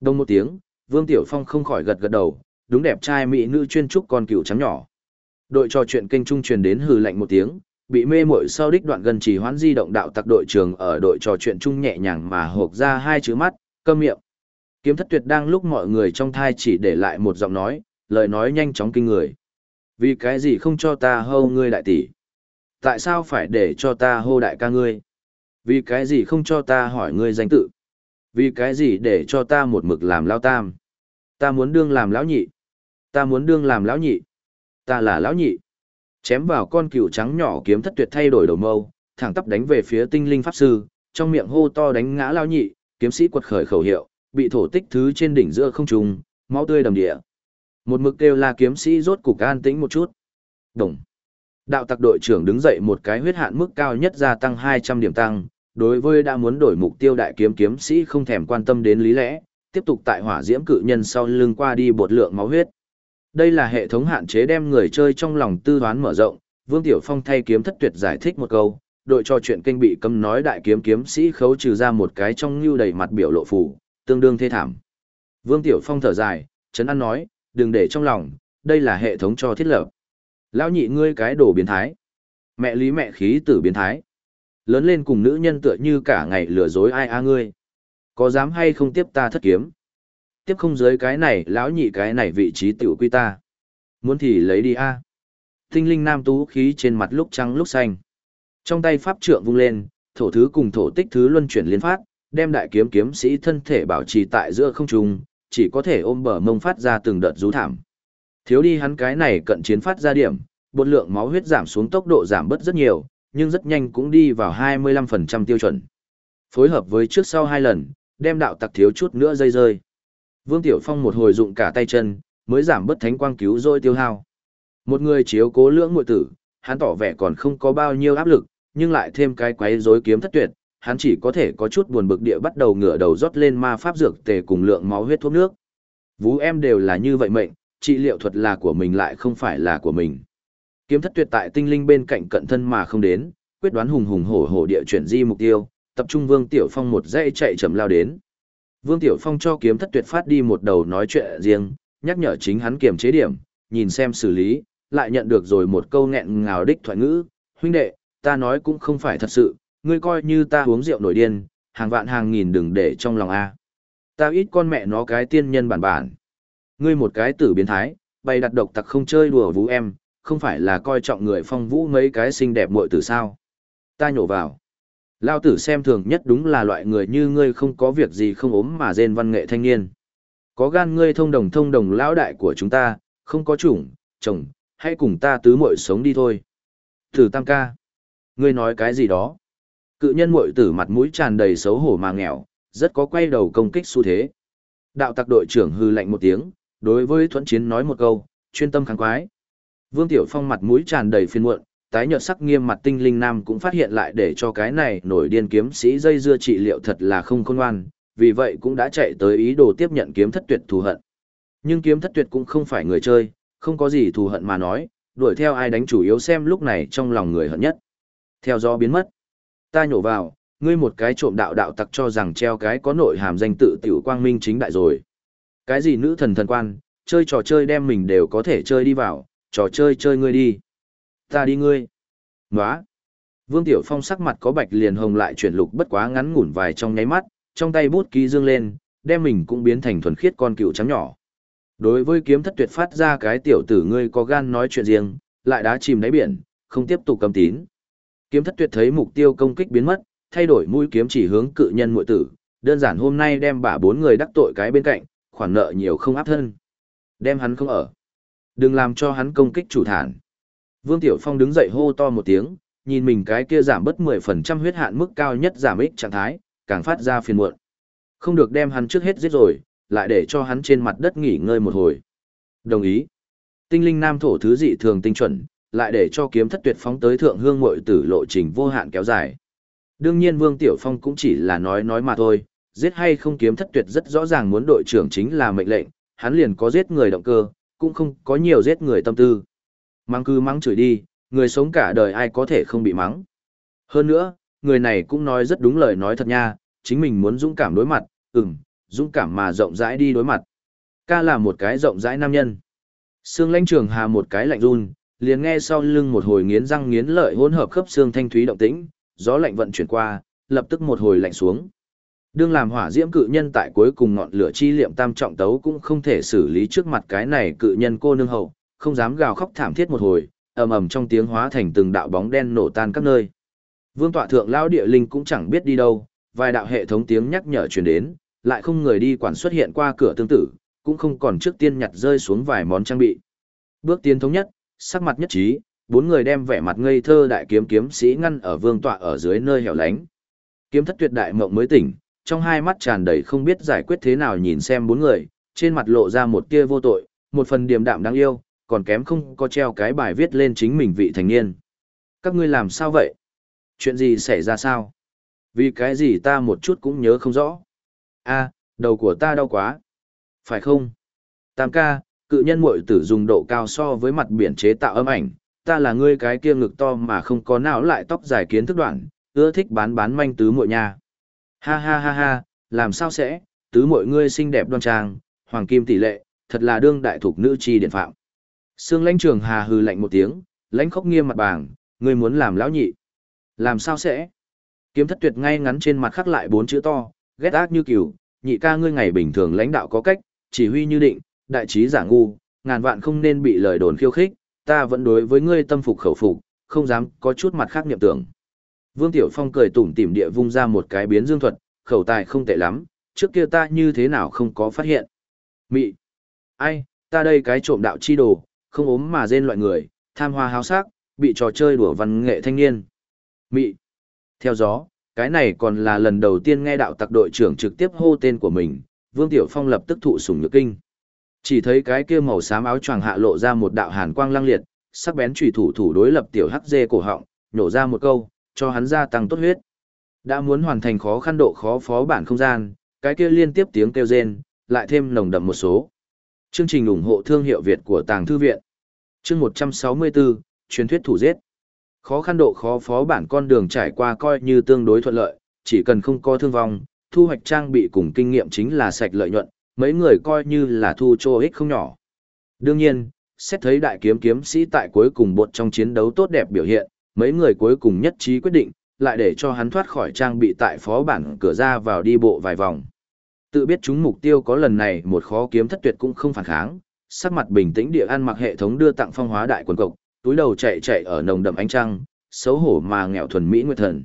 Đông một tiếng, Vương Tiểu Phong không khỏi gật gật đầu, đúng đẹp trai mỹ nữ chuyên trúc con cừu trắng nhỏ. Đội trò chuyện kênh trung truyền đến hừ lạnh một tiếng, bị mê muội sau đích đoạn gần chỉ hoãn di động đạo tặc đội trường ở đội trò chuyện chung nhẹ nhàng mà hộp ra hai chữ mắt, câm miệng. Kiếm thất tuyệt đang lúc mọi người trong thai chỉ để lại một giọng nói, lời nói nhanh chóng kinh người. Vì cái gì không cho ta hô ngươi đại tỷ? Tại sao phải để cho ta hô đại ca ngươi? Vì cái gì không cho ta hỏi ngươi danh tự? Vì cái gì để cho ta một mực làm lao tam? Ta muốn đương làm lão nhị. Ta muốn đương làm lão nhị. Ta là lão nhị. Chém vào con cừu trắng nhỏ kiếm thất tuyệt thay đổi đầu mâu, thẳng tắp đánh về phía tinh linh pháp sư, trong miệng hô to đánh ngã lão nhị, kiếm sĩ quật khởi khẩu hiệu, bị thổ tích thứ trên đỉnh giữa không trung, máu tươi đầm địa. Một mực kêu là kiếm sĩ rốt cục an tĩnh một chút. Đồng. Đạo tặc đội trưởng đứng dậy một cái huyết hạn mức cao nhất gia tăng 200 điểm tăng, đối với đã muốn đổi mục tiêu đại kiếm kiếm sĩ không thèm quan tâm đến lý lẽ, tiếp tục tại hỏa diễm cự nhân sau lưng qua đi bột lượng máu huyết. Đây là hệ thống hạn chế đem người chơi trong lòng tư đoán mở rộng, Vương Tiểu Phong thay kiếm thất tuyệt giải thích một câu, đội trò chuyện kinh bị cấm nói đại kiếm kiếm sĩ khấu trừ ra một cái trong lưu đầy mặt biểu lộ phủ, tương đương thê thảm. Vương Tiểu Phong thở dài, chấn an nói, đừng để trong lòng, đây là hệ thống cho thiết lập. Lão nhị ngươi cái đồ biến thái. Mẹ lý mẹ khí tử biến thái. Lớn lên cùng nữ nhân tựa như cả ngày lừa dối ai a ngươi. Có dám hay không tiếp ta thất kiếm? Tiếp không dưới cái này, lão nhị cái này vị trí tiểu quy ta. Muốn thì lấy đi a. Tinh linh nam tú khí trên mặt lúc trắng lúc xanh. Trong tay pháp trượng vung lên, thổ thứ cùng thổ tích thứ luân chuyển liên phát, đem đại kiếm kiếm sĩ thân thể bảo trì tại giữa không trung, chỉ có thể ôm bờ mông phát ra từng đợt rú thảm. Thiếu đi hắn cái này cận chiến phát ra điểm, bột lượng máu huyết giảm xuống tốc độ giảm bớt rất nhiều, nhưng rất nhanh cũng đi vào 25% tiêu chuẩn. Phối hợp với trước sau hai lần, đem đạo tặc thiếu chút nữa dây rơi. Vương Tiểu Phong một hồi dụng cả tay chân, mới giảm bớt thánh quang cứu rồi tiêu hao. Một người chiếu cố lưỡng muội tử, hắn tỏ vẻ còn không có bao nhiêu áp lực, nhưng lại thêm cái quấy rối kiếm thất tuyệt, hắn chỉ có thể có chút buồn bực địa bắt đầu ngửa đầu rót lên ma pháp dược tề cùng lượng máu huyết thuốc nước. Vú em đều là như vậy mệnh, trị liệu thuật là của mình lại không phải là của mình. Kiếm thất tuyệt tại tinh linh bên cạnh cận thân mà không đến, quyết đoán hùng hùng hổ hổ địa chuyển di mục tiêu, tập trung Vương Tiểu Phong một dãy chạy chậm lao đến. Vương Tiểu Phong cho kiếm thất tuyệt phát đi một đầu nói chuyện riêng, nhắc nhở chính hắn kiềm chế điểm, nhìn xem xử lý, lại nhận được rồi một câu nghẹn ngào đích thoại ngữ, huynh đệ, ta nói cũng không phải thật sự, ngươi coi như ta uống rượu nổi điên, hàng vạn hàng nghìn đừng để trong lòng a. Ta ít con mẹ nó cái tiên nhân bản bản. Ngươi một cái tử biến thái, bày đặt độc tặc không chơi đùa vũ em, không phải là coi trọng người phong vũ mấy cái xinh đẹp muội tử sao. Ta nhổ vào. Lao tử xem thường nhất đúng là loại người như ngươi không có việc gì không ốm mà rên văn nghệ thanh niên. Có gan ngươi thông đồng thông đồng lão đại của chúng ta, không có chủng, chồng, hãy cùng ta tứ muội sống đi thôi. Thử tam ca. Ngươi nói cái gì đó? Cự nhân muội tử mặt mũi tràn đầy xấu hổ mà nghèo, rất có quay đầu công kích xu thế. Đạo tặc đội trưởng hư lạnh một tiếng, đối với thuẫn chiến nói một câu, chuyên tâm kháng quái. Vương Tiểu Phong mặt mũi tràn đầy phiền muộn, tái nhợt sắc nghiêm mặt tinh linh nam cũng phát hiện lại để cho cái này nổi điên kiếm sĩ dây dưa trị liệu thật là không khôn ngoan, vì vậy cũng đã chạy tới ý đồ tiếp nhận kiếm thất tuyệt thù hận. Nhưng kiếm thất tuyệt cũng không phải người chơi, không có gì thù hận mà nói, đuổi theo ai đánh chủ yếu xem lúc này trong lòng người hận nhất. Theo gió biến mất. Ta nhổ vào, ngươi một cái trộm đạo đạo tặc cho rằng treo cái có nội hàm danh tự tiểu quang minh chính đại rồi. Cái gì nữ thần thần quan, chơi trò chơi đem mình đều có thể chơi đi vào, trò chơi chơi ngươi đi. Ta đi ngươi. Nóa. Vương Tiểu Phong sắc mặt có bạch liền hồng lại chuyển lục bất quá ngắn ngủn vài trong nháy mắt, trong tay bút ký dương lên, đem mình cũng biến thành thuần khiết con cựu trắng nhỏ. Đối với kiếm thất tuyệt phát ra cái tiểu tử ngươi có gan nói chuyện riêng, lại đá chìm đáy biển, không tiếp tục cầm tín. Kiếm thất tuyệt thấy mục tiêu công kích biến mất, thay đổi mũi kiếm chỉ hướng cự nhân muội tử, đơn giản hôm nay đem bả bốn người đắc tội cái bên cạnh, khoản nợ nhiều không áp thân. Đem hắn không ở. Đừng làm cho hắn công kích chủ thản. Vương Tiểu Phong đứng dậy hô to một tiếng, nhìn mình cái kia giảm bớt 10% huyết hạn mức cao nhất giảm ích trạng thái, càng phát ra phiền muộn. Không được đem hắn trước hết giết rồi, lại để cho hắn trên mặt đất nghỉ ngơi một hồi. Đồng ý. Tinh linh nam thổ thứ dị thường tinh chuẩn, lại để cho kiếm thất tuyệt phóng tới thượng hương mội tử lộ trình vô hạn kéo dài. Đương nhiên Vương Tiểu Phong cũng chỉ là nói nói mà thôi, giết hay không kiếm thất tuyệt rất rõ ràng muốn đội trưởng chính là mệnh lệnh, hắn liền có giết người động cơ, cũng không có nhiều giết người tâm tư. Mang cứ mắng chửi đi, người sống cả đời ai có thể không bị mắng. Hơn nữa, người này cũng nói rất đúng lời nói thật nha, chính mình muốn dũng cảm đối mặt, ừm, dũng cảm mà rộng rãi đi đối mặt. Ca là một cái rộng rãi nam nhân. Sương lãnh trường hà một cái lạnh run, liền nghe sau lưng một hồi nghiến răng nghiến lợi hỗn hợp khớp xương thanh thúy động tĩnh, gió lạnh vận chuyển qua, lập tức một hồi lạnh xuống. Đương làm hỏa diễm cự nhân tại cuối cùng ngọn lửa chi liệm tam trọng tấu cũng không thể xử lý trước mặt cái này cự nhân cô nương hậu, không dám gào khóc thảm thiết một hồi, ầm ầm trong tiếng hóa thành từng đạo bóng đen nổ tan các nơi. Vương tọa thượng lão địa linh cũng chẳng biết đi đâu, vài đạo hệ thống tiếng nhắc nhở truyền đến, lại không người đi quản xuất hiện qua cửa tương tự, cũng không còn trước tiên nhặt rơi xuống vài món trang bị. Bước tiến thống nhất, sắc mặt nhất trí, bốn người đem vẻ mặt ngây thơ đại kiếm kiếm sĩ ngăn ở vương tọa ở dưới nơi hẻo lánh. Kiếm thất tuyệt đại mộng mới tỉnh, trong hai mắt tràn đầy không biết giải quyết thế nào nhìn xem bốn người, trên mặt lộ ra một tia vô tội, một phần điềm đạm đáng yêu, còn kém không có treo cái bài viết lên chính mình vị thành niên. Các ngươi làm sao vậy? Chuyện gì xảy ra sao? Vì cái gì ta một chút cũng nhớ không rõ. a đầu của ta đau quá. Phải không? Tam ca, cự nhân muội tử dùng độ cao so với mặt biển chế tạo âm ảnh, ta là ngươi cái kia ngực to mà không có não lại tóc dài kiến thức đoạn, ưa thích bán bán manh tứ muội nha. Ha ha ha ha, làm sao sẽ, tứ mọi ngươi xinh đẹp đoan trang, hoàng kim tỷ lệ, thật là đương đại thuộc nữ chi điện phạm. Sương lãnh trường hà hừ lạnh một tiếng, lãnh khốc nghiêm mặt bảng, ngươi muốn làm lão nhị. Làm sao sẽ? Kiếm thất tuyệt ngay ngắn trên mặt khắc lại bốn chữ to, ghét ác như cừu, nhị ca ngươi ngày bình thường lãnh đạo có cách, chỉ huy như định, đại trí giả ngu, ngàn vạn không nên bị lời đồn khiêu khích, ta vẫn đối với ngươi tâm phục khẩu phục, không dám có chút mặt khác niệm tưởng. Vương Tiểu Phong cười tủm tỉm địa vung ra một cái biến dương thuật, khẩu tài không tệ lắm, trước kia ta như thế nào không có phát hiện. Mị! Ai, ta đây cái trộm đạo chi đồ, không ốm mà rên loại người, tham hoa háo sắc, bị trò chơi đùa văn nghệ thanh niên. Mị! Theo gió, cái này còn là lần đầu tiên nghe đạo tặc đội trưởng trực tiếp hô tên của mình, Vương Tiểu Phong lập tức thụ sủng nhược kinh. Chỉ thấy cái kia màu xám áo choàng hạ lộ ra một đạo hàn quang lăng liệt, sắc bén chủy thủ thủ đối lập tiểu hắc dê cổ họng, nhổ ra một câu, cho hắn gia tăng tốt huyết. Đã muốn hoàn thành khó khăn độ khó phó bản không gian, cái kia liên tiếp tiếng kêu rên, lại thêm nồng đậm một số. Chương trình ủng hộ thương hiệu Việt của Tàng Thư Viện. Chương 164, truyền thuyết thủ giết. Khó khăn độ khó phó bản con đường trải qua coi như tương đối thuận lợi, chỉ cần không có thương vong, thu hoạch trang bị cùng kinh nghiệm chính là sạch lợi nhuận, mấy người coi như là thu cho ích không nhỏ. Đương nhiên, xét thấy đại kiếm kiếm sĩ tại cuối cùng bột trong chiến đấu tốt đẹp biểu hiện, mấy người cuối cùng nhất trí quyết định, lại để cho hắn thoát khỏi trang bị tại phó bản cửa ra vào đi bộ vài vòng. Tự biết chúng mục tiêu có lần này một khó kiếm thất tuyệt cũng không phản kháng, sắc mặt bình tĩnh địa ăn mặc hệ thống đưa tặng phong hóa đại quần cộc, túi đầu chạy chạy ở nồng đậm ánh trăng, xấu hổ mà nghèo thuần mỹ nguyệt thần.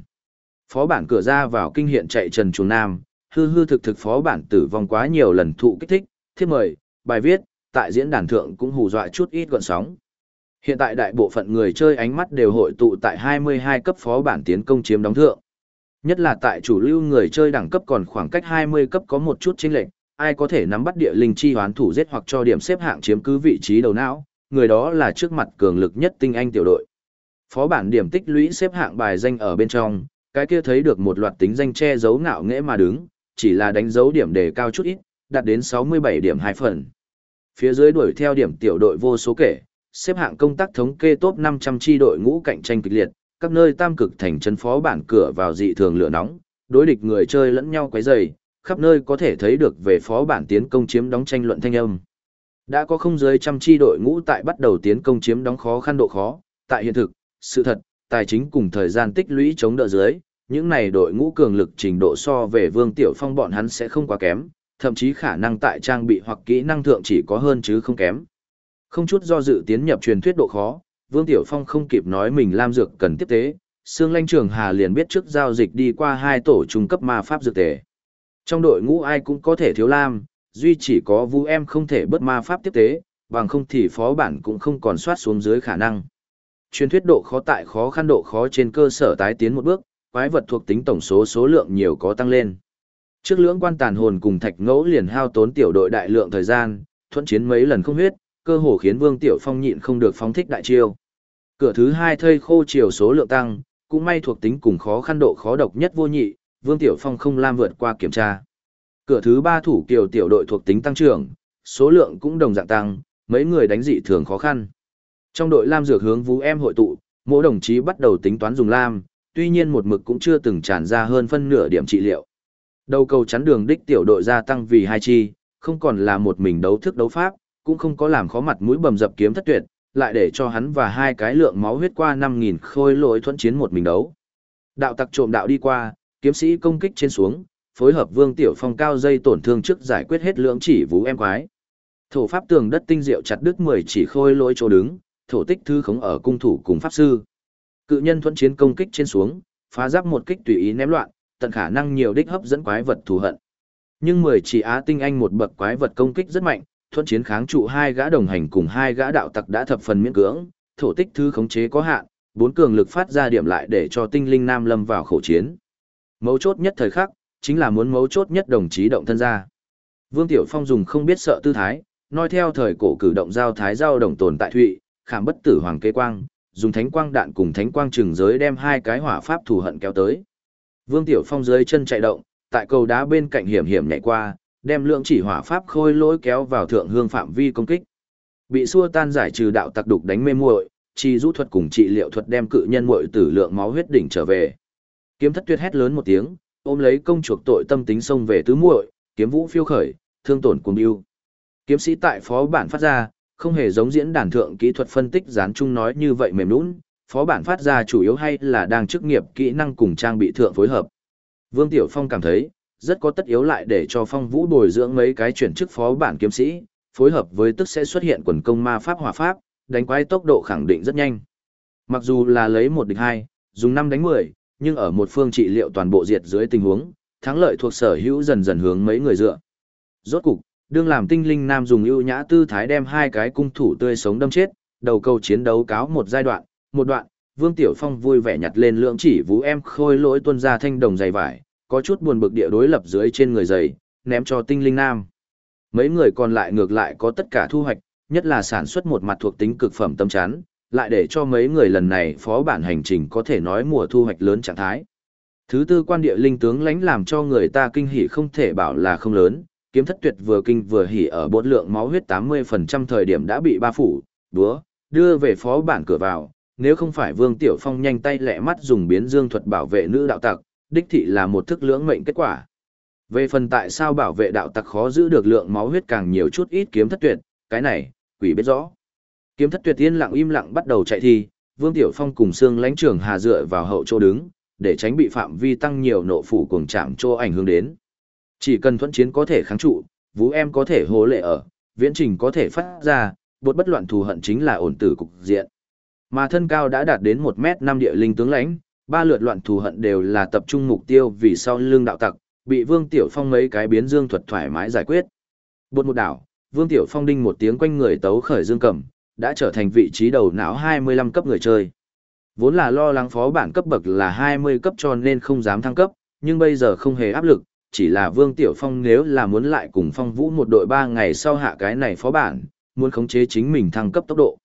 Phó bản cửa ra vào kinh hiện chạy trần Trùng nam, hư hư thực thực phó bản tử vong quá nhiều lần thụ kích thích, thiết mời, bài viết, tại diễn đàn thượng cũng hù dọa chút ít gọn sóng. Hiện tại đại bộ phận người chơi ánh mắt đều hội tụ tại 22 cấp phó bản tiến công chiếm đóng thượng. Nhất là tại chủ lưu người chơi đẳng cấp còn khoảng cách 20 cấp có một chút chênh lệch, ai có thể nắm bắt địa linh chi hoán thủ giết hoặc cho điểm xếp hạng chiếm cứ vị trí đầu não, người đó là trước mặt cường lực nhất tinh anh tiểu đội. Phó bản điểm tích lũy xếp hạng bài danh ở bên trong, cái kia thấy được một loạt tính danh che giấu ngạo nghễ mà đứng, chỉ là đánh dấu điểm đề cao chút ít, đạt đến 67 điểm 2 phần. Phía dưới đuổi theo điểm tiểu đội vô số kể, xếp hạng công tác thống kê top 500 chi đội ngũ cạnh tranh kịch liệt, các nơi tam cực thành chân phó bản cửa vào dị thường lửa nóng, đối địch người chơi lẫn nhau quấy rầy, khắp nơi có thể thấy được về phó bản tiến công chiếm đóng tranh luận thanh âm. Đã có không dưới trăm chi đội ngũ tại bắt đầu tiến công chiếm đóng khó khăn độ khó, tại hiện thực, sự thật, tài chính cùng thời gian tích lũy chống đỡ dưới, những này đội ngũ cường lực trình độ so về Vương Tiểu Phong bọn hắn sẽ không quá kém, thậm chí khả năng tại trang bị hoặc kỹ năng thượng chỉ có hơn chứ không kém. Không chút do dự tiến nhập truyền thuyết độ khó, Vương Tiểu Phong không kịp nói mình lam dược cần tiếp tế, Sương Lanh Trường Hà liền biết trước giao dịch đi qua hai tổ trung cấp ma pháp dược tề. Trong đội ngũ ai cũng có thể thiếu lam, duy chỉ có Vu em không thể bớt ma pháp tiếp tế, bằng không thì phó bản cũng không còn soát xuống dưới khả năng. Truyền thuyết độ khó tại khó khăn độ khó trên cơ sở tái tiến một bước, quái vật thuộc tính tổng số số lượng nhiều có tăng lên. Trước lưỡng quan tàn hồn cùng thạch ngẫu liền hao tốn tiểu đội đại lượng thời gian, thuận chiến mấy lần không huyết, cơ hồ khiến Vương Tiểu Phong nhịn không được phóng thích đại chiêu. Cửa thứ hai thây khô chiều số lượng tăng, cũng may thuộc tính cùng khó khăn độ khó độc nhất vô nhị, Vương Tiểu Phong không lam vượt qua kiểm tra. Cửa thứ ba thủ kiều tiểu đội thuộc tính tăng trưởng, số lượng cũng đồng dạng tăng, mấy người đánh dị thường khó khăn. Trong đội lam dược hướng vũ em hội tụ, mỗi đồng chí bắt đầu tính toán dùng lam, tuy nhiên một mực cũng chưa từng tràn ra hơn phân nửa điểm trị liệu. Đầu cầu chắn đường đích tiểu đội gia tăng vì hai chi, không còn là một mình đấu thức đấu pháp, cũng không có làm khó mặt mũi bầm dập kiếm thất tuyệt, lại để cho hắn và hai cái lượng máu huyết qua 5000 khôi lỗi thuẫn chiến một mình đấu. Đạo tặc trộm đạo đi qua, kiếm sĩ công kích trên xuống, phối hợp Vương Tiểu Phong cao dây tổn thương trước giải quyết hết lưỡng chỉ vũ em quái. Thổ pháp tường đất tinh diệu chặt đứt 10 chỉ khôi lỗi chỗ đứng, thổ tích thư khống ở cung thủ cùng pháp sư. Cự nhân thuẫn chiến công kích trên xuống, phá giáp một kích tùy ý ném loạn, tận khả năng nhiều đích hấp dẫn quái vật thù hận. Nhưng 10 chỉ á tinh anh một bậc quái vật công kích rất mạnh, thuận chiến kháng trụ hai gã đồng hành cùng hai gã đạo tặc đã thập phần miễn cưỡng, thổ tích thư khống chế có hạn, bốn cường lực phát ra điểm lại để cho tinh linh nam lâm vào khẩu chiến. Mấu chốt nhất thời khắc, chính là muốn mấu chốt nhất đồng chí động thân ra. Vương Tiểu Phong dùng không biết sợ tư thái, nói theo thời cổ cử động giao thái giao đồng tồn tại thụy, khảm bất tử hoàng kế quang, dùng thánh quang đạn cùng thánh quang trừng giới đem hai cái hỏa pháp thù hận kéo tới. Vương Tiểu Phong dưới chân chạy động, tại cầu đá bên cạnh hiểm hiểm nhảy qua, đem lượng chỉ hỏa pháp khôi lỗi kéo vào thượng hương phạm vi công kích. Bị xua tan giải trừ đạo tặc đục đánh mê muội, chi rũ thuật cùng trị liệu thuật đem cự nhân muội tử lượng máu huyết đỉnh trở về. Kiếm thất tuyệt hét lớn một tiếng, ôm lấy công chuộc tội tâm tính xông về tứ muội, kiếm vũ phiêu khởi, thương tổn cuồng yêu. Kiếm sĩ tại phó bản phát ra, không hề giống diễn đàn thượng kỹ thuật phân tích gián chung nói như vậy mềm nũng, phó bản phát ra chủ yếu hay là đang chức nghiệp kỹ năng cùng trang bị thượng phối hợp. Vương Tiểu Phong cảm thấy, rất có tất yếu lại để cho phong vũ bồi dưỡng mấy cái chuyển chức phó bản kiếm sĩ, phối hợp với tức sẽ xuất hiện quần công ma pháp hỏa pháp, đánh quái tốc độ khẳng định rất nhanh. Mặc dù là lấy một địch hai, dùng năm đánh mười, nhưng ở một phương trị liệu toàn bộ diệt dưới tình huống, thắng lợi thuộc sở hữu dần dần hướng mấy người dựa. Rốt cục, đương làm tinh linh nam dùng ưu nhã tư thái đem hai cái cung thủ tươi sống đâm chết, đầu câu chiến đấu cáo một giai đoạn, một đoạn, Vương Tiểu Phong vui vẻ nhặt lên lượng chỉ vũ em khôi lỗi tuân ra thanh đồng dày vải, có chút buồn bực địa đối lập dưới trên người giày, ném cho tinh linh nam. Mấy người còn lại ngược lại có tất cả thu hoạch, nhất là sản xuất một mặt thuộc tính cực phẩm tâm chán, lại để cho mấy người lần này phó bản hành trình có thể nói mùa thu hoạch lớn trạng thái. Thứ tư quan địa linh tướng lãnh làm cho người ta kinh hỉ không thể bảo là không lớn, kiếm thất tuyệt vừa kinh vừa hỉ ở bốn lượng máu huyết 80% thời điểm đã bị ba phủ, đúa, đưa về phó bản cửa vào, nếu không phải Vương Tiểu Phong nhanh tay lẹ mắt dùng biến dương thuật bảo vệ nữ đạo tặc, đích thị là một thức lưỡng mệnh kết quả. Về phần tại sao bảo vệ đạo tặc khó giữ được lượng máu huyết càng nhiều chút ít kiếm thất tuyệt, cái này, quỷ biết rõ. Kiếm thất tuyệt yên lặng im lặng bắt đầu chạy thi, Vương Tiểu Phong cùng xương lãnh trưởng hà dựa vào hậu chỗ đứng, để tránh bị phạm vi tăng nhiều nộ phủ cuồng chạm chỗ ảnh hưởng đến. Chỉ cần thuẫn chiến có thể kháng trụ, vũ em có thể hố lệ ở, viễn trình có thể phát ra, bột bất loạn thù hận chính là ổn tử cục diện. Mà thân cao đã đạt đến 1 mét 5 địa linh tướng lãnh, ba lượt loạn thù hận đều là tập trung mục tiêu vì sau lưng đạo tặc, bị Vương Tiểu Phong mấy cái biến dương thuật thoải mái giải quyết. Bột một đảo, Vương Tiểu Phong đinh một tiếng quanh người tấu khởi dương cầm, đã trở thành vị trí đầu não 25 cấp người chơi. Vốn là lo lắng phó bản cấp bậc là 20 cấp cho nên không dám thăng cấp, nhưng bây giờ không hề áp lực, chỉ là Vương Tiểu Phong nếu là muốn lại cùng Phong Vũ một đội 3 ngày sau hạ cái này phó bản, muốn khống chế chính mình thăng cấp tốc độ.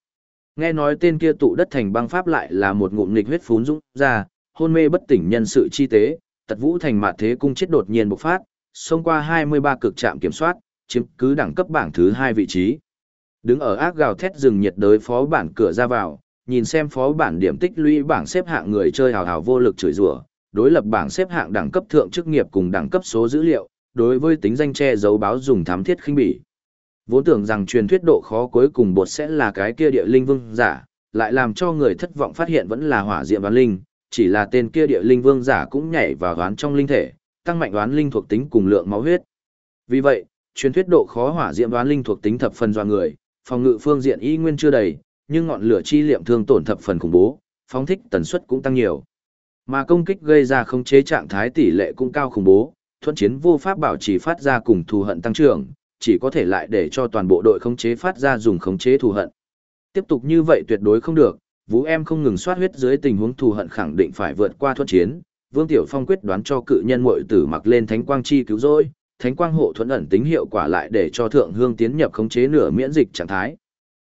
Nghe nói tên kia tụ đất thành băng pháp lại là một ngụm nghịch huyết phún dũng ra, hôn mê bất tỉnh nhân sự chi tế, tật vũ thành mạt thế cung chết đột nhiên bộc phát, xông qua 23 cực trạm kiểm soát, chiếm cứ đẳng cấp bảng thứ hai vị trí. Đứng ở ác gào thét rừng nhiệt đới phó bản cửa ra vào, nhìn xem phó bản điểm tích lũy bảng xếp hạng người chơi hào hào vô lực chửi rủa, đối lập bảng xếp hạng đẳng cấp thượng chức nghiệp cùng đẳng cấp số dữ liệu, đối với tính danh che giấu báo dùng thám thiết khinh bỉ. Vốn tưởng rằng truyền thuyết độ khó cuối cùng bột sẽ là cái kia địa linh vương giả, lại làm cho người thất vọng phát hiện vẫn là hỏa diệm đoán linh, chỉ là tên kia địa linh vương giả cũng nhảy vào đoán trong linh thể, tăng mạnh đoán linh thuộc tính cùng lượng máu huyết. Vì vậy, truyền thuyết độ khó hỏa diệm đoán linh thuộc tính thập phần do người, phòng ngự phương diện y nguyên chưa đầy, nhưng ngọn lửa chi liệm thương tổn thập phần khủng bố, phóng thích tần suất cũng tăng nhiều. Mà công kích gây ra không chế trạng thái tỷ lệ cũng cao khủng bố, thuận chiến vô pháp bảo trì phát ra cùng thù hận tăng trưởng, chỉ có thể lại để cho toàn bộ đội khống chế phát ra dùng khống chế thù hận. Tiếp tục như vậy tuyệt đối không được, Vũ em không ngừng soát huyết dưới tình huống thù hận khẳng định phải vượt qua thuận chiến. Vương Tiểu Phong quyết đoán cho cự nhân muội tử mặc lên thánh quang chi cứu rỗi, thánh quang hộ thuẫn ẩn tính hiệu quả lại để cho thượng hương tiến nhập khống chế nửa miễn dịch trạng thái.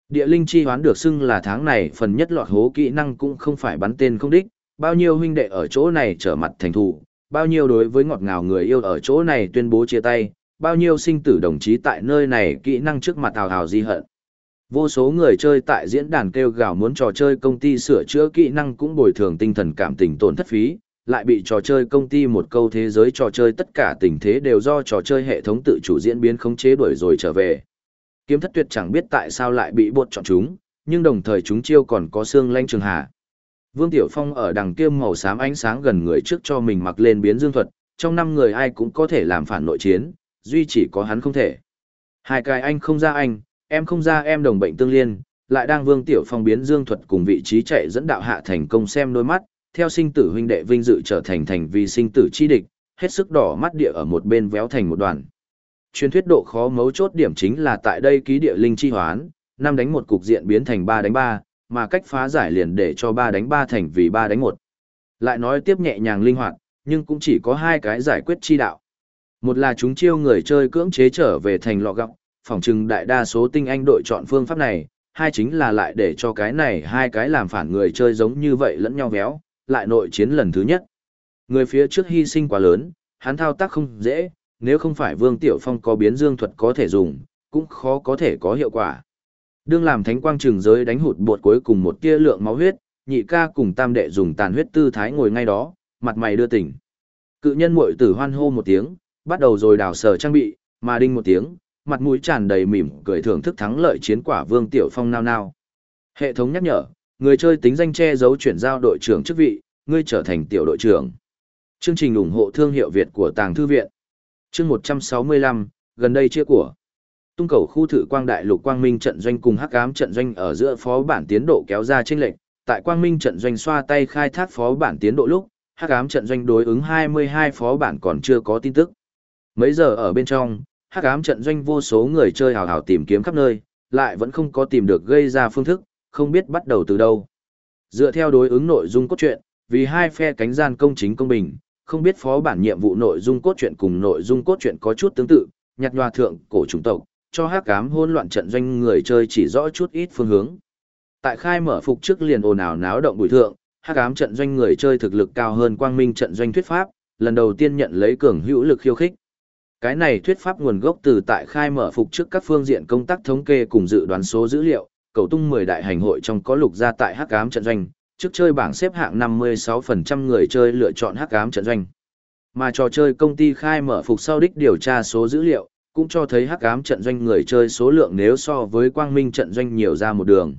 Địa linh chi hoán được xưng là tháng này phần nhất lọt hố kỹ năng cũng không phải bắn tên không đích, bao nhiêu huynh đệ ở chỗ này trở mặt thành thù, bao nhiêu đối với ngọt ngào người yêu ở chỗ này tuyên bố chia tay, bao nhiêu sinh tử đồng chí tại nơi này kỹ năng trước mặt hào hào di hận. Vô số người chơi tại diễn đàn kêu gào muốn trò chơi công ty sửa chữa kỹ năng cũng bồi thường tinh thần cảm tình tổn thất phí, lại bị trò chơi công ty một câu thế giới trò chơi tất cả tình thế đều do trò chơi hệ thống tự chủ diễn biến khống chế đuổi rồi trở về. Kiếm thất tuyệt chẳng biết tại sao lại bị bột chọn chúng, nhưng đồng thời chúng chiêu còn có xương lanh trường hạ. Vương Tiểu Phong ở đằng kia màu xám ánh sáng gần người trước cho mình mặc lên biến dương thuật, trong năm người ai cũng có thể làm phản nội chiến, duy chỉ có hắn không thể. Hai cái anh không ra anh, em không ra em đồng bệnh tương liên, lại đang Vương Tiểu Phong biến dương thuật cùng vị trí chạy dẫn đạo hạ thành công xem đôi mắt, theo sinh tử huynh đệ vinh dự trở thành thành vì sinh tử chi địch, hết sức đỏ mắt địa ở một bên véo thành một đoàn. Truyền thuyết độ khó mấu chốt điểm chính là tại đây ký địa linh chi hoán, năm đánh một cục diện biến thành ba đánh ba, mà cách phá giải liền để cho ba đánh ba thành vì ba đánh một. Lại nói tiếp nhẹ nhàng linh hoạt, nhưng cũng chỉ có hai cái giải quyết chi đạo. Một là chúng chiêu người chơi cưỡng chế trở về thành lọ gọng, phỏng chừng đại đa số tinh anh đội chọn phương pháp này, hai chính là lại để cho cái này hai cái làm phản người chơi giống như vậy lẫn nhau véo, lại nội chiến lần thứ nhất. Người phía trước hy sinh quá lớn, hắn thao tác không dễ, nếu không phải Vương Tiểu Phong có biến dương thuật có thể dùng, cũng khó có thể có hiệu quả. Đương làm thánh quang trường giới đánh hụt bột cuối cùng một tia lượng máu huyết, nhị ca cùng tam đệ dùng tàn huyết tư thái ngồi ngay đó, mặt mày đưa tỉnh. Cự nhân muội tử hoan hô một tiếng, bắt đầu rồi đào sở trang bị, mà đinh một tiếng, mặt mũi tràn đầy mỉm cười thưởng thức thắng lợi chiến quả Vương Tiểu Phong nao nao. Hệ thống nhắc nhở, người chơi tính danh che giấu chuyển giao đội trưởng chức vị, ngươi trở thành tiểu đội trưởng. Chương trình ủng hộ thương hiệu Việt của Tàng Thư Viện. Chương 165, gần đây chia của. Tung cầu khu thử quang đại lục quang minh trận doanh cùng hắc ám trận doanh ở giữa phó bản tiến độ kéo ra chênh lệch, tại quang minh trận doanh xoa tay khai thác phó bản tiến độ lúc, hắc ám trận doanh đối ứng 22 phó bản còn chưa có tin tức. Mấy giờ ở bên trong, hắc ám trận doanh vô số người chơi hào hào tìm kiếm khắp nơi, lại vẫn không có tìm được gây ra phương thức, không biết bắt đầu từ đâu. Dựa theo đối ứng nội dung cốt truyện, vì hai phe cánh gian công chính công bình, không biết phó bản nhiệm vụ nội dung cốt truyện cùng nội dung cốt truyện có chút tương tự, nhặt nhòa thượng cổ chủng tộc, cho hắc ám hỗn loạn trận doanh người chơi chỉ rõ chút ít phương hướng. Tại khai mở phục trước liền ồn ào náo động bụi thượng, hắc ám trận doanh người chơi thực lực cao hơn quang minh trận doanh thuyết pháp, lần đầu tiên nhận lấy cường hữu lực khiêu khích. Cái này thuyết pháp nguồn gốc từ tại khai mở phục trước các phương diện công tác thống kê cùng dự đoán số dữ liệu, cầu tung 10 đại hành hội trong có lục ra tại hắc ám trận doanh, trước chơi bảng xếp hạng 56% người chơi lựa chọn hắc ám trận doanh. Mà trò chơi công ty khai mở phục sau đích điều tra số dữ liệu, cũng cho thấy hắc ám trận doanh người chơi số lượng nếu so với quang minh trận doanh nhiều ra một đường.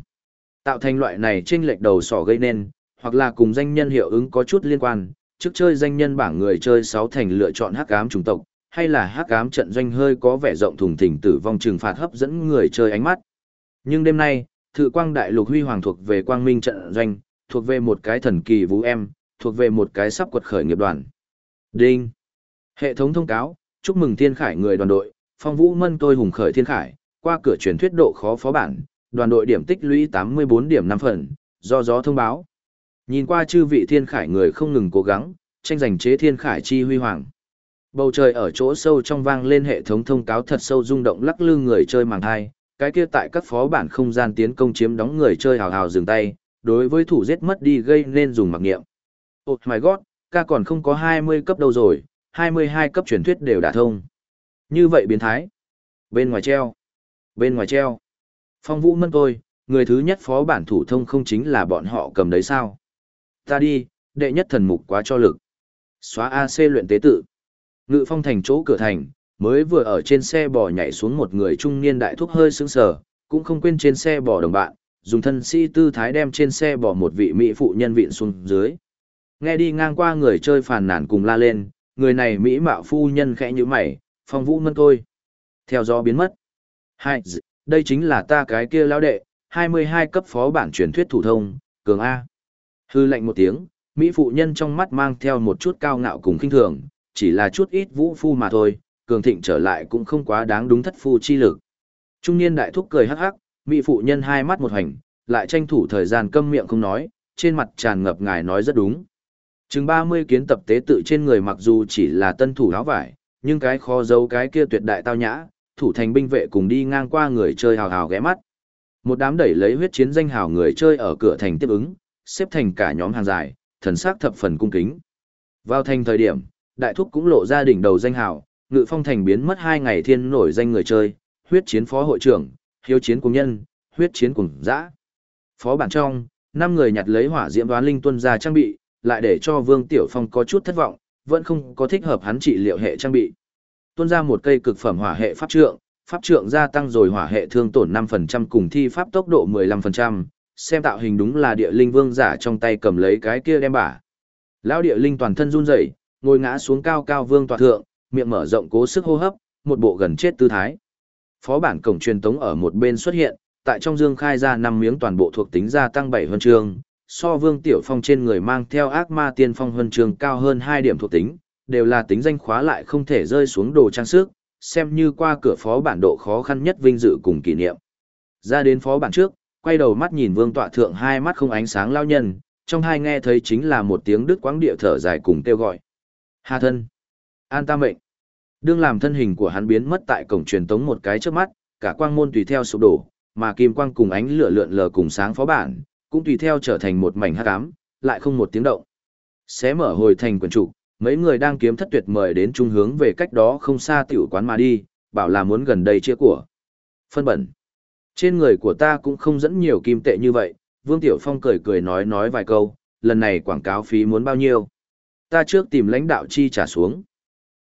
Tạo thành loại này chênh lệch đầu sỏ gây nên, hoặc là cùng danh nhân hiệu ứng có chút liên quan, trước chơi danh nhân bảng người chơi 6 thành lựa chọn hắc ám chủng tộc, hay là hắc ám trận doanh hơi có vẻ rộng thùng thình tử vong trừng phạt hấp dẫn người chơi ánh mắt. Nhưng đêm nay, Thự Quang Đại Lục Huy Hoàng thuộc về Quang Minh trận doanh, thuộc về một cái thần kỳ vũ em, thuộc về một cái sắp quật khởi nghiệp đoàn. Đinh. Hệ thống thông cáo, chúc mừng Thiên Khải người đoàn đội, Phong Vũ Mân tôi hùng khởi Thiên Khải, qua cửa truyền thuyết độ khó phó bản, đoàn đội điểm tích lũy 84 điểm 5 phần, do gió thông báo. Nhìn qua chư vị Thiên Khải người không ngừng cố gắng, tranh giành chế Thiên Khải chi huy hoàng. Bầu trời ở chỗ sâu trong vang lên hệ thống thông cáo thật sâu rung động lắc lư người chơi màng hai, cái kia tại các phó bản không gian tiến công chiếm đóng người chơi hào hào dừng tay, đối với thủ giết mất đi gây nên dùng mặc nghiệm. Oh my god, ca còn không có 20 cấp đâu rồi, 22 cấp truyền thuyết đều đã thông. Như vậy biến thái. Bên ngoài treo. Bên ngoài treo. Phong vũ mân tôi, người thứ nhất phó bản thủ thông không chính là bọn họ cầm đấy sao. Ta đi, đệ nhất thần mục quá cho lực. Xóa AC luyện tế tự. Ngự phong thành chỗ cửa thành, mới vừa ở trên xe bò nhảy xuống một người trung niên đại thúc hơi sững sờ, cũng không quên trên xe bò đồng bạn, dùng thân sĩ tư thái đem trên xe bò một vị mỹ phụ nhân vịn xuống dưới. Nghe đi ngang qua người chơi phàn nàn cùng la lên, người này mỹ mạo phu nhân khẽ như mày, phong vũ mân thôi. Theo gió biến mất. Hai, đây chính là ta cái kia lão đệ, 22 cấp phó bản truyền thuyết thủ thông, cường A. Hư lệnh một tiếng, mỹ phụ nhân trong mắt mang theo một chút cao ngạo cùng khinh thường, chỉ là chút ít vũ phu mà thôi, cường thịnh trở lại cũng không quá đáng đúng thất phu chi lực. Trung niên đại thúc cười hắc hắc, mỹ phụ nhân hai mắt một hành, lại tranh thủ thời gian câm miệng không nói, trên mặt tràn ngập ngài nói rất đúng. Chừng 30 kiến tập tế tự trên người mặc dù chỉ là tân thủ áo vải, nhưng cái khó giấu cái kia tuyệt đại tao nhã, thủ thành binh vệ cùng đi ngang qua người chơi hào hào ghé mắt. Một đám đẩy lấy huyết chiến danh hào người chơi ở cửa thành tiếp ứng, xếp thành cả nhóm hàng dài, thần sắc thập phần cung kính. Vào thành thời điểm, đại thúc cũng lộ ra đỉnh đầu danh hào, ngự phong thành biến mất hai ngày thiên nổi danh người chơi, huyết chiến phó hội trưởng, hiếu chiến cùng nhân, huyết chiến cùng dã. Phó bản trong, năm người nhặt lấy hỏa diễm đoán linh tuân ra trang bị, lại để cho Vương Tiểu Phong có chút thất vọng, vẫn không có thích hợp hắn trị liệu hệ trang bị. Tuân ra một cây cực phẩm hỏa hệ pháp trượng, pháp trượng gia tăng rồi hỏa hệ thương tổn 5% cùng thi pháp tốc độ 15%, xem tạo hình đúng là địa linh vương giả trong tay cầm lấy cái kia đem bả. Lão địa linh toàn thân run rẩy, ngồi ngã xuống cao cao vương tọa thượng, miệng mở rộng cố sức hô hấp, một bộ gần chết tư thái. Phó bản cổng truyền tống ở một bên xuất hiện, tại trong dương khai ra năm miếng toàn bộ thuộc tính gia tăng 7 huân chương, so Vương Tiểu Phong trên người mang theo ác ma tiên phong huân chương cao hơn 2 điểm thuộc tính, đều là tính danh khóa lại không thể rơi xuống đồ trang sức, xem như qua cửa phó bản độ khó khăn nhất vinh dự cùng kỷ niệm. Ra đến phó bản trước, quay đầu mắt nhìn Vương tọa thượng hai mắt không ánh sáng lao nhân, trong hai nghe thấy chính là một tiếng đứt quãng địa thở dài cùng kêu gọi. Hà thân, an ta mệnh. Đương làm thân hình của hắn biến mất tại cổng truyền tống một cái trước mắt, cả quang môn tùy theo sụp đổ, mà kim quang cùng ánh lửa lượn lờ cùng sáng phó bản, cũng tùy theo trở thành một mảnh hắc ám, lại không một tiếng động. Xé mở hồi thành quần trụ, mấy người đang kiếm thất tuyệt mời đến trung hướng về cách đó không xa tiểu quán mà đi, bảo là muốn gần đây chia của. Phân bẩn. Trên người của ta cũng không dẫn nhiều kim tệ như vậy, Vương Tiểu Phong cười cười nói nói vài câu, lần này quảng cáo phí muốn bao nhiêu. Ta trước tìm lãnh đạo chi trả xuống.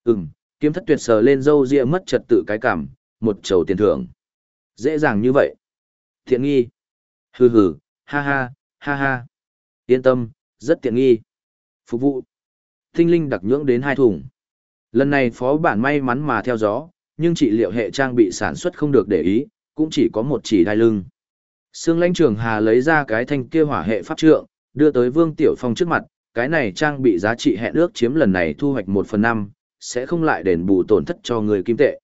Ừm, kiếm thất tuyệt sờ lên dâu ria mất trật tự cái cảm, một chầu tiền thưởng. Dễ dàng như vậy. Thiện nghi. Hừ hừ, ha ha, ha ha. Yên tâm, rất tiện nghi. Phục vụ. Tinh linh đặc nhưỡng đến hai thùng. Lần này phó bản may mắn mà theo gió, nhưng trị liệu hệ trang bị sản xuất không được để ý, cũng chỉ có một chỉ đai lưng. Sương lãnh trường hà lấy ra cái thanh kia hỏa hệ pháp trượng, đưa tới Vương Tiểu Phong trước mặt, cái này trang bị giá trị hẹn ước chiếm lần này thu hoạch một phần năm, sẽ không lại đền bù tổn thất cho người kim tệ.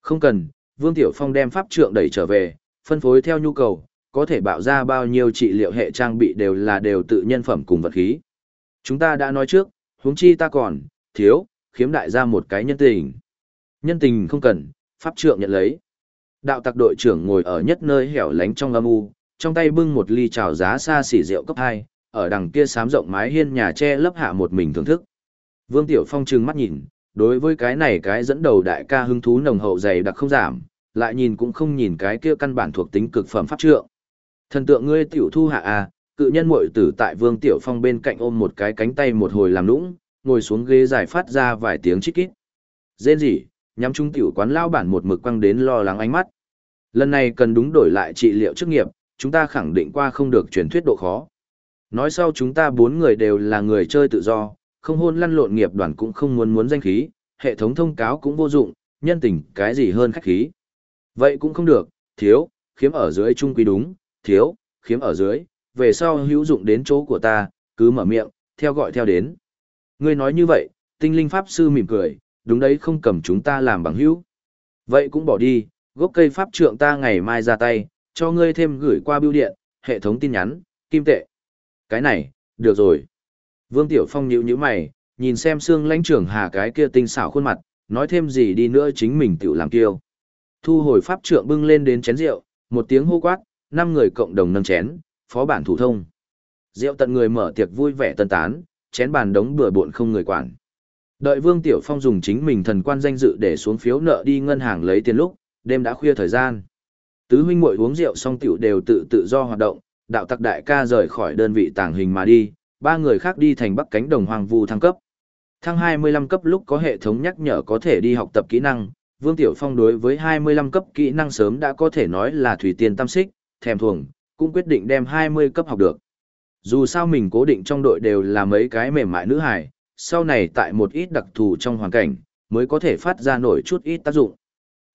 Không cần, Vương Tiểu Phong đem pháp trượng đẩy trở về, phân phối theo nhu cầu, có thể bạo ra bao nhiêu trị liệu hệ trang bị đều là đều tự nhân phẩm cùng vật khí. Chúng ta đã nói trước, huống chi ta còn, thiếu, khiếm đại ra một cái nhân tình. Nhân tình không cần, pháp trượng nhận lấy. Đạo tặc đội trưởng ngồi ở nhất nơi hẻo lánh trong âm u, trong tay bưng một ly trào giá xa xỉ rượu cấp hai ở đằng kia sám rộng mái hiên nhà tre lấp hạ một mình thưởng thức. Vương Tiểu Phong trừng mắt nhìn, đối với cái này cái dẫn đầu đại ca hứng thú nồng hậu dày đặc không giảm, lại nhìn cũng không nhìn cái kia căn bản thuộc tính cực phẩm pháp trượng. Thần tượng ngươi tiểu thu hạ à, cự nhân muội tử tại Vương Tiểu Phong bên cạnh ôm một cái cánh tay một hồi làm nũng, ngồi xuống ghế giải phát ra vài tiếng chít kít. Dên gì, nhắm trung tiểu quán lao bản một mực quăng đến lo lắng ánh mắt. Lần này cần đúng đổi lại trị liệu chức nghiệp, chúng ta khẳng định qua không được truyền thuyết độ khó. Nói sau chúng ta bốn người đều là người chơi tự do, không hôn lăn lộn nghiệp đoàn cũng không muốn muốn danh khí, hệ thống thông cáo cũng vô dụng, nhân tình cái gì hơn khách khí. Vậy cũng không được, thiếu, khiếm ở dưới trung quý đúng, thiếu, khiếm ở dưới, về sau hữu dụng đến chỗ của ta, cứ mở miệng, theo gọi theo đến. Ngươi nói như vậy, tinh linh pháp sư mỉm cười, đúng đấy không cầm chúng ta làm bằng hữu. Vậy cũng bỏ đi, gốc cây pháp trượng ta ngày mai ra tay, cho ngươi thêm gửi qua bưu điện, hệ thống tin nhắn, kim tệ. Cái này, được rồi. Vương Tiểu Phong nhíu nhíu mày, nhìn xem xương lãnh trưởng hà cái kia tinh xảo khuôn mặt, nói thêm gì đi nữa chính mình tự làm kiêu. Thu hồi pháp trượng bưng lên đến chén rượu, một tiếng hô quát, năm người cộng đồng nâng chén, phó bản thủ thông. Rượu tận người mở tiệc vui vẻ tân tán, chén bàn đống bừa bộn không người quản. Đợi Vương Tiểu Phong dùng chính mình thần quan danh dự để xuống phiếu nợ đi ngân hàng lấy tiền lúc, đêm đã khuya thời gian. Tứ huynh muội uống rượu xong tiểu đều tự tự do hoạt động, đạo tặc đại ca rời khỏi đơn vị tàng hình mà đi, ba người khác đi thành bắc cánh đồng hoàng vu thăng cấp. Thăng 25 cấp lúc có hệ thống nhắc nhở có thể đi học tập kỹ năng, Vương Tiểu Phong đối với 25 cấp kỹ năng sớm đã có thể nói là thủy tiên tam xích, thèm thuồng, cũng quyết định đem 20 cấp học được. Dù sao mình cố định trong đội đều là mấy cái mềm mại nữ hài, sau này tại một ít đặc thù trong hoàn cảnh, mới có thể phát ra nổi chút ít tác dụng.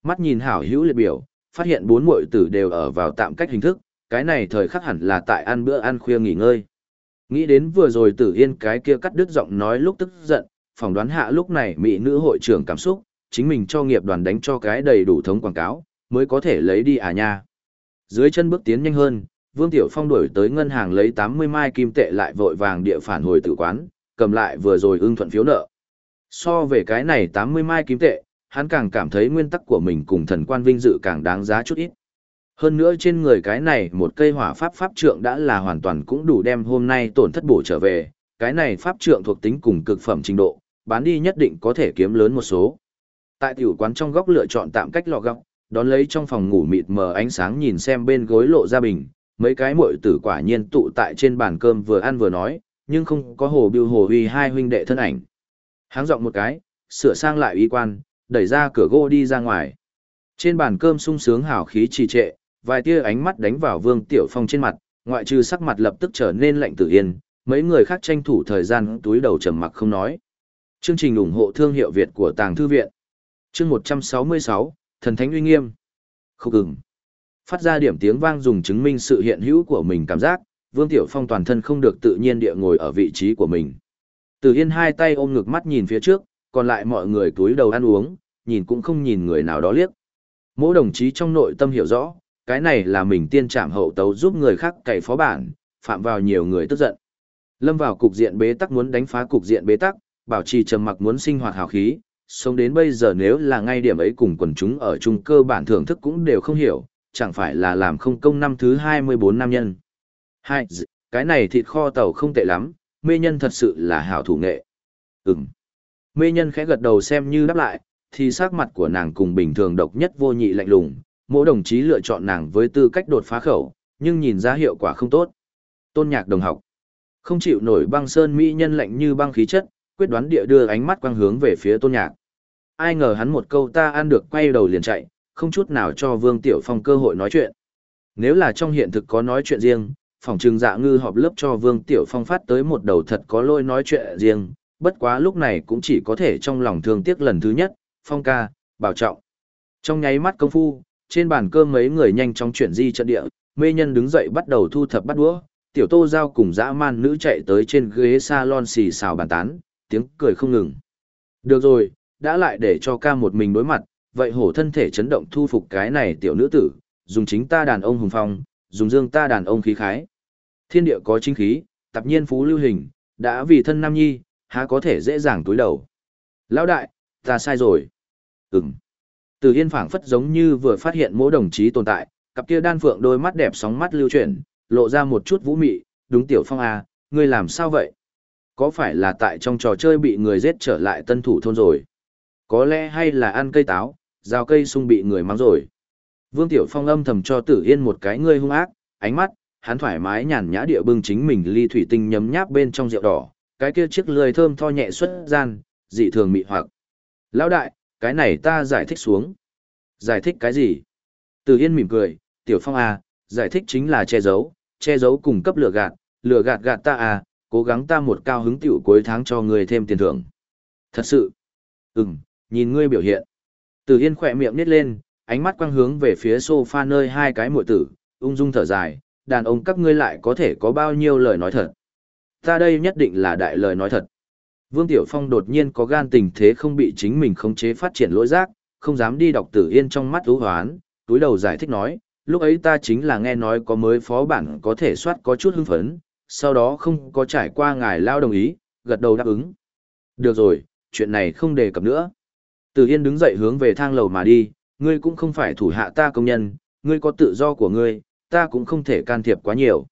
Mắt nhìn hảo hữu liệt biểu, phát hiện bốn muội tử đều ở vào tạm cách hình thức, cái này thời khắc hẳn là tại ăn bữa ăn khuya nghỉ ngơi. Nghĩ đến vừa rồi tử yên cái kia cắt đứt giọng nói lúc tức giận, phỏng đoán hạ lúc này mỹ nữ hội trưởng cảm xúc, chính mình cho nghiệp đoàn đánh cho cái đầy đủ thống quảng cáo, mới có thể lấy đi à nha. Dưới chân bước tiến nhanh hơn, Vương Tiểu Phong đuổi tới ngân hàng lấy 80 mai kim tệ lại vội vàng địa phản hồi tử quán, cầm lại vừa rồi ưng thuận phiếu nợ. So về cái này 80 mai kim tệ, hắn càng cảm thấy nguyên tắc của mình cùng thần quan vinh dự càng đáng giá chút ít. Hơn nữa trên người cái này một cây hỏa pháp pháp trượng đã là hoàn toàn cũng đủ đem hôm nay tổn thất bổ trở về, cái này pháp trượng thuộc tính cùng cực phẩm trình độ, bán đi nhất định có thể kiếm lớn một số. Tại tiểu quán trong góc lựa chọn tạm cách lọ góc, đón lấy trong phòng ngủ mịt mờ ánh sáng nhìn xem bên gối lộ ra bình, mấy cái muội tử quả nhiên tụ tại trên bàn cơm vừa ăn vừa nói, nhưng không có hồ biêu hồ huy hai huynh đệ thân ảnh. Háng giọng một cái, sửa sang lại uy quan, đẩy ra cửa gỗ đi ra ngoài. Trên bàn cơm sung sướng hào khí trì trệ, vài tia ánh mắt đánh vào Vương Tiểu Phong trên mặt, ngoại trừ sắc mặt lập tức trở nên lạnh tự yên, mấy người khác tranh thủ thời gian túi đầu trầm mặc không nói. Chương trình ủng hộ thương hiệu Việt của Tàng Thư Viện. Chương 166, Thần Thánh Uy Nghiêm. Khúc ứng Phát ra điểm tiếng vang dùng chứng minh sự hiện hữu của mình cảm giác, Vương Tiểu Phong toàn thân không được tự nhiên địa ngồi ở vị trí của mình. Từ Yên hai tay ôm ngực mắt nhìn phía trước, còn lại mọi người túi đầu ăn uống, nhìn cũng không nhìn người nào đó liếc. Mỗi đồng chí trong nội tâm hiểu rõ, cái này là mình tiên trảm hậu tấu giúp người khác cày phó bản, phạm vào nhiều người tức giận. Lâm vào cục diện bế tắc muốn đánh phá cục diện bế tắc, bảo trì trầm mặc muốn sinh hoạt hào khí, sống đến bây giờ nếu là ngay điểm ấy cùng quần chúng ở chung cơ bản thưởng thức cũng đều không hiểu, chẳng phải là làm không công năm thứ 24 nam nhân. Hai, cái này thịt kho tàu không tệ lắm, mê nhân thật sự là hảo thủ nghệ. Ừm. Mê nhân khẽ gật đầu xem như đáp lại, thì sắc mặt của nàng cùng bình thường độc nhất vô nhị lạnh lùng, mỗi đồng chí lựa chọn nàng với tư cách đột phá khẩu, nhưng nhìn ra hiệu quả không tốt. Tôn nhạc đồng học. Không chịu nổi băng sơn mỹ nhân lạnh như băng khí chất, quyết đoán địa đưa ánh mắt quang hướng về phía tôn nhạc. Ai ngờ hắn một câu ta ăn được quay đầu liền chạy, không chút nào cho Vương Tiểu Phong cơ hội nói chuyện. Nếu là trong hiện thực có nói chuyện riêng, phòng trường dạ ngư họp lớp cho Vương Tiểu Phong phát tới một đầu thật có lôi nói chuyện riêng, bất quá lúc này cũng chỉ có thể trong lòng thương tiếc lần thứ nhất, Phong ca, bảo trọng. Trong nháy mắt công phu, trên bàn cơm mấy người nhanh chóng chuyển di trận địa, mê nhân đứng dậy bắt đầu thu thập bắt đũa, tiểu tô giao cùng dã man nữ chạy tới trên ghế salon xì xào bàn tán, tiếng cười không ngừng. Được rồi, đã lại để cho ca một mình đối mặt, vậy hổ thân thể chấn động thu phục cái này tiểu nữ tử, dùng chính ta đàn ông hùng phong, dùng dương ta đàn ông khí khái. Thiên địa có chính khí, tập nhiên phú lưu hình, đã vì thân nam nhi, há có thể dễ dàng túi đầu. Lão đại, ta sai rồi. Ừm. Từ Yên phảng phất giống như vừa phát hiện mỗi đồng chí tồn tại, cặp kia đan phượng đôi mắt đẹp sóng mắt lưu chuyển, lộ ra một chút vũ mị, đúng tiểu phong à, ngươi làm sao vậy? Có phải là tại trong trò chơi bị người giết trở lại tân thủ thôn rồi? Có lẽ hay là ăn cây táo, rào cây sung bị người mắng rồi. Vương Tiểu Phong âm thầm cho Tử Yên một cái ngươi hung ác, ánh mắt, hắn thoải mái nhàn nhã địa bưng chính mình ly thủy tinh nhấm nháp bên trong rượu đỏ, cái kia chiếc lười thơm tho nhẹ xuất gian, dị thường mị hoặc. Lão đại, cái này ta giải thích xuống. Giải thích cái gì? từ Yên mỉm cười, Tiểu Phong à, giải thích chính là che giấu, che giấu cùng cấp lừa gạt, lừa gạt gạt ta à, cố gắng ta một cao hứng tiểu cuối tháng cho người thêm tiền thưởng. Thật sự? Ừm, nhìn ngươi biểu hiện. từ Yên khỏe miệng nít lên, ánh mắt quang hướng về phía sofa nơi hai cái muội tử, ung dung thở dài, đàn ông các ngươi lại có thể có bao nhiêu lời nói thật. Ta đây nhất định là đại lời nói thật. Vương Tiểu Phong đột nhiên có gan tình thế không bị chính mình khống chế phát triển lỗi giác, không dám đi đọc Tử Yên trong mắt ưu hoán, túi đầu giải thích nói, lúc ấy ta chính là nghe nói có mới phó bản có thể soát có chút hưng phấn, sau đó không có trải qua ngài lao đồng ý, gật đầu đáp ứng. Được rồi, chuyện này không đề cập nữa. Tử Yên đứng dậy hướng về thang lầu mà đi, ngươi cũng không phải thủ hạ ta công nhân, ngươi có tự do của ngươi, ta cũng không thể can thiệp quá nhiều.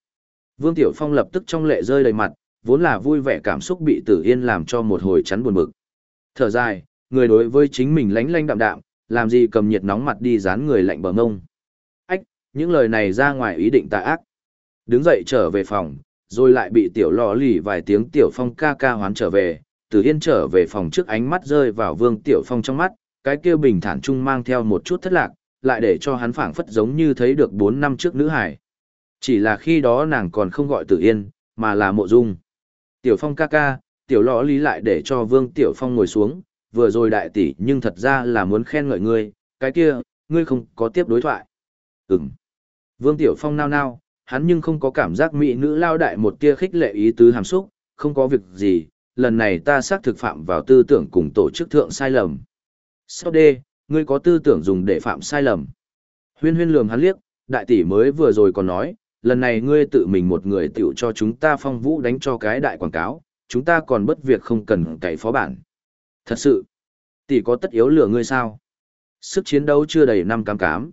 Vương Tiểu Phong lập tức trong lệ rơi đầy mặt, vốn là vui vẻ cảm xúc bị Tử Yên làm cho một hồi chắn buồn bực. Thở dài, người đối với chính mình lánh lánh đạm đạm, làm gì cầm nhiệt nóng mặt đi dán người lạnh bờ ngông. Ách, những lời này ra ngoài ý định tà ác. Đứng dậy trở về phòng, rồi lại bị tiểu lò lì vài tiếng tiểu phong ca ca hoán trở về, Tử Yên trở về phòng trước ánh mắt rơi vào Vương Tiểu Phong trong mắt, cái kia bình thản trung mang theo một chút thất lạc, lại để cho hắn phảng phất giống như thấy được 4 năm trước nữ hải. Chỉ là khi đó nàng còn không gọi Tử Yên, mà là Mộ Dung. Tiểu Phong ca ca, tiểu lọ lý lại để cho Vương Tiểu Phong ngồi xuống, vừa rồi đại tỷ nhưng thật ra là muốn khen ngợi ngươi, cái kia, ngươi không có tiếp đối thoại. Ừm. Vương Tiểu Phong nao nao, hắn nhưng không có cảm giác mỹ nữ lao đại một tia khích lệ ý tứ hàm xúc, không có việc gì, lần này ta xác thực phạm vào tư tưởng cùng tổ chức thượng sai lầm. Sau đê, ngươi có tư tưởng dùng để phạm sai lầm. Huyên huyên lườm hắn liếc, đại tỷ mới vừa rồi còn nói, lần này ngươi tự mình một người tiểu cho chúng ta phong vũ đánh cho cái đại quảng cáo, chúng ta còn bất việc không cần cậy phó bản. Thật sự, tỷ có tất yếu lửa ngươi sao? Sức chiến đấu chưa đầy năm cám cám.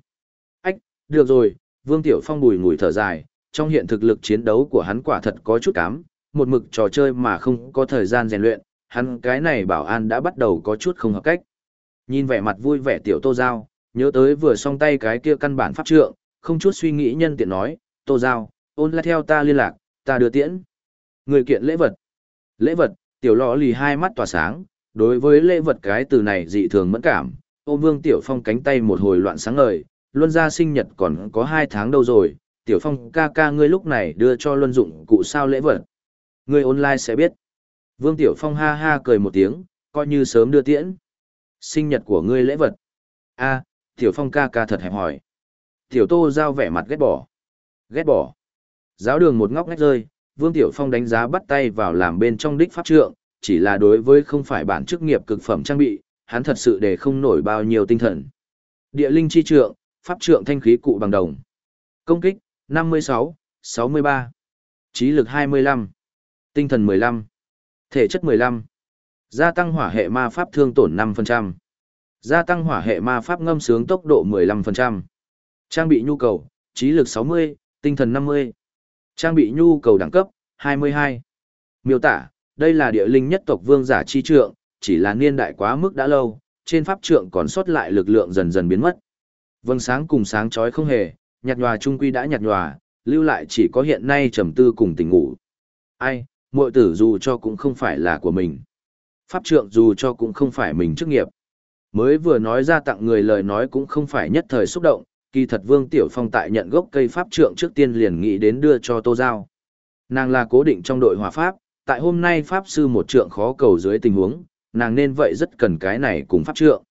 Ách, được rồi, Vương Tiểu Phong bùi ngùi thở dài, trong hiện thực lực chiến đấu của hắn quả thật có chút cám, một mực trò chơi mà không có thời gian rèn luyện, hắn cái này bảo an đã bắt đầu có chút không hợp cách. Nhìn vẻ mặt vui vẻ tiểu Tô Giao, nhớ tới vừa xong tay cái kia căn bản pháp trượng, không chút suy nghĩ nhân tiện nói, Tô Giao, ôn lại theo ta liên lạc, ta đưa tiễn. Người kiện lễ vật. Lễ vật, tiểu lọ lì hai mắt tỏa sáng, đối với lễ vật cái từ này dị thường mẫn cảm, ô Vương Tiểu Phong cánh tay một hồi loạn sáng ngời, luân ra sinh nhật còn có hai tháng đâu rồi, Tiểu Phong ca ca ngươi lúc này đưa cho luân dụng cụ sao lễ vật. Ngươi online sẽ biết. Vương Tiểu Phong ha ha cười một tiếng, coi như sớm đưa tiễn. Sinh nhật của ngươi lễ vật. a Tiểu Phong ca ca thật hẹp hỏi. Tiểu Tô giao vẻ mặt ghét bỏ. Ghét bỏ. Giáo đường một ngóc ngách rơi, Vương Tiểu Phong đánh giá bắt tay vào làm bên trong đích pháp trượng, chỉ là đối với không phải bản chức nghiệp cực phẩm trang bị, hắn thật sự để không nổi bao nhiêu tinh thần. Địa linh chi trượng, pháp trượng thanh khí cụ bằng đồng. Công kích, 56, 63. Trí lực 25. Tinh thần 15. Thể chất 15. Gia tăng hỏa hệ ma pháp thương tổn 5%. Gia tăng hỏa hệ ma pháp ngâm sướng tốc độ 15%. Trang bị nhu cầu, trí lực 60, tinh thần 50. Trang bị nhu cầu đẳng cấp, 22. Miêu tả, đây là địa linh nhất tộc vương giả chi trượng, chỉ là niên đại quá mức đã lâu, trên pháp trượng còn sót lại lực lượng dần dần biến mất. Vâng sáng cùng sáng chói không hề, nhạt nhòa trung quy đã nhạt nhòa, lưu lại chỉ có hiện nay trầm tư cùng tỉnh ngủ. Ai, muội tử dù cho cũng không phải là của mình. Pháp trượng dù cho cũng không phải mình chức nghiệp. Mới vừa nói ra tặng người lời nói cũng không phải nhất thời xúc động, kỳ thật Vương Tiểu Phong tại nhận gốc cây pháp trượng trước tiên liền nghĩ đến đưa cho Tô Giao. Nàng là cố định trong đội hòa pháp, tại hôm nay pháp sư một trượng khó cầu dưới tình huống, nàng nên vậy rất cần cái này cùng pháp trượng.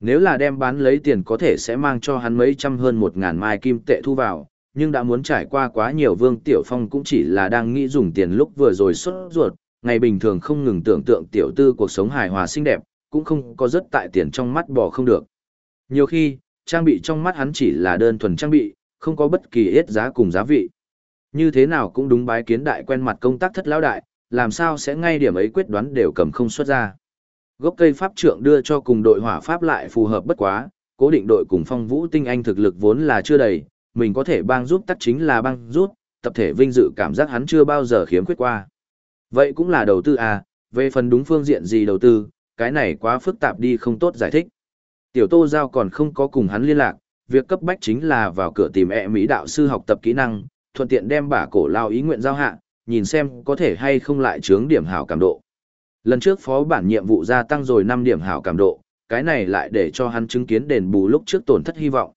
Nếu là đem bán lấy tiền có thể sẽ mang cho hắn mấy trăm hơn một ngàn mai kim tệ thu vào, nhưng đã muốn trải qua quá nhiều Vương Tiểu Phong cũng chỉ là đang nghĩ dùng tiền lúc vừa rồi xuất ruột, ngày bình thường không ngừng tưởng tượng tiểu tư cuộc sống hài hòa xinh đẹp, cũng không có rất tại tiền trong mắt bỏ không được. Nhiều khi, trang bị trong mắt hắn chỉ là đơn thuần trang bị, không có bất kỳ ít giá cùng giá vị. Như thế nào cũng đúng bái kiến đại quen mặt công tác thất lão đại, làm sao sẽ ngay điểm ấy quyết đoán đều cầm không xuất ra. Gốc cây pháp trượng đưa cho cùng đội hỏa pháp lại phù hợp bất quá, cố định đội cùng phong vũ tinh anh thực lực vốn là chưa đầy, mình có thể bang giúp tắt chính là bang rút, tập thể vinh dự cảm giác hắn chưa bao giờ khiếm khuyết qua. Vậy cũng là đầu tư à, về phần đúng phương diện gì đầu tư, cái này quá phức tạp đi không tốt giải thích. Tiểu Tô Giao còn không có cùng hắn liên lạc, việc cấp bách chính là vào cửa tìm ẹ Mỹ đạo sư học tập kỹ năng, thuận tiện đem bả cổ lao ý nguyện giao hạ, nhìn xem có thể hay không lại chướng điểm hảo cảm độ. Lần trước phó bản nhiệm vụ gia tăng rồi 5 điểm hảo cảm độ, cái này lại để cho hắn chứng kiến đền bù lúc trước tổn thất hy vọng.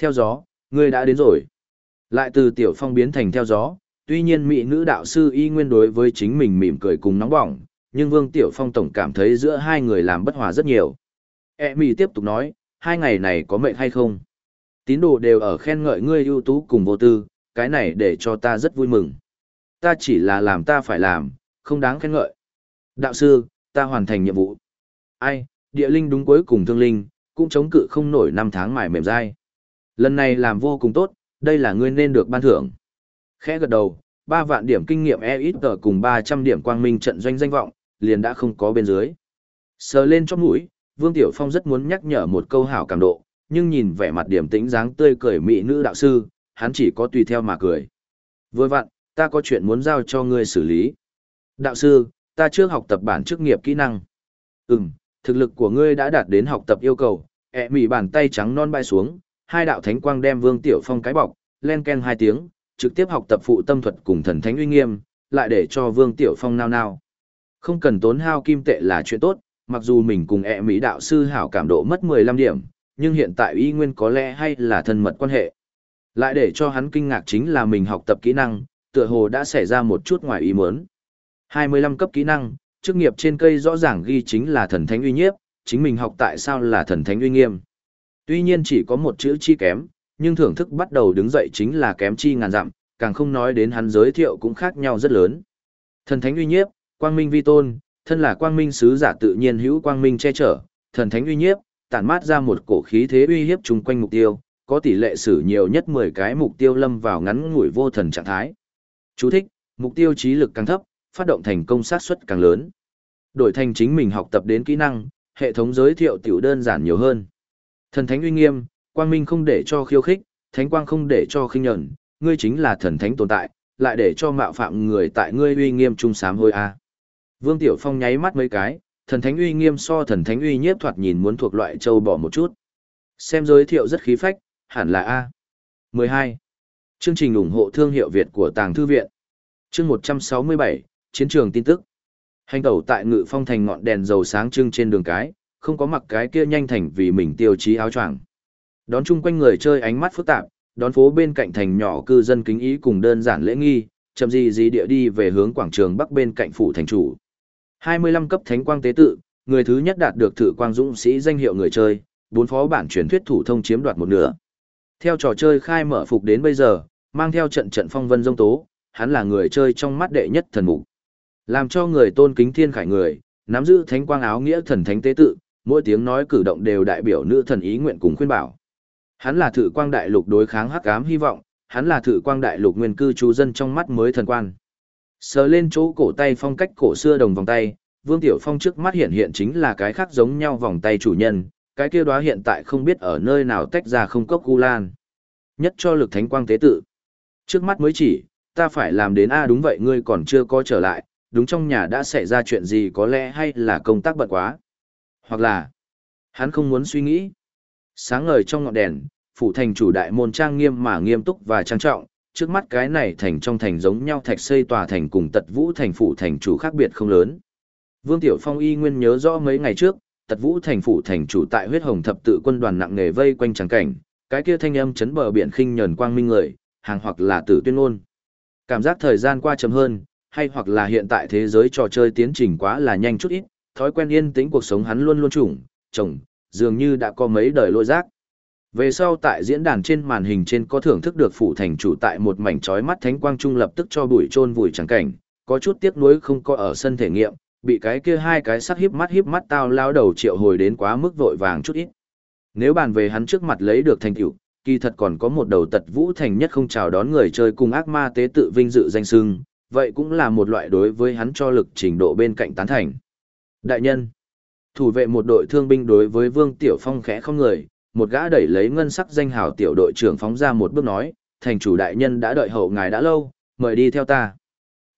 Theo gió, ngươi đã đến rồi. Lại từ tiểu phong biến thành theo gió, tuy nhiên mỹ nữ đạo sư y nguyên đối với chính mình mỉm cười cùng nóng bỏng, nhưng Vương Tiểu Phong tổng cảm thấy giữa hai người làm bất hòa rất nhiều. E Mi tiếp tục nói, hai ngày này có mệnh hay không? Tín đồ đều ở khen ngợi ngươi ưu tú cùng vô tư, cái này để cho ta rất vui mừng. Ta chỉ là làm ta phải làm, không đáng khen ngợi. Đạo sư, ta hoàn thành nhiệm vụ. Ai, địa linh đúng cuối cùng thương linh, cũng chống cự không nổi năm tháng mài mềm dai. Lần này làm vô cùng tốt, đây là ngươi nên được ban thưởng. Khẽ gật đầu, ba vạn điểm kinh nghiệm e ít cùng ba trăm điểm quang minh trận doanh danh vọng, liền đã không có bên dưới. Sờ lên trong mũi, Vương Tiểu Phong rất muốn nhắc nhở một câu hảo cảm độ, nhưng nhìn vẻ mặt điểm tĩnh dáng tươi cười mỹ nữ đạo sư, hắn chỉ có tùy theo mà cười. Vừa vặn, ta có chuyện muốn giao cho ngươi xử lý. Đạo sư, ta chưa học tập bản chức nghiệp kỹ năng. Ừm, thực lực của ngươi đã đạt đến học tập yêu cầu, ẹ mỉ bàn tay trắng non bay xuống, hai đạo thánh quang đem Vương Tiểu Phong cái bọc, len ken hai tiếng, trực tiếp học tập phụ tâm thuật cùng thần thánh uy nghiêm, lại để cho Vương Tiểu Phong nao nao. Không cần tốn hao kim tệ là chuyện tốt, mặc dù mình cùng ẹ mỹ đạo sư hảo cảm độ mất 15 điểm, nhưng hiện tại y nguyên có lẽ hay là thân mật quan hệ. Lại để cho hắn kinh ngạc chính là mình học tập kỹ năng, tựa hồ đã xảy ra một chút ngoài ý muốn. 25 cấp kỹ năng, chức nghiệp trên cây rõ ràng ghi chính là thần thánh uy nhiếp, chính mình học tại sao là thần thánh uy nghiêm. Tuy nhiên chỉ có một chữ chi kém, nhưng thưởng thức bắt đầu đứng dậy chính là kém chi ngàn dặm, càng không nói đến hắn giới thiệu cũng khác nhau rất lớn. Thần thánh uy nhiếp, quang minh vi tôn, thân là quang minh sứ giả tự nhiên hữu quang minh che chở, thần thánh uy nhiếp, tản mát ra một cổ khí thế uy hiếp chung quanh mục tiêu, có tỷ lệ xử nhiều nhất 10 cái mục tiêu lâm vào ngắn ngủi vô thần trạng thái. Chú thích, mục tiêu trí lực càng thấp, phát động thành công sát suất càng lớn. Đổi thành chính mình học tập đến kỹ năng, hệ thống giới thiệu tiểu đơn giản nhiều hơn. Thần thánh uy nghiêm, quang minh không để cho khiêu khích, thánh quang không để cho khinh nhẫn, ngươi chính là thần thánh tồn tại, lại để cho mạo phạm người tại ngươi uy nghiêm trung sám hôi a. Vương Tiểu Phong nháy mắt mấy cái, thần thánh uy nghiêm so thần thánh uy nhiếp thoạt nhìn muốn thuộc loại châu bỏ một chút. Xem giới thiệu rất khí phách, hẳn là A. 12. Chương trình ủng hộ thương hiệu Việt của Tàng Thư Viện. Chương 167, chiến trường tin tức. Hành tẩu tại ngự phong thành ngọn đèn dầu sáng trưng trên đường cái, không có mặc cái kia nhanh thành vì mình tiêu chí áo choàng. Đón chung quanh người chơi ánh mắt phức tạp, đón phố bên cạnh thành nhỏ cư dân kính ý cùng đơn giản lễ nghi, chậm gì gì địa đi về hướng quảng trường bắc bên cạnh phủ thành chủ. 25 cấp thánh quang tế tự, người thứ nhất đạt được thử quang dũng sĩ danh hiệu người chơi, bốn phó bản truyền thuyết thủ thông chiếm đoạt một nửa. Theo trò chơi khai mở phục đến bây giờ, mang theo trận trận phong vân dông tố, hắn là người chơi trong mắt đệ nhất thần mục. Làm cho người tôn kính thiên khải người, nắm giữ thánh quang áo nghĩa thần thánh tế tự, mỗi tiếng nói cử động đều đại biểu nữ thần ý nguyện cùng khuyên bảo. Hắn là thử quang đại lục đối kháng hắc ám hy vọng, hắn là thử quang đại lục nguyên cư chú dân trong mắt mới thần quan. Sờ lên chỗ cổ tay phong cách cổ xưa đồng vòng tay, Vương Tiểu Phong trước mắt hiện hiện chính là cái khác giống nhau vòng tay chủ nhân, cái kia đóa hiện tại không biết ở nơi nào tách ra không cốc gu lan. Nhất cho lực thánh quang tế tự. Trước mắt mới chỉ, ta phải làm đến A à đúng vậy ngươi còn chưa có trở lại, đúng trong nhà đã xảy ra chuyện gì có lẽ hay là công tác bận quá. Hoặc là, hắn không muốn suy nghĩ. Sáng ngời trong ngọn đèn, phủ thành chủ đại môn trang nghiêm mà nghiêm túc và trang trọng, trước mắt cái này thành trong thành giống nhau thạch xây tòa thành cùng tật vũ thành phủ thành chủ khác biệt không lớn. Vương Tiểu Phong y nguyên nhớ rõ mấy ngày trước, tật vũ thành phủ thành chủ tại huyết hồng thập tự quân đoàn nặng nghề vây quanh tràng cảnh, cái kia thanh âm chấn bờ biển khinh nhờn quang minh người, hàng hoặc là tử tuyên ngôn. Cảm giác thời gian qua chậm hơn, hay hoặc là hiện tại thế giới trò chơi tiến trình quá là nhanh chút ít, thói quen yên tĩnh cuộc sống hắn luôn luôn trùng, chồng, dường như đã có mấy đời lôi giác. Về sau tại diễn đàn trên màn hình trên có thưởng thức được phụ thành chủ tại một mảnh chói mắt thánh quang trung lập tức cho bụi chôn vùi chẳng cảnh, có chút tiếc nuối không có ở sân thể nghiệm, bị cái kia hai cái sắc híp mắt híp mắt tao lao đầu triệu hồi đến quá mức vội vàng chút ít. Nếu bàn về hắn trước mặt lấy được thành tựu, kỳ thật còn có một đầu tật vũ thành nhất không chào đón người chơi cùng ác ma tế tự vinh dự danh sưng, vậy cũng là một loại đối với hắn cho lực trình độ bên cạnh tán thành. Đại nhân, thủ vệ một đội thương binh đối với Vương Tiểu Phong khẽ không người, một gã đẩy lấy ngân sắc danh hào tiểu đội trưởng phóng ra một bước nói, thành chủ đại nhân đã đợi hậu ngài đã lâu, mời đi theo ta.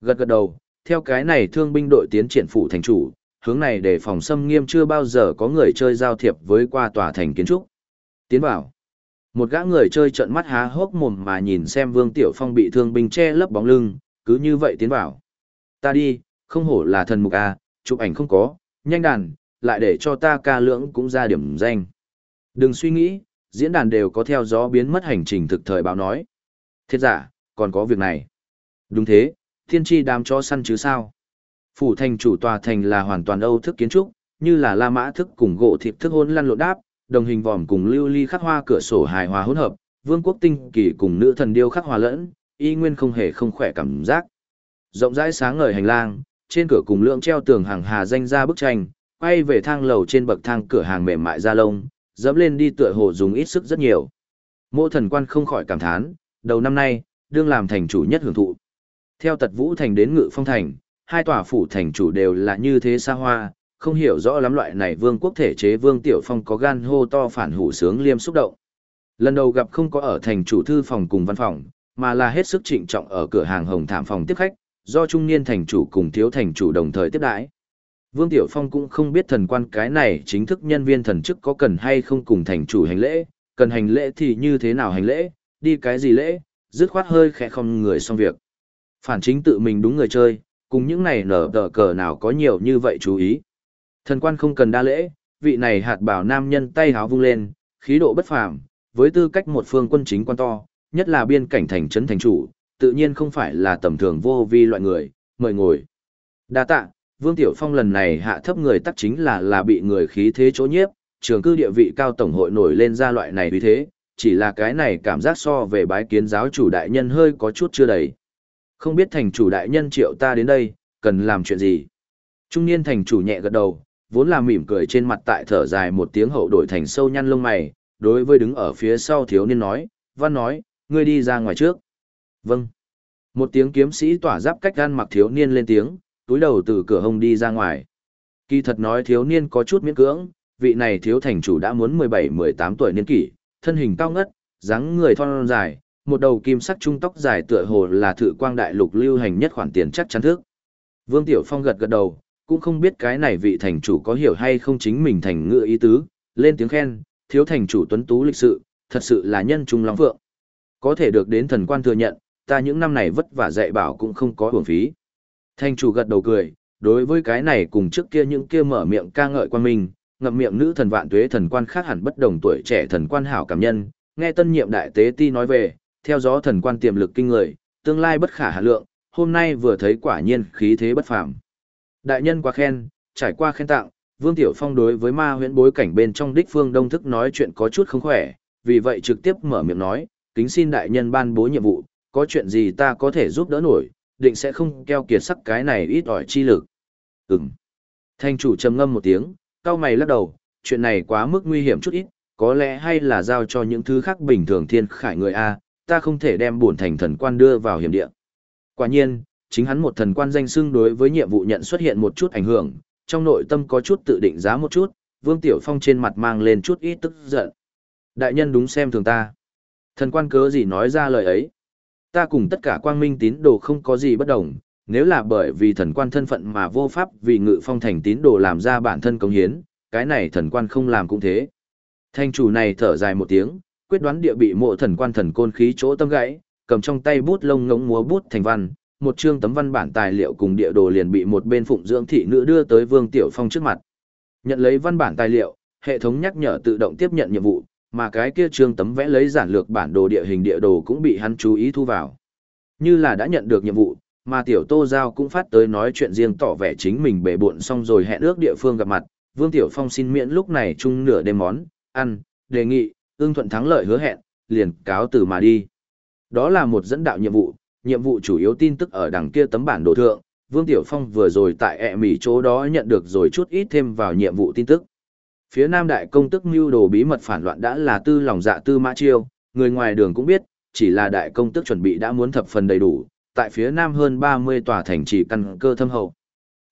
Gật gật đầu, theo cái này thương binh đội tiến triển phủ thành chủ, hướng này để phòng xâm nghiêm chưa bao giờ có người chơi giao thiệp với qua tòa thành kiến trúc. Tiến vào. Một gã người chơi trợn mắt há hốc mồm mà nhìn xem Vương Tiểu Phong bị thương binh che lấp bóng lưng, cứ như vậy tiến vào. Ta đi, không hổ là thần mục A, chụp ảnh không có, nhanh đàn, lại để cho ta ca lưỡng cũng ra điểm danh. Đừng suy nghĩ, diễn đàn đều có theo gió biến mất hành trình thực thời báo nói. Thiệt giả, còn có việc này. Đúng thế, thiên tri đám cho săn chứ sao. Phủ thành chủ tòa thành là hoàn toàn Âu thức kiến trúc, như là La Mã thức cùng gỗ thịt thức hôn lăn lộn đáp, đồng hình vòm cùng lưu ly khắc hoa cửa sổ hài hòa hỗn hợp, vương quốc tinh kỳ cùng nữ thần điêu khắc hòa lẫn, y nguyên không hề không khỏe cảm giác. Rộng rãi sáng ngời hành lang, trên cửa cùng lượng treo tường hàng hà danh ra bức tranh, quay về thang lầu trên bậc thang cửa hàng mềm mại da lông, dẫm lên đi tựa hồ dùng ít sức rất nhiều. Mộ thần quan không khỏi cảm thán, đầu năm nay, đương làm thành chủ nhất hưởng thụ. Theo tật vũ thành đến ngự phong thành, hai tòa phủ thành chủ đều là như thế xa hoa, không hiểu rõ lắm loại này vương quốc thể chế vương tiểu phong có gan hô to phản hủ sướng liêm xúc động. Lần đầu gặp không có ở thành chủ thư phòng cùng văn phòng, mà là hết sức trịnh trọng ở cửa hàng hồng thảm phòng tiếp khách, do trung niên thành chủ cùng thiếu thành chủ đồng thời tiếp đãi. Vương Tiểu Phong cũng không biết thần quan cái này chính thức nhân viên thần chức có cần hay không cùng thành chủ hành lễ, cần hành lễ thì như thế nào hành lễ, đi cái gì lễ, dứt khoát hơi khẽ không người xong việc. Phản chính tự mình đúng người chơi, cùng những này nở tờ cờ nào có nhiều như vậy chú ý. Thần quan không cần đa lễ, vị này hạt bảo nam nhân tay háo vung lên, khí độ bất phàm, với tư cách một phương quân chính quan to, nhất là biên cảnh thành trấn thành chủ, tự nhiên không phải là tầm thường vô vi loại người, mời ngồi. Đa tạ, Vương Tiểu Phong lần này hạ thấp người tắc chính là là bị người khí thế chỗ nhiếp, trường cư địa vị cao tổng hội nổi lên ra loại này vì thế, chỉ là cái này cảm giác so về bái kiến giáo chủ đại nhân hơi có chút chưa đầy. Không biết thành chủ đại nhân triệu ta đến đây, cần làm chuyện gì? Trung niên thành chủ nhẹ gật đầu, vốn là mỉm cười trên mặt tại thở dài một tiếng hậu đổi thành sâu nhăn lông mày, đối với đứng ở phía sau thiếu niên nói, văn nói, ngươi đi ra ngoài trước. Vâng. Một tiếng kiếm sĩ tỏa giáp cách gan mặc thiếu niên lên tiếng, túi đầu từ cửa hông đi ra ngoài. Kỳ thật nói thiếu niên có chút miễn cưỡng, vị này thiếu thành chủ đã muốn 17-18 tuổi niên kỷ, thân hình cao ngất, dáng người thon dài, một đầu kim sắc trung tóc dài tựa hồ là thự quang đại lục lưu hành nhất khoản tiền chắc chắn thức. Vương Tiểu Phong gật gật đầu, cũng không biết cái này vị thành chủ có hiểu hay không chính mình thành ngựa ý tứ, lên tiếng khen, thiếu thành chủ tuấn tú lịch sự, thật sự là nhân trung long vượng Có thể được đến thần quan thừa nhận, ta những năm này vất vả dạy bảo cũng không có hưởng phí. Thanh chủ gật đầu cười, đối với cái này cùng trước kia những kia mở miệng ca ngợi quan minh, ngậm miệng nữ thần vạn tuế thần quan khác hẳn bất đồng tuổi trẻ thần quan hảo cảm nhân, nghe tân nhiệm đại tế ti nói về, theo gió thần quan tiềm lực kinh người, tương lai bất khả hạ lượng, hôm nay vừa thấy quả nhiên khí thế bất phàm. Đại nhân quá khen, trải qua khen tặng, Vương Tiểu Phong đối với ma huyễn bối cảnh bên trong đích phương đông thức nói chuyện có chút không khỏe, vì vậy trực tiếp mở miệng nói, kính xin đại nhân ban bố nhiệm vụ, có chuyện gì ta có thể giúp đỡ nổi, định sẽ không keo kiệt sắc cái này ít ỏi chi lực. Ừm. Thanh chủ trầm ngâm một tiếng, cao mày lắc đầu, chuyện này quá mức nguy hiểm chút ít, có lẽ hay là giao cho những thứ khác bình thường thiên khải người A, ta không thể đem bổn thành thần quan đưa vào hiểm địa. Quả nhiên, chính hắn một thần quan danh xưng đối với nhiệm vụ nhận xuất hiện một chút ảnh hưởng, trong nội tâm có chút tự định giá một chút, Vương Tiểu Phong trên mặt mang lên chút ít tức giận. Đại nhân đúng xem thường ta. Thần quan cớ gì nói ra lời ấy. Ta cùng tất cả quang minh tín đồ không có gì bất đồng, nếu là bởi vì thần quan thân phận mà vô pháp vì ngự phong thành tín đồ làm ra bản thân công hiến, cái này thần quan không làm cũng thế. Thanh chủ này thở dài một tiếng, quyết đoán địa bị mộ thần quan thần côn khí chỗ tâm gãy, cầm trong tay bút lông ngỗng múa bút thành văn, một chương tấm văn bản tài liệu cùng địa đồ liền bị một bên phụng dưỡng thị nữ đưa tới Vương Tiểu Phong trước mặt. Nhận lấy văn bản tài liệu, hệ thống nhắc nhở tự động tiếp nhận nhiệm vụ, mà cái kia trương tấm vẽ lấy giản lược bản đồ địa hình địa đồ cũng bị hắn chú ý thu vào. Như là đã nhận được nhiệm vụ, mà Tiểu Tô Giao cũng phát tới nói chuyện riêng tỏ vẻ chính mình bể buộn xong rồi hẹn ước địa phương gặp mặt, Vương Tiểu Phong xin miễn lúc này chung nửa đêm món, ăn, đề nghị, ưng thuận thắng lợi hứa hẹn, liền cáo từ mà đi. Đó là một dẫn đạo nhiệm vụ, nhiệm vụ chủ yếu tin tức ở đằng kia tấm bản đồ thượng, Vương Tiểu Phong vừa rồi tại ẹ mỉ chỗ đó nhận được rồi chút ít thêm vào nhiệm vụ tin tức. Phía Nam Đại Công tức mưu đồ bí mật phản loạn đã là tư lòng dạ tư mã chiêu, người ngoài đường cũng biết, chỉ là Đại Công tức chuẩn bị đã muốn thập phần đầy đủ, tại phía Nam hơn 30 tòa thành trì căn cơ thâm hậu.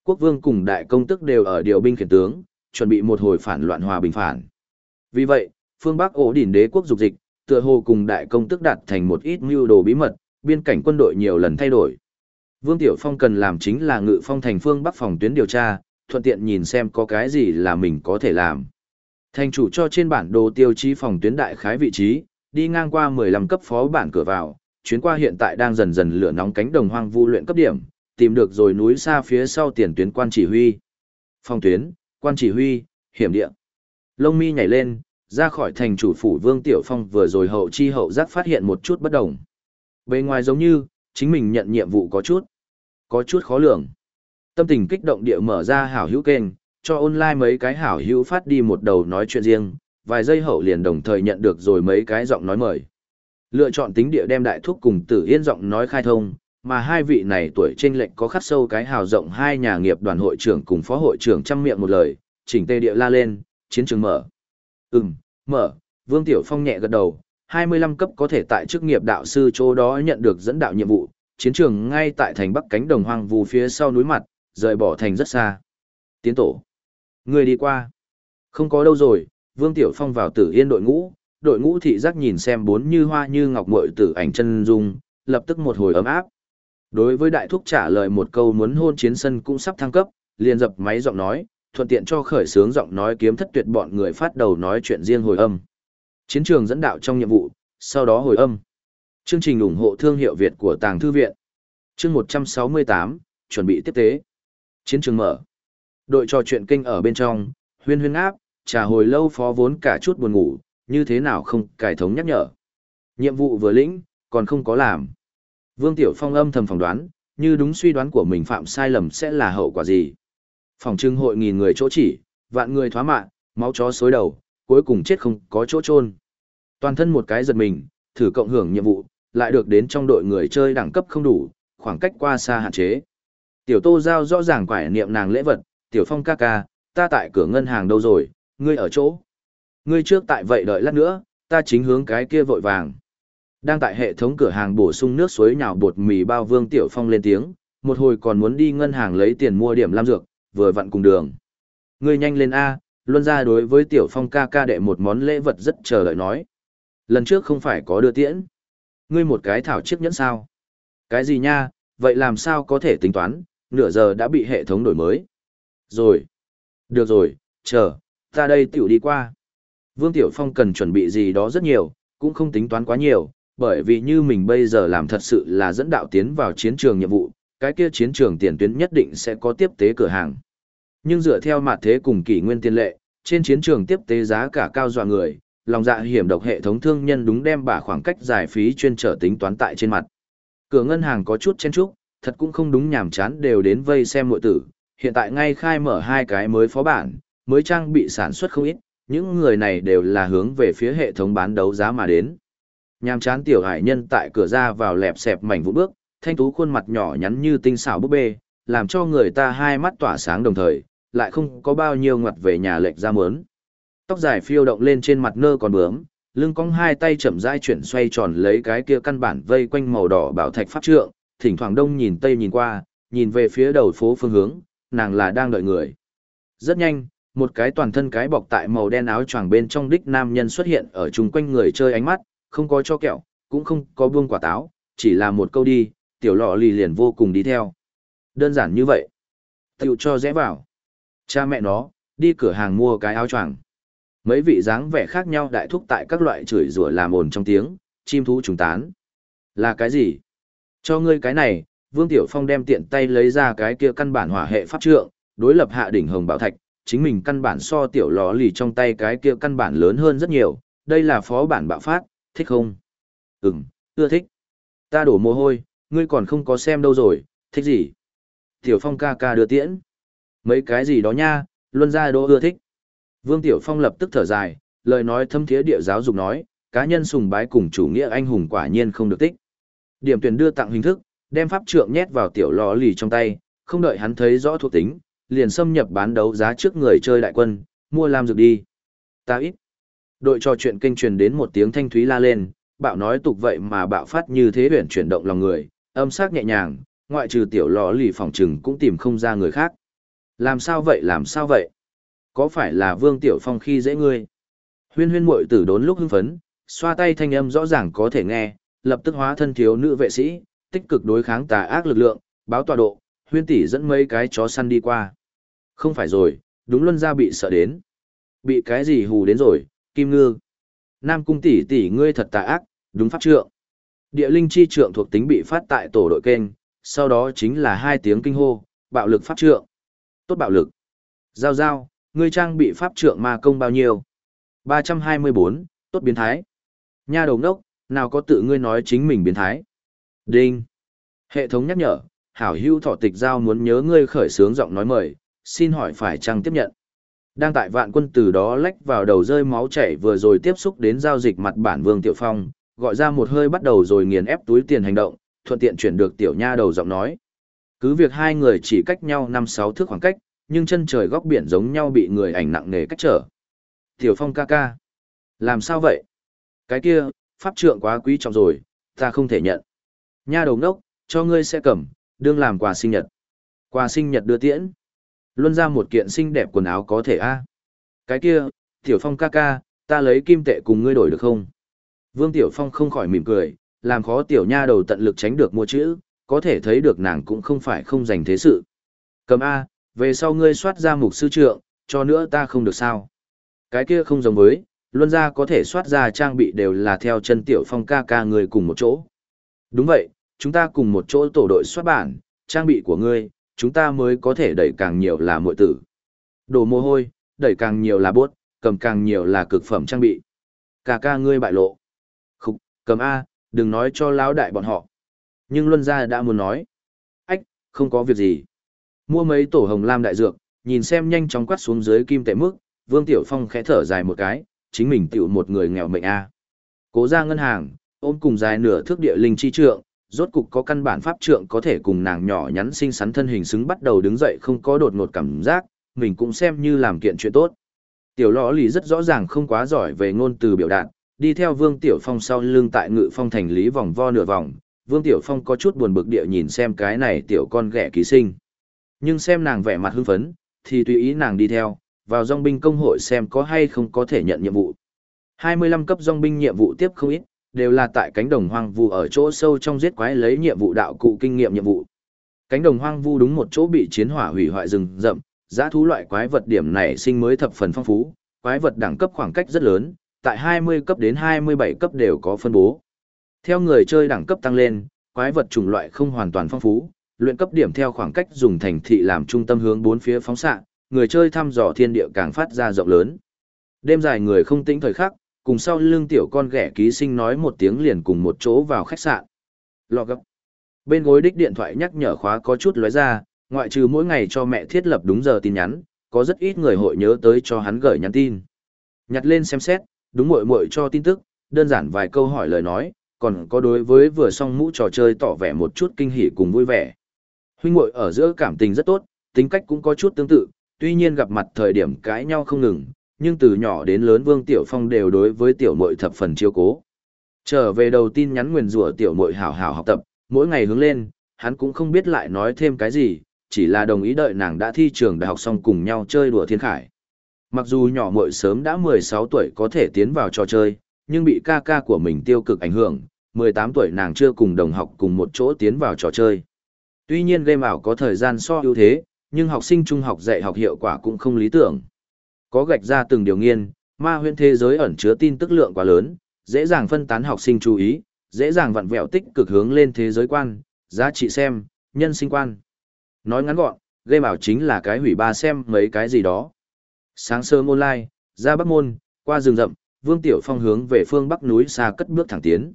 Quốc vương cùng Đại Công tức đều ở điều binh khiển tướng, chuẩn bị một hồi phản loạn hòa bình phản. Vì vậy, phương Bắc ổ đỉnh đế quốc dục dịch, tựa hồ cùng Đại Công tức đạt thành một ít mưu đồ bí mật, biên cảnh quân đội nhiều lần thay đổi. Vương Tiểu Phong cần làm chính là ngự phong thành phương bắc phòng tuyến điều tra, thuận tiện nhìn xem có cái gì là mình có thể làm. Thành chủ cho trên bản đồ tiêu chí phòng tuyến đại khái vị trí, đi ngang qua 15 cấp phó bản cửa vào, chuyến qua hiện tại đang dần dần lửa nóng cánh đồng hoang vu luyện cấp điểm, tìm được rồi núi xa phía sau tiền tuyến quan chỉ huy. Phòng tuyến, quan chỉ huy, hiểm địa. Lông mi nhảy lên, ra khỏi thành chủ phủ Vương Tiểu Phong vừa rồi hậu chi hậu giác phát hiện một chút bất đồng. bên ngoài giống như, chính mình nhận nhiệm vụ có chút, có chút khó lường. Tâm tình kích động địa mở ra hảo hữu kênh, cho online mấy cái hảo hữu phát đi một đầu nói chuyện riêng, vài giây hậu liền đồng thời nhận được rồi mấy cái giọng nói mời. Lựa chọn tính địa đem đại thúc cùng tử yên giọng nói khai thông, mà hai vị này tuổi trên lệnh có khắc sâu cái hào rộng hai nhà nghiệp đoàn hội trưởng cùng phó hội trưởng chăm miệng một lời, chỉnh tê địa la lên, chiến trường mở. Ừm, mở, Vương Tiểu Phong nhẹ gật đầu, 25 cấp có thể tại chức nghiệp đạo sư chỗ đó nhận được dẫn đạo nhiệm vụ, chiến trường ngay tại thành bắc cánh đồng hoang vu phía sau núi mặt, rời bỏ thành rất xa. Tiến tổ. Người đi qua. Không có đâu rồi, Vương Tiểu Phong vào tử yên đội ngũ, đội ngũ thị giác nhìn xem bốn như hoa như ngọc muội tử ảnh chân dung, lập tức một hồi ấm áp. Đối với đại thúc trả lời một câu muốn hôn chiến sân cũng sắp thăng cấp, liền dập máy giọng nói, thuận tiện cho khởi sướng giọng nói kiếm thất tuyệt bọn người phát đầu nói chuyện riêng hồi âm. Chiến trường dẫn đạo trong nhiệm vụ, sau đó hồi âm. Chương trình ủng hộ thương hiệu Việt của Tàng Thư Viện. Chương 168, chuẩn bị tiếp tế. Chiến trường mở. Đội trò chuyện kinh ở bên trong, huyên huyên áp, trà hồi lâu phó vốn cả chút buồn ngủ, như thế nào không cải thống nhắc nhở. Nhiệm vụ vừa lĩnh, còn không có làm. Vương Tiểu Phong âm thầm phỏng đoán, như đúng suy đoán của mình phạm sai lầm sẽ là hậu quả gì. Phòng trưng hội nghìn người chỗ chỉ, vạn người thoá mạ, máu chó xối đầu, cuối cùng chết không có chỗ chôn. Toàn thân một cái giật mình, thử cộng hưởng nhiệm vụ, lại được đến trong đội người chơi đẳng cấp không đủ, khoảng cách qua xa hạn chế. Tiểu Tô giao rõ ràng quải niệm nàng lễ vật, Tiểu Phong ca ca, ta tại cửa ngân hàng đâu rồi, ngươi ở chỗ. Ngươi trước tại vậy đợi lát nữa, ta chính hướng cái kia vội vàng. Đang tại hệ thống cửa hàng bổ sung nước suối nhào bột mì bao Vương Tiểu Phong lên tiếng, một hồi còn muốn đi ngân hàng lấy tiền mua điểm lam dược, vừa vặn cùng đường. Ngươi nhanh lên A, Luân ra đối với Tiểu Phong ca ca đệ một món lễ vật rất chờ đợi nói. Lần trước không phải có đưa tiễn. Ngươi một cái thảo chiếc nhẫn sao? Cái gì nha, vậy làm sao có thể tính toán, nửa giờ đã bị hệ thống đổi mới. Rồi. Được rồi, chờ, ta đây tiểu đi qua. Vương Tiểu Phong cần chuẩn bị gì đó rất nhiều, cũng không tính toán quá nhiều, bởi vì như mình bây giờ làm thật sự là dẫn đạo tiến vào chiến trường nhiệm vụ, cái kia chiến trường tiền tuyến nhất định sẽ có tiếp tế cửa hàng. Nhưng dựa theo mặt thế cùng kỷ nguyên tiên lệ, trên chiến trường tiếp tế giá cả cao dọa người, lòng dạ hiểm độc hệ thống thương nhân đúng đem bả khoảng cách giải phí chuyên trở tính toán tại trên mặt. Cửa ngân hàng có chút chen chúc, thật cũng không đúng nhàm chán đều đến vây xem muội tử, hiện tại ngay khai mở hai cái mới phó bản, mới trang bị sản xuất không ít, những người này đều là hướng về phía hệ thống bán đấu giá mà đến. Nhàm chán tiểu hải nhân tại cửa ra vào lẹp xẹp mảnh vụ bước, thanh tú khuôn mặt nhỏ nhắn như tinh xảo búp bê, làm cho người ta hai mắt tỏa sáng đồng thời, lại không có bao nhiêu ngoặt về nhà lệch ra mớn. Tóc dài phiêu động lên trên mặt nơ còn bướm, lưng cong hai tay chậm rãi chuyển xoay tròn lấy cái kia căn bản vây quanh màu đỏ bảo thạch pháp trượng, thỉnh thoảng đông nhìn tây nhìn qua, nhìn về phía đầu phố phương hướng, nàng là đang đợi người. Rất nhanh, một cái toàn thân cái bọc tại màu đen áo choàng bên trong đích nam nhân xuất hiện ở chung quanh người chơi ánh mắt, không có cho kẹo, cũng không có buông quả táo, chỉ là một câu đi, tiểu lọ lì liền vô cùng đi theo. Đơn giản như vậy. Tiểu cho rẽ vào. Cha mẹ nó, đi cửa hàng mua cái áo choàng. Mấy vị dáng vẻ khác nhau đại thúc tại các loại chửi rủa làm ồn trong tiếng, chim thú trùng tán. Là cái gì? Cho ngươi cái này, Vương Tiểu Phong đem tiện tay lấy ra cái kia căn bản hỏa hệ pháp trượng, đối lập hạ đỉnh hồng bảo thạch, chính mình căn bản so tiểu lò lì trong tay cái kia căn bản lớn hơn rất nhiều, đây là phó bản bạo phát, thích không? Ừm, ưa thích. Ta đổ mồ hôi, ngươi còn không có xem đâu rồi, thích gì? Tiểu Phong ca ca đưa tiễn. Mấy cái gì đó nha, luân ra đô ưa thích. Vương Tiểu Phong lập tức thở dài, lời nói thâm thiế địa giáo dục nói, cá nhân sùng bái cùng chủ nghĩa anh hùng quả nhiên không được tích. Điểm tuyển đưa tặng hình thức, đem pháp trượng nhét vào tiểu lò lì trong tay, không đợi hắn thấy rõ thuộc tính, liền xâm nhập bán đấu giá trước người chơi đại quân, mua làm dược đi. Ta ít. Đội trò chuyện kinh truyền đến một tiếng thanh thúy la lên, bạo nói tục vậy mà bạo phát như thế huyền chuyển động lòng người, âm sắc nhẹ nhàng, ngoại trừ tiểu lò lì phòng trừng cũng tìm không ra người khác. Làm sao vậy làm sao vậy? Có phải là Vương Tiểu Phong khi dễ ngươi? Huyên huyên muội tử đốn lúc hưng phấn, xoa tay thanh âm rõ ràng có thể nghe, lập tức hóa thân thiếu nữ vệ sĩ, tích cực đối kháng tà ác lực lượng, báo tọa độ, huyên tỷ dẫn mấy cái chó săn đi qua. Không phải rồi, đúng luân ra bị sợ đến. Bị cái gì hù đến rồi, kim ngư. Nam cung tỷ tỷ ngươi thật tà ác, đúng pháp trượng. Địa linh chi trượng thuộc tính bị phát tại tổ đội kênh, sau đó chính là hai tiếng kinh hô, bạo lực pháp trượng. Tốt bạo lực. Giao giao, ngươi trang bị pháp trượng ma công bao nhiêu? 324, tốt biến thái. Nha đầu đốc, nào có tự ngươi nói chính mình biến thái. Đinh. Hệ thống nhắc nhở, hảo hưu thọ tịch giao muốn nhớ ngươi khởi sướng giọng nói mời, xin hỏi phải chăng tiếp nhận. Đang tại vạn quân từ đó lách vào đầu rơi máu chảy vừa rồi tiếp xúc đến giao dịch mặt bản vương tiểu phong, gọi ra một hơi bắt đầu rồi nghiền ép túi tiền hành động, thuận tiện chuyển được tiểu nha đầu giọng nói. Cứ việc hai người chỉ cách nhau 5-6 thước khoảng cách, nhưng chân trời góc biển giống nhau bị người ảnh nặng nề cách trở. Tiểu phong ca ca. Làm sao vậy? Cái kia, pháp trượng quá quý trọng rồi, ta không thể nhận. Nha đầu ngốc, cho ngươi sẽ cầm, đương làm quà sinh nhật. Quà sinh nhật đưa tiễn. Luân ra một kiện xinh đẹp quần áo có thể a Cái kia, Tiểu Phong ca ca, ta lấy kim tệ cùng ngươi đổi được không? Vương Tiểu Phong không khỏi mỉm cười, làm khó Tiểu Nha đầu tận lực tránh được mua chữ, có thể thấy được nàng cũng không phải không dành thế sự. Cầm A, về sau ngươi soát ra mục sư trượng, cho nữa ta không được sao. Cái kia không giống với, luân Gia có thể soát ra trang bị đều là theo chân Tiểu Phong ca ca người cùng một chỗ. Đúng vậy, chúng ta cùng một chỗ tổ đội soát bản, trang bị của ngươi, chúng ta mới có thể đẩy càng nhiều là muội tử. đồ mồ hôi, đẩy càng nhiều là bốt, cầm càng nhiều là cực phẩm trang bị. Ca ca ngươi bại lộ. Khục, cầm A, đừng nói cho lão đại bọn họ. Nhưng Luân gia đã muốn nói. Ách, không có việc gì. Mua mấy tổ hồng lam đại dược, nhìn xem nhanh chóng quát xuống dưới kim tệ mức, Vương Tiểu Phong khẽ thở dài một cái, chính mình tựu một người nghèo mệnh A. Cố ra ngân hàng, ôm cùng dài nửa thước địa linh chi trượng, rốt cục có căn bản pháp trượng có thể cùng nàng nhỏ nhắn xinh xắn thân hình xứng bắt đầu đứng dậy không có đột ngột cảm giác, mình cũng xem như làm kiện chuyện tốt. Tiểu lõ lì rất rõ ràng không quá giỏi về ngôn từ biểu đạt, đi theo Vương Tiểu Phong sau lưng tại ngự phong thành lý vòng vo nửa vòng, Vương Tiểu Phong có chút buồn bực địa nhìn xem cái này tiểu con ghẻ ký sinh. Nhưng xem nàng vẻ mặt hưng phấn, thì tùy ý nàng đi theo, vào dòng binh công hội xem có hay không có thể nhận nhiệm vụ. 25 cấp dòng binh nhiệm vụ tiếp không ít, đều là tại cánh đồng hoang vu ở chỗ sâu trong giết quái lấy nhiệm vụ đạo cụ kinh nghiệm nhiệm vụ. Cánh đồng hoang vu đúng một chỗ bị chiến hỏa hủy hoại rừng rậm, giá thú loại quái vật điểm này sinh mới thập phần phong phú, quái vật đẳng cấp khoảng cách rất lớn, tại 20 cấp đến 27 cấp đều có phân bố. Theo người chơi đẳng cấp tăng lên, quái vật chủng loại không hoàn toàn phong phú, luyện cấp điểm theo khoảng cách dùng thành thị làm trung tâm hướng bốn phía phóng xạ, người chơi thăm dò thiên địa càng phát ra rộng lớn. Đêm dài người không tĩnh thời khắc, cùng sau lưng tiểu con ghẻ ký sinh nói một tiếng liền cùng một chỗ vào khách sạn. Lọ gấp. Bên gối đích điện thoại nhắc nhở khóa có chút lóe ra, ngoại trừ mỗi ngày cho mẹ thiết lập đúng giờ tin nhắn, có rất ít người hội nhớ tới cho hắn gửi nhắn tin. Nhặt lên xem xét, đúng muội muội cho tin tức, đơn giản vài câu hỏi lời nói, còn có đối với vừa xong mũ trò chơi tỏ vẻ một chút kinh hỉ cùng vui vẻ. Huynh muội ở giữa cảm tình rất tốt, tính cách cũng có chút tương tự, tuy nhiên gặp mặt thời điểm cãi nhau không ngừng, nhưng từ nhỏ đến lớn Vương Tiểu Phong đều đối với tiểu muội thập phần chiếu cố. Trở về đầu tin nhắn nguyền rủa tiểu muội hảo hảo học tập, mỗi ngày hướng lên, hắn cũng không biết lại nói thêm cái gì, chỉ là đồng ý đợi nàng đã thi trường đại học xong cùng nhau chơi đùa thiên khải. Mặc dù nhỏ muội sớm đã 16 tuổi có thể tiến vào trò chơi, nhưng bị ca ca của mình tiêu cực ảnh hưởng, 18 tuổi nàng chưa cùng đồng học cùng một chỗ tiến vào trò chơi. Tuy nhiên game ảo có thời gian so ưu thế, nhưng học sinh trung học dạy học hiệu quả cũng không lý tưởng. Có gạch ra từng điều nghiên, ma huyễn thế giới ẩn chứa tin tức lượng quá lớn, dễ dàng phân tán học sinh chú ý, dễ dàng vặn vẹo tích cực hướng lên thế giới quan, giá trị xem, nhân sinh quan. Nói ngắn gọn, game bảo chính là cái hủy ba xem mấy cái gì đó. Sáng sớm online, ra bắc môn, qua rừng rậm, Vương Tiểu Phong hướng về phương bắc núi xa cất bước thẳng tiến.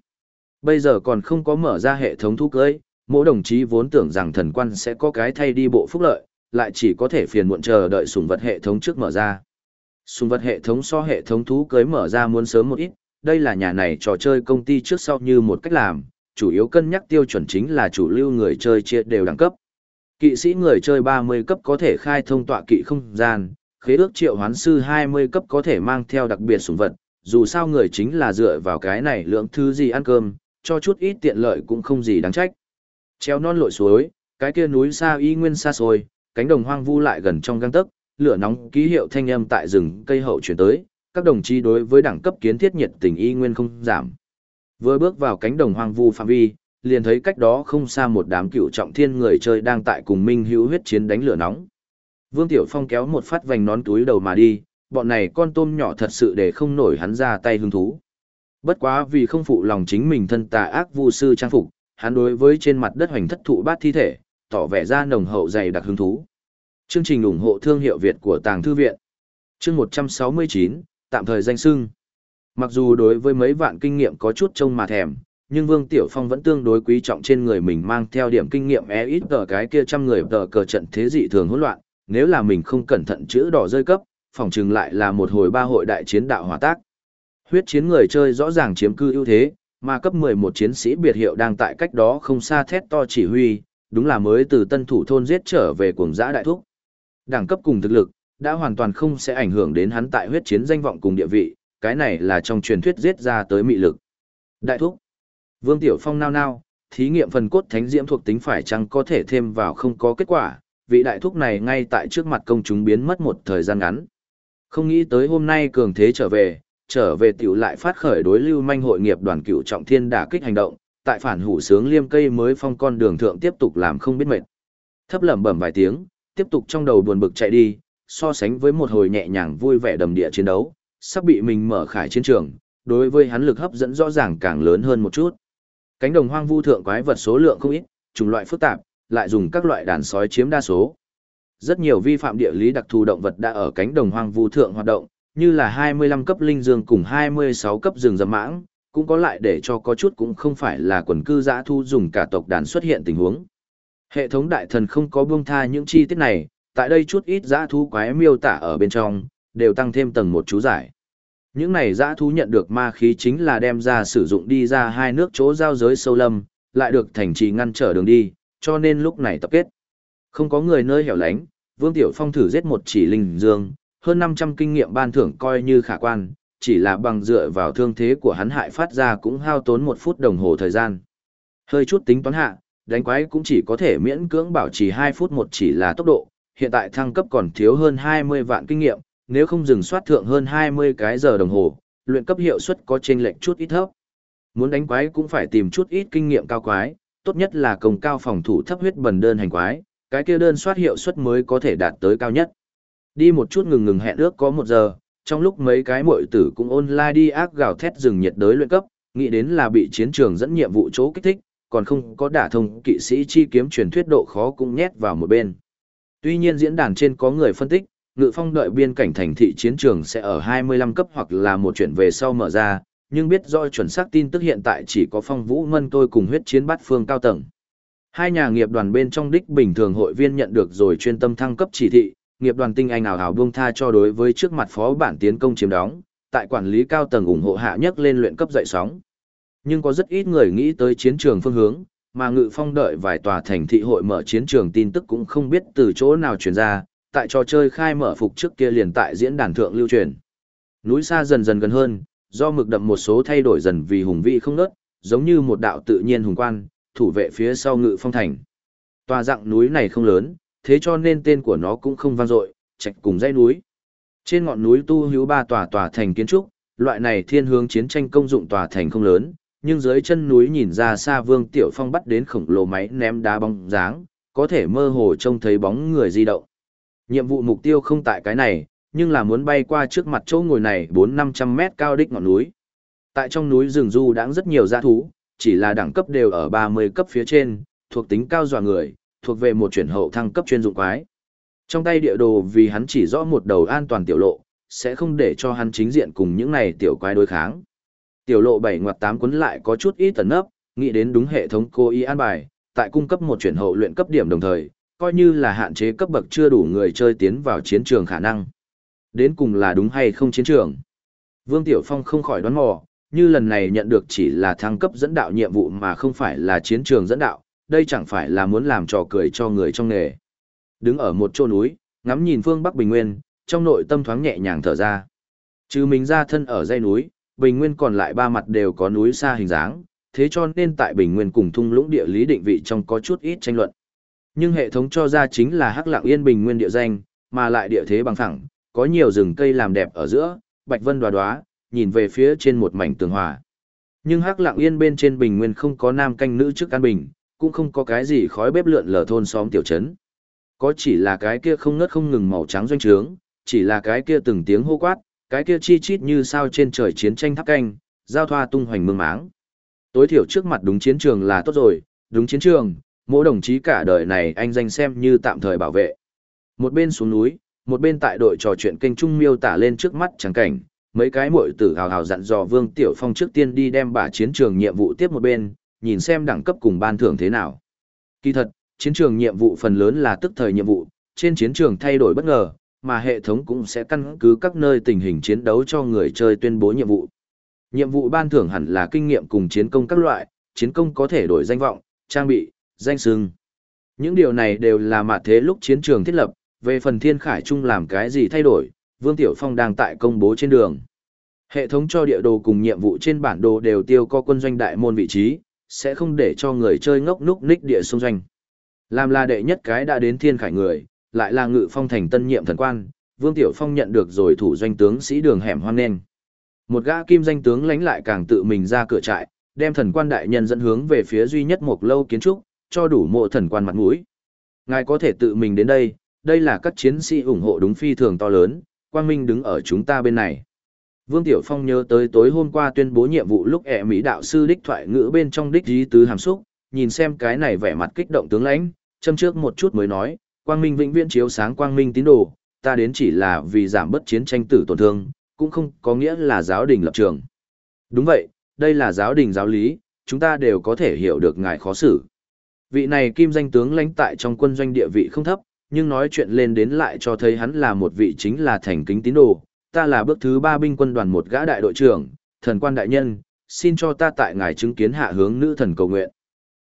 Bây giờ còn không có mở ra hệ thống thu cưới, mỗi đồng chí vốn tưởng rằng thần quan sẽ có cái thay đi bộ phúc lợi, lại chỉ có thể phiền muộn chờ đợi sùng vật hệ thống trước mở ra. Sùng vật hệ thống so hệ thống thú cưới mở ra muốn sớm một ít, đây là nhà này trò chơi công ty trước sau như một cách làm, chủ yếu cân nhắc tiêu chuẩn chính là chủ lưu người chơi chia đều đẳng cấp. Kỵ sĩ người chơi 30 cấp có thể khai thông tọa kỵ không gian, khế ước triệu hoán sư 20 cấp có thể mang theo đặc biệt sủng vật, dù sao người chính là dựa vào cái này lượng thứ gì ăn cơm, cho chút ít tiện lợi cũng không gì đáng trách. Treo non lội suối, cái kia núi xa y nguyên xa xôi, cánh đồng hoang vu lại gần trong gang tấc, lửa nóng ký hiệu thanh âm tại rừng cây hậu chuyển tới, các đồng chí đối với đẳng cấp kiến thiết nhiệt tình y nguyên không giảm. Vừa bước vào cánh đồng hoang vu phạm vi, liền thấy cách đó không xa một đám cựu trọng thiên người chơi đang tại cùng Minh Hữu huyết chiến đánh lửa nóng. Vương Tiểu Phong kéo một phát vành nón túi đầu mà đi, bọn này con tôm nhỏ thật sự để không nổi hắn ra tay hứng thú. Bất quá vì không phụ lòng chính mình thân tà ác vu sư trang phục, hắn đối với trên mặt đất hoành thất thụ bát thi thể, tỏ vẻ ra nồng hậu dày đặc hứng thú. Chương trình ủng hộ thương hiệu Việt của Tàng Thư Viện. Chương 169, tạm thời danh sưng. Mặc dù đối với mấy vạn kinh nghiệm có chút trông mà thèm, nhưng Vương Tiểu Phong vẫn tương đối quý trọng trên người mình mang theo điểm kinh nghiệm e ít tờ cái kia trăm người tờ cờ trận thế dị thường hỗn loạn, nếu là mình không cẩn thận chữ đỏ rơi cấp, phòng trừng lại là một hồi ba hội đại chiến đạo hỏa tác. Huyết chiến người chơi rõ ràng chiếm cư ưu thế, mà cấp 11 chiến sĩ biệt hiệu đang tại cách đó không xa thét to chỉ huy, đúng là mới từ tân thủ thôn giết trở về cuồng giã đại thúc. Đẳng cấp cùng thực lực, đã hoàn toàn không sẽ ảnh hưởng đến hắn tại huyết chiến danh vọng cùng địa vị, cái này là trong truyền thuyết giết ra tới mị lực. Đại thúc. Vương Tiểu Phong nao nao, thí nghiệm phần cốt thánh diễm thuộc tính phải chăng có thể thêm vào không có kết quả, vị đại thúc này ngay tại trước mặt công chúng biến mất một thời gian ngắn. Không nghĩ tới hôm nay cường thế trở về, trở về tiểu lại phát khởi đối lưu manh hội nghiệp đoàn cựu trọng thiên đả kích hành động, tại phản hủ sướng liêm cây mới phong con đường thượng tiếp tục làm không biết mệt. Thấp lẩm bẩm vài tiếng, tiếp tục trong đầu buồn bực chạy đi, so sánh với một hồi nhẹ nhàng vui vẻ đầm địa chiến đấu, sắp bị mình mở khải chiến trường, đối với hắn lực hấp dẫn rõ ràng càng lớn hơn một chút. Cánh đồng hoang vu thượng quái vật số lượng không ít, chủng loại phức tạp, lại dùng các loại đàn sói chiếm đa số. Rất nhiều vi phạm địa lý đặc thù động vật đã ở cánh đồng hoang vu thượng hoạt động, như là 25 cấp linh dương cùng 26 cấp rừng rậm mãng, cũng có lại để cho có chút cũng không phải là quần cư giã thu dùng cả tộc đàn xuất hiện tình huống. Hệ thống đại thần không có buông tha những chi tiết này, tại đây chút ít giã thu quái miêu tả ở bên trong, đều tăng thêm tầng một chú giải. Những này giã thú nhận được ma khí chính là đem ra sử dụng đi ra hai nước chỗ giao giới sâu lâm, lại được thành trì ngăn trở đường đi, cho nên lúc này tập kết. Không có người nơi hẻo lánh, Vương Tiểu Phong thử giết một chỉ linh dương, hơn 500 kinh nghiệm ban thưởng coi như khả quan, chỉ là bằng dựa vào thương thế của hắn hại phát ra cũng hao tốn một phút đồng hồ thời gian. Hơi chút tính toán hạ, đánh quái cũng chỉ có thể miễn cưỡng bảo trì 2 phút một chỉ là tốc độ, hiện tại thăng cấp còn thiếu hơn 20 vạn kinh nghiệm, nếu không dừng soát thượng hơn 20 cái giờ đồng hồ, luyện cấp hiệu suất có chênh lệch chút ít thấp. Muốn đánh quái cũng phải tìm chút ít kinh nghiệm cao quái, tốt nhất là công cao phòng thủ thấp huyết bần đơn hành quái, cái kia đơn soát hiệu suất mới có thể đạt tới cao nhất. Đi một chút ngừng ngừng hẹn ước có một giờ, trong lúc mấy cái muội tử cũng online đi ác gào thét rừng nhiệt đới luyện cấp, nghĩ đến là bị chiến trường dẫn nhiệm vụ chỗ kích thích, còn không có đả thông kỵ sĩ chi kiếm truyền thuyết độ khó cũng nhét vào một bên. Tuy nhiên diễn đàn trên có người phân tích, ngự phong đợi biên cảnh thành thị chiến trường sẽ ở 25 cấp hoặc là một chuyển về sau mở ra, nhưng biết do chuẩn xác tin tức hiện tại chỉ có phong vũ ngân tôi cùng huyết chiến bát phương cao tầng. Hai nhà nghiệp đoàn bên trong đích bình thường hội viên nhận được rồi chuyên tâm thăng cấp chỉ thị, nghiệp đoàn tinh anh ảo hào buông tha cho đối với trước mặt phó bản tiến công chiếm đóng, tại quản lý cao tầng ủng hộ hạ nhất lên luyện cấp dậy sóng. Nhưng có rất ít người nghĩ tới chiến trường phương hướng, mà ngự phong đợi vài tòa thành thị hội mở chiến trường tin tức cũng không biết từ chỗ nào truyền ra, tại trò chơi khai mở phục trước kia liền tại diễn đàn thượng lưu truyền. Núi xa dần dần gần hơn, do mực đậm một số thay đổi dần vì hùng vĩ không nớt, giống như một đạo tự nhiên hùng quan, thủ vệ phía sau ngự phong thành. Tòa dạng núi này không lớn, thế cho nên tên của nó cũng không vang dội, trạch cùng dãy núi. Trên ngọn núi tu hữu ba tòa tòa thành kiến trúc, loại này thiên hướng chiến tranh công dụng tòa thành không lớn, nhưng dưới chân núi nhìn ra xa Vương Tiểu Phong bắt đến khổng lồ máy ném đá bóng dáng, có thể mơ hồ trông thấy bóng người di động. Nhiệm vụ mục tiêu không tại cái này, nhưng là muốn bay qua trước mặt chỗ ngồi này 4-500 mét cao đích ngọn núi. Tại trong núi rừng du đãng rất nhiều dã thú, chỉ là đẳng cấp đều ở 30 cấp phía trên, thuộc tính cao dọa người, thuộc về một chuyển hậu thăng cấp chuyên dụng quái. Trong tay địa đồ vì hắn chỉ rõ một đầu an toàn tiểu lộ, sẽ không để cho hắn chính diện cùng những này tiểu quái đối kháng. Tiểu lộ 7 ngoặt 8 cuốn lại có chút ít tẩn nấp, nghĩ đến đúng hệ thống cô y an bài, tại cung cấp một chuyển hậu luyện cấp điểm đồng thời, coi như là hạn chế cấp bậc chưa đủ người chơi tiến vào chiến trường khả năng. Đến cùng là đúng hay không chiến trường? Vương Tiểu Phong không khỏi đoán mò, như lần này nhận được chỉ là thăng cấp dẫn đạo nhiệm vụ mà không phải là chiến trường dẫn đạo, đây chẳng phải là muốn làm trò cười cho người trong nghề. Đứng ở một chỗ núi, ngắm nhìn phương Bắc Bình Nguyên, trong nội tâm thoáng nhẹ nhàng thở ra. Trừ mình ra thân ở dãy núi, Bình Nguyên còn lại ba mặt đều có núi xa hình dáng, thế cho nên tại Bình Nguyên cùng thung lũng địa lý định vị trong có chút ít tranh luận. Nhưng hệ thống cho ra chính là Hắc Lặng Yên Bình Nguyên địa danh, mà lại địa thế bằng phẳng, có nhiều rừng cây làm đẹp ở giữa, bạch vân đoá đoá, nhìn về phía trên một mảnh tường hòa. Nhưng Hắc Lặng Yên bên trên Bình Nguyên không có nam canh nữ trước an bình, cũng không có cái gì khói bếp lượn lờ thôn xóm tiểu trấn. Có chỉ là cái kia không ngớt không ngừng màu trắng doanh trướng, chỉ là cái kia từng tiếng hô quát, cái kia chi chít như sao trên trời chiến tranh tháp canh, giao thoa tung hoành mương máng. Tối thiểu trước mặt đúng chiến trường là tốt rồi, đúng chiến trường, mỗi đồng chí cả đời này anh danh xem như tạm thời bảo vệ. Một bên xuống núi, một bên tại đội trò chuyện kênh trung miêu tả lên trước mắt chẳng cảnh, mấy cái muội tử hào hào dặn dò Vương Tiểu Phong trước tiên đi đem bà chiến trường nhiệm vụ tiếp một bên, nhìn xem đẳng cấp cùng ban thưởng thế nào. Kỳ thật, chiến trường nhiệm vụ phần lớn là tức thời nhiệm vụ, trên chiến trường thay đổi bất ngờ, mà hệ thống cũng sẽ căn cứ các nơi tình hình chiến đấu cho người chơi tuyên bố nhiệm vụ. Nhiệm vụ ban thưởng hẳn là kinh nghiệm cùng chiến công các loại, chiến công có thể đổi danh vọng, trang bị, danh sưng. Những điều này đều là mặt thế lúc chiến trường thiết lập, về phần thiên khải chung làm cái gì thay đổi, Vương Tiểu Phong đang tại công bố trên đường. Hệ thống cho địa đồ cùng nhiệm vụ trên bản đồ đều tiêu co quân doanh đại môn vị trí, sẽ không để cho người chơi ngốc núc ních địa xung doanh. Làm là đệ nhất cái đã đến thiên khải người, lại là ngự phong thành tân nhiệm thần quan, Vương Tiểu Phong nhận được rồi thủ doanh tướng sĩ đường hẻm hoang nên. Một gã kim danh tướng lánh lại càng tự mình ra cửa trại, đem thần quan đại nhân dẫn hướng về phía duy nhất một lâu kiến trúc, cho đủ mộ thần quan mặt mũi. Ngài có thể tự mình đến đây, đây là các chiến sĩ ủng hộ đúng phi thường to lớn, Quang Minh đứng ở chúng ta bên này. Vương Tiểu Phong nhớ tới tối hôm qua tuyên bố nhiệm vụ lúc ẻ Mỹ đạo sư đích thoại ngữ bên trong đích dí tứ hàm xúc, nhìn xem cái này vẻ mặt kích động tướng lãnh, châm trước một chút mới nói, Quang Minh vĩnh viễn chiếu sáng Quang Minh tín đồ, ta đến chỉ là vì giảm bớt chiến tranh tử tổn thương, cũng không có nghĩa là giáo đình lập trường. Đúng vậy, đây là giáo đình giáo lý, chúng ta đều có thể hiểu được ngài khó xử. Vị này kim danh tướng lãnh tại trong quân doanh địa vị không thấp, nhưng nói chuyện lên đến lại cho thấy hắn là một vị chính là thành kính tín đồ. Ta là bước thứ ba binh quân đoàn một gã đại đội trưởng, thần quan đại nhân, xin cho ta tại ngài chứng kiến hạ hướng nữ thần cầu nguyện.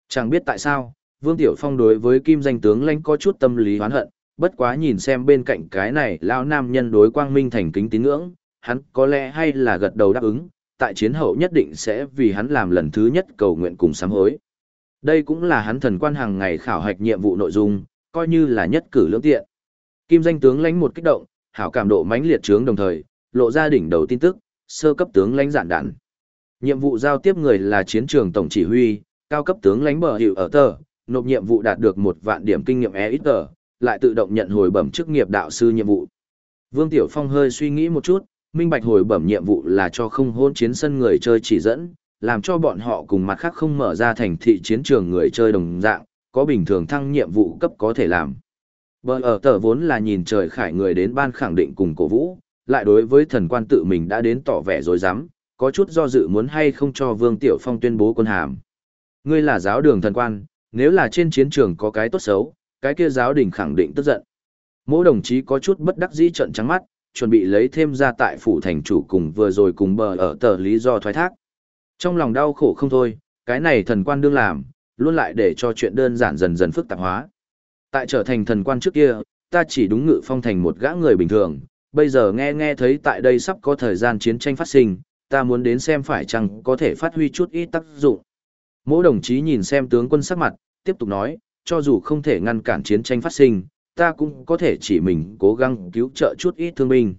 Chẳng biết tại sao, Vương Tiểu Phong đối với kim danh tướng lãnh có chút tâm lý hoán hận, bất quá nhìn xem bên cạnh cái này lão nam nhân đối quang minh thành kính tín ngưỡng, hắn có lẽ hay là gật đầu đáp ứng, tại chiến hậu nhất định sẽ vì hắn làm lần thứ nhất cầu nguyện cùng sám hối. Đây cũng là hắn thần quan hàng ngày khảo hạch nhiệm vụ nội dung, coi như là nhất cử lưỡng tiện. Kim danh tướng lãnh một kích động, hảo cảm độ mãnh liệt trướng đồng thời, lộ ra đỉnh đầu tin tức, sơ cấp tướng lãnh giản đạn. Nhiệm vụ giao tiếp người là chiến trường tổng chỉ huy, cao cấp tướng lãnh bờ hiệu ở tờ, nộp nhiệm vụ đạt được một vạn điểm kinh nghiệm e ít tờ, lại tự động nhận hồi bẩm chức nghiệp đạo sư nhiệm vụ. Vương Tiểu Phong hơi suy nghĩ một chút, minh bạch hồi bẩm nhiệm vụ là cho không hôn chiến sân người chơi chỉ dẫn, làm cho bọn họ cùng mặt khác không mở ra thành thị chiến trường người chơi đồng dạng, có bình thường thăng nhiệm vụ cấp có thể làm. Bờ ở tờ vốn là nhìn trời khải người đến ban khẳng định cùng cổ vũ, lại đối với thần quan tự mình đã đến tỏ vẻ dối rắm có chút do dự muốn hay không cho Vương Tiểu Phong tuyên bố quân hàm. Ngươi là giáo đường thần quan, nếu là trên chiến trường có cái tốt xấu, cái kia giáo đình khẳng định tức giận. Mỗi đồng chí có chút bất đắc dĩ trận trắng mắt, chuẩn bị lấy thêm ra tại phủ thành chủ cùng vừa rồi cùng bờ ở tờ lý do thoái thác. Trong lòng đau khổ không thôi, cái này thần quan đương làm, luôn lại để cho chuyện đơn giản dần dần phức tạp hóa. Tại trở thành thần quan trước kia, ta chỉ đúng ngự phong thành một gã người bình thường, bây giờ nghe nghe thấy tại đây sắp có thời gian chiến tranh phát sinh, ta muốn đến xem phải chăng có thể phát huy chút ít tác dụng. Mỗi đồng chí nhìn xem tướng quân sắc mặt, tiếp tục nói, cho dù không thể ngăn cản chiến tranh phát sinh, ta cũng có thể chỉ mình cố gắng cứu trợ chút ít thương binh.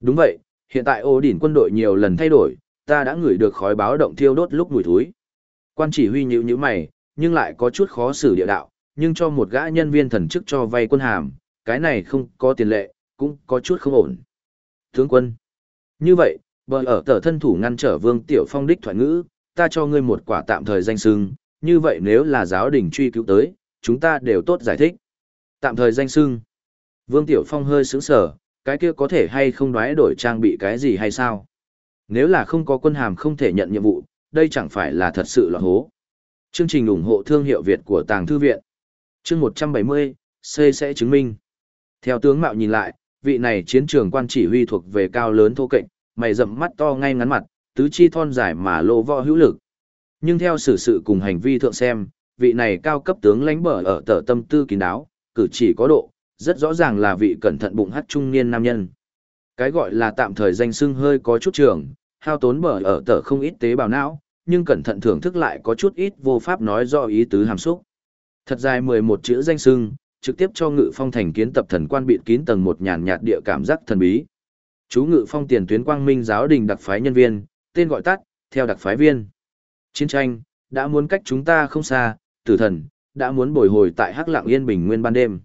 Đúng vậy, hiện tại ô đỉnh quân đội nhiều lần thay đổi, ta đã ngửi được khói báo động thiêu đốt lúc mùi thúi. Quan chỉ huy nhữ như mày, nhưng lại có chút khó xử địa đạo, nhưng cho một gã nhân viên thần chức cho vay quân hàm, cái này không có tiền lệ, cũng có chút không ổn. Tướng quân. Như vậy, bờ ở tờ thân thủ ngăn trở Vương Tiểu Phong đích thoại ngữ, ta cho ngươi một quả tạm thời danh sưng, như vậy nếu là giáo đình truy cứu tới, chúng ta đều tốt giải thích. Tạm thời danh sưng. Vương Tiểu Phong hơi sững sở, cái kia có thể hay không đoái đổi trang bị cái gì hay sao? Nếu là không có quân hàm không thể nhận nhiệm vụ, đây chẳng phải là thật sự là hố. Chương trình ủng hộ thương hiệu Việt của Tàng Thư Viện. Chương 170, C sẽ chứng minh. Theo tướng Mạo nhìn lại, vị này chiến trường quan chỉ huy thuộc về cao lớn thô kệch, mày rậm mắt to ngay ngắn mặt, tứ chi thon dài mà lộ võ hữu lực. Nhưng theo sự sự cùng hành vi thượng xem, vị này cao cấp tướng lãnh bở ở tờ tâm tư kín đáo, cử chỉ có độ, rất rõ ràng là vị cẩn thận bụng hắt trung niên nam nhân. Cái gọi là tạm thời danh xưng hơi có chút trường, hao tốn bở ở tờ không ít tế bào não, nhưng cẩn thận thưởng thức lại có chút ít vô pháp nói do ý tứ hàm xúc. Thật dài 11 chữ danh sưng, trực tiếp cho ngự phong thành kiến tập thần quan bịt kín tầng một nhàn nhạt địa cảm giác thần bí. Chú ngự phong tiền tuyến quang minh giáo đình đặc phái nhân viên, tên gọi tắt, theo đặc phái viên. Chiến tranh, đã muốn cách chúng ta không xa, tử thần, đã muốn bồi hồi tại hắc lạng yên bình nguyên ban đêm.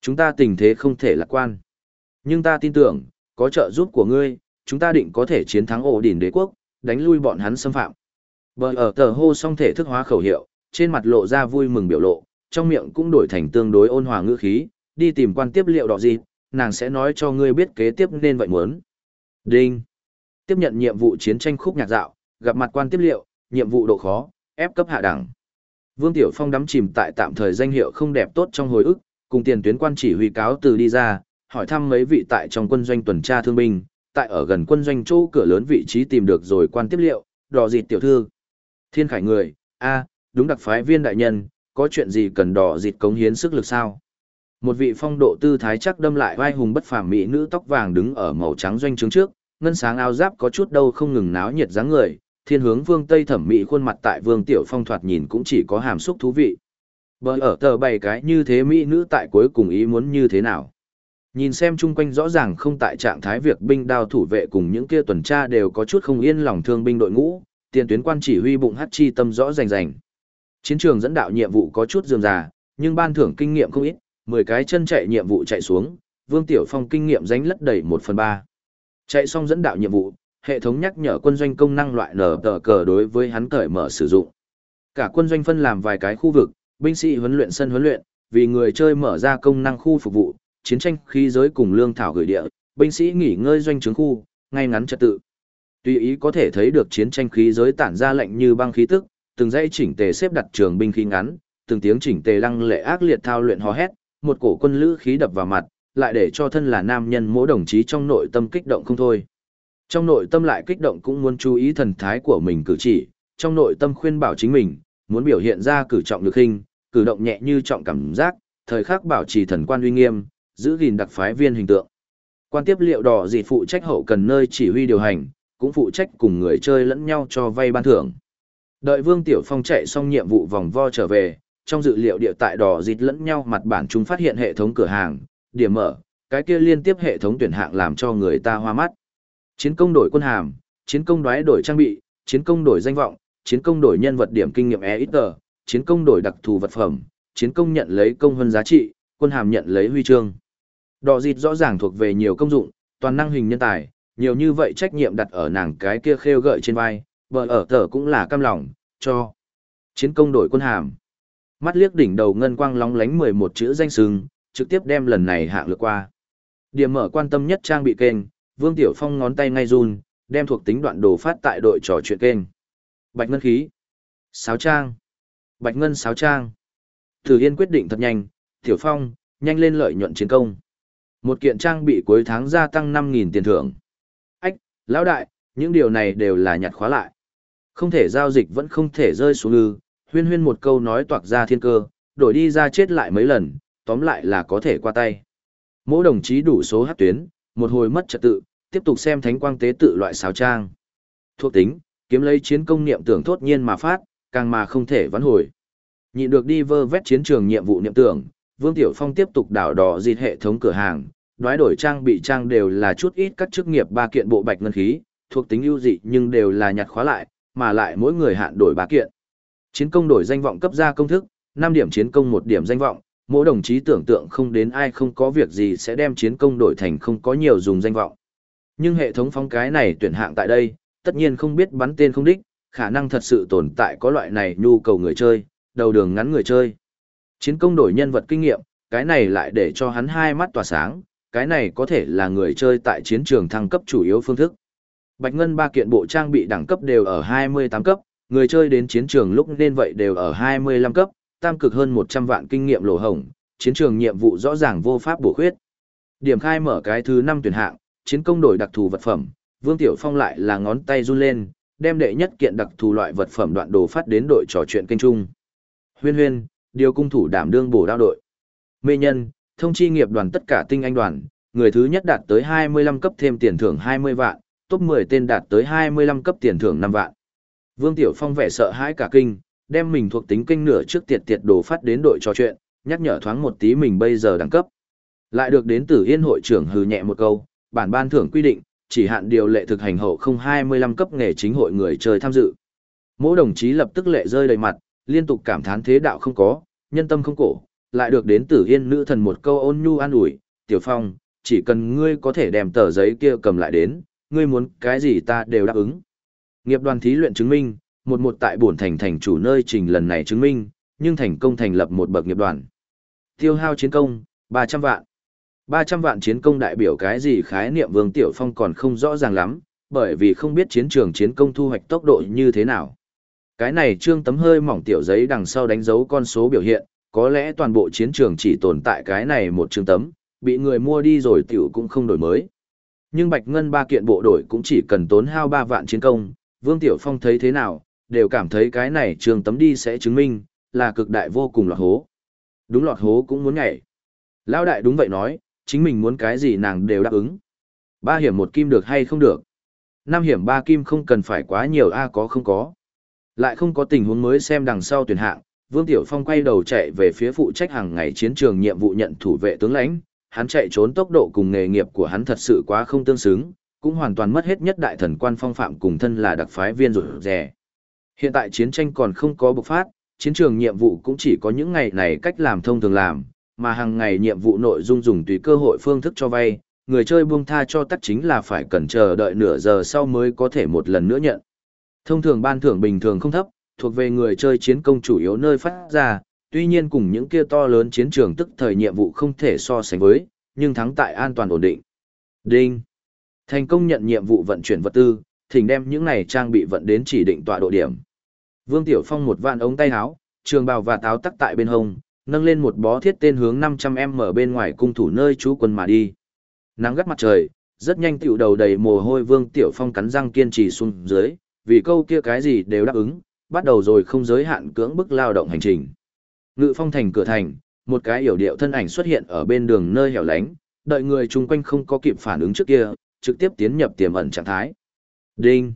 Chúng ta tình thế không thể lạc quan. Nhưng ta tin tưởng, có trợ giúp của ngươi, chúng ta định có thể chiến thắng ổ đỉnh đế quốc, đánh lui bọn hắn xâm phạm. Bờ ở tờ hô song thể thức hóa khẩu hiệu, trên mặt lộ ra vui mừng biểu lộ, trong miệng cũng đổi thành tương đối ôn hòa ngữ khí, đi tìm quan tiếp liệu đỏ gì, nàng sẽ nói cho ngươi biết kế tiếp nên vậy muốn. Đinh. Tiếp nhận nhiệm vụ chiến tranh khúc nhạc dạo, gặp mặt quan tiếp liệu, nhiệm vụ độ khó, ép cấp hạ đẳng. Vương Tiểu Phong đắm chìm tại tạm thời danh hiệu không đẹp tốt trong hồi ức, cùng tiền tuyến quan chỉ huy cáo từ đi ra, hỏi thăm mấy vị tại trong quân doanh tuần tra thương binh, tại ở gần quân doanh chỗ cửa lớn vị trí tìm được rồi quan tiếp liệu, đỏ dịt tiểu thư. Thiên khải người, a đúng đặc phái viên đại nhân, có chuyện gì cần đỏ dịt cống hiến sức lực sao? Một vị phong độ tư thái chắc đâm lại vai hùng bất phàm mỹ nữ tóc vàng đứng ở màu trắng doanh trướng trước, ngân sáng áo giáp có chút đâu không ngừng náo nhiệt dáng người, thiên hướng vương tây thẩm mỹ khuôn mặt tại vương tiểu phong thoạt nhìn cũng chỉ có hàm xúc thú vị. Bởi ở tờ bày cái như thế mỹ nữ tại cuối cùng ý muốn như thế nào? Nhìn xem chung quanh rõ ràng không tại trạng thái việc binh đao thủ vệ cùng những kia tuần tra đều có chút không yên lòng thương binh đội ngũ, tiền tuyến quan chỉ huy bụng hát chi tâm rõ rành rành. Chiến trường dẫn đạo nhiệm vụ có chút dườm già, nhưng ban thưởng kinh nghiệm không ít, 10 cái chân chạy nhiệm vụ chạy xuống, Vương Tiểu Phong kinh nghiệm dánh lất đầy 1 phần 3. Chạy xong dẫn đạo nhiệm vụ, hệ thống nhắc nhở quân doanh công năng loại nở tờ cờ đối với hắn cởi mở sử dụng. Cả quân doanh phân làm vài cái khu vực, binh sĩ huấn luyện sân huấn luyện, vì người chơi mở ra công năng khu phục vụ, chiến tranh khí giới cùng lương thảo gửi địa, binh sĩ nghỉ ngơi doanh trướng khu, ngay ngắn trật tự. tùy ý có thể thấy được chiến tranh khí giới tản ra lệnh như băng khí tức, từng dãy chỉnh tề xếp đặt trường binh khí ngắn, từng tiếng chỉnh tề lăng lệ ác liệt thao luyện hò hét, một cổ quân lữ khí đập vào mặt, lại để cho thân là nam nhân mỗi đồng chí trong nội tâm kích động không thôi. Trong nội tâm lại kích động cũng muốn chú ý thần thái của mình cử chỉ, trong nội tâm khuyên bảo chính mình, muốn biểu hiện ra cử trọng lực hình, cử động nhẹ như trọng cảm giác, thời khắc bảo trì thần quan uy nghiêm, giữ gìn đặc phái viên hình tượng. Quan tiếp liệu đỏ dị phụ trách hậu cần nơi chỉ huy điều hành, cũng phụ trách cùng người chơi lẫn nhau cho vay ban thưởng. Đợi Vương Tiểu Phong chạy xong nhiệm vụ vòng vo trở về, trong dự liệu địa tại đỏ dịt lẫn nhau mặt bản chúng phát hiện hệ thống cửa hàng, điểm mở, cái kia liên tiếp hệ thống tuyển hạng làm cho người ta hoa mắt. Chiến công đổi quân hàm, chiến công đoái đổi trang bị, chiến công đổi danh vọng, chiến công đổi nhân vật điểm kinh nghiệm EXP, chiến công đổi đặc thù vật phẩm, chiến công nhận lấy công hơn giá trị, quân hàm nhận lấy huy chương. Đỏ dịt rõ ràng thuộc về nhiều công dụng, toàn năng hình nhân tài, nhiều như vậy trách nhiệm đặt ở nàng cái kia khêu gợi trên vai, vợ ở tờ cũng là cam lòng, cho. Chiến công đổi quân hàm. Mắt liếc đỉnh đầu ngân quang lóng lánh 11 chữ danh sừng, trực tiếp đem lần này hạng lược qua. Điểm mở quan tâm nhất trang bị kênh, Vương Tiểu Phong ngón tay ngay run, đem thuộc tính đoạn đồ phát tại đội trò chuyện kênh. Bạch ngân khí. Sáo trang. Bạch ngân sáo trang. thử Yên quyết định thật nhanh, Tiểu Phong, nhanh lên lợi nhuận chiến công. Một kiện trang bị cuối tháng gia tăng 5.000 tiền thưởng. Ách, lão đại, những điều này đều là nhặt khóa lại. Không thể giao dịch vẫn không thể rơi xuống lư, huyên huyên một câu nói toạc ra thiên cơ, đổi đi ra chết lại mấy lần, tóm lại là có thể qua tay. Mỗi đồng chí đủ số hát tuyến, một hồi mất trật tự, tiếp tục xem thánh quang tế tự loại xáo trang. Thuộc tính, kiếm lấy chiến công niệm tưởng thốt nhiên mà phát, càng mà không thể vãn hồi. Nhịn được đi vơ vét chiến trường nhiệm vụ niệm tưởng, Vương Tiểu Phong tiếp tục đảo đỏ dịt hệ thống cửa hàng, đoái đổi trang bị trang đều là chút ít các chức nghiệp ba kiện bộ bạch ngân khí, thuộc tính ưu dị nhưng đều là nhặt khóa lại, mà lại mỗi người hạn đổi ba kiện. Chiến công đổi danh vọng cấp ra công thức, 5 điểm chiến công một điểm danh vọng, mỗi đồng chí tưởng tượng không đến ai không có việc gì sẽ đem chiến công đổi thành không có nhiều dùng danh vọng. Nhưng hệ thống phong cái này tuyển hạng tại đây, tất nhiên không biết bắn tên không đích, khả năng thật sự tồn tại có loại này nhu cầu người chơi, đầu đường ngắn người chơi. Chiến công đổi nhân vật kinh nghiệm, cái này lại để cho hắn hai mắt tỏa sáng, cái này có thể là người chơi tại chiến trường thăng cấp chủ yếu phương thức. Bạch Ngân ba kiện bộ trang bị đẳng cấp đều ở 28 cấp, người chơi đến chiến trường lúc nên vậy đều ở 25 cấp, tam cực hơn 100 vạn kinh nghiệm lỗ hổng, chiến trường nhiệm vụ rõ ràng vô pháp bổ khuyết. Điểm khai mở cái thứ 5 tuyển hạng, chiến công đổi đặc thù vật phẩm, Vương Tiểu Phong lại là ngón tay run lên, đem đệ nhất kiện đặc thù loại vật phẩm đoạn đồ phát đến đội trò chuyện kênh trung. Huyên huyên, điều cung thủ đảm đương bổ đao đội. Mê nhân, thông chi nghiệp đoàn tất cả tinh anh đoàn, người thứ nhất đạt tới 25 cấp thêm tiền thưởng 20 vạn, top 10 tên đạt tới 25 cấp tiền thưởng 5 vạn. Vương Tiểu Phong vẻ sợ hãi cả kinh, đem mình thuộc tính kinh nửa trước tiệt tiệt đồ phát đến đội trò chuyện, nhắc nhở thoáng một tí mình bây giờ đẳng cấp. Lại được đến Tử Yên hội trưởng hừ nhẹ một câu, bản ban thưởng quy định, chỉ hạn điều lệ thực hành hậu không 25 cấp nghề chính hội người chơi tham dự. Mỗi đồng chí lập tức lệ rơi đầy mặt, liên tục cảm thán thế đạo không có, nhân tâm không cổ, lại được đến Tử Yên nữ thần một câu ôn nhu an ủi, "Tiểu Phong, chỉ cần ngươi có thể đem tờ giấy kia cầm lại đến, ngươi muốn cái gì ta đều đáp ứng." Nghiệp đoàn thí luyện chứng minh, một một tại bổn thành thành chủ nơi trình lần này chứng minh, nhưng thành công thành lập một bậc nghiệp đoàn. Tiêu hao chiến công, 300 vạn. 300 vạn chiến công đại biểu cái gì khái niệm Vương Tiểu Phong còn không rõ ràng lắm, bởi vì không biết chiến trường chiến công thu hoạch tốc độ như thế nào. Cái này trương tấm hơi mỏng tiểu giấy đằng sau đánh dấu con số biểu hiện, có lẽ toàn bộ chiến trường chỉ tồn tại cái này một trương tấm, bị người mua đi rồi tiểu cũng không đổi mới. Nhưng Bạch Ngân ba kiện bộ đội cũng chỉ cần tốn hao 3 vạn chiến công, Vương Tiểu Phong thấy thế nào, đều cảm thấy cái này trường tấm đi sẽ chứng minh, là cực đại vô cùng lọt hố. Đúng lọt hố cũng muốn nhảy. Lão đại đúng vậy nói, chính mình muốn cái gì nàng đều đáp ứng. Ba hiểm một kim được hay không được. Năm hiểm ba kim không cần phải quá nhiều a có không có. Lại không có tình huống mới xem đằng sau tuyển hạng, Vương Tiểu Phong quay đầu chạy về phía phụ trách hàng ngày chiến trường nhiệm vụ nhận thủ vệ tướng lãnh, hắn chạy trốn tốc độ cùng nghề nghiệp của hắn thật sự quá không tương xứng, cũng hoàn toàn mất hết nhất đại thần quan phong phạm cùng thân là đặc phái viên rồi rẻ. Hiện tại chiến tranh còn không có bộc phát, chiến trường nhiệm vụ cũng chỉ có những ngày này cách làm thông thường làm, mà hàng ngày nhiệm vụ nội dung dùng tùy cơ hội phương thức cho vay, người chơi buông tha cho tất chính là phải cần chờ đợi nửa giờ sau mới có thể một lần nữa nhận. Thông thường ban thưởng bình thường không thấp, thuộc về người chơi chiến công chủ yếu nơi phát ra, tuy nhiên cùng những kia to lớn chiến trường tức thời nhiệm vụ không thể so sánh với, nhưng thắng tại an toàn ổn định. Đinh. Thành công nhận nhiệm vụ vận chuyển vật tư, thỉnh đem những này trang bị vận đến chỉ định tọa độ điểm. Vương Tiểu Phong một vạn ống tay áo, trường bào và táo tắc tại bên hông, nâng lên một bó thiết tên hướng 500m bên ngoài cung thủ nơi trú quân mà đi. Nắng gắt mặt trời, rất nhanh tiểu đầu đầy mồ hôi Vương Tiểu Phong cắn răng kiên trì xuống dưới, vì câu kia cái gì đều đáp ứng, bắt đầu rồi không giới hạn cưỡng bức lao động hành trình. Ngự phong thành cửa thành, một cái hiểu điệu thân ảnh xuất hiện ở bên đường nơi hẻo lánh, đợi người chung quanh không có kịp phản ứng trước kia, trực tiếp tiến nhập tiềm ẩn trạng thái. Đinh.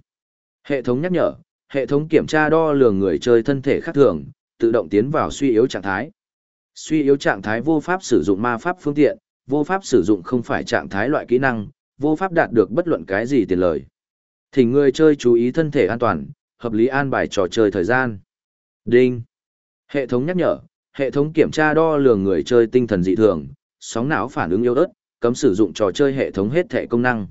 Hệ thống nhắc nhở, hệ thống kiểm tra đo lường người chơi thân thể khác thường, tự động tiến vào suy yếu trạng thái. Suy yếu trạng thái vô pháp sử dụng ma pháp phương tiện, vô pháp sử dụng không phải trạng thái loại kỹ năng, vô pháp đạt được bất luận cái gì tiền lời. Thỉnh người chơi chú ý thân thể an toàn, hợp lý an bài trò chơi thời gian. Đinh. Hệ thống nhắc nhở, hệ thống kiểm tra đo lường người chơi tinh thần dị thường, sóng não phản ứng yếu ớt, cấm sử dụng trò chơi hệ thống hết thể công năng.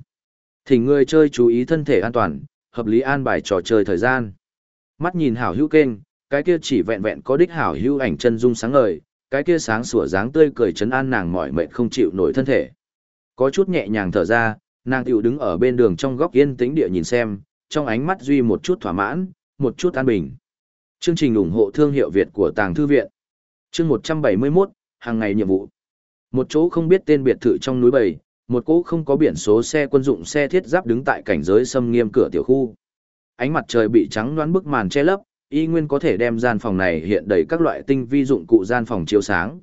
Thỉnh người chơi chú ý thân thể an toàn, hợp lý an bài trò chơi thời gian. Mắt nhìn hảo hữu kênh, cái kia chỉ vẹn vẹn có đích hảo hữu ảnh chân dung sáng ngời, cái kia sáng sủa dáng tươi cười chấn an nàng mỏi mệt không chịu nổi thân thể. Có chút nhẹ nhàng thở ra, nàng tiểu đứng ở bên đường trong góc yên tĩnh địa nhìn xem, trong ánh mắt duy một chút thỏa mãn, một chút an bình. Chương trình ủng hộ thương hiệu Việt của Tàng Thư Viện. Chương 171, hàng ngày nhiệm vụ. Một chỗ không biết tên biệt thự trong núi bầy, một cỗ không có biển số xe quân dụng xe thiết giáp đứng tại cảnh giới xâm nghiêm cửa tiểu khu. Ánh mặt trời bị trắng đoán bức màn che lấp, y nguyên có thể đem gian phòng này hiện đầy các loại tinh vi dụng cụ gian phòng chiếu sáng.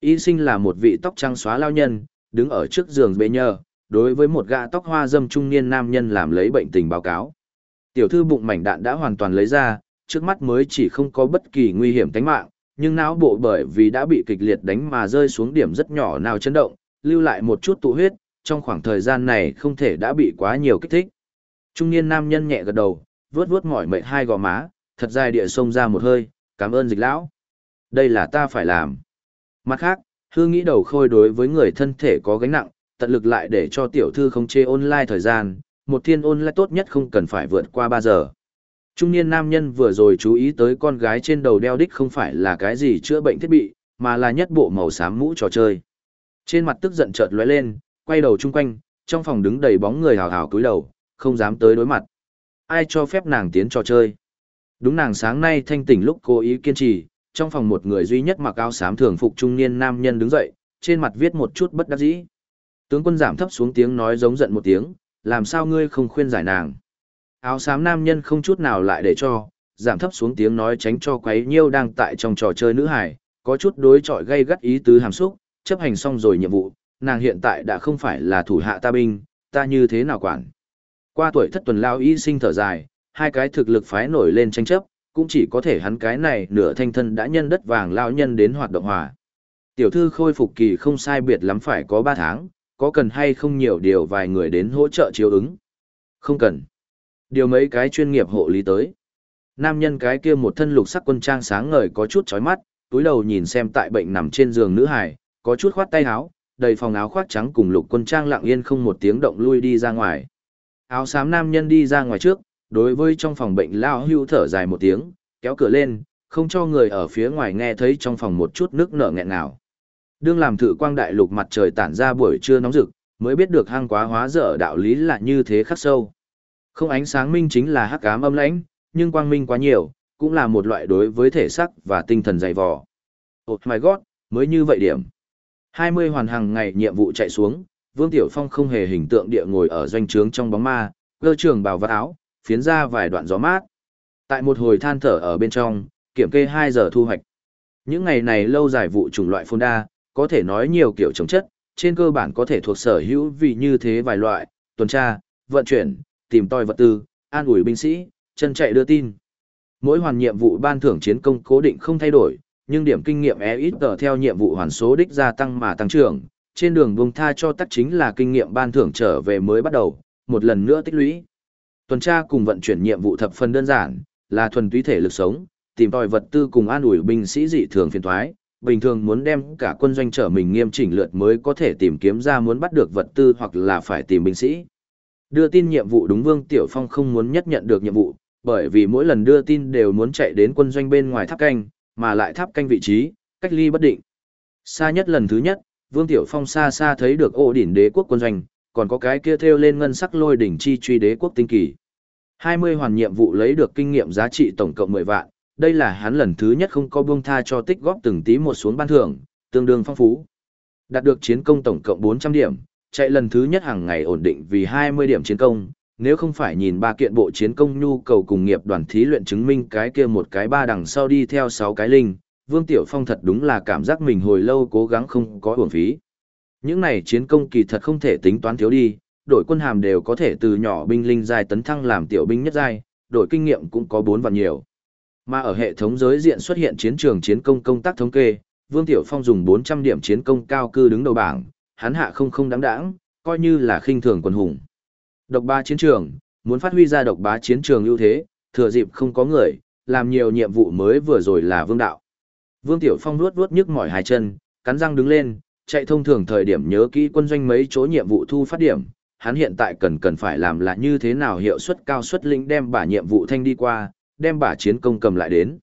Y sinh là một vị tóc trắng xóa lao nhân, đứng ở trước giường bê nhờ, đối với một gã tóc hoa dâm trung niên nam nhân làm lấy bệnh tình báo cáo. Tiểu thư bụng mảnh đạn đã hoàn toàn lấy ra, trước mắt mới chỉ không có bất kỳ nguy hiểm tính mạng, nhưng não bộ bởi vì đã bị kịch liệt đánh mà rơi xuống điểm rất nhỏ nào chấn động, lưu lại một chút tụ huyết, trong khoảng thời gian này không thể đã bị quá nhiều kích thích. Trung niên nam nhân nhẹ gật đầu, vướt vướt mỏi mệt hai gò má, thật dài địa sông ra một hơi, cảm ơn dịch lão. Đây là ta phải làm. Mặt khác, hư nghĩ đầu khôi đối với người thân thể có gánh nặng, tận lực lại để cho tiểu thư không chê online thời gian, một thiên online tốt nhất không cần phải vượt qua 3 giờ. Trung niên nam nhân vừa rồi chú ý tới con gái trên đầu đeo đích không phải là cái gì chữa bệnh thiết bị, mà là nhất bộ màu xám mũ trò chơi. Trên mặt tức giận chợt lóe lên, quay đầu chung quanh, trong phòng đứng đầy bóng người hào hào cúi đầu, không dám tới đối mặt. Ai cho phép nàng tiến trò chơi? Đúng nàng sáng nay thanh tỉnh lúc cố ý kiên trì, trong phòng một người duy nhất mặc áo xám thường phục trung niên nam nhân đứng dậy, trên mặt viết một chút bất đắc dĩ. Tướng quân giảm thấp xuống tiếng nói giống giận một tiếng, làm sao ngươi không khuyên giải nàng. Áo xám nam nhân không chút nào lại để cho, giảm thấp xuống tiếng nói tránh cho quấy nhiêu đang tại trong trò chơi nữ hải, có chút đối chọi gây gắt ý tứ hàm xúc, chấp hành xong rồi nhiệm vụ, nàng hiện tại đã không phải là thủ hạ ta binh, ta như thế nào quản. Qua tuổi thất tuần lao y sinh thở dài, hai cái thực lực phái nổi lên tranh chấp, cũng chỉ có thể hắn cái này nửa thanh thân đã nhân đất vàng lao nhân đến hoạt động hòa. Tiểu thư khôi phục kỳ không sai biệt lắm phải có 3 tháng, có cần hay không nhiều điều vài người đến hỗ trợ chiếu ứng? Không cần. Điều mấy cái chuyên nghiệp hộ lý tới. Nam nhân cái kia một thân lục sắc quân trang sáng ngời có chút chói mắt, túi đầu nhìn xem tại bệnh nằm trên giường nữ hải, có chút khoát tay áo, đầy phòng áo khoác trắng cùng lục quân trang lặng yên không một tiếng động lui đi ra ngoài. Áo xám nam nhân đi ra ngoài trước, đối với trong phòng bệnh lao hưu thở dài một tiếng, kéo cửa lên, không cho người ở phía ngoài nghe thấy trong phòng một chút nước nở nghẹn nào. Đương làm thử quang đại lục mặt trời tản ra buổi trưa nóng rực, mới biết được hang quá hóa dở đạo lý là như thế khắc sâu. Không ánh sáng minh chính là hắc ám âm lãnh, nhưng quang minh quá nhiều, cũng là một loại đối với thể xác và tinh thần dày vò. Oh my god, mới như vậy điểm. 20 hoàn hàng ngày nhiệm vụ chạy xuống, Vương Tiểu Phong không hề hình tượng địa ngồi ở doanh trướng trong bóng ma, cơ trường bào vạt áo, phiến ra vài đoạn gió mát. Tại một hồi than thở ở bên trong, kiểm kê 2 giờ thu hoạch. Những ngày này lâu dài vụ chủng loại phôn đa, có thể nói nhiều kiểu chống chất, trên cơ bản có thể thuộc sở hữu vì như thế vài loại, tuần tra, vận chuyển, tìm tòi vật tư, an ủi binh sĩ, chân chạy đưa tin. Mỗi hoàn nhiệm vụ ban thưởng chiến công cố định không thay đổi, nhưng điểm kinh nghiệm e ít tờ theo nhiệm vụ hoàn số đích gia tăng mà tăng trưởng, trên đường buông tha cho tắc chính là kinh nghiệm ban thưởng trở về mới bắt đầu, một lần nữa tích lũy. Tuần tra cùng vận chuyển nhiệm vụ thập phần đơn giản, là thuần túy thể lực sống, tìm tòi vật tư cùng an ủi binh sĩ dị thường phiền thoái, bình thường muốn đem cả quân doanh trở mình nghiêm chỉnh lượt mới có thể tìm kiếm ra muốn bắt được vật tư hoặc là phải tìm binh sĩ. Đưa tin nhiệm vụ đúng Vương Tiểu Phong không muốn nhất nhận được nhiệm vụ, bởi vì mỗi lần đưa tin đều muốn chạy đến quân doanh bên ngoài tháp canh, mà lại tháp canh vị trí, cách ly bất định. Xa nhất lần thứ nhất, Vương Tiểu Phong xa xa thấy được ổ đỉnh đế quốc quân doanh, còn có cái kia theo lên ngân sắc lôi đỉnh chi truy đế quốc tinh kỳ. 20 hoàn nhiệm vụ lấy được kinh nghiệm giá trị tổng cộng 10 vạn, đây là hắn lần thứ nhất không có buông tha cho tích góp từng tí một xuống ban thưởng, tương đương phong phú. Đạt được chiến công tổng cộng 400 điểm, chạy lần thứ nhất hàng ngày ổn định vì 20 điểm chiến công, nếu không phải nhìn ba kiện bộ chiến công nhu cầu cùng nghiệp đoàn thí luyện chứng minh cái kia một cái ba đằng sau đi theo 6 cái linh, Vương Tiểu Phong thật đúng là cảm giác mình hồi lâu cố gắng không có uổng phí. Những này chiến công kỳ thật không thể tính toán thiếu đi, đội quân hàm đều có thể từ nhỏ binh linh giai tấn thăng làm tiểu binh nhất giai, đội kinh nghiệm cũng có 4 vạn nhiều. Mà ở hệ thống giới diện xuất hiện chiến trường chiến công công tác thống kê, Vương Tiểu Phong dùng 400 điểm chiến công cao cư đứng đầu bảng, hắn hạ không không đáng đáng, coi như là khinh thường quần hùng. Độc bá chiến trường, muốn phát huy ra độc bá chiến trường ưu thế, thừa dịp không có người, làm nhiều nhiệm vụ mới vừa rồi là vương đạo. Vương Tiểu Phong nuốt nuốt nhức mỏi hai chân, cắn răng đứng lên, chạy thông thường thời điểm nhớ kỹ quân doanh mấy chỗ nhiệm vụ thu phát điểm, hắn hiện tại cần cần phải làm là như thế nào hiệu suất cao suất lĩnh đem bả nhiệm vụ thanh đi qua, đem bả chiến công cầm lại đến.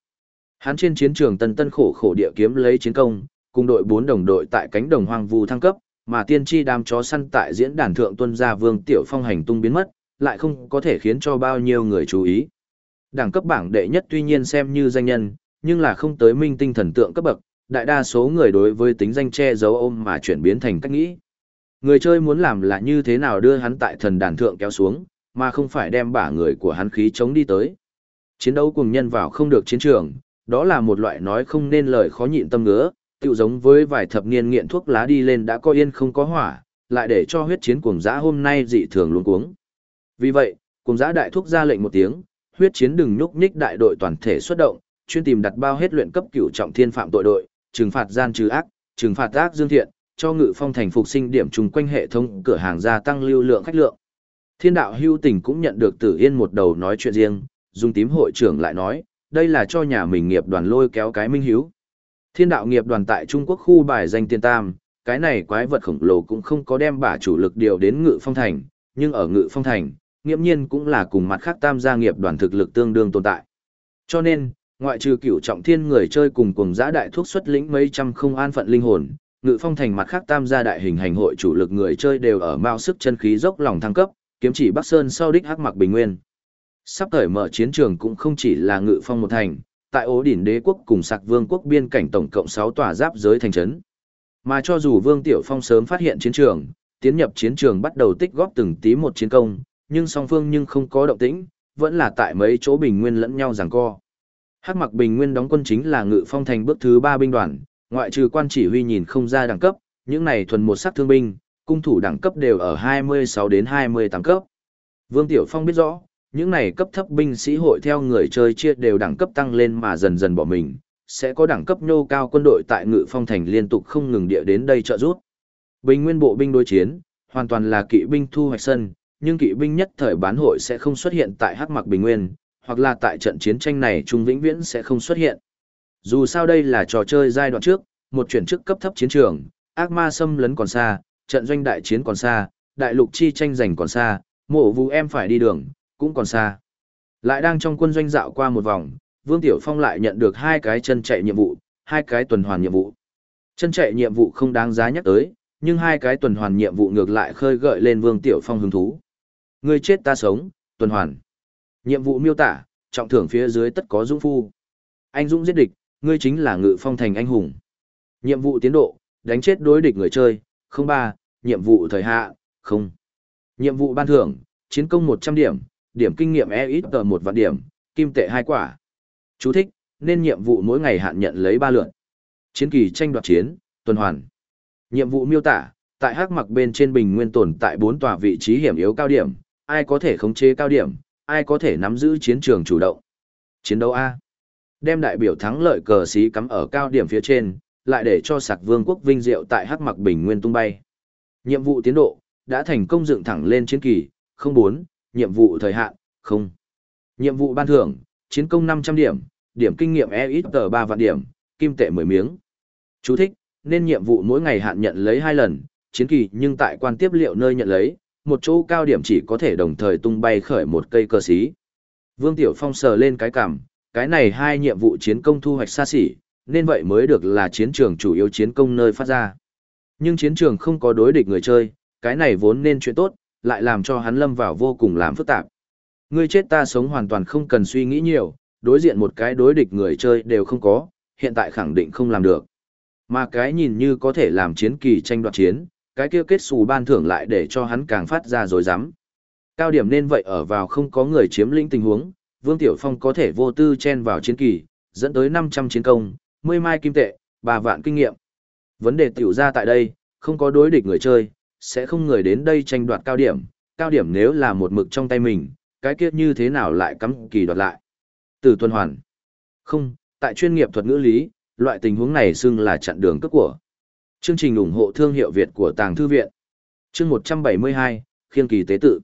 Hắn trên chiến trường tân tân khổ khổ địa kiếm lấy chiến công, cùng đội bốn đồng đội tại cánh đồng hoang vu thăng cấp, mà tiên tri đám chó săn tại diễn đàn thượng tuân gia vương tiểu phong hành tung biến mất, lại không có thể khiến cho bao nhiêu người chú ý. Đẳng cấp bảng đệ nhất tuy nhiên xem như danh nhân, nhưng là không tới minh tinh thần tượng cấp bậc, đại đa số người đối với tính danh che giấu ôm mà chuyển biến thành cách nghĩ. Người chơi muốn làm là như thế nào đưa hắn tại thần đàn thượng kéo xuống, mà không phải đem bả người của hắn khí chống đi tới. Chiến đấu cùng nhân vào không được chiến trường, đó là một loại nói không nên lời khó nhịn tâm ngứa, tựu giống với vài thập niên nghiện thuốc lá đi lên đã có yên không có hỏa, lại để cho huyết chiến cuồng dã hôm nay dị thường luống cuống. Vì vậy, cuồng dã đại thuốc ra lệnh một tiếng, huyết chiến đừng nhúc nhích đại đội toàn thể xuất động, chuyên tìm đặt bao hết luyện cấp cửu trọng thiên phạm tội đội, trừng phạt gian trừ ác, trừng phạt ác dương thiện, cho ngự phong thành phục sinh điểm trùng quanh hệ thống cửa hàng gia tăng lưu lượng khách lượng. Thiên đạo hưu tình cũng nhận được tử yên một đầu nói chuyện riêng, dung tím hội trưởng lại nói, đây là cho nhà mình nghiệp đoàn lôi kéo cái minh hiếu. Thiên đạo nghiệp đoàn tại Trung Quốc khu bài danh tiên tam, cái này quái vật khổng lồ cũng không có đem bả chủ lực điều đến ngự phong thành, nhưng ở ngự phong thành, nghiễm nhiên cũng là cùng mặt khác tam gia nghiệp đoàn thực lực tương đương tồn tại. Cho nên, ngoại trừ cửu trọng thiên người chơi cùng cùng giã đại thuốc xuất lĩnh mấy trăm không an phận linh hồn, ngự phong thành mặt khác tam gia đại hình hành hội chủ lực người chơi đều ở mao sức chân khí dốc lòng thăng cấp, kiếm chỉ Bắc Sơn sau đích hắc mặc bình nguyên. Sắp thời mở chiến trường cũng không chỉ là ngự phong một thành, tại ố đỉnh đế quốc cùng sạc vương quốc biên cảnh tổng cộng 6 tòa giáp giới thành trấn. Mà cho dù Vương Tiểu Phong sớm phát hiện chiến trường, tiến nhập chiến trường bắt đầu tích góp từng tí một chiến công, nhưng song phương nhưng không có động tĩnh, vẫn là tại mấy chỗ bình nguyên lẫn nhau giằng co. Hắc Mặc Bình Nguyên đóng quân chính là Ngự Phong thành bước thứ 3 binh đoàn, ngoại trừ quan chỉ huy nhìn không ra đẳng cấp, những này thuần một sắc thương binh, cung thủ đẳng cấp đều ở 26 đến 28 cấp. Vương Tiểu Phong biết rõ, những này cấp thấp binh sĩ hội theo người chơi chia đều đẳng cấp tăng lên mà dần dần bỏ mình, sẽ có đẳng cấp nhô cao quân đội tại Ngự Phong thành liên tục không ngừng địa đến đây trợ giúp. Bình nguyên bộ binh đối chiến, hoàn toàn là kỵ binh thu hoạch sân, nhưng kỵ binh nhất thời bán hội sẽ không xuất hiện tại Hắc Mặc Bình Nguyên, hoặc là tại trận chiến tranh này trung vĩnh viễn sẽ không xuất hiện. Dù sao đây là trò chơi giai đoạn trước, một chuyển chức cấp thấp chiến trường, ác ma xâm lấn còn xa, trận doanh đại chiến còn xa, đại lục chi tranh giành còn xa, mộ vũ em phải đi đường, cũng còn xa. Lại đang trong quân doanh dạo qua một vòng, Vương Tiểu Phong lại nhận được hai cái chân chạy nhiệm vụ, hai cái tuần hoàn nhiệm vụ. Chân chạy nhiệm vụ không đáng giá nhắc tới, nhưng hai cái tuần hoàn nhiệm vụ ngược lại khơi gợi lên Vương Tiểu Phong hứng thú. Người chết ta sống, tuần hoàn. Nhiệm vụ miêu tả, trọng thưởng phía dưới tất có dũng phu. Anh dũng giết địch, ngươi chính là ngự phong thành anh hùng. Nhiệm vụ tiến độ, đánh chết đối địch người chơi, không ba nhiệm vụ thời hạ, không. Nhiệm vụ ban thưởng, chiến công một trăm điểm, điểm kinh nghiệm e ít tờ một vạn điểm, kim tệ hai quả. Chú thích, nên nhiệm vụ mỗi ngày hạn nhận lấy ba lượt. Chiến kỳ tranh đoạt chiến, tuần hoàn. Nhiệm vụ miêu tả, tại hắc mặc bên trên bình nguyên tồn tại bốn tòa vị trí hiểm yếu cao điểm, ai có thể khống chế cao điểm, ai có thể nắm giữ chiến trường chủ động. Chiến đấu A. Đem đại biểu thắng lợi cờ xí cắm ở cao điểm phía trên, lại để cho sạc vương quốc vinh diệu tại hắc mặc bình nguyên tung bay. Nhiệm vụ tiến độ, đã thành công dựng thẳng lên chiến kỳ, 04, nhiệm vụ thời hạn, không. Nhiệm vụ ban thưởng, chiến công 500 điểm, điểm kinh nghiệm e 3 vạn điểm, kim tệ 10 miếng. Chú thích, nên nhiệm vụ mỗi ngày hạn nhận lấy 2 lần, chiến kỳ nhưng tại quan tiếp liệu nơi nhận lấy, một chỗ cao điểm chỉ có thể đồng thời tung bay khởi một cây cơ sĩ. Vương Tiểu Phong sờ lên cái cằm, cái này hai nhiệm vụ chiến công thu hoạch xa xỉ, nên vậy mới được là chiến trường chủ yếu chiến công nơi phát ra. Nhưng chiến trường không có đối địch người chơi, cái này vốn nên chuyện tốt, lại làm cho hắn lâm vào vô cùng làm phức tạp. Ngươi chết ta sống hoàn toàn không cần suy nghĩ nhiều, đối diện một cái đối địch người chơi đều không có, hiện tại khẳng định không làm được. Mà cái nhìn như có thể làm chiến kỳ tranh đoạt chiến, cái kia kết xù ban thưởng lại để cho hắn càng phát ra rồi dám. Cao điểm nên vậy ở vào không có người chiếm lĩnh tình huống, Vương Tiểu Phong có thể vô tư chen vào chiến kỳ, dẫn tới 500 chiến công, 10 mai kim tệ, 3 vạn kinh nghiệm. Vấn đề tiểu ra tại đây, không có đối địch người chơi, sẽ không người đến đây tranh đoạt cao điểm, cao điểm nếu là một mực trong tay mình, cái kia như thế nào lại cắm kỳ đoạt lại. Từ tuần hoàn. Không, tại chuyên nghiệp thuật ngữ lý, loại tình huống này xưng là chặn đường cấp của. Chương trình ủng hộ thương hiệu Việt của Tàng Thư Viện. Chương 172, khiên kỳ tế tự.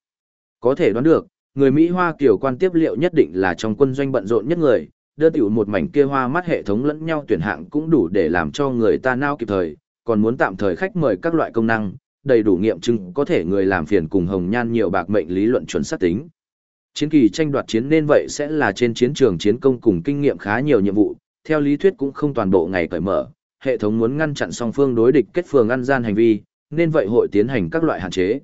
Có thể đoán được, người Mỹ Hoa kiểu quan tiếp liệu nhất định là trong quân doanh bận rộn nhất người, đưa tiểu một mảnh kia hoa mắt hệ thống lẫn nhau tuyển hạng cũng đủ để làm cho người ta nao kịp thời, còn muốn tạm thời khách mời các loại công năng, đầy đủ nghiệm chứng có thể người làm phiền cùng hồng nhan nhiều bạc mệnh lý luận chuẩn xác tính. Chiến kỳ tranh đoạt chiến nên vậy sẽ là trên chiến trường chiến công cùng kinh nghiệm khá nhiều nhiệm vụ, theo lý thuyết cũng không toàn bộ ngày cởi mở, hệ thống muốn ngăn chặn song phương đối địch kết phường ăn gian hành vi, nên vậy hội tiến hành các loại hạn chế.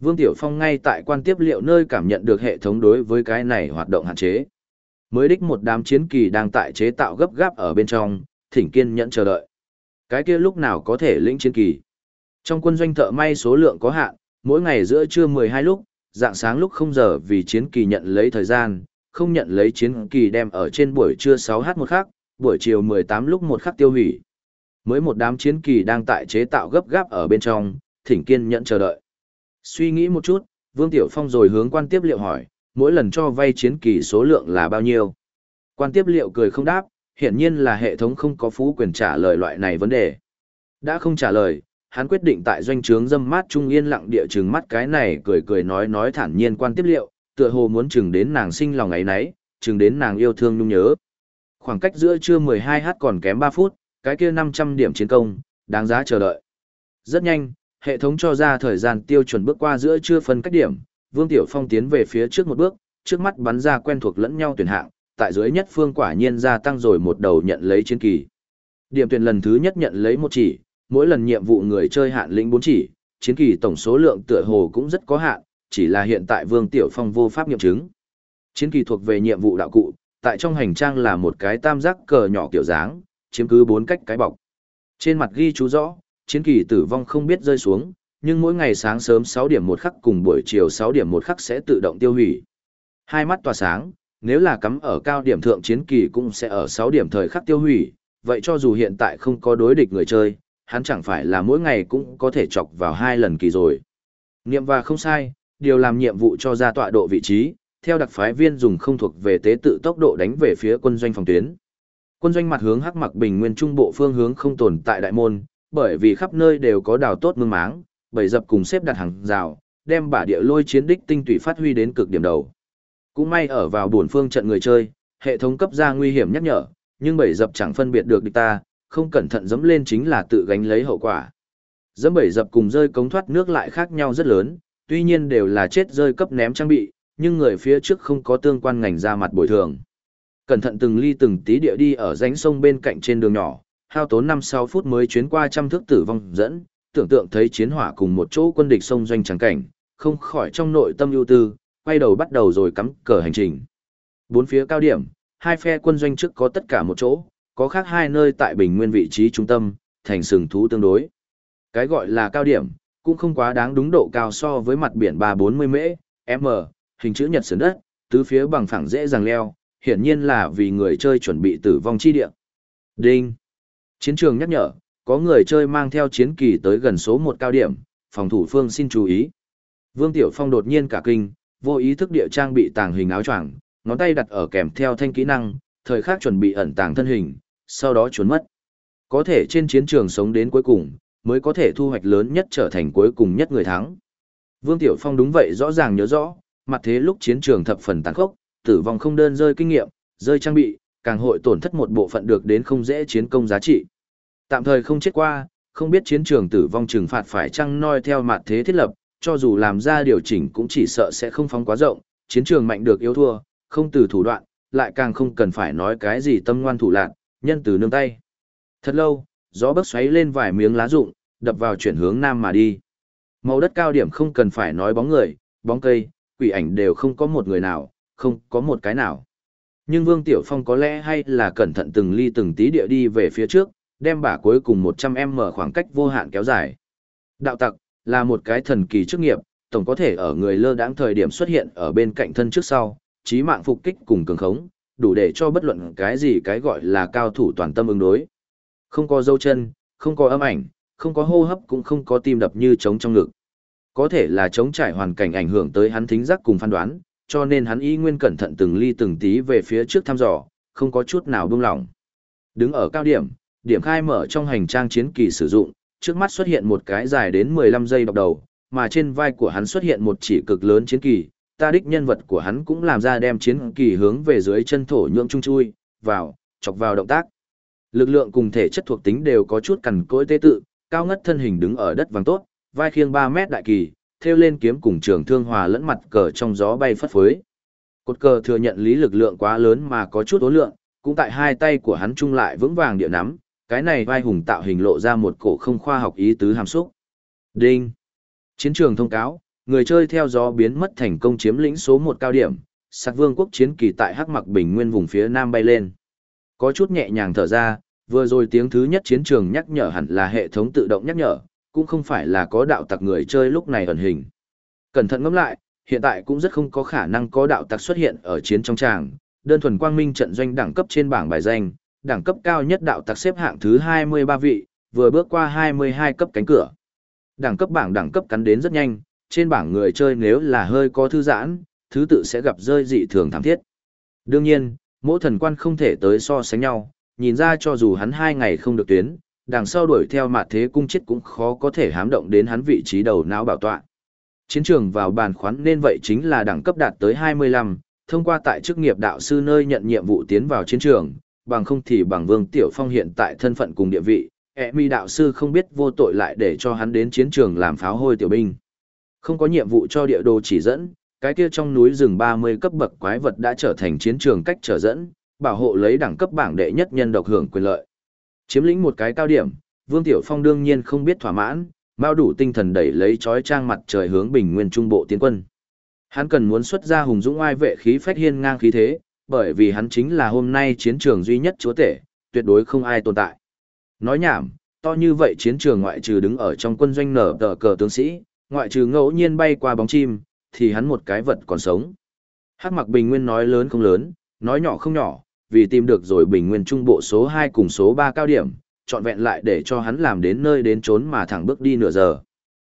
Vương Tiểu Phong ngay tại quan tiếp liệu nơi cảm nhận được hệ thống đối với cái này hoạt động hạn chế. Mới đích một đám chiến kỳ đang tại chế tạo gấp gáp ở bên trong, thỉnh kiên nhẫn chờ đợi. Cái kia lúc nào có thể lĩnh chiến kỳ. Trong quân doanh thợ may số lượng có hạn, mỗi ngày giữa trưa 12 lúc, dạng sáng lúc 0 giờ vì chiến kỳ nhận lấy thời gian, không nhận lấy chiến kỳ đem ở trên buổi trưa 6h một khắc, buổi chiều 18 lúc một khắc tiêu hủy. Mới một đám chiến kỳ đang tại chế tạo gấp gáp ở bên trong, thỉnh kiên nhẫn chờ đợi. Suy nghĩ một chút, Vương Tiểu Phong rồi hướng quan tiếp liệu hỏi, mỗi lần cho vay chiến kỳ số lượng là bao nhiêu? Quan tiếp liệu cười không đáp, hiển nhiên là hệ thống không có phú quyền trả lời loại này vấn đề. Đã không trả lời, hắn quyết định tại doanh trướng dâm mát trung yên lặng địa chừng mắt cái này cười cười nói nói thản nhiên quan tiếp liệu, tựa hồ muốn chừng đến nàng sinh lòng ấy nấy, chừng đến nàng yêu thương nhung nhớ. Khoảng cách giữa trưa 12h còn kém 3 phút, cái kia 500 điểm chiến công, đáng giá chờ đợi. Rất nhanh, hệ thống cho ra thời gian tiêu chuẩn bước qua giữa trưa phân cách điểm, Vương Tiểu Phong tiến về phía trước một bước, trước mắt bắn ra quen thuộc lẫn nhau tuyển hạng, tại dưới nhất phương quả nhiên gia tăng rồi một đầu nhận lấy chiến kỳ. Điểm tuyển lần thứ nhất nhận lấy một chỉ, mỗi lần nhiệm vụ người chơi hạn lĩnh bốn chỉ, chiến kỳ tổng số lượng tựa hồ cũng rất có hạn, chỉ là hiện tại Vương Tiểu Phong vô pháp nghiệm chứng. Chiến kỳ thuộc về nhiệm vụ đạo cụ, tại trong hành trang là một cái tam giác cờ nhỏ kiểu dáng, chiếm cứ bốn cách cái bọc. Trên mặt ghi chú rõ, chiến kỳ tử vong không biết rơi xuống, nhưng mỗi ngày sáng sớm 6 điểm một khắc cùng buổi chiều 6 điểm một khắc sẽ tự động tiêu hủy. Hai mắt tỏa sáng, nếu là cắm ở cao điểm thượng chiến kỳ cũng sẽ ở 6 điểm thời khắc tiêu hủy, vậy cho dù hiện tại không có đối địch người chơi, hắn chẳng phải là mỗi ngày cũng có thể chọc vào hai lần kỳ rồi. Niệm và không sai, điều làm nhiệm vụ cho ra tọa độ vị trí, theo đặc phái viên dùng không thuộc về tế tự tốc độ đánh về phía quân doanh phòng tuyến. Quân doanh mặt hướng hắc mặc bình nguyên trung bộ phương hướng không tồn tại đại môn, bởi vì khắp nơi đều có đào tốt mương máng, bảy dập cùng xếp đặt hàng rào, đem bả địa lôi chiến đích tinh tụy phát huy đến cực điểm đầu. Cũng may ở vào buồn phương trận người chơi, hệ thống cấp ra nguy hiểm nhắc nhở, nhưng bảy dập chẳng phân biệt được địch ta, không cẩn thận dẫm lên chính là tự gánh lấy hậu quả. Dẫm bảy dập cùng rơi cống thoát nước lại khác nhau rất lớn, tuy nhiên đều là chết rơi cấp ném trang bị, nhưng người phía trước không có tương quan ngành ra mặt bồi thường. Cẩn thận từng ly từng tí địa đi ở rãnh sông bên cạnh trên đường nhỏ, hao tốn 5-6 phút mới chuyến qua trăm thước tử vong dẫn, tưởng tượng thấy chiến hỏa cùng một chỗ quân địch sông doanh trắng cảnh, không khỏi trong nội tâm ưu tư, quay đầu bắt đầu rồi cắm cờ hành trình. Bốn phía cao điểm, hai phe quân doanh trước có tất cả một chỗ, có khác hai nơi tại bình nguyên vị trí trung tâm, thành sừng thú tương đối. Cái gọi là cao điểm, cũng không quá đáng đúng độ cao so với mặt biển 340 m, m, hình chữ nhật sườn đất, tứ phía bằng phẳng dễ dàng leo, hiển nhiên là vì người chơi chuẩn bị tử vong chi địa. Đinh. Chiến trường nhắc nhở, có người chơi mang theo chiến kỳ tới gần số một cao điểm, phòng thủ phương xin chú ý. Vương Tiểu Phong đột nhiên cả kinh, vô ý thức địa trang bị tàng hình áo choàng, ngón tay đặt ở kèm theo thanh kỹ năng, thời khắc chuẩn bị ẩn tàng thân hình, sau đó trốn mất. Có thể trên chiến trường sống đến cuối cùng, mới có thể thu hoạch lớn nhất trở thành cuối cùng nhất người thắng. Vương Tiểu Phong đúng vậy rõ ràng nhớ rõ, mặt thế lúc chiến trường thập phần tàn khốc, tử vong không đơn rơi kinh nghiệm, rơi trang bị, càng hội tổn thất một bộ phận được đến không dễ chiến công giá trị. Tạm thời không chết qua, không biết chiến trường tử vong trừng phạt phải chăng noi theo mặt thế thiết lập, cho dù làm ra điều chỉnh cũng chỉ sợ sẽ không phóng quá rộng, chiến trường mạnh được yếu thua, không từ thủ đoạn, lại càng không cần phải nói cái gì tâm ngoan thủ lạc, nhân từ nương tay. Thật lâu, gió bấc xoáy lên vài miếng lá rụng, đập vào chuyển hướng nam mà đi. Màu đất cao điểm không cần phải nói bóng người, bóng cây, quỷ ảnh đều không có một người nào, không có một cái nào. Nhưng Vương Tiểu Phong có lẽ hay là cẩn thận từng ly từng tí địa đi về phía trước, đem bả cuối cùng 100m khoảng cách vô hạn kéo dài. Đạo tặc, là một cái thần kỳ chức nghiệp, tổng có thể ở người lơ đãng thời điểm xuất hiện ở bên cạnh thân trước sau, trí mạng phục kích cùng cường khống, đủ để cho bất luận cái gì cái gọi là cao thủ toàn tâm ứng đối. Không có dấu chân, không có âm ảnh, không có hô hấp cũng không có tim đập như trống trong ngực. Có thể là chống trải hoàn cảnh ảnh hưởng tới hắn thính giác cùng phán đoán, cho nên hắn y nguyên cẩn thận từng ly từng tí về phía trước thăm dò, không có chút nào buông lỏng. Đứng ở cao điểm, điểm khai mở trong hành trang chiến kỳ sử dụng, trước mắt xuất hiện một cái dài đến 15 giây đọc đầu, mà trên vai của hắn xuất hiện một chỉ cực lớn chiến kỳ, ta đích nhân vật của hắn cũng làm ra đem chiến kỳ hướng về dưới chân thổ nhượng chung chui, vào, chọc vào động tác. Lực lượng cùng thể chất thuộc tính đều có chút cằn cỗi tế tự, cao ngất thân hình đứng ở đất vàng tốt, vai khiêng 3 mét đại kỳ, theo lên kiếm cùng trường thương hòa lẫn mặt cờ trong gió bay phất phới. Cột cờ thừa nhận lý lực lượng quá lớn mà có chút ố lượng, cũng tại hai tay của hắn chung lại vững vàng địa nắm, cái này vai hùng tạo hình lộ ra một cổ không khoa học ý tứ hàm xúc. Đinh! Chiến trường thông cáo, người chơi theo gió biến mất thành công chiếm lĩnh số một cao điểm, sạc vương quốc chiến kỳ tại hắc mặc bình nguyên vùng phía nam bay lên. Có chút nhẹ nhàng thở ra, vừa rồi tiếng thứ nhất chiến trường nhắc nhở hẳn là hệ thống tự động nhắc nhở, cũng không phải là có đạo tặc người chơi lúc này ẩn hình. Cẩn thận ngẫm lại, hiện tại cũng rất không có khả năng có đạo tặc xuất hiện ở chiến trong tràng, đơn thuần quang minh trận doanh đẳng cấp trên bảng bài danh, đẳng cấp cao nhất đạo tặc xếp hạng thứ 23 vị, vừa bước qua 22 cấp cánh cửa. Đẳng cấp bảng đẳng cấp cắn đến rất nhanh, trên bảng người chơi nếu là hơi có thư giãn, thứ tự sẽ gặp rơi dị thường thảm thiết. Đương nhiên, mỗi thần quan không thể tới so sánh nhau, nhìn ra cho dù hắn hai ngày không được tuyến, đằng sau đuổi theo mặt thế cung chết cũng khó có thể hám động đến hắn vị trí đầu não bảo tọa. Chiến trường vào bàn khoán nên vậy chính là đẳng cấp đạt tới 25, thông qua tại chức nghiệp đạo sư nơi nhận nhiệm vụ tiến vào chiến trường, bằng không thì bằng Vương Tiểu Phong hiện tại thân phận cùng địa vị, ẹ mi đạo sư không biết vô tội lại để cho hắn đến chiến trường làm pháo hôi tiểu binh. Không có nhiệm vụ cho địa đồ chỉ dẫn, cái kia trong núi rừng 30 cấp bậc quái vật đã trở thành chiến trường cách trở dẫn, bảo hộ lấy đẳng cấp bảng đệ nhất nhân độc hưởng quyền lợi. Chiếm lĩnh một cái cao điểm, Vương Tiểu Phong đương nhiên không biết thỏa mãn, bao đủ tinh thần đẩy lấy chói trang mặt trời hướng bình nguyên trung bộ tiến quân. Hắn cần muốn xuất ra hùng dũng oai vệ khí phách hiên ngang khí thế, bởi vì hắn chính là hôm nay chiến trường duy nhất chúa tể, tuyệt đối không ai tồn tại. Nói nhảm, to như vậy chiến trường ngoại trừ đứng ở trong quân doanh nở tờ cờ tướng sĩ, ngoại trừ ngẫu nhiên bay qua bóng chim, thì hắn một cái vật còn sống. Hắc mặc bình nguyên nói lớn không lớn, nói nhỏ không nhỏ, vì tìm được rồi bình nguyên trung bộ số 2 cùng số 3 cao điểm, chọn vẹn lại để cho hắn làm đến nơi đến trốn mà thẳng bước đi nửa giờ.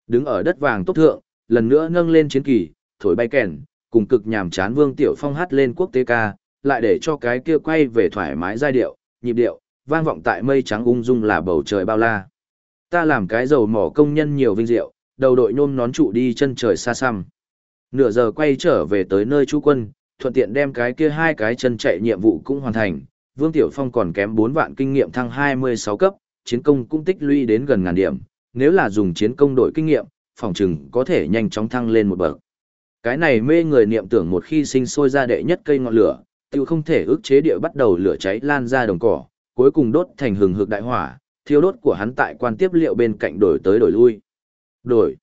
Đứng ở đất vàng tốt thượng, lần nữa nâng lên chiến kỳ, thổi bay kèn, cùng cực nhàm chán Vương Tiểu Phong hát lên quốc tế ca, lại để cho cái kia quay về thoải mái giai điệu, nhịp điệu, vang vọng tại mây trắng ung dung là bầu trời bao la. Ta làm cái dầu mỏ công nhân nhiều vinh diệu, đầu đội nhôm nón trụ đi chân trời xa xăm. Nửa giờ quay trở về tới nơi chú quân, thuận tiện đem cái kia hai cái chân chạy nhiệm vụ cũng hoàn thành. Vương Tiểu Phong còn kém 4 vạn kinh nghiệm thăng 26 cấp, chiến công cũng tích lũy đến gần ngàn điểm. Nếu là dùng chiến công đổi kinh nghiệm, phòng trừng có thể nhanh chóng thăng lên một bậc. Cái này mê người niệm tưởng một khi sinh sôi ra đệ nhất cây ngọn lửa, tiêu không thể ức chế địa bắt đầu lửa cháy lan ra đồng cỏ, cuối cùng đốt thành hừng hực đại hỏa, thiêu đốt của hắn tại quan tiếp liệu bên cạnh đổi tới đổi lui. Đổi.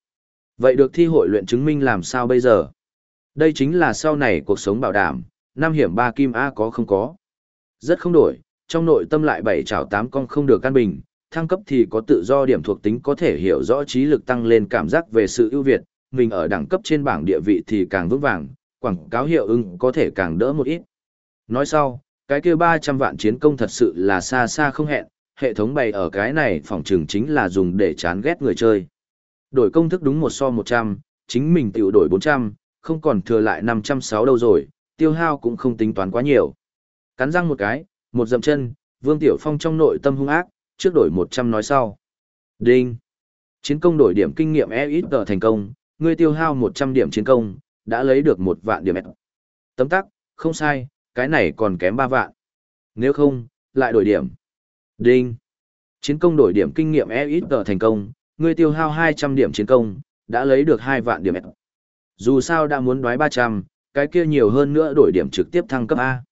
Vậy được thi hội luyện chứng minh làm sao bây giờ? Đây chính là sau này cuộc sống bảo đảm, năm hiểm ba kim A có không có. Rất không đổi, trong nội tâm lại bảy chảo tám con không được căn bình, thăng cấp thì có tự do điểm thuộc tính có thể hiểu rõ trí lực tăng lên cảm giác về sự ưu việt, mình ở đẳng cấp trên bảng địa vị thì càng vững vàng, quảng cáo hiệu ứng có thể càng đỡ một ít. Nói sau, cái kia 300 vạn chiến công thật sự là xa xa không hẹn, hệ thống bày ở cái này phòng trường chính là dùng để chán ghét người chơi. Đổi công thức đúng một so 100, chính mình tiểu đổi 400, không còn thừa lại 506 đâu rồi, tiêu hao cũng không tính toán quá nhiều. Cắn răng một cái, một dậm chân, Vương Tiểu Phong trong nội tâm hung ác, trước đổi 100 nói sau. Đinh! Chiến công đổi điểm kinh nghiệm e ít tờ thành công, ngươi tiêu hao 100 điểm chiến công, đã lấy được một vạn điểm. Tấm tắc, không sai, cái này còn kém 3 vạn. Nếu không, lại đổi điểm. Đinh! Chiến công đổi điểm kinh nghiệm e ít tờ thành công, ngươi tiêu hao 200 điểm chiến công, đã lấy được 2 vạn điểm. Dù sao đã muốn đoái 300, cái kia nhiều hơn nữa đổi điểm trực tiếp thăng cấp A.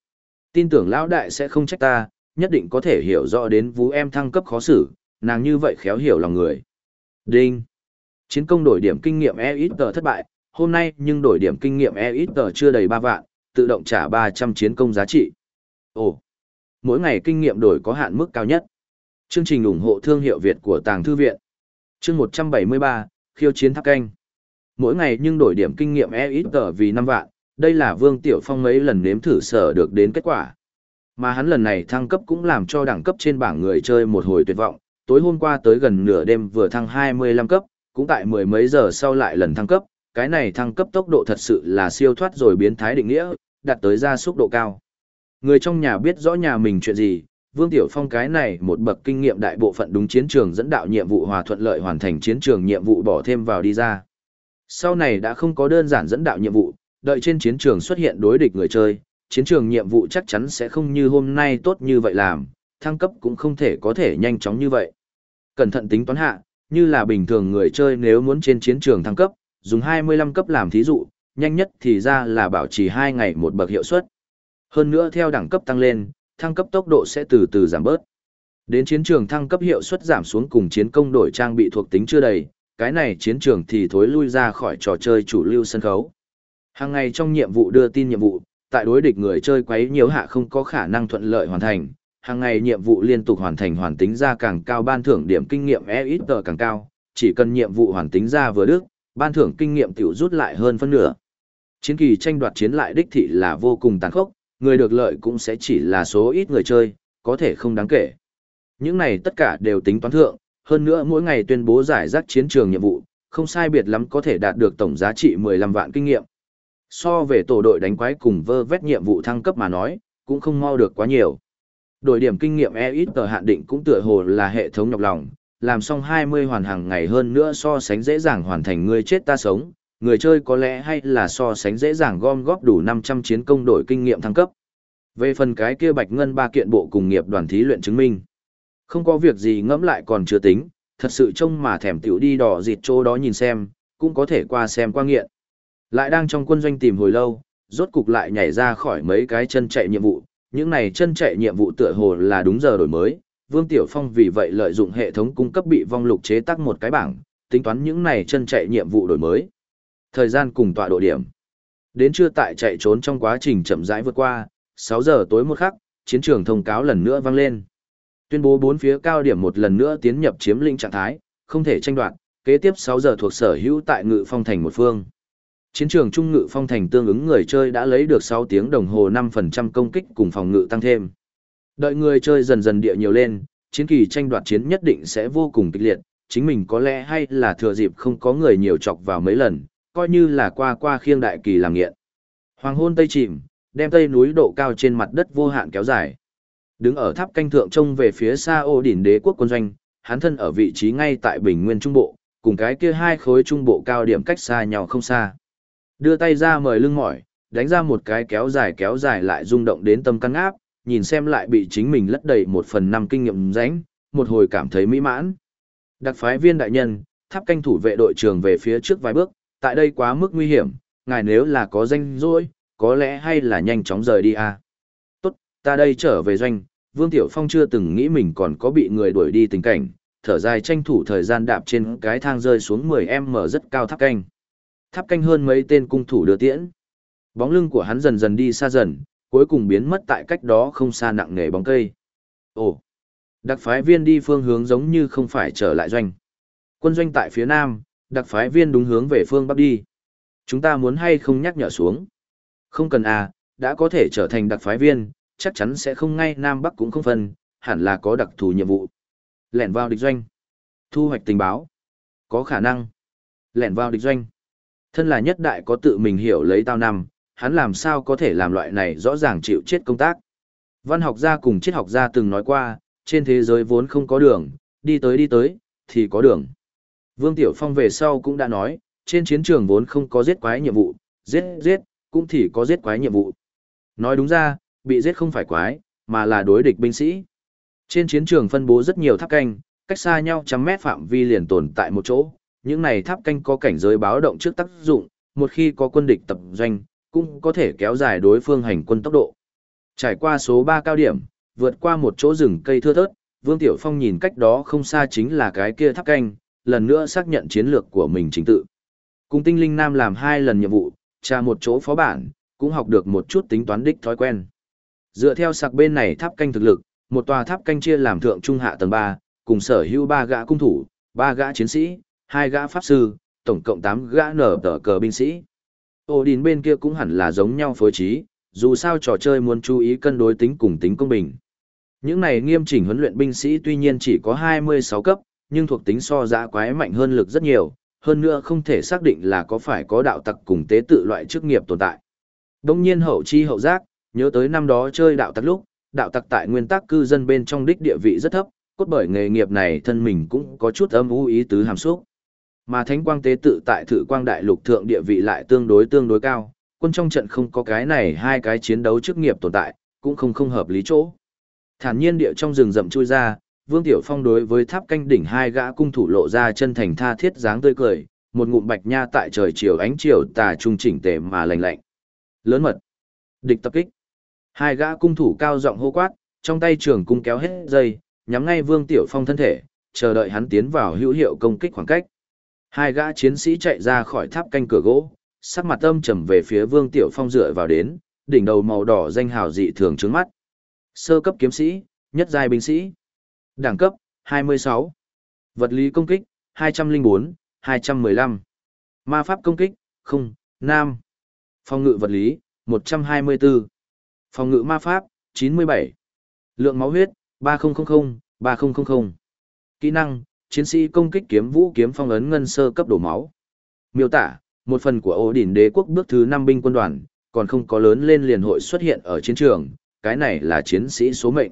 Tin tưởng lão đại sẽ không trách ta, nhất định có thể hiểu rõ đến vũ em thăng cấp khó xử, nàng như vậy khéo hiểu lòng người. Đinh. Chiến công đổi điểm kinh nghiệm e ít tờ thất bại, hôm nay nhưng đổi điểm kinh nghiệm e ít tờ chưa đầy 3 vạn, tự động trả 300 chiến công giá trị. Ồ. Mỗi ngày kinh nghiệm đổi có hạn mức cao nhất. Chương trình ủng hộ thương hiệu Việt của Tàng Thư Viện. Chương 173, khiêu chiến tháp canh. Mỗi ngày nhưng đổi điểm kinh nghiệm e ít tờ vì 5 vạn, đây là Vương Tiểu Phong mấy lần nếm thử sở được đến kết quả. Mà hắn lần này thăng cấp cũng làm cho đẳng cấp trên bảng người chơi một hồi tuyệt vọng, tối hôm qua tới gần nửa đêm vừa thăng 25 cấp, cũng tại mười mấy giờ sau lại lần thăng cấp, cái này thăng cấp tốc độ thật sự là siêu thoát rồi biến thái định nghĩa, đạt tới ra súc độ cao. Người trong nhà biết rõ nhà mình chuyện gì, Vương Tiểu Phong cái này một bậc kinh nghiệm đại bộ phận đúng chiến trường dẫn đạo nhiệm vụ hòa thuận lợi hoàn thành chiến trường nhiệm vụ bỏ thêm vào đi ra. Sau này đã không có đơn giản dẫn đạo nhiệm vụ, đợi trên chiến trường xuất hiện đối địch người chơi, chiến trường nhiệm vụ chắc chắn sẽ không như hôm nay tốt như vậy làm, thăng cấp cũng không thể có thể nhanh chóng như vậy. Cẩn thận tính toán hạ, như là bình thường người chơi nếu muốn trên chiến trường thăng cấp, dùng 25 cấp làm thí dụ, nhanh nhất thì ra là bảo trì 2 ngày một bậc hiệu suất. Hơn nữa theo đẳng cấp tăng lên, thăng cấp tốc độ sẽ từ từ giảm bớt. Đến chiến trường thăng cấp hiệu suất giảm xuống cùng chiến công đổi trang bị thuộc tính chưa đầy, cái này chiến trường thì thối lui ra khỏi trò chơi chủ lưu sân khấu. Hàng ngày trong nhiệm vụ đưa tin nhiệm vụ, tại đối địch người chơi quấy nhiều hạ không có khả năng thuận lợi hoàn thành, hàng ngày nhiệm vụ liên tục hoàn thành hoàn tính ra càng cao ban thưởng điểm kinh nghiệm e ít tờ càng cao, chỉ cần nhiệm vụ hoàn tính ra vừa đức, ban thưởng kinh nghiệm tiểu rút lại hơn phân nửa. Chiến kỳ tranh đoạt chiến lại đích thị là vô cùng tàn khốc, người được lợi cũng sẽ chỉ là số ít người chơi, có thể không đáng kể. Những này tất cả đều tính toán thượng, hơn nữa mỗi ngày tuyên bố giải rác chiến trường nhiệm vụ, không sai biệt lắm có thể đạt được tổng giá trị 15 vạn kinh nghiệm. So về tổ đội đánh quái cùng vơ vét nhiệm vụ thăng cấp mà nói, cũng không mau được quá nhiều. Đổi điểm kinh nghiệm e ít tờ hạn định cũng tựa hồ là hệ thống nhọc lòng, làm xong 20 hoàn hàng ngày hơn nữa so sánh dễ dàng hoàn thành người chết ta sống, người chơi có lẽ hay là so sánh dễ dàng gom góp đủ 500 chiến công đổi kinh nghiệm thăng cấp. Về phần cái kia bạch ngân ba kiện bộ cùng nghiệp đoàn thí luyện chứng minh. Không có việc gì ngẫm lại còn chưa tính, thật sự trông mà thèm tiểu đi đỏ dịt chỗ đó nhìn xem, cũng có thể qua xem qua nghiện. Lại đang trong quân doanh tìm hồi lâu, rốt cục lại nhảy ra khỏi mấy cái chân chạy nhiệm vụ, những này chân chạy nhiệm vụ tựa hồ là đúng giờ đổi mới. Vương Tiểu Phong vì vậy lợi dụng hệ thống cung cấp bị vong lục chế tác một cái bảng, tính toán những này chân chạy nhiệm vụ đổi mới. Thời gian cùng tọa độ điểm. Đến trưa tại chạy trốn trong quá trình chậm rãi vượt qua, 6 giờ tối một khắc, chiến trường thông cáo lần nữa vang lên. Tuyên bố bốn phía cao điểm một lần nữa tiến nhập chiếm lĩnh trạng thái, không thể tranh đoạt, kế tiếp 6 giờ thuộc sở hữu tại Ngự Phong thành một phương. Chiến trường trung ngự phong thành tương ứng người chơi đã lấy được 6 tiếng đồng hồ 5% công kích cùng phòng ngự tăng thêm. Đợi người chơi dần dần địa nhiều lên, chiến kỳ tranh đoạt chiến nhất định sẽ vô cùng kịch liệt, chính mình có lẽ hay là thừa dịp không có người nhiều chọc vào mấy lần, coi như là qua qua khiêng đại kỳ làm nghiện. Hoàng hôn tây chìm, đem tây núi độ cao trên mặt đất vô hạn kéo dài. Đứng ở tháp canh thượng trông về phía xa ô đỉnh đế quốc quân doanh, hắn thân ở vị trí ngay tại bình nguyên trung bộ, cùng cái kia hai khối trung bộ cao điểm cách xa nhau không xa. Đưa tay ra mời lưng mỏi, đánh ra một cái kéo dài kéo dài lại rung động đến tâm căng áp, nhìn xem lại bị chính mình lất đầy một phần năm kinh nghiệm ránh, một hồi cảm thấy mỹ mãn. Đặc phái viên đại nhân, tháp canh thủ vệ đội trường về phía trước vài bước, tại đây quá mức nguy hiểm, ngài nếu là có danh rỗi, có lẽ hay là nhanh chóng rời đi à. Tốt, ta đây trở về doanh, Vương Tiểu Phong chưa từng nghĩ mình còn có bị người đuổi đi tình cảnh, thở dài tranh thủ thời gian đạp trên cái thang rơi xuống 10m rất cao tháp canh. Tháp canh hơn mấy tên cung thủ đưa tiễn. Bóng lưng của hắn dần dần đi xa dần, cuối cùng biến mất tại cách đó không xa nặng nề bóng cây. Ồ, đặc phái viên đi phương hướng giống như không phải trở lại doanh. Quân doanh tại phía nam, đặc phái viên đúng hướng về phương bắc đi. Chúng ta muốn hay không nhắc nhở xuống. Không cần à, đã có thể trở thành đặc phái viên, chắc chắn sẽ không ngay nam bắc cũng không phân, hẳn là có đặc thù nhiệm vụ. Lẻn vào địch doanh. Thu hoạch tình báo. Có khả năng. Lẻn vào địch doanh. Thân là nhất đại có tự mình hiểu lấy tao năm, hắn làm sao có thể làm loại này rõ ràng chịu chết công tác. Văn học gia cùng triết học gia từng nói qua, trên thế giới vốn không có đường, đi tới đi tới, thì có đường. Vương Tiểu Phong về sau cũng đã nói, trên chiến trường vốn không có giết quái nhiệm vụ, giết giết, cũng thì có giết quái nhiệm vụ. Nói đúng ra, bị giết không phải quái, mà là đối địch binh sĩ. Trên chiến trường phân bố rất nhiều tháp canh, cách xa nhau trăm mét phạm vi liền tồn tại một chỗ, những này tháp canh có cảnh giới báo động trước tác dụng, một khi có quân địch tập doanh, cũng có thể kéo dài đối phương hành quân tốc độ. Trải qua số 3 cao điểm, vượt qua một chỗ rừng cây thưa thớt, Vương Tiểu Phong nhìn cách đó không xa chính là cái kia tháp canh, lần nữa xác nhận chiến lược của mình chính tự. Cùng tinh linh nam làm hai lần nhiệm vụ, tra một chỗ phó bản, cũng học được một chút tính toán đích thói quen. Dựa theo sạc bên này tháp canh thực lực, một tòa tháp canh chia làm thượng trung hạ tầng 3, cùng sở hữu ba gã cung thủ, ba gã chiến sĩ, hai gã pháp sư, tổng cộng 8 gã nở tờ cờ binh sĩ. Ô đình bên kia cũng hẳn là giống nhau phối trí, dù sao trò chơi muốn chú ý cân đối tính cùng tính công bình. Những này nghiêm chỉnh huấn luyện binh sĩ tuy nhiên chỉ có 26 cấp, nhưng thuộc tính so giã quái mạnh hơn lực rất nhiều, hơn nữa không thể xác định là có phải có đạo tặc cùng tế tự loại chức nghiệp tồn tại. Đông nhiên hậu chi hậu giác, nhớ tới năm đó chơi đạo tặc lúc, đạo tặc tại nguyên tắc cư dân bên trong đích địa vị rất thấp, cốt bởi nghề nghiệp này thân mình cũng có chút âm u ý tứ hàm xúc. Mà thánh quang tế tự tại thử quang đại lục thượng địa vị lại tương đối tương đối cao, quân trong trận không có cái này hai cái chiến đấu chức nghiệp tồn tại, cũng không không hợp lý chỗ. Thản nhiên địa trong rừng rậm chui ra, Vương Tiểu Phong đối với tháp canh đỉnh hai gã cung thủ lộ ra chân thành tha thiết dáng tươi cười, một ngụm bạch nha tại trời chiều ánh chiều tà trung chỉnh tề mà lạnh lạnh. Lớn mật. Địch tập kích. Hai gã cung thủ cao giọng hô quát, trong tay trường cung kéo hết dây, nhắm ngay Vương Tiểu Phong thân thể, chờ đợi hắn tiến vào hữu hiệu công kích khoảng cách. Hai gã chiến sĩ chạy ra khỏi tháp canh cửa gỗ, sắc mặt âm trầm về phía Vương Tiểu Phong dựa vào đến, đỉnh đầu màu đỏ danh hào dị thường trướng mắt. Sơ cấp kiếm sĩ, nhất giai binh sĩ. Đẳng cấp, 26. Vật lý công kích, 204, 215. Ma pháp công kích, không, nam. Phòng ngự vật lý, 124. Phòng ngự ma pháp, 97. Lượng máu huyết, 3000, 3000. Kỹ năng, chiến sĩ công kích kiếm vũ kiếm phong ấn ngân sơ cấp đổ máu. Miêu tả, một phần của ổ đỉnh đế quốc bước thứ 5 binh quân đoàn, còn không có lớn lên liền hội xuất hiện ở chiến trường, cái này là chiến sĩ số mệnh.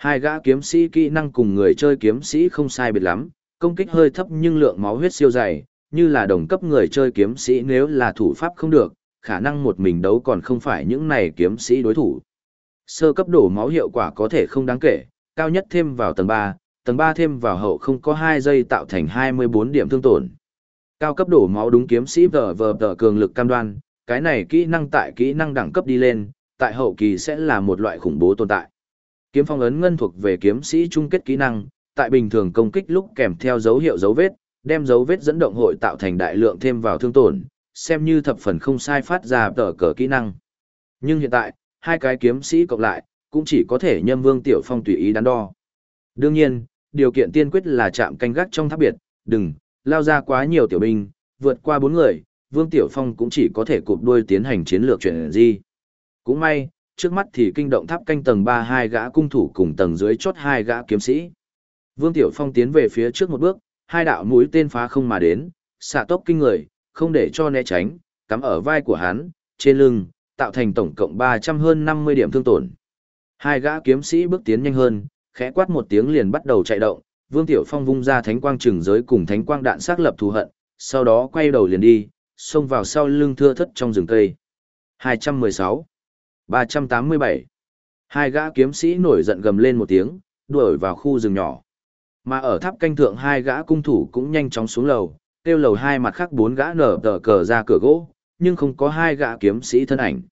Hai gã kiếm sĩ kỹ năng cùng người chơi kiếm sĩ không sai biệt lắm, công kích hơi thấp nhưng lượng máu huyết siêu dày, như là đồng cấp người chơi kiếm sĩ nếu là thủ pháp không được, khả năng một mình đấu còn không phải những này kiếm sĩ đối thủ. Sơ cấp đổ máu hiệu quả có thể không đáng kể, cao nhất thêm vào tầng 3, tầng 3 thêm vào hậu không có 2 giây tạo thành 24 điểm thương tổn. Cao cấp đổ máu đúng kiếm sĩ vờ vờ tờ cường lực cam đoan, cái này kỹ năng tại kỹ năng đẳng cấp đi lên, tại hậu kỳ sẽ là một loại khủng bố tồn tại. Kiếm phong ấn ngân thuộc về kiếm sĩ chung kết kỹ năng, tại bình thường công kích lúc kèm theo dấu hiệu dấu vết, đem dấu vết dẫn động hội tạo thành đại lượng thêm vào thương tổn, xem như thập phần không sai phát ra tờ cờ kỹ năng. Nhưng hiện tại, hai cái kiếm sĩ cộng lại, cũng chỉ có thể nhâm vương tiểu phong tùy ý đắn đo. Đương nhiên, điều kiện tiên quyết là chạm canh gác trong tháp biệt, đừng, lao ra quá nhiều tiểu binh, vượt qua bốn người, vương tiểu phong cũng chỉ có thể cụp đuôi tiến hành chiến lược chuyển di. Cũng may, trước mắt thì kinh động tháp canh tầng ba hai gã cung thủ cùng tầng dưới chốt hai gã kiếm sĩ. Vương Tiểu Phong tiến về phía trước một bước, hai đạo mũi tên phá không mà đến, xạ tốc kinh người, không để cho né tránh, cắm ở vai của hắn, trên lưng, tạo thành tổng cộng 300 hơn 50 điểm thương tổn. Hai gã kiếm sĩ bước tiến nhanh hơn, khẽ quát một tiếng liền bắt đầu chạy động, Vương Tiểu Phong vung ra thánh quang trừng giới cùng thánh quang đạn xác lập thù hận, sau đó quay đầu liền đi, xông vào sau lưng thưa thất trong rừng cây. 216 387 Hai gã kiếm sĩ nổi giận gầm lên một tiếng, đuổi vào khu rừng nhỏ. Mà ở tháp canh thượng hai gã cung thủ cũng nhanh chóng xuống lầu, kêu lầu hai mặt khác bốn gã nở tờ cờ ra cửa gỗ, nhưng không có hai gã kiếm sĩ thân ảnh.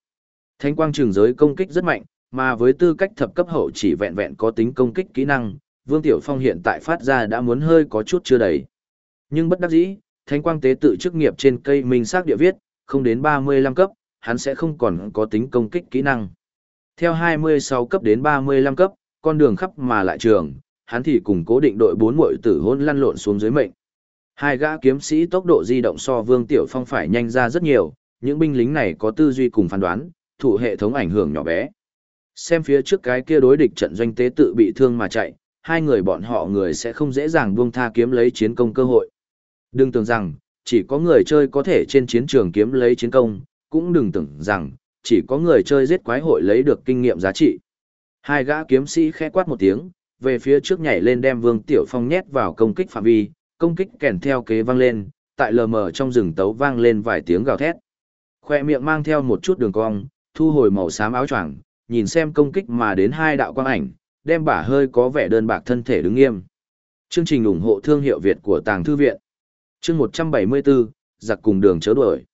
Thánh quang trường giới công kích rất mạnh, mà với tư cách thập cấp hậu chỉ vẹn vẹn có tính công kích kỹ năng, Vương Tiểu Phong hiện tại phát ra đã muốn hơi có chút chưa đầy. Nhưng bất đắc dĩ, thánh quang tế tự chức nghiệp trên cây minh xác địa viết, không đến 35 cấp, hắn sẽ không còn có tính công kích kỹ năng. Theo 26 cấp đến 35 cấp, con đường khắp mà lại trường, hắn thì cùng cố định đội bốn muội tử hôn lăn lộn xuống dưới mệnh. Hai gã kiếm sĩ tốc độ di động so Vương Tiểu Phong phải nhanh ra rất nhiều, những binh lính này có tư duy cùng phán đoán, thủ hệ thống ảnh hưởng nhỏ bé. Xem phía trước cái kia đối địch trận doanh tế tự bị thương mà chạy, hai người bọn họ người sẽ không dễ dàng buông tha kiếm lấy chiến công cơ hội. Đừng tưởng rằng, chỉ có người chơi có thể trên chiến trường kiếm lấy chiến công, cũng đừng tưởng rằng, chỉ có người chơi giết quái hội lấy được kinh nghiệm giá trị. Hai gã kiếm sĩ khẽ quát một tiếng, về phía trước nhảy lên đem Vương Tiểu Phong nhét vào công kích phạm vi, công kích kèn theo kế vang lên, tại lờ mờ trong rừng tấu vang lên vài tiếng gào thét. Khoe miệng mang theo một chút đường cong, thu hồi màu xám áo choàng, nhìn xem công kích mà đến hai đạo quang ảnh, đem bả hơi có vẻ đơn bạc thân thể đứng nghiêm. Chương trình ủng hộ thương hiệu Việt của Tàng Thư Viện. Chương 174, giặc cùng đường chớ đuổi.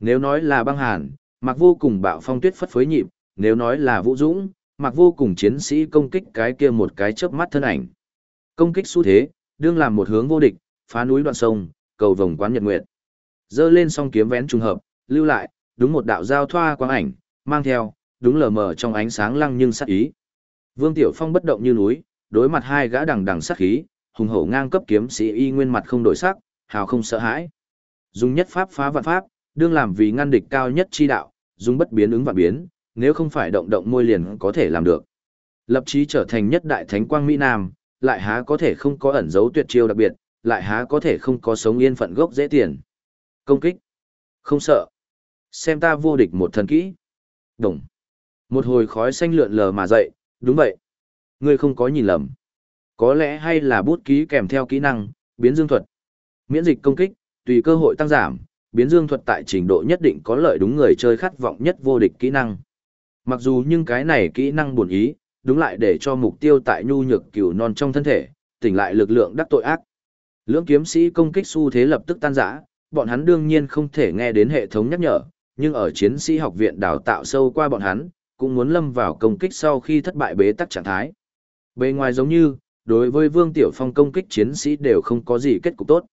Nếu nói là băng hàn, mặc vô cùng bạo phong tuyết phất phới nhịp, nếu nói là vũ dũng, mặc vô cùng chiến sĩ công kích cái kia một cái chớp mắt thân ảnh. Công kích xu thế, đương làm một hướng vô địch, phá núi đoạn sông, cầu vồng quán nhật nguyệt. Dơ lên song kiếm vén trùng hợp, lưu lại, đúng một đạo giao thoa quang ảnh, mang theo, đúng lờ mờ trong ánh sáng lăng nhưng sắc ý. Vương Tiểu Phong bất động như núi, đối mặt hai gã đằng đằng sát khí, hùng hổ ngang cấp kiếm sĩ y nguyên mặt không đổi sắc, hào không sợ hãi. Dùng nhất pháp phá vạn pháp, đương làm vì ngăn địch cao nhất chi đạo, dùng bất biến ứng vạn biến, nếu không phải động động môi liền có thể làm được. Lập chí trở thành nhất đại thánh quang Mỹ Nam, lại há có thể không có ẩn dấu tuyệt chiêu đặc biệt, lại há có thể không có sống yên phận gốc dễ tiền. Công kích. Không sợ. Xem ta vô địch một thần kỹ. Đồng. Một hồi khói xanh lượn lờ mà dậy, đúng vậy. Ngươi không có nhìn lầm. Có lẽ hay là bút ký kèm theo kỹ năng, biến dương thuật. Miễn dịch công kích, tùy cơ hội tăng giảm, biến dương thuật tại trình độ nhất định có lợi đúng người chơi khát vọng nhất vô địch kỹ năng. Mặc dù nhưng cái này kỹ năng buồn ý, đúng lại để cho mục tiêu tại nhu nhược cửu non trong thân thể, tỉnh lại lực lượng đắc tội ác. Lưỡng kiếm sĩ công kích xu thế lập tức tan rã, bọn hắn đương nhiên không thể nghe đến hệ thống nhắc nhở, nhưng ở chiến sĩ học viện đào tạo sâu qua bọn hắn, cũng muốn lâm vào công kích sau khi thất bại bế tắc trạng thái. Bề ngoài giống như, đối với Vương Tiểu Phong công kích chiến sĩ đều không có gì kết cục tốt.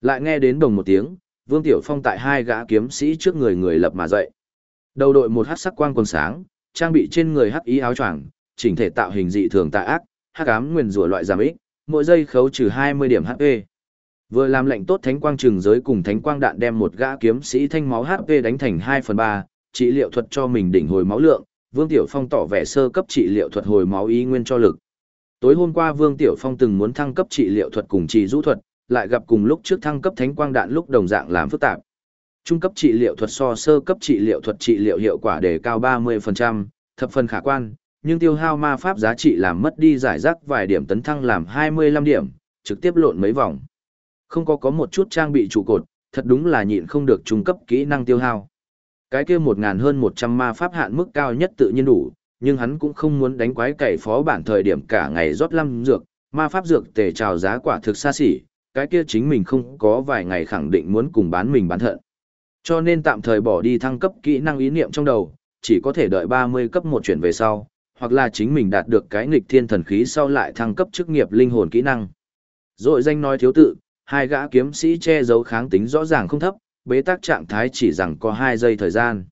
Lại nghe đến đồng một tiếng, Vương Tiểu Phong tại hai gã kiếm sĩ trước người người lập mà dậy. Đầu đội một hắc sắc quang quần sáng, trang bị trên người hắc ý áo choàng, chỉnh thể tạo hình dị thường tà ác, hắc ám nguyên rủa loại giảm ích, mỗi giây khấu trừ 20 điểm HP. Vừa làm lệnh tốt thánh quang trường giới cùng thánh quang đạn đem một gã kiếm sĩ thanh máu HP đánh thành 2 phần 3, trị liệu thuật cho mình đỉnh hồi máu lượng, Vương Tiểu Phong tỏ vẻ sơ cấp trị liệu thuật hồi máu ý nguyên cho lực. Tối hôm qua Vương Tiểu Phong từng muốn thăng cấp trị liệu thuật cùng trị rũ thuật, lại gặp cùng lúc trước thăng cấp thánh quang đạn lúc đồng dạng làm phức tạp. Trung cấp trị liệu thuật so sơ cấp trị liệu thuật trị liệu hiệu quả đề cao 30%, thập phần khả quan, nhưng tiêu hao ma pháp giá trị làm mất đi giải rác vài điểm tấn thăng làm 25 điểm, trực tiếp lộn mấy vòng. Không có có một chút trang bị trụ cột, thật đúng là nhịn không được trung cấp kỹ năng tiêu hao. Cái kia 1000 hơn 100 ma pháp hạn mức cao nhất tự nhiên đủ, nhưng hắn cũng không muốn đánh quái cày phó bản thời điểm cả ngày rót lăm dược, ma pháp dược tề trào giá quả thực xa xỉ, cái kia chính mình không có vài ngày khẳng định muốn cùng bán mình bán thận. Cho nên tạm thời bỏ đi thăng cấp kỹ năng ý niệm trong đầu, chỉ có thể đợi 30 cấp một chuyển về sau, hoặc là chính mình đạt được cái nghịch thiên thần khí sau lại thăng cấp chức nghiệp linh hồn kỹ năng. Rồi danh nói thiếu tự, hai gã kiếm sĩ che giấu kháng tính rõ ràng không thấp, bế tắc trạng thái chỉ rằng có 2 giây thời gian.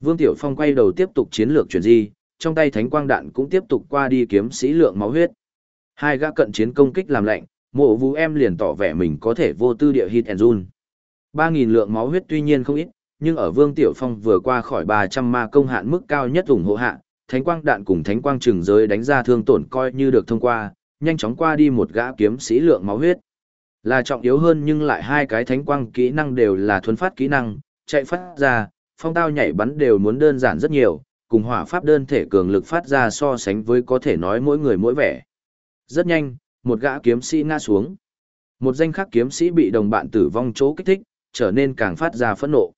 Vương Tiểu Phong quay đầu tiếp tục chiến lược chuyển di, trong tay thánh quang đạn cũng tiếp tục qua đi kiếm sĩ lượng máu huyết. Hai gã cận chiến công kích làm lạnh, mộ vũ em liền tỏ vẻ mình có thể vô tư địa hit and run. 3.000 lượng máu huyết tuy nhiên không ít, nhưng ở Vương Tiểu Phong vừa qua khỏi 300 ma công hạn mức cao nhất ủng hộ hạ, thánh quang đạn cùng thánh quang trừng giới đánh ra thương tổn coi như được thông qua, nhanh chóng qua đi một gã kiếm sĩ lượng máu huyết. Là trọng yếu hơn nhưng lại hai cái thánh quang kỹ năng đều là thuần phát kỹ năng, chạy phát ra, phong tao nhảy bắn đều muốn đơn giản rất nhiều, cùng hỏa pháp đơn thể cường lực phát ra so sánh với có thể nói mỗi người mỗi vẻ. Rất nhanh, một gã kiếm sĩ ngã xuống. Một danh khắc kiếm sĩ bị đồng bạn tử vong chỗ kích thích, trở nên càng phát ra phẫn nộ.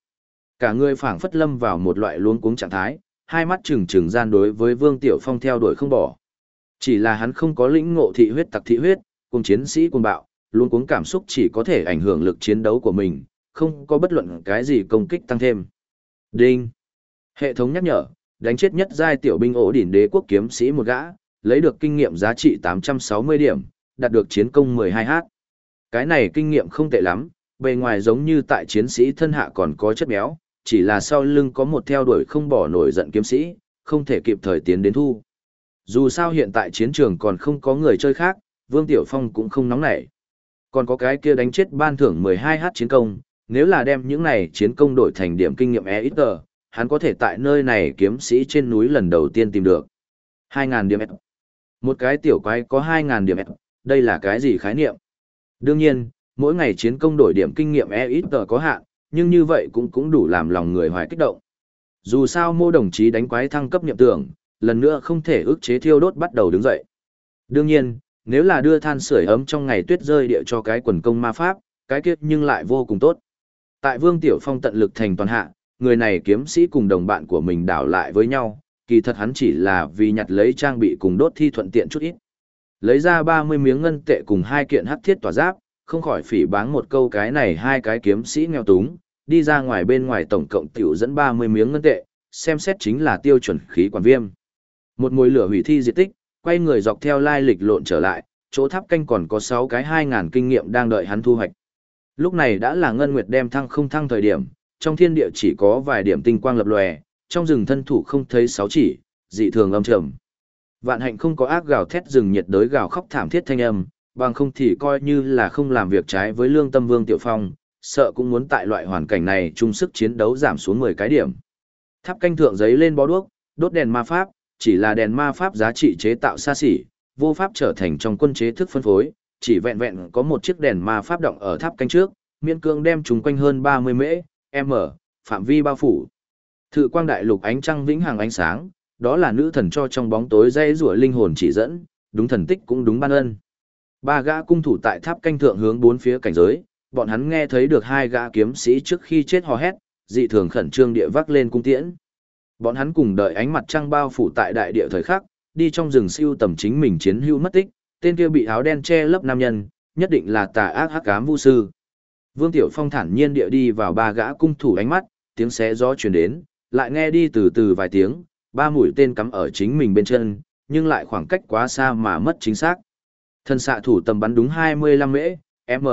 Cả người phảng phất lâm vào một loại luống cuống trạng thái, hai mắt trừng trừng gian đối với Vương Tiểu Phong theo đuổi không bỏ. Chỉ là hắn không có lĩnh ngộ thị huyết tặc thị huyết, cùng chiến sĩ cùng bạo, luống cuống cảm xúc chỉ có thể ảnh hưởng lực chiến đấu của mình, không có bất luận cái gì công kích tăng thêm. Đinh. Hệ thống nhắc nhở, đánh chết nhất giai tiểu binh ổ đỉnh đế quốc kiếm sĩ một gã, lấy được kinh nghiệm giá trị 860 điểm, đạt được chiến công 12h. Cái này kinh nghiệm không tệ lắm, bề ngoài giống như tại chiến sĩ thân hạ còn có chất béo, chỉ là sau lưng có một theo đuổi không bỏ nổi giận kiếm sĩ, không thể kịp thời tiến đến thu. Dù sao hiện tại chiến trường còn không có người chơi khác, Vương Tiểu Phong cũng không nóng nảy. Còn có cái kia đánh chết ban thưởng 12h chiến công, nếu là đem những này chiến công đổi thành điểm kinh nghiệm e ít tờ, hắn có thể tại nơi này kiếm sĩ trên núi lần đầu tiên tìm được. 2.000 điểm F. Một cái tiểu quái có 2.000 điểm F, đây là cái gì khái niệm? Đương nhiên, mỗi ngày chiến công đổi điểm kinh nghiệm e ít tờ có hạn, nhưng như vậy cũng cũng đủ làm lòng người hoài kích động. Dù sao mô đồng chí đánh quái thăng cấp nhiệm tưởng, lần nữa không thể ức chế thiêu đốt bắt đầu đứng dậy. Đương nhiên, nếu là đưa than sưởi ấm trong ngày tuyết rơi địa cho cái quần công ma pháp, cái kiếp nhưng lại vô cùng tốt. Tại Vương Tiểu Phong tận lực thành toàn hạ, người này kiếm sĩ cùng đồng bạn của mình đảo lại với nhau, kỳ thật hắn chỉ là vì nhặt lấy trang bị cùng đốt thi thuận tiện chút ít. Lấy ra 30 miếng ngân tệ cùng hai kiện hắc thiết tỏa giáp, không khỏi phỉ báng một câu cái này hai cái kiếm sĩ nghèo túng, đi ra ngoài bên ngoài tổng cộng tiểu dẫn 30 miếng ngân tệ, xem xét chính là tiêu chuẩn khí quản viêm. Một mùi lửa hủy thi diệt tích, quay người dọc theo lai lịch lộn trở lại, chỗ tháp canh còn có 6 cái 2000 kinh nghiệm đang đợi hắn thu hoạch. Lúc này đã là ngân nguyệt đem thăng không thăng thời điểm, trong thiên địa chỉ có vài điểm tinh quang lập lòe, trong rừng thân thủ không thấy sáu chỉ, dị thường âm trầm. Vạn hạnh không có ác gào thét rừng nhiệt đới gào khóc thảm thiết thanh âm, bằng không thì coi như là không làm việc trái với lương tâm Vương Tiểu Phong, sợ cũng muốn tại loại hoàn cảnh này chung sức chiến đấu giảm xuống 10 cái điểm. Tháp canh thượng giấy lên bó đuốc, đốt đèn ma pháp, chỉ là đèn ma pháp giá trị chế tạo xa xỉ, vô pháp trở thành trong quân chế thức phân phối, chỉ vẹn vẹn có một chiếc đèn ma pháp động ở tháp canh trước, miễn cương đem chúng quanh hơn 30 mễ, m, phạm vi bao phủ. Thự quang đại lục ánh trăng vĩnh hằng ánh sáng, đó là nữ thần cho trong bóng tối dây rủa linh hồn chỉ dẫn, đúng thần tích cũng đúng ban ân. Ba gã cung thủ tại tháp canh thượng hướng bốn phía cảnh giới, bọn hắn nghe thấy được hai gã kiếm sĩ trước khi chết hò hét, dị thường khẩn trương địa vác lên cung tiễn. Bọn hắn cùng đợi ánh mặt trăng bao phủ tại đại địa thời khắc, đi trong rừng siêu tầm chính mình chiến hữu mất tích, tên kia bị áo đen che lấp nam nhân, nhất định là tà ác hắc ám vu sư. Vương Tiểu Phong thản nhiên địa đi vào ba gã cung thủ ánh mắt, tiếng xé gió truyền đến, lại nghe đi từ từ vài tiếng, ba mũi tên cắm ở chính mình bên chân, nhưng lại khoảng cách quá xa mà mất chính xác. Thân xạ thủ tầm bắn đúng 25 mễ, m,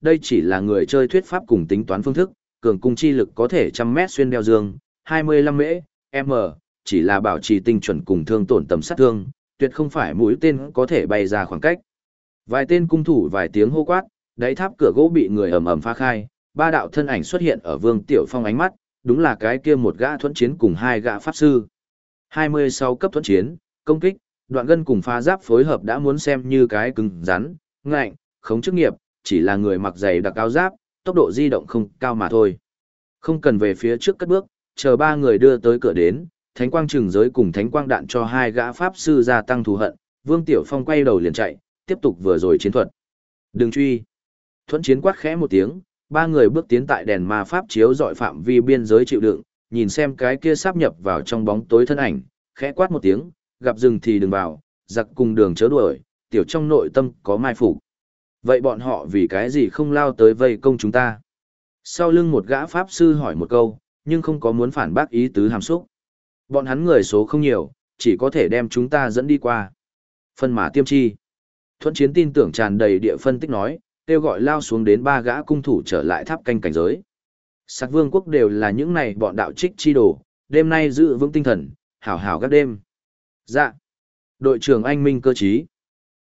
đây chỉ là người chơi thuyết pháp cùng tính toán phương thức, cường cung chi lực có thể trăm mét xuyên đeo dương, 25 mễ, m, chỉ là bảo trì tinh chuẩn cùng thương tổn tầm sát thương, tuyệt không phải mũi tên có thể bay ra khoảng cách. Vài tên cung thủ vài tiếng hô quát, đáy tháp cửa gỗ bị người ầm ầm phá khai, ba đạo thân ảnh xuất hiện ở Vương Tiểu Phong ánh mắt, đúng là cái kia một gã thuẫn chiến cùng hai gã pháp sư. 26 cấp thuẫn chiến, công kích, đoạn gân cùng phá giáp phối hợp đã muốn xem như cái cứng rắn, ngạnh, khống chức nghiệp, chỉ là người mặc giày đặc cao giáp, tốc độ di động không cao mà thôi. Không cần về phía trước cất bước, chờ ba người đưa tới cửa đến, thánh quang trừng giới cùng thánh quang đạn cho hai gã pháp sư gia tăng thù hận, Vương Tiểu Phong quay đầu liền chạy, tiếp tục vừa rồi chiến thuật. Đừng truy. Thuẫn chiến quát khẽ một tiếng, ba người bước tiến tại đèn ma pháp chiếu dọi phạm vi biên giới chịu đựng, nhìn xem cái kia sáp nhập vào trong bóng tối thân ảnh, khẽ quát một tiếng, gặp rừng thì đừng vào, giặc cùng đường chớ đuổi, tiểu trong nội tâm có mai phục. Vậy bọn họ vì cái gì không lao tới vây công chúng ta? Sau lưng một gã pháp sư hỏi một câu, nhưng không có muốn phản bác ý tứ hàm xúc. Bọn hắn người số không nhiều, chỉ có thể đem chúng ta dẫn đi qua. Phân mã tiêm chi. Thuận chiến tin tưởng tràn đầy địa phân tích nói, kêu gọi lao xuống đến ba gã cung thủ trở lại tháp canh cảnh giới. Sắc vương quốc đều là những này bọn đạo trích chi đồ, đêm nay giữ vững tinh thần, hảo hảo gác đêm. Dạ. Đội trưởng anh minh cơ trí.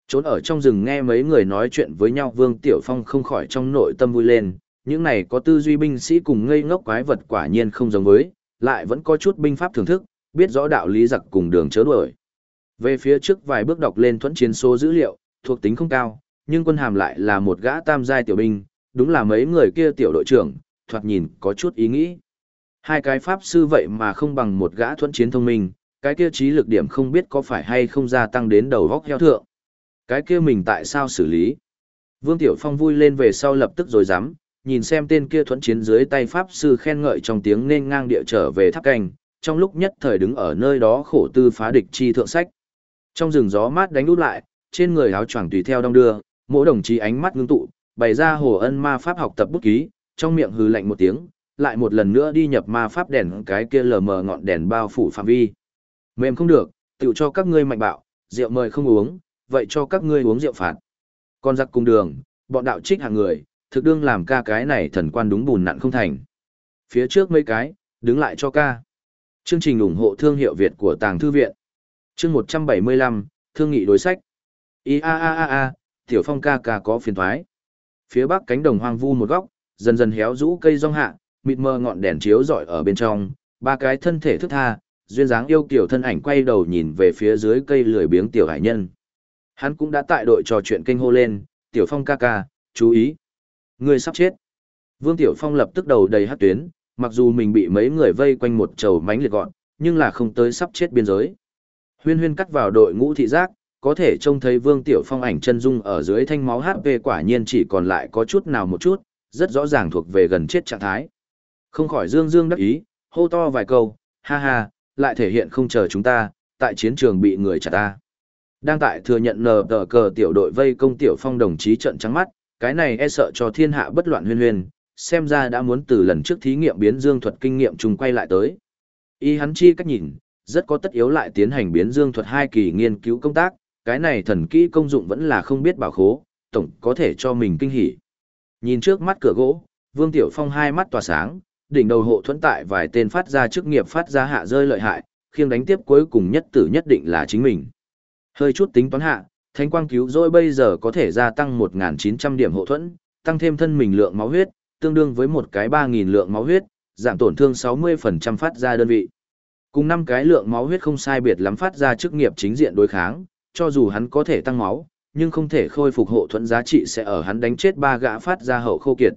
Trốn ở trong rừng nghe mấy người nói chuyện với nhau Vương Tiểu Phong không khỏi trong nội tâm vui lên, những này có tư duy binh sĩ cùng ngây ngốc quái vật quả nhiên không giống với, lại vẫn có chút binh pháp thưởng thức, biết rõ đạo lý giặc cùng đường chớ đuổi. Về phía trước vài bước đọc lên thuẫn chiến số dữ liệu, thuộc tính không cao, nhưng quân hàm lại là một gã tam giai tiểu binh, đúng là mấy người kia tiểu đội trưởng, thoạt nhìn có chút ý nghĩ. Hai cái pháp sư vậy mà không bằng một gã thuẫn chiến thông minh, cái kia trí lực điểm không biết có phải hay không gia tăng đến đầu góc heo thượng. Cái kia mình tại sao xử lý? Vương Tiểu Phong vui lên về sau lập tức rồi dám, nhìn xem tên kia thuẫn chiến dưới tay pháp sư khen ngợi trong tiếng nên ngang địa trở về tháp canh, trong lúc nhất thời đứng ở nơi đó khổ tư phá địch chi thượng sách. Trong rừng gió mát đánh út lại, trên người áo choàng tùy theo đong đưa, mỗi đồng chí ánh mắt ngưng tụ, bày ra hồ ân ma pháp học tập bút ký, trong miệng hừ lạnh một tiếng, lại một lần nữa đi nhập ma pháp đèn cái kia lờ mờ ngọn đèn bao phủ phạm vi. Mềm không được, tự cho các ngươi mạnh bạo, rượu mời không uống, vậy cho các ngươi uống rượu phạt. Con giặc cùng đường, bọn đạo trích hàng người, thực đương làm ca cái này thần quan đúng bùn nặn không thành. Phía trước mấy cái, đứng lại cho ca. Chương trình ủng hộ thương hiệu Việt của Tàng Thư Viện. Chương 175, Thương nghị đối sách. i a a a a, Tiểu Phong ca ca có phiền thoái. Phía bắc cánh đồng hoang vu một góc, dần dần héo rũ cây rong hạ, mịt mờ ngọn đèn chiếu rọi ở bên trong, ba cái thân thể thức tha, duyên dáng yêu kiểu thân ảnh quay đầu nhìn về phía dưới cây lười biếng tiểu hải nhân. Hắn cũng đã tại đội trò chuyện kênh hô lên, Tiểu Phong ca ca, chú ý. Người sắp chết. Vương Tiểu Phong lập tức đầu đầy hát tuyến, mặc dù mình bị mấy người vây quanh một chầu mánh liệt gọn, nhưng là không tới sắp chết biên giới. Huyên huyên cắt vào đội ngũ thị giác, có thể trông thấy Vương Tiểu Phong ảnh chân dung ở dưới thanh máu HP quả nhiên chỉ còn lại có chút nào một chút, rất rõ ràng thuộc về gần chết trạng thái. Không khỏi dương dương đắc ý, hô to vài câu, ha ha, lại thể hiện không chờ chúng ta, tại chiến trường bị người chặt ta. Đang tại thừa nhận nờ tờ cờ tiểu đội vây công Tiểu Phong đồng chí trận trắng mắt, cái này e sợ cho thiên hạ bất loạn huyên huyên, xem ra đã muốn từ lần trước thí nghiệm biến dương thuật kinh nghiệm trùng quay lại tới. Y hắn chi cách nhìn, rất có tất yếu lại tiến hành biến dương thuật hai kỳ nghiên cứu công tác, cái này thần kỹ công dụng vẫn là không biết bảo khố, tổng có thể cho mình kinh hỉ. Nhìn trước mắt cửa gỗ, Vương Tiểu Phong hai mắt tỏa sáng, đỉnh đầu hộ thuẫn tại vài tên phát ra chức nghiệp phát ra hạ rơi lợi hại, khiêng đánh tiếp cuối cùng nhất tử nhất định là chính mình. Hơi chút tính toán hạ, Thánh quang cứu rỗi bây giờ có thể gia tăng 1.900 điểm hộ thuẫn, tăng thêm thân mình lượng máu huyết, tương đương với một cái 3.000 lượng máu huyết, giảm tổn thương 60% phát ra đơn vị. Cùng năm cái lượng máu huyết không sai biệt lắm phát ra chức nghiệp chính diện đối kháng, cho dù hắn có thể tăng máu, nhưng không thể khôi phục hộ thuẫn giá trị sẽ ở hắn đánh chết ba gã phát ra hậu khô kiệt.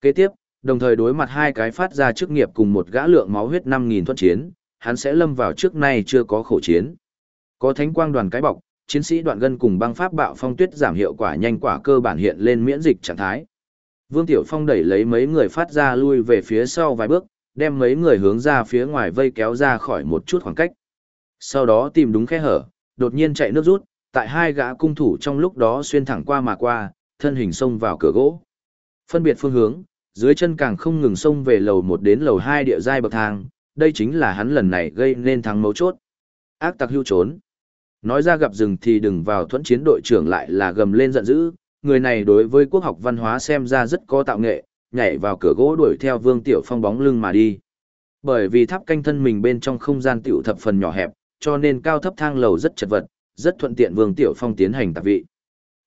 Kế tiếp, đồng thời đối mặt hai cái phát ra chức nghiệp cùng một gã lượng máu huyết 5.000 thuẫn chiến, hắn sẽ lâm vào trước nay chưa có khổ chiến. Có thánh quang đoàn cái bọc, chiến sĩ đoạn gân cùng băng pháp bạo phong tuyết giảm hiệu quả nhanh quả cơ bản hiện lên miễn dịch trạng thái. Vương Tiểu Phong đẩy lấy mấy người phát ra lui về phía sau vài bước, đem mấy người hướng ra phía ngoài vây kéo ra khỏi một chút khoảng cách. Sau đó tìm đúng khe hở, đột nhiên chạy nước rút, tại hai gã cung thủ trong lúc đó xuyên thẳng qua mà qua, thân hình xông vào cửa gỗ. Phân biệt phương hướng, dưới chân càng không ngừng xông về lầu 1 đến lầu 2 địa giai bậc thang, đây chính là hắn lần này gây nên thắng mấu chốt. Ác tặc hưu trốn. Nói ra gặp rừng thì đừng vào thuẫn chiến đội trưởng lại là gầm lên giận dữ, người này đối với quốc học văn hóa xem ra rất có tạo nghệ, nhảy vào cửa gỗ đuổi theo Vương Tiểu Phong bóng lưng mà đi. Bởi vì tháp canh thân mình bên trong không gian tiểu thập phần nhỏ hẹp, cho nên cao thấp thang lầu rất chật vật, rất thuận tiện Vương Tiểu Phong tiến hành tạp vị.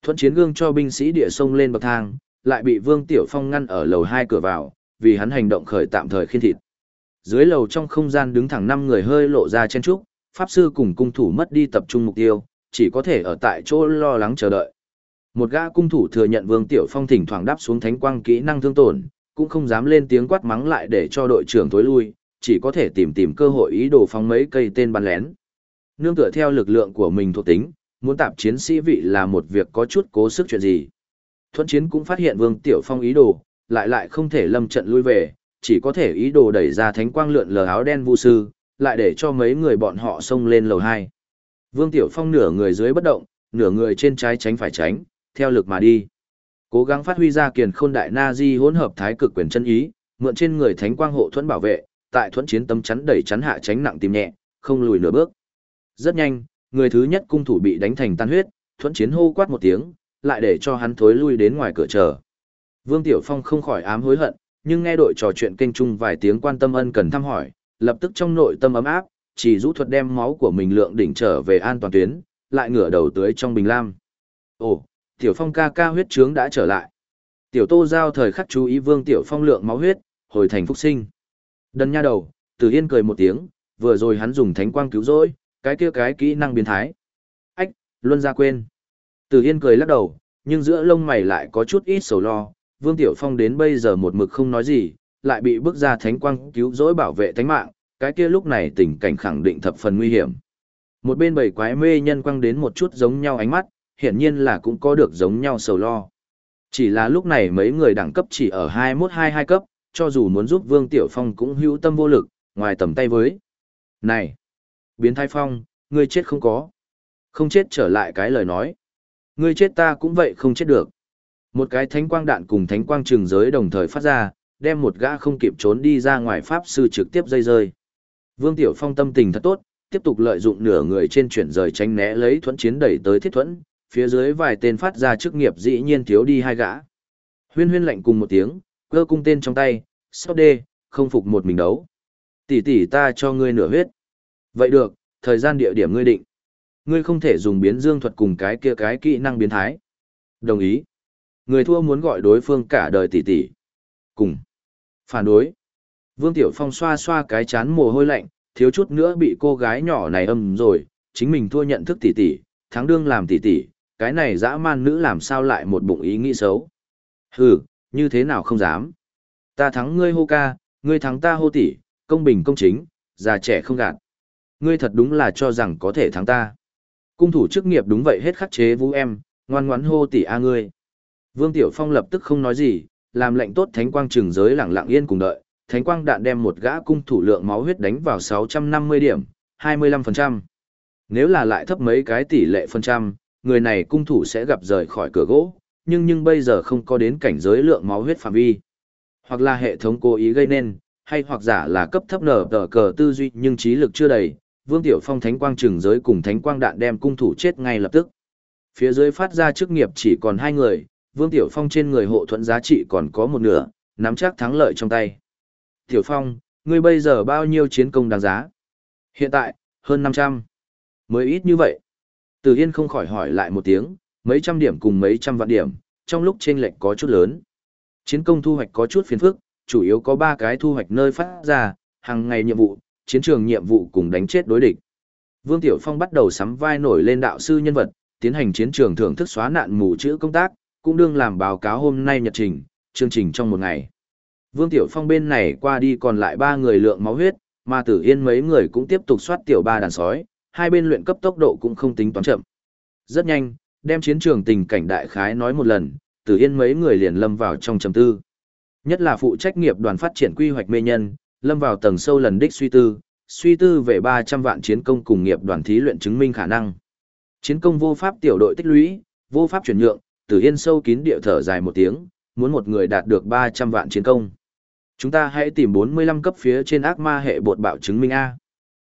Thuận chiến gương cho binh sĩ địa sông lên bậc thang, lại bị Vương Tiểu Phong ngăn ở lầu hai cửa vào, vì hắn hành động khởi tạm thời khiên thịt. Dưới lầu trong không gian đứng thẳng năm người hơi lộ ra chen trúc, pháp sư cùng cung thủ mất đi tập trung mục tiêu, chỉ có thể ở tại chỗ lo lắng chờ đợi. Một gã cung thủ thừa nhận Vương Tiểu Phong thỉnh thoảng đáp xuống thánh quang kỹ năng thương tổn, cũng không dám lên tiếng quát mắng lại để cho đội trưởng tối lui, chỉ có thể tìm tìm cơ hội ý đồ phóng mấy cây tên bắn lén. Nương tựa theo lực lượng của mình thuộc tính, muốn tạp chiến sĩ vị là một việc có chút cố sức chuyện gì. Thuận chiến cũng phát hiện Vương Tiểu Phong ý đồ, lại lại không thể lâm trận lui về, chỉ có thể ý đồ đẩy ra thánh quang lượn lờ áo đen vu sư, lại để cho mấy người bọn họ xông lên lầu 2. Vương Tiểu Phong nửa người dưới bất động, nửa người trên trái tránh phải tránh, theo lực mà đi. Cố gắng phát huy ra kiền khôn đại na di hỗn hợp thái cực quyền chân ý, mượn trên người thánh quang hộ thuẫn bảo vệ, tại thuẫn chiến tâm chắn đẩy chắn hạ tránh nặng tìm nhẹ, không lùi nửa bước. Rất nhanh, người thứ nhất cung thủ bị đánh thành tan huyết, thuẫn chiến hô quát một tiếng, lại để cho hắn thối lui đến ngoài cửa chờ. Vương Tiểu Phong không khỏi ám hối hận, nhưng nghe đội trò chuyện kênh chung vài tiếng quan tâm ân cần thăm hỏi, lập tức trong nội tâm ấm áp, chỉ rũ thuật đem máu của mình lượng đỉnh trở về an toàn tuyến, lại ngửa đầu tưới trong bình lam. Ồ, Tiểu Phong ca ca huyết trướng đã trở lại. Tiểu Tô giao thời khắc chú ý Vương Tiểu Phong lượng máu huyết, hồi thành phúc sinh. Đần nha đầu, Từ Yên cười một tiếng, vừa rồi hắn dùng thánh quang cứu rỗi, cái kia cái kỹ năng biến thái. Ách, luôn ra quên. Từ Yên cười lắc đầu, nhưng giữa lông mày lại có chút ít sầu lo, Vương Tiểu Phong đến bây giờ một mực không nói gì, lại bị bước ra thánh quang cứu rỗi bảo vệ thánh mạng, cái kia lúc này tình cảnh khẳng định thập phần nguy hiểm. Một bên bảy quái mê nhân quang đến một chút giống nhau ánh mắt, hiển nhiên là cũng có được giống nhau sầu lo. Chỉ là lúc này mấy người đẳng cấp chỉ ở 21-22 cấp, cho dù muốn giúp Vương Tiểu Phong cũng hữu tâm vô lực, ngoài tầm tay với. Này! Biến thái phong, ngươi chết không có. Không chết trở lại cái lời nói. Ngươi chết ta cũng vậy không chết được. Một cái thánh quang đạn cùng thánh quang trường giới đồng thời phát ra, đem một gã không kịp trốn đi ra ngoài pháp sư trực tiếp dây rơi. Vương Tiểu Phong tâm tình thật tốt, tiếp tục lợi dụng nửa người trên chuyển rời tránh né lấy thuẫn chiến đẩy tới thiết thuẫn, phía dưới vài tên phát ra chức nghiệp dĩ nhiên thiếu đi hai gã. Huyên huyên lạnh cùng một tiếng, cơ cung tên trong tay, sau đê, không phục một mình đấu. Tỷ tỷ ta cho ngươi nửa huyết. Vậy được, thời gian địa điểm ngươi định. Ngươi không thể dùng biến dương thuật cùng cái kia cái kỹ năng biến thái. Đồng ý. Người thua muốn gọi đối phương cả đời tỷ tỷ. Cùng. Phản đối. Vương Tiểu Phong xoa xoa cái chán mồ hôi lạnh, thiếu chút nữa bị cô gái nhỏ này âm rồi, chính mình thua nhận thức tỷ tỷ, thắng đương làm tỷ tỷ, cái này dã man nữ làm sao lại một bụng ý nghĩ xấu. Hừ, như thế nào không dám. Ta thắng ngươi hô ca, ngươi thắng ta hô tỷ, công bình công chính, già trẻ không gạt. Ngươi thật đúng là cho rằng có thể thắng ta. Cung thủ chức nghiệp đúng vậy hết khắc chế vũ em, ngoan ngoãn hô tỷ a ngươi. Vương Tiểu Phong lập tức không nói gì, làm lệnh tốt thánh quang trừng giới lặng lặng yên cùng đợi, thánh quang đạn đem một gã cung thủ lượng máu huyết đánh vào 650 điểm, 25%. Nếu là lại thấp mấy cái tỷ lệ phần trăm, người này cung thủ sẽ gặp rời khỏi cửa gỗ, nhưng nhưng bây giờ không có đến cảnh giới lượng máu huyết phạm vi. Hoặc là hệ thống cố ý gây nên, hay hoặc giả là cấp thấp nở tờ cờ tư duy nhưng trí lực chưa đầy, Vương Tiểu Phong thánh quang trừng giới cùng thánh quang đạn đem cung thủ chết ngay lập tức. Phía dưới phát ra chức nghiệp chỉ còn hai người, Vương Tiểu Phong trên người hộ thuẫn giá trị còn có một nửa, nắm chắc thắng lợi trong tay. Tiểu Phong, ngươi bây giờ bao nhiêu chiến công đáng giá? Hiện tại, hơn 500. Mới ít như vậy. Từ Yên không khỏi hỏi lại một tiếng, mấy trăm điểm cùng mấy trăm vạn điểm, trong lúc chênh lệch có chút lớn. Chiến công thu hoạch có chút phiền phức, chủ yếu có 3 cái thu hoạch nơi phát ra, hàng ngày nhiệm vụ, chiến trường nhiệm vụ cùng đánh chết đối địch. Vương Tiểu Phong bắt đầu sắm vai nổi lên đạo sư nhân vật, tiến hành chiến trường thưởng thức xóa nạn mù chữ công tác, cũng đương làm báo cáo hôm nay nhật trình, chương trình trong một ngày. Vương Tiểu Phong bên này qua đi còn lại ba người lượng máu huyết, mà Tử Yên mấy người cũng tiếp tục soát tiểu ba đàn sói, hai bên luyện cấp tốc độ cũng không tính toán chậm. Rất nhanh, đem chiến trường tình cảnh đại khái nói một lần, Tử Yên mấy người liền lâm vào trong trầm tư. Nhất là phụ trách nghiệp đoàn phát triển quy hoạch mê nhân, lâm vào tầng sâu lần đích suy tư, suy tư về 300 vạn chiến công cùng nghiệp đoàn thí luyện chứng minh khả năng. Chiến công vô pháp tiểu đội tích lũy, vô pháp chuyển nhượng, Tử Yên sâu kín địa thở dài một tiếng, muốn một người đạt được 300 vạn chiến công. Chúng ta hãy tìm 45 cấp phía trên ác ma hệ bột bạo chứng minh A.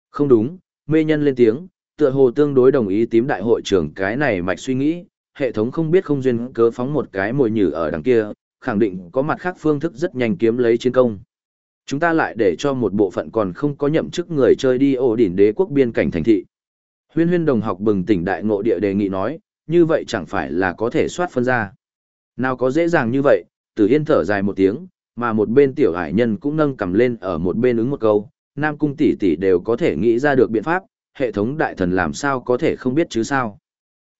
Không đúng, mê nhân lên tiếng, tựa hồ tương đối đồng ý tím đại hội trưởng cái này mạch suy nghĩ, hệ thống không biết không duyên cớ phóng một cái mồi nhử ở đằng kia, khẳng định có mặt khác phương thức rất nhanh kiếm lấy chiến công. Chúng ta lại để cho một bộ phận còn không có nhậm chức người chơi đi ổ đỉnh đế quốc biên cảnh thành thị. Huyên huyên đồng học bừng tỉnh đại ngộ địa đề nghị nói, như vậy chẳng phải là có thể soát phân ra. Nào có dễ dàng như vậy, tử yên thở dài một tiếng, mà một bên tiểu hải nhân cũng nâng cầm lên ở một bên ứng một câu, nam cung tỷ tỷ đều có thể nghĩ ra được biện pháp, hệ thống đại thần làm sao có thể không biết chứ sao.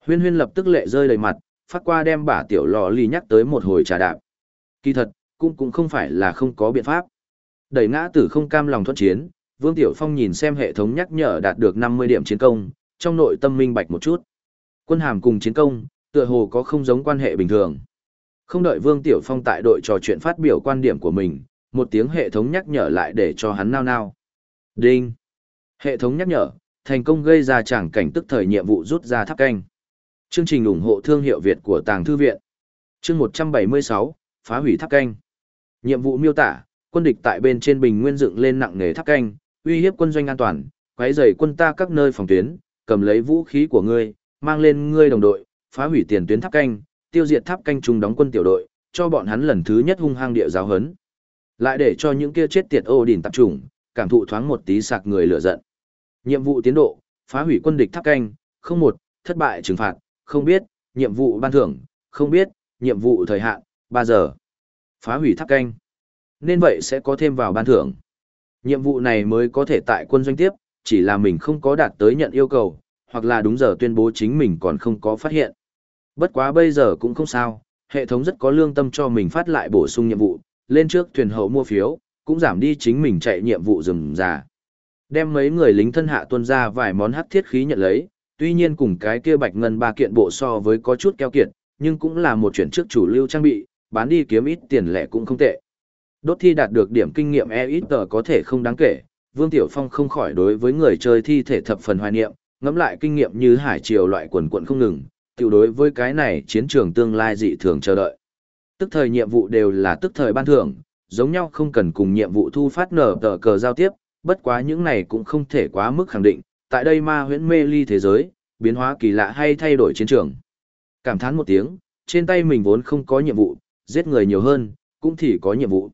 Huyên huyên lập tức lệ rơi đầy mặt, phát qua đem bả tiểu lò ly nhắc tới một hồi trà đạp. Kỳ thật, cũng cũng không phải là không có biện pháp. Đẩy ngã tử không cam lòng thuận chiến, Vương Tiểu Phong nhìn xem hệ thống nhắc nhở đạt được 50 điểm chiến công, trong nội tâm minh bạch một chút. Quân hàm cùng chiến công, tựa hồ có không giống quan hệ bình thường. Không đợi Vương Tiểu Phong tại đội trò chuyện phát biểu quan điểm của mình, một tiếng hệ thống nhắc nhở lại để cho hắn nao nao. Đinh! Hệ thống nhắc nhở, thành công gây ra tràng cảnh tức thời nhiệm vụ rút ra tháp canh. Chương trình ủng hộ thương hiệu Việt của Tàng Thư Viện. Chương 176, phá hủy tháp canh. Nhiệm vụ miêu tả, quân địch tại bên trên bình nguyên dựng lên nặng nề tháp canh, uy hiếp quân doanh an toàn, quấy rầy quân ta các nơi phòng tuyến, cầm lấy vũ khí của ngươi, mang lên ngươi đồng đội, phá hủy tiền tuyến tháp canh, tiêu diệt tháp canh trung đóng quân tiểu đội, cho bọn hắn lần thứ nhất hung hăng địa giáo hấn. Lại để cho những kia chết tiệt ô đỉnh tập trung, cảm thụ thoáng một tí sạc người lửa giận. Nhiệm vụ tiến độ, phá hủy quân địch tháp canh, không một, thất bại trừng phạt, không biết, nhiệm vụ ban thưởng, không biết, nhiệm vụ thời hạn, 3 giờ. Phá hủy tháp canh. Nên vậy sẽ có thêm vào ban thưởng. Nhiệm vụ này mới có thể tại quân doanh tiếp, chỉ là mình không có đạt tới nhận yêu cầu, hoặc là đúng giờ tuyên bố chính mình còn không có phát hiện. Bất quá bây giờ cũng không sao, hệ thống rất có lương tâm cho mình phát lại bổ sung nhiệm vụ, lên trước thuyền hậu mua phiếu, cũng giảm đi chính mình chạy nhiệm vụ rừng già. Đem mấy người lính thân hạ tuân ra vài món hắc thiết khí nhận lấy, tuy nhiên cùng cái kia bạch ngân ba kiện bộ so với có chút keo kiệt, nhưng cũng là một chuyển trước chủ lưu trang bị, bán đi kiếm ít tiền lẻ cũng không tệ. Đốt thi đạt được điểm kinh nghiệm e ít tờ có thể không đáng kể, Vương Tiểu Phong không khỏi đối với người chơi thi thể thập phần hoài niệm, ngẫm lại kinh nghiệm như hải triều loại quần quận không ngừng, tiểu đối với cái này chiến trường tương lai dị thường chờ đợi. Tức thời nhiệm vụ đều là tức thời ban thưởng, giống nhau không cần cùng nhiệm vụ thu phát nở tờ cờ giao tiếp, bất quá những này cũng không thể quá mức khẳng định, tại đây ma huyễn mê ly thế giới, biến hóa kỳ lạ hay thay đổi chiến trường. Cảm thán một tiếng, trên tay mình vốn không có nhiệm vụ, giết người nhiều hơn, cũng thì có nhiệm vụ.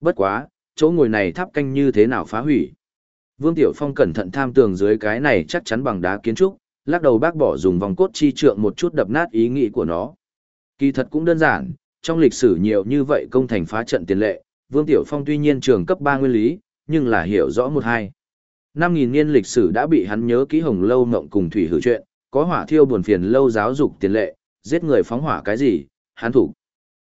Bất quá, chỗ ngồi này tháp canh như thế nào phá hủy. Vương Tiểu Phong cẩn thận tham tường dưới cái này chắc chắn bằng đá kiến trúc, lắc đầu bác bỏ dùng vòng cốt chi trượng một chút đập nát ý nghĩ của nó. Kỳ thật cũng đơn giản, trong lịch sử nhiều như vậy công thành phá trận tiền lệ, Vương Tiểu Phong tuy nhiên trường cấp 3 nguyên lý, nhưng là hiểu rõ một hai. 5.000 niên lịch sử đã bị hắn nhớ kỹ hồng lâu mộng cùng thủy hử chuyện, có hỏa thiêu buồn phiền lâu giáo dục tiền lệ, giết người phóng hỏa cái gì, hắn thủ.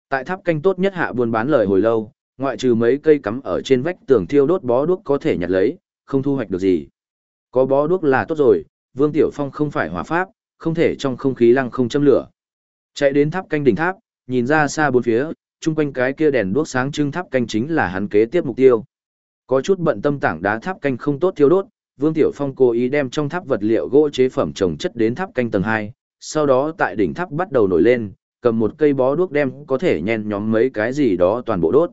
Tại tháp canh tốt nhất hạ buôn bán lời hồi lâu, ngoại trừ mấy cây cắm ở trên vách tường thiêu đốt bó đuốc có thể nhặt lấy, không thu hoạch được gì. Có bó đuốc là tốt rồi, Vương Tiểu Phong không phải hỏa pháp, không thể trong không khí lăng không châm lửa. Chạy đến tháp canh đỉnh tháp, nhìn ra xa bốn phía, chung quanh cái kia đèn đuốc sáng trưng tháp canh chính là hắn kế tiếp mục tiêu. Có chút bận tâm tảng đá tháp canh không tốt thiêu đốt, Vương Tiểu Phong cố ý đem trong tháp vật liệu gỗ chế phẩm trồng chất đến tháp canh tầng 2, sau đó tại đỉnh tháp bắt đầu nổi lên, cầm một cây bó đuốc đem có thể nhen nhóm mấy cái gì đó toàn bộ đốt.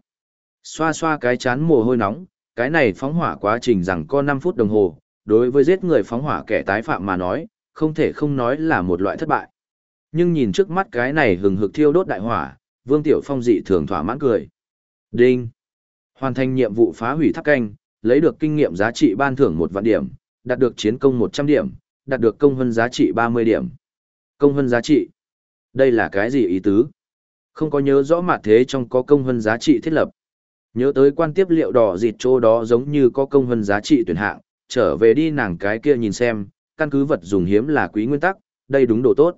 Xoa xoa cái chán mồ hôi nóng, cái này phóng hỏa quá trình rằng có 5 phút đồng hồ, đối với giết người phóng hỏa kẻ tái phạm mà nói, không thể không nói là một loại thất bại. Nhưng nhìn trước mắt cái này hừng hực thiêu đốt đại hỏa, Vương Tiểu Phong dị thường thỏa mãn cười. Đinh! Hoàn thành nhiệm vụ phá hủy tháp canh, lấy được kinh nghiệm giá trị ban thưởng một vạn điểm, đạt được chiến công 100 điểm, đạt được công hơn giá trị 30 điểm. Công hơn giá trị? Đây là cái gì ý tứ? Không có nhớ rõ mặt thế trong có công hơn giá trị thiết lập. Nhớ tới quan tiếp liệu đỏ dịt chỗ đó giống như có công hơn giá trị tuyển hạng, trở về đi nàng cái kia nhìn xem, căn cứ vật dùng hiếm là quý nguyên tắc, đây đúng đồ tốt.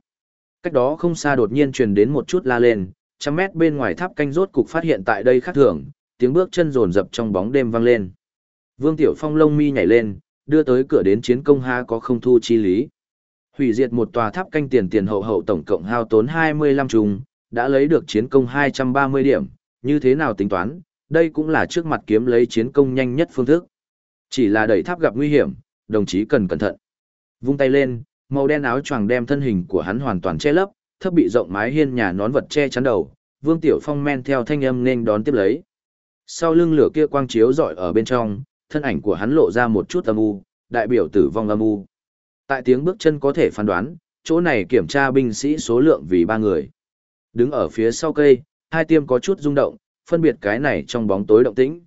Cách đó không xa đột nhiên truyền đến một chút la lên, trăm mét bên ngoài tháp canh rốt cục phát hiện tại đây khác thường, tiếng bước chân rồn rập trong bóng đêm vang lên. Vương Tiểu Phong lông mi nhảy lên, đưa tới cửa đến chiến công ha có không thu chi lý. Hủy diệt một tòa tháp canh tiền tiền hậu hậu tổng cộng hao tốn 25 trùng, đã lấy được chiến công 230 điểm, như thế nào tính toán, đây cũng là trước mặt kiếm lấy chiến công nhanh nhất phương thức. Chỉ là đẩy tháp gặp nguy hiểm, đồng chí cần cẩn thận. Vung tay lên, màu đen áo choàng đem thân hình của hắn hoàn toàn che lấp, thấp bị rộng mái hiên nhà nón vật che chắn đầu, Vương Tiểu Phong men theo thanh âm nên đón tiếp lấy. Sau lưng lửa kia quang chiếu rọi ở bên trong, thân ảnh của hắn lộ ra một chút âm u, đại biểu tử vong âm u. Tại tiếng bước chân có thể phán đoán, chỗ này kiểm tra binh sĩ số lượng vì ba người. Đứng ở phía sau cây, hai tiêm có chút rung động, phân biệt cái này trong bóng tối động tĩnh.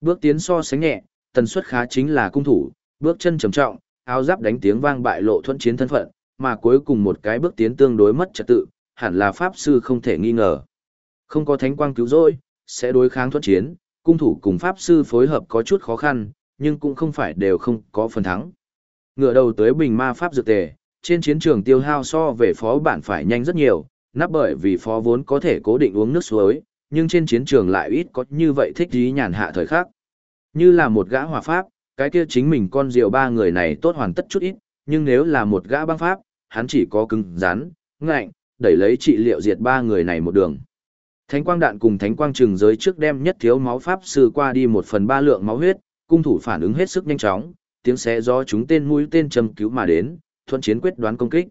Bước tiến so sánh nhẹ, tần suất khá chính là cung thủ, bước chân trầm trọng, áo giáp đánh tiếng vang bại lộ thuận chiến thân phận, mà cuối cùng một cái bước tiến tương đối mất trật tự, hẳn là pháp sư không thể nghi ngờ. Không có thánh quang cứu rỗi, sẽ đối kháng thuận chiến, cung thủ cùng pháp sư phối hợp có chút khó khăn, nhưng cũng không phải đều không có phần thắng. Ngựa đầu tới bình ma pháp dược tề, trên chiến trường tiêu hao so về phó bản phải nhanh rất nhiều, nắp bởi vì phó vốn có thể cố định uống nước suối, nhưng trên chiến trường lại ít có như vậy thích dí nhàn hạ thời khắc. Như là một gã hòa pháp, cái kia chính mình con rượu ba người này tốt hoàn tất chút ít, nhưng nếu là một gã băng pháp, hắn chỉ có cứng, rắn, ngạnh, đẩy lấy trị liệu diệt ba người này một đường. Thánh quang đạn cùng thánh quang trừng giới trước đem nhất thiếu máu pháp sư qua đi một phần ba lượng máu huyết, cung thủ phản ứng hết sức nhanh chóng, tiếng xé do chúng tên mũi tên châm cứu mà đến, thuận chiến quyết đoán công kích.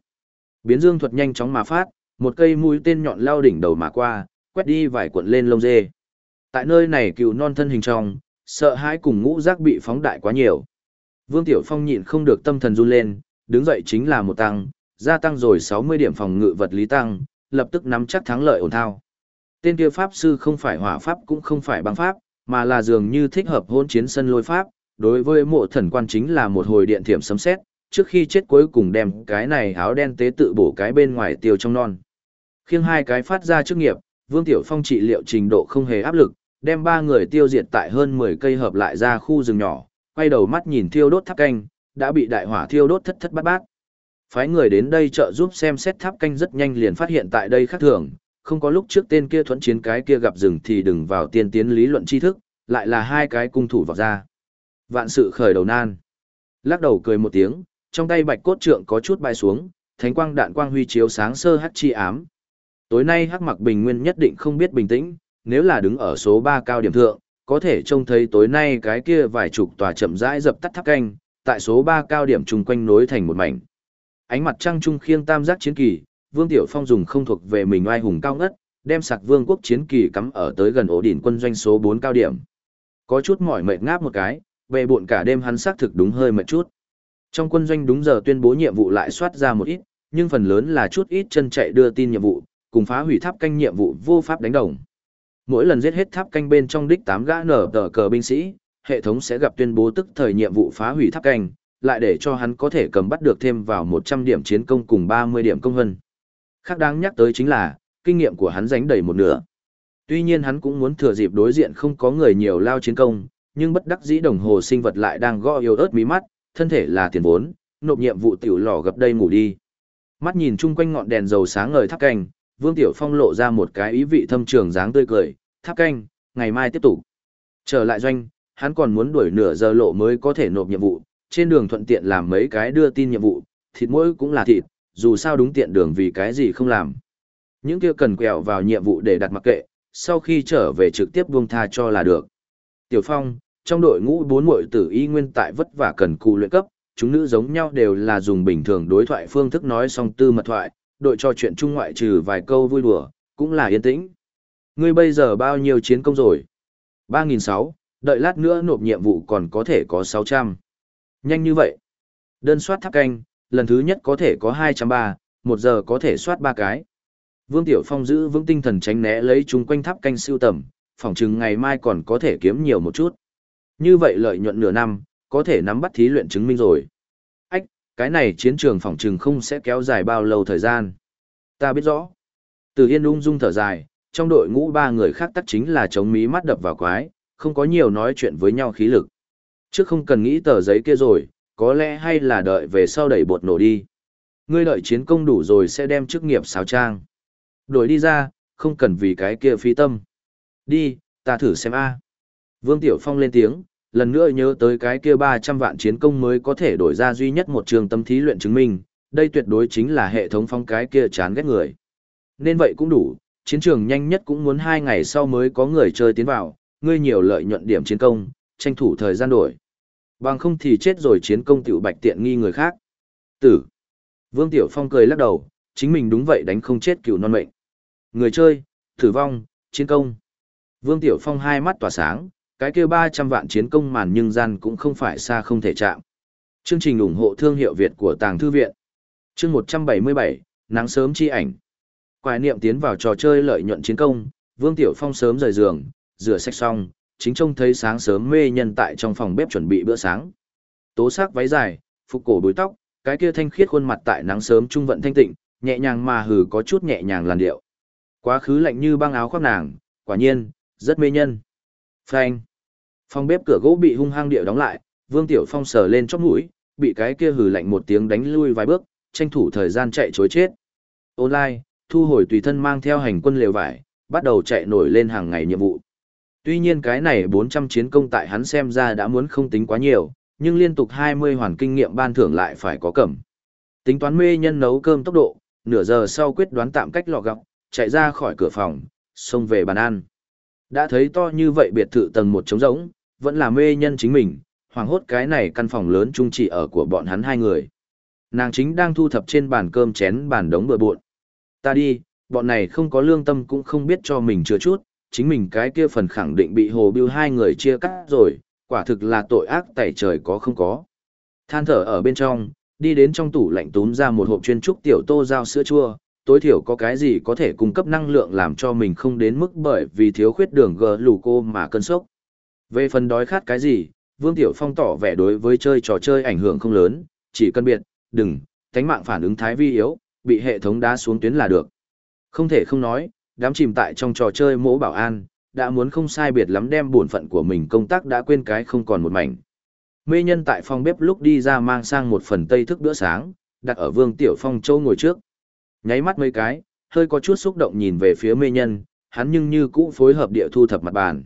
Biến dương thuật nhanh chóng mà phát, một cây mũi tên nhọn lao đỉnh đầu mà qua, quét đi vài cuộn lên lông dê. Tại nơi này cừu non thân hình trong, sợ hãi cùng ngũ giác bị phóng đại quá nhiều. Vương Tiểu Phong nhịn không được tâm thần run lên, đứng dậy chính là một tăng, gia tăng rồi 60 điểm phòng ngự vật lý tăng, lập tức nắm chắc thắng lợi ổn thao. Tên kia pháp sư không phải hỏa pháp cũng không phải băng pháp, mà là dường như thích hợp hôn chiến sân lôi pháp, đối với mộ thần quan chính là một hồi điện thiểm sấm xét, trước khi chết cuối cùng đem cái này áo đen tế tự bổ cái bên ngoài tiêu trong non. Khiêng hai cái phát ra chức nghiệp, Vương Tiểu Phong trị liệu trình độ không hề áp lực, đem ba người tiêu diệt tại hơn 10 cây hợp lại ra khu rừng nhỏ, quay đầu mắt nhìn thiêu đốt tháp canh, đã bị đại hỏa thiêu đốt thất thất bát bát. Phái người đến đây trợ giúp xem xét tháp canh rất nhanh liền phát hiện tại đây khác thường, không có lúc trước tên kia thuẫn chiến cái kia gặp rừng thì đừng vào tiên tiến lý luận tri thức, lại là hai cái cung thủ vào ra. Vạn sự khởi đầu nan. Lắc đầu cười một tiếng, trong tay bạch cốt trượng có chút bay xuống, thánh quang đạn quang huy chiếu sáng sơ hắc chi ám. Tối nay hắc mặc bình nguyên nhất định không biết bình tĩnh, nếu là đứng ở số ba cao điểm thượng, có thể trông thấy tối nay cái kia vài chục tòa chậm rãi dập tắt tháp canh, tại số ba cao điểm chung quanh nối thành một mảnh. Ánh mặt trăng trung khiêng tam giác chiến kỳ, Vương Tiểu Phong dùng không thuộc về mình oai hùng cao ngất, đem sạc vương quốc chiến kỳ cắm ở tới gần ổ đỉnh quân doanh số bốn cao điểm. Có chút mỏi mệt ngáp một cái, về buộn cả đêm hắn xác thực đúng hơi mệt chút. Trong quân doanh đúng giờ tuyên bố nhiệm vụ lại soát ra một ít, nhưng phần lớn là chút ít chân chạy đưa tin nhiệm vụ, cùng phá hủy tháp canh nhiệm vụ vô pháp đánh đồng. Mỗi lần giết hết tháp canh bên trong đích 8 gã nở tờ cờ binh sĩ, hệ thống sẽ gặp tuyên bố tức thời nhiệm vụ phá hủy tháp canh, lại để cho hắn có thể cầm bắt được thêm vào 100 điểm chiến công cùng 30 điểm công hân. Khác đáng nhắc tới chính là, kinh nghiệm của hắn dánh đầy một nửa. Tuy nhiên hắn cũng muốn thừa dịp đối diện không có người nhiều lao chiến công, nhưng bất đắc dĩ đồng hồ sinh vật lại đang gõ yêu ớt mí mắt, thân thể là tiền vốn, nộp nhiệm vụ tiểu lò gập đây ngủ đi. Mắt nhìn chung quanh ngọn đèn dầu sáng ngời tháp canh, Vương Tiểu Phong lộ ra một cái ý vị thâm trường dáng tươi cười, tháp canh, ngày mai tiếp tục. Trở lại doanh, hắn còn muốn đuổi nửa giờ lộ mới có thể nộp nhiệm vụ, trên đường thuận tiện làm mấy cái đưa tin nhiệm vụ, thịt mỗi cũng là thịt, dù sao đúng tiện đường vì cái gì không làm. Những kia cần quẹo vào nhiệm vụ để đặt mặc kệ, sau khi trở về trực tiếp buông tha cho là được. Tiểu Phong, trong đội ngũ bốn muội tử y nguyên tại vất vả cần cù luyện cấp, chúng nữ giống nhau đều là dùng bình thường đối thoại phương thức nói song tư mật thoại, đội trò chuyện chung ngoại trừ vài câu vui đùa, cũng là yên tĩnh. Ngươi bây giờ bao nhiêu chiến công rồi? 3.600, đợi lát nữa nộp nhiệm vụ còn có thể có 600. Nhanh như vậy. Đơn soát tháp canh, lần thứ nhất có thể có 230, một giờ có thể soát ba cái. Vương Tiểu Phong giữ vững tinh thần tránh né lấy chúng quanh tháp canh siêu tầm, phỏng chừng ngày mai còn có thể kiếm nhiều một chút. Như vậy lợi nhuận nửa năm, có thể nắm bắt thí luyện chứng minh rồi. Cái này chiến trường phỏng trừng không sẽ kéo dài bao lâu thời gian. Ta biết rõ. Từ Yên ung dung thở dài, trong đội ngũ ba người khác tắc chính là chống mí mắt đập vào quái, không có nhiều nói chuyện với nhau khí lực. Trước không cần nghĩ tờ giấy kia rồi, có lẽ hay là đợi về sau đẩy bột nổ đi. Ngươi đợi chiến công đủ rồi sẽ đem chức nghiệp xáo trang. Đổi đi ra, không cần vì cái kia phí tâm. Đi, ta thử xem a. Vương Tiểu Phong lên tiếng, lần nữa nhớ tới cái kia 300 vạn chiến công mới có thể đổi ra duy nhất một trường tâm thí luyện chứng minh, đây tuyệt đối chính là hệ thống phong cái kia chán ghét người. Nên vậy cũng đủ, chiến trường nhanh nhất cũng muốn 2 ngày sau mới có người chơi tiến vào, ngươi nhiều lợi nhuận điểm chiến công, tranh thủ thời gian đổi. Bằng không thì chết rồi chiến công tiểu bạch tiện nghi người khác. Tử. Vương Tiểu Phong cười lắc đầu, chính mình đúng vậy đánh không chết cựu non mệnh. Người chơi, tử vong, chiến công. Vương Tiểu Phong hai mắt tỏa sáng, cái kia 300 vạn chiến công màn nhưng gian cũng không phải xa không thể chạm. Chương trình ủng hộ thương hiệu Việt của Tàng Thư Viện. Chương 177, Nắng sớm chi ảnh. Quài niệm tiến vào trò chơi lợi nhuận chiến công, Vương Tiểu Phong sớm rời giường, rửa sạch xong, chính trông thấy sáng sớm mê nhân tại trong phòng bếp chuẩn bị bữa sáng. Tố sắc váy dài, phục cổ búi tóc, cái kia thanh khiết khuôn mặt tại nắng sớm trung vận thanh tịnh, nhẹ nhàng mà hừ có chút nhẹ nhàng làn điệu. Quá khứ lạnh như băng áo khoác nàng, quả nhiên, rất mê nhân. Phanh. Phòng bếp cửa gỗ bị hung hăng điệu đóng lại, Vương Tiểu Phong sờ lên chóp mũi, bị cái kia hừ lạnh một tiếng đánh lui vài bước, tranh thủ thời gian chạy chối chết. Online, thu hồi tùy thân mang theo hành quân lều vải, bắt đầu chạy nổi lên hàng ngày nhiệm vụ. Tuy nhiên cái này 400 chiến công tại hắn xem ra đã muốn không tính quá nhiều, nhưng liên tục 20 hoàn kinh nghiệm ban thưởng lại phải có cẩm. Tính toán mê nhân nấu cơm tốc độ, nửa giờ sau quyết đoán tạm cách lọ gọng, chạy ra khỏi cửa phòng, xông về bàn ăn. Đã thấy to như vậy biệt thự tầng một trống rỗng, vẫn là mê nhân chính mình, hoàng hốt cái này căn phòng lớn chung chỉ ở của bọn hắn hai người. Nàng chính đang thu thập trên bàn cơm chén bàn đống bừa bộn. Ta đi, bọn này không có lương tâm cũng không biết cho mình chứa chút, chính mình cái kia phần khẳng định bị hồ biêu hai người chia cắt rồi, quả thực là tội ác tẩy trời có không có. Than thở ở bên trong, đi đến trong tủ lạnh túm ra một hộp chuyên trúc tiểu tô dao sữa chua, tối thiểu có cái gì có thể cung cấp năng lượng làm cho mình không đến mức bởi vì thiếu khuyết đường gờ lù cô mà cơn sốc. Về phần đói khát cái gì, Vương Tiểu Phong tỏ vẻ đối với chơi trò chơi ảnh hưởng không lớn, chỉ cần biệt, đừng, cánh mạng phản ứng thái vi yếu, bị hệ thống đá xuống tuyến là được. Không thể không nói, đám chìm tại trong trò chơi mỗ bảo an, đã muốn không sai biệt lắm đem bổn phận của mình công tác đã quên cái không còn một mảnh. Mê nhân tại phòng bếp lúc đi ra mang sang một phần tây thức bữa sáng, đặt ở Vương Tiểu Phong châu ngồi trước. Nháy mắt mấy cái, hơi có chút xúc động nhìn về phía mê nhân, hắn nhưng như cũ phối hợp địa thu thập mặt bàn.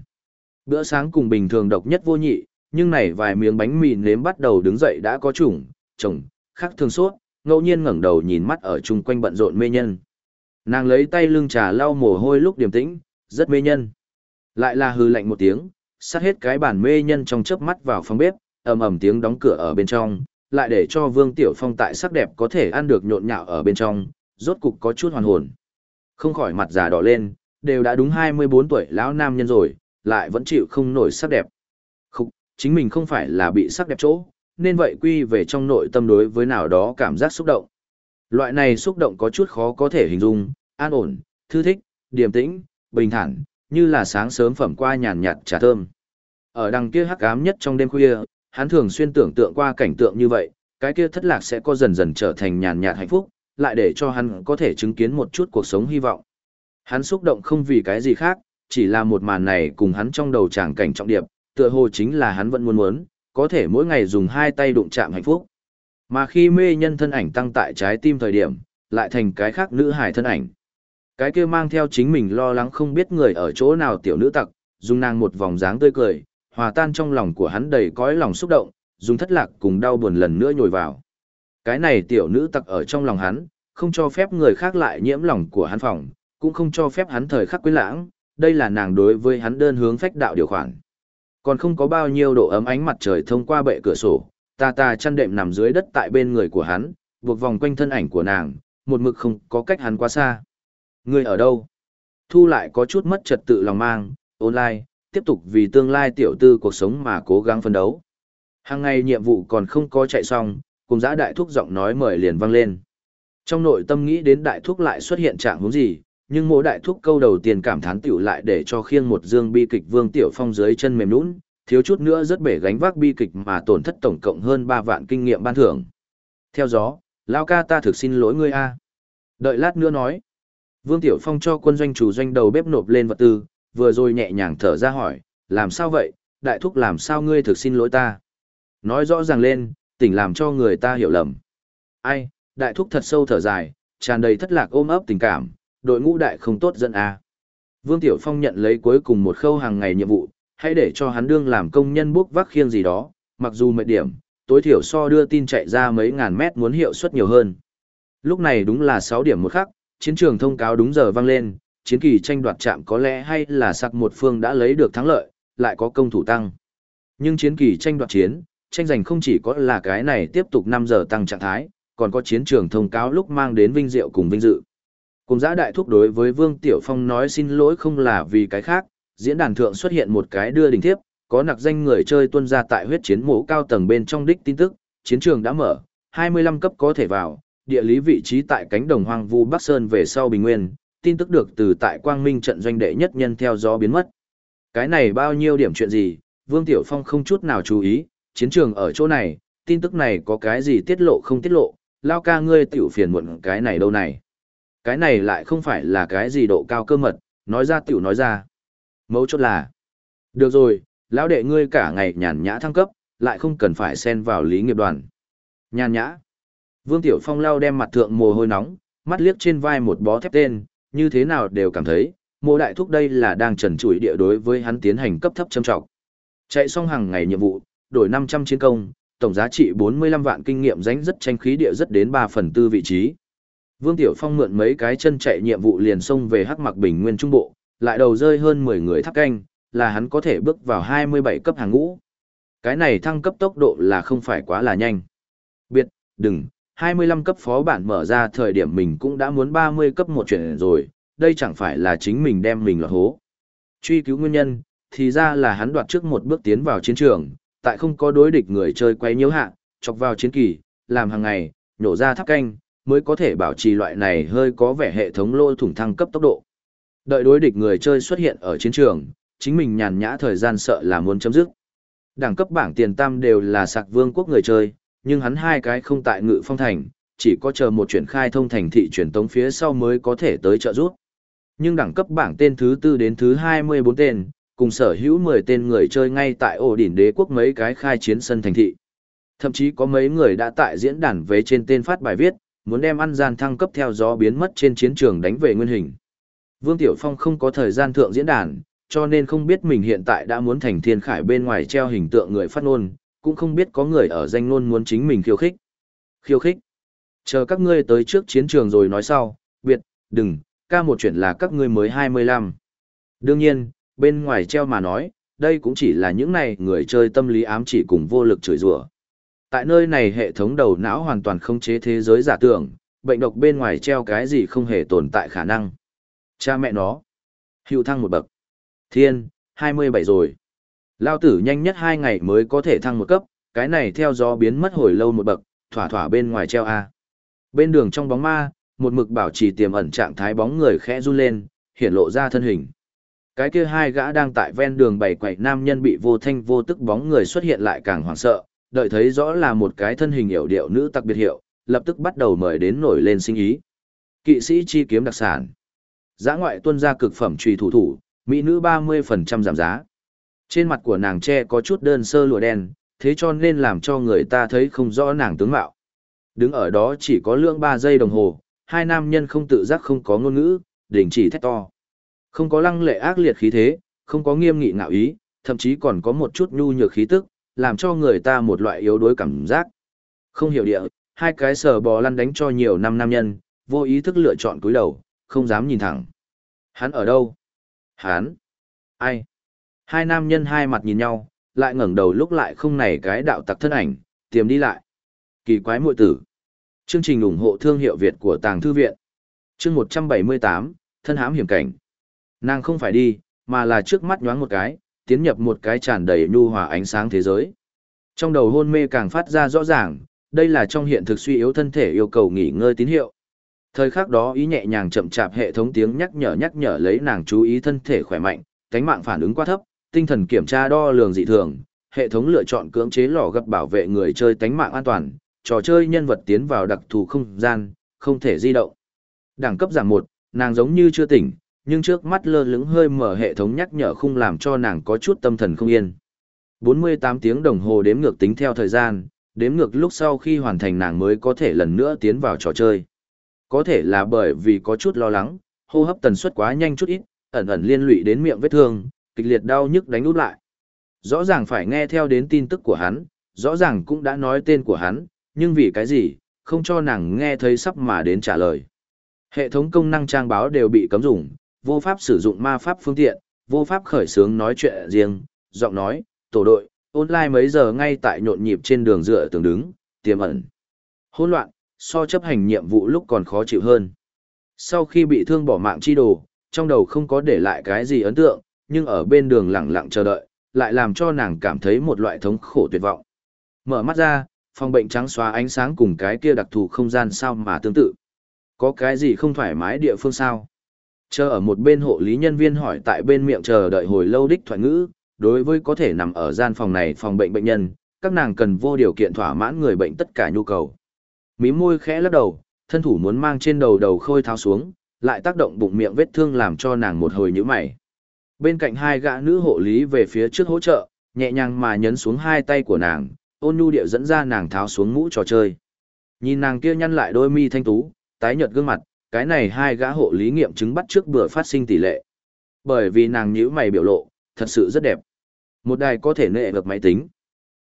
Bữa sáng cùng bình thường độc nhất vô nhị, nhưng này vài miếng bánh mì nếm bắt đầu đứng dậy đã có chủng, chồng, khắc thường sốt, ngẫu nhiên ngẩng đầu nhìn mắt ở chung quanh bận rộn mê nhân. Nàng lấy tay lưng trà lau mồ hôi lúc điềm tĩnh, rất mê nhân. Lại là hư lạnh một tiếng, sát hết cái bản mê nhân trong chớp mắt vào phòng bếp, ầm ầm tiếng đóng cửa ở bên trong, lại để cho Vương Tiểu Phong tại sắc đẹp có thể ăn được nhộn nhạo ở bên trong, rốt cục có chút hoàn hồn. Không khỏi mặt già đỏ lên, đều đã đúng 24 tuổi lão nam nhân rồi, lại vẫn chịu không nổi sắc đẹp. Không, chính mình không phải là bị sắc đẹp chỗ, nên vậy quy về trong nội tâm đối với nào đó cảm giác xúc động. Loại này xúc động có chút khó có thể hình dung, an ổn, thư thích, điềm tĩnh, bình thản, như là sáng sớm phẩm qua nhàn nhạt trà thơm. Ở đằng kia hắc ám nhất trong đêm khuya, hắn thường xuyên tưởng tượng qua cảnh tượng như vậy, cái kia thất lạc sẽ có dần dần trở thành nhàn nhạt hạnh phúc, lại để cho hắn có thể chứng kiến một chút cuộc sống hy vọng. Hắn xúc động không vì cái gì khác, chỉ là một màn này cùng hắn trong đầu tràng cảnh trọng điệp, tựa hồ chính là hắn vẫn muốn muốn, có thể mỗi ngày dùng hai tay đụng chạm hạnh phúc. Mà khi mê nhân thân ảnh tăng tại trái tim thời điểm, lại thành cái khác nữ hài thân ảnh. Cái kia mang theo chính mình lo lắng không biết người ở chỗ nào tiểu nữ tặc, dùng nàng một vòng dáng tươi cười, hòa tan trong lòng của hắn đầy cõi lòng xúc động, dùng thất lạc cùng đau buồn lần nữa nhồi vào. Cái này tiểu nữ tặc ở trong lòng hắn, không cho phép người khác lại nhiễm lòng của hắn phòng, cũng không cho phép hắn thời khắc quên lãng, đây là nàng đối với hắn đơn hướng phách đạo điều khoản. Còn không có bao nhiêu độ ấm ánh mặt trời thông qua bệ cửa sổ, ta ta chăn đệm nằm dưới đất tại bên người của hắn, buộc vòng quanh thân ảnh của nàng, một mực không có cách hắn quá xa. Người ở đâu? Thu lại có chút mất trật tự lòng mang, online, tiếp tục vì tương lai tiểu tư cuộc sống mà cố gắng phấn đấu. Hàng ngày nhiệm vụ còn không có chạy xong, cùng giã đại thúc giọng nói mời liền vang lên. Trong nội tâm nghĩ đến đại thúc lại xuất hiện trạng huống gì, nhưng mỗi đại thúc câu đầu tiên cảm thán tiểu lại để cho khiêng một dương bi kịch vương tiểu phong dưới chân mềm nũng, thiếu chút nữa rất bể gánh vác bi kịch mà tổn thất tổng cộng hơn 3 vạn kinh nghiệm ban thưởng. Theo gió, lao ca ta thực xin lỗi ngươi a. Đợi lát nữa nói. Vương Tiểu Phong cho quân doanh chủ doanh đầu bếp nộp lên vật tư, vừa rồi nhẹ nhàng thở ra hỏi, làm sao vậy, đại thúc làm sao ngươi thực xin lỗi ta. Nói rõ ràng lên, tỉnh làm cho người ta hiểu lầm. Ai, đại thúc thật sâu thở dài, tràn đầy thất lạc ôm ấp tình cảm, đội ngũ đại không tốt dẫn a. Vương Tiểu Phong nhận lấy cuối cùng một khâu hàng ngày nhiệm vụ, hãy để cho hắn đương làm công nhân bước vác khiêng gì đó, mặc dù mệt điểm, tối thiểu so đưa tin chạy ra mấy ngàn mét muốn hiệu suất nhiều hơn. Lúc này đúng là 6 điểm một khắc, chiến trường thông cáo đúng giờ vang lên, chiến kỳ tranh đoạt chạm có lẽ hay là sặc một phương đã lấy được thắng lợi, lại có công thủ tăng. Nhưng chiến kỳ tranh đoạt chiến, tranh giành không chỉ có là cái này tiếp tục 5 giờ tăng trạng thái, còn có chiến trường thông cáo lúc mang đến vinh diệu cùng vinh dự. Cùng giã đại thúc đối với Vương Tiểu Phong nói xin lỗi không là vì cái khác, diễn đàn thượng xuất hiện một cái đưa đình thiếp, có nặc danh người chơi tuân ra tại huyết chiến mộ cao tầng bên trong đích tin tức, chiến trường đã mở, 25 cấp có thể vào, địa lý vị trí tại cánh đồng hoang vu Bắc Sơn về sau Bình Nguyên, tin tức được từ tại Quang Minh trận doanh đệ nhất nhân theo gió biến mất. Cái này bao nhiêu điểm chuyện gì, Vương Tiểu Phong không chút nào chú ý, chiến trường ở chỗ này, tin tức này có cái gì tiết lộ không tiết lộ, lao ca ngươi tiểu phiền muộn cái này đâu này. Cái này lại không phải là cái gì độ cao cơ mật, nói ra tiểu nói ra. Mấu chốt là, được rồi, lão đệ ngươi cả ngày nhàn nhã thăng cấp, lại không cần phải xen vào lý nghiệp đoàn. Nhàn nhã. Vương Tiểu Phong lao đem mặt thượng mồ hôi nóng, mắt liếc trên vai một bó thép tên, như thế nào đều cảm thấy, mô đại thúc đây là đang trần trụi địa đối với hắn tiến hành cấp thấp châm trọng. Chạy xong hàng ngày nhiệm vụ, đổi 500 chiến công, tổng giá trị 45 vạn kinh nghiệm dánh rất tranh khí địa rất đến 3 phần tư vị trí. Vương Tiểu Phong mượn mấy cái chân chạy nhiệm vụ liền xông về Hắc Mặc Bình Nguyên Trung Bộ, lại đầu rơi hơn 10 người tháp canh, là hắn có thể bước vào 27 cấp hàng ngũ. Cái này thăng cấp tốc độ là không phải quá là nhanh. Biệt, đừng, 25 cấp phó bản mở ra thời điểm mình cũng đã muốn 30 cấp một chuyện rồi, đây chẳng phải là chính mình đem mình lọt hố. Truy cứu nguyên nhân, thì ra là hắn đoạt trước một bước tiến vào chiến trường, tại không có đối địch người chơi quay nhiễu hạ, chọc vào chiến kỳ, làm hàng ngày, nhổ ra tháp canh, mới có thể bảo trì loại này hơi có vẻ hệ thống lô thủng thăng cấp tốc độ. Đợi đối địch người chơi xuất hiện ở chiến trường, chính mình nhàn nhã thời gian sợ là muốn chấm dứt. Đẳng cấp bảng tiền tam đều là sạc vương quốc người chơi, nhưng hắn hai cái không tại ngự phong thành, chỉ có chờ một chuyển khai thông thành thị truyền tống phía sau mới có thể tới trợ rút. Nhưng đẳng cấp bảng tên thứ tư đến thứ 24 tên, cùng sở hữu 10 tên người chơi ngay tại ổ đỉnh đế quốc mấy cái khai chiến sân thành thị. Thậm chí có mấy người đã tại diễn đàn về trên tên phát bài viết, muốn đem ăn gian thăng cấp theo gió biến mất trên chiến trường đánh về nguyên hình. Vương Tiểu Phong không có thời gian thượng diễn đàn, cho nên không biết mình hiện tại đã muốn thành thiên khải bên ngoài treo hình tượng người phát ngôn, cũng không biết có người ở danh ngôn muốn chính mình khiêu khích. Khiêu khích. Chờ các ngươi tới trước chiến trường rồi nói sau, biệt, đừng, ca một chuyện là các ngươi mới 25. Đương nhiên, bên ngoài treo mà nói, đây cũng chỉ là những này người chơi tâm lý ám chỉ cùng vô lực chửi rủa. Tại nơi này hệ thống đầu não hoàn toàn không chế thế giới giả tưởng, bệnh độc bên ngoài treo cái gì không hề tồn tại khả năng. Cha mẹ nó. Hữu thăng một bậc. Thiên, 27 rồi. Lao tử nhanh nhất 2 ngày mới có thể thăng một cấp, cái này theo gió biến mất hồi lâu một bậc, thỏa thỏa bên ngoài treo A. Bên đường trong bóng ma, một mực bảo trì tiềm ẩn trạng thái bóng người khẽ run lên, hiện lộ ra thân hình. Cái kia hai gã đang tại ven đường bày quậy nam nhân bị vô thanh vô tức bóng người xuất hiện lại càng hoảng sợ, đợi thấy rõ là một cái thân hình hiểu điệu nữ tặc biệt hiệu, lập tức bắt đầu mời đến nổi lên sinh ý. Kỵ sĩ chi kiếm đặc sản. Giá ngoại tuân ra cực phẩm trùy thủ thủ, mỹ nữ 30% giảm giá. Trên mặt của nàng tre có chút đơn sơ lụa đen, thế cho nên làm cho người ta thấy không rõ nàng tướng mạo. Đứng ở đó chỉ có lượng 3 giây đồng hồ, hai nam nhân không tự giác không có ngôn ngữ, đình chỉ thét to. Không có lăng lệ ác liệt khí thế, không có nghiêm nghị ngạo ý, thậm chí còn có một chút nhu nhược khí tức, làm cho người ta một loại yếu đuối cảm giác. Không hiểu địa, hai cái sờ bò lăn đánh cho nhiều năm nam nhân, vô ý thức lựa chọn cúi đầu, không dám nhìn thẳng. Hắn ở đâu? Hắn? Ai? Hai nam nhân hai mặt nhìn nhau, lại ngẩng đầu lúc lại không này cái đạo tặc thân ảnh, tiềm đi lại. Kỳ quái muội tử. Chương trình ủng hộ thương hiệu Việt của Tàng Thư Viện. Chương 178, thân hám hiểm cảnh. Nàng không phải đi, mà là trước mắt nhoáng một cái, tiến nhập một cái tràn đầy nhu hòa ánh sáng thế giới. Trong đầu hôn mê càng phát ra rõ ràng, đây là trong hiện thực suy yếu thân thể yêu cầu nghỉ ngơi tín hiệu. Thời khắc đó ý nhẹ nhàng chậm chạp hệ thống tiếng nhắc nhở nhắc nhở lấy nàng chú ý thân thể khỏe mạnh, cánh mạng phản ứng quá thấp, tinh thần kiểm tra đo lường dị thường, hệ thống lựa chọn cưỡng chế lò gập bảo vệ người chơi tánh mạng an toàn, trò chơi nhân vật tiến vào đặc thù không gian, không thể di động. Đẳng cấp giảm 1, nàng giống như chưa tỉnh, nhưng trước mắt lơ lửng hơi mở hệ thống nhắc nhở không làm cho nàng có chút tâm thần không yên. 48 tiếng đồng hồ đếm ngược tính theo thời gian, đếm ngược lúc sau khi hoàn thành nàng mới có thể lần nữa tiến vào trò chơi. Có thể là bởi vì có chút lo lắng, hô hấp tần suất quá nhanh chút ít, ẩn ẩn liên lụy đến miệng vết thương, kịch liệt đau nhức đánh út lại. Rõ ràng phải nghe theo đến tin tức của hắn, rõ ràng cũng đã nói tên của hắn, nhưng vì cái gì, không cho nàng nghe thấy sắp mà đến trả lời. Hệ thống công năng trang báo đều bị cấm dùng, vô pháp sử dụng ma pháp phương tiện, vô pháp khởi sướng nói chuyện riêng, giọng nói, tổ đội, online mấy giờ ngay tại nhộn nhịp trên đường dựa tường đứng, tiềm ẩn. Hỗn loạn, so chấp hành nhiệm vụ lúc còn khó chịu hơn. Sau khi bị thương bỏ mạng chi đồ, trong đầu không có để lại cái gì ấn tượng, nhưng ở bên đường lặng lặng chờ đợi, lại làm cho nàng cảm thấy một loại thống khổ tuyệt vọng. Mở mắt ra, phòng bệnh trắng xóa ánh sáng cùng cái kia đặc thù không gian sao mà tương tự. Có cái gì không thoải mái địa phương sao? Chờ ở một bên hộ lý nhân viên hỏi tại bên miệng chờ đợi hồi lâu đích thoại ngữ, đối với có thể nằm ở gian phòng này phòng bệnh bệnh nhân, các nàng cần vô điều kiện thỏa mãn người bệnh tất cả nhu cầu. Mí môi khẽ lắc đầu, thân thủ muốn mang trên đầu đầu khôi tháo xuống, lại tác động bụng miệng vết thương làm cho nàng một hồi nhíu mày. Bên cạnh hai gã nữ hộ lý về phía trước hỗ trợ, nhẹ nhàng mà nhấn xuống hai tay của nàng, ôn nhu điệu dẫn ra nàng tháo xuống mũ trò chơi. Nhìn nàng kia nhăn lại đôi mi thanh tú, tái nhợt gương mặt, cái này hai gã hộ lý nghiệm chứng bắt trước bữa phát sinh tỷ lệ. Bởi vì nàng nhíu mày biểu lộ, thật sự rất đẹp. Một đài có thể nệ được máy tính.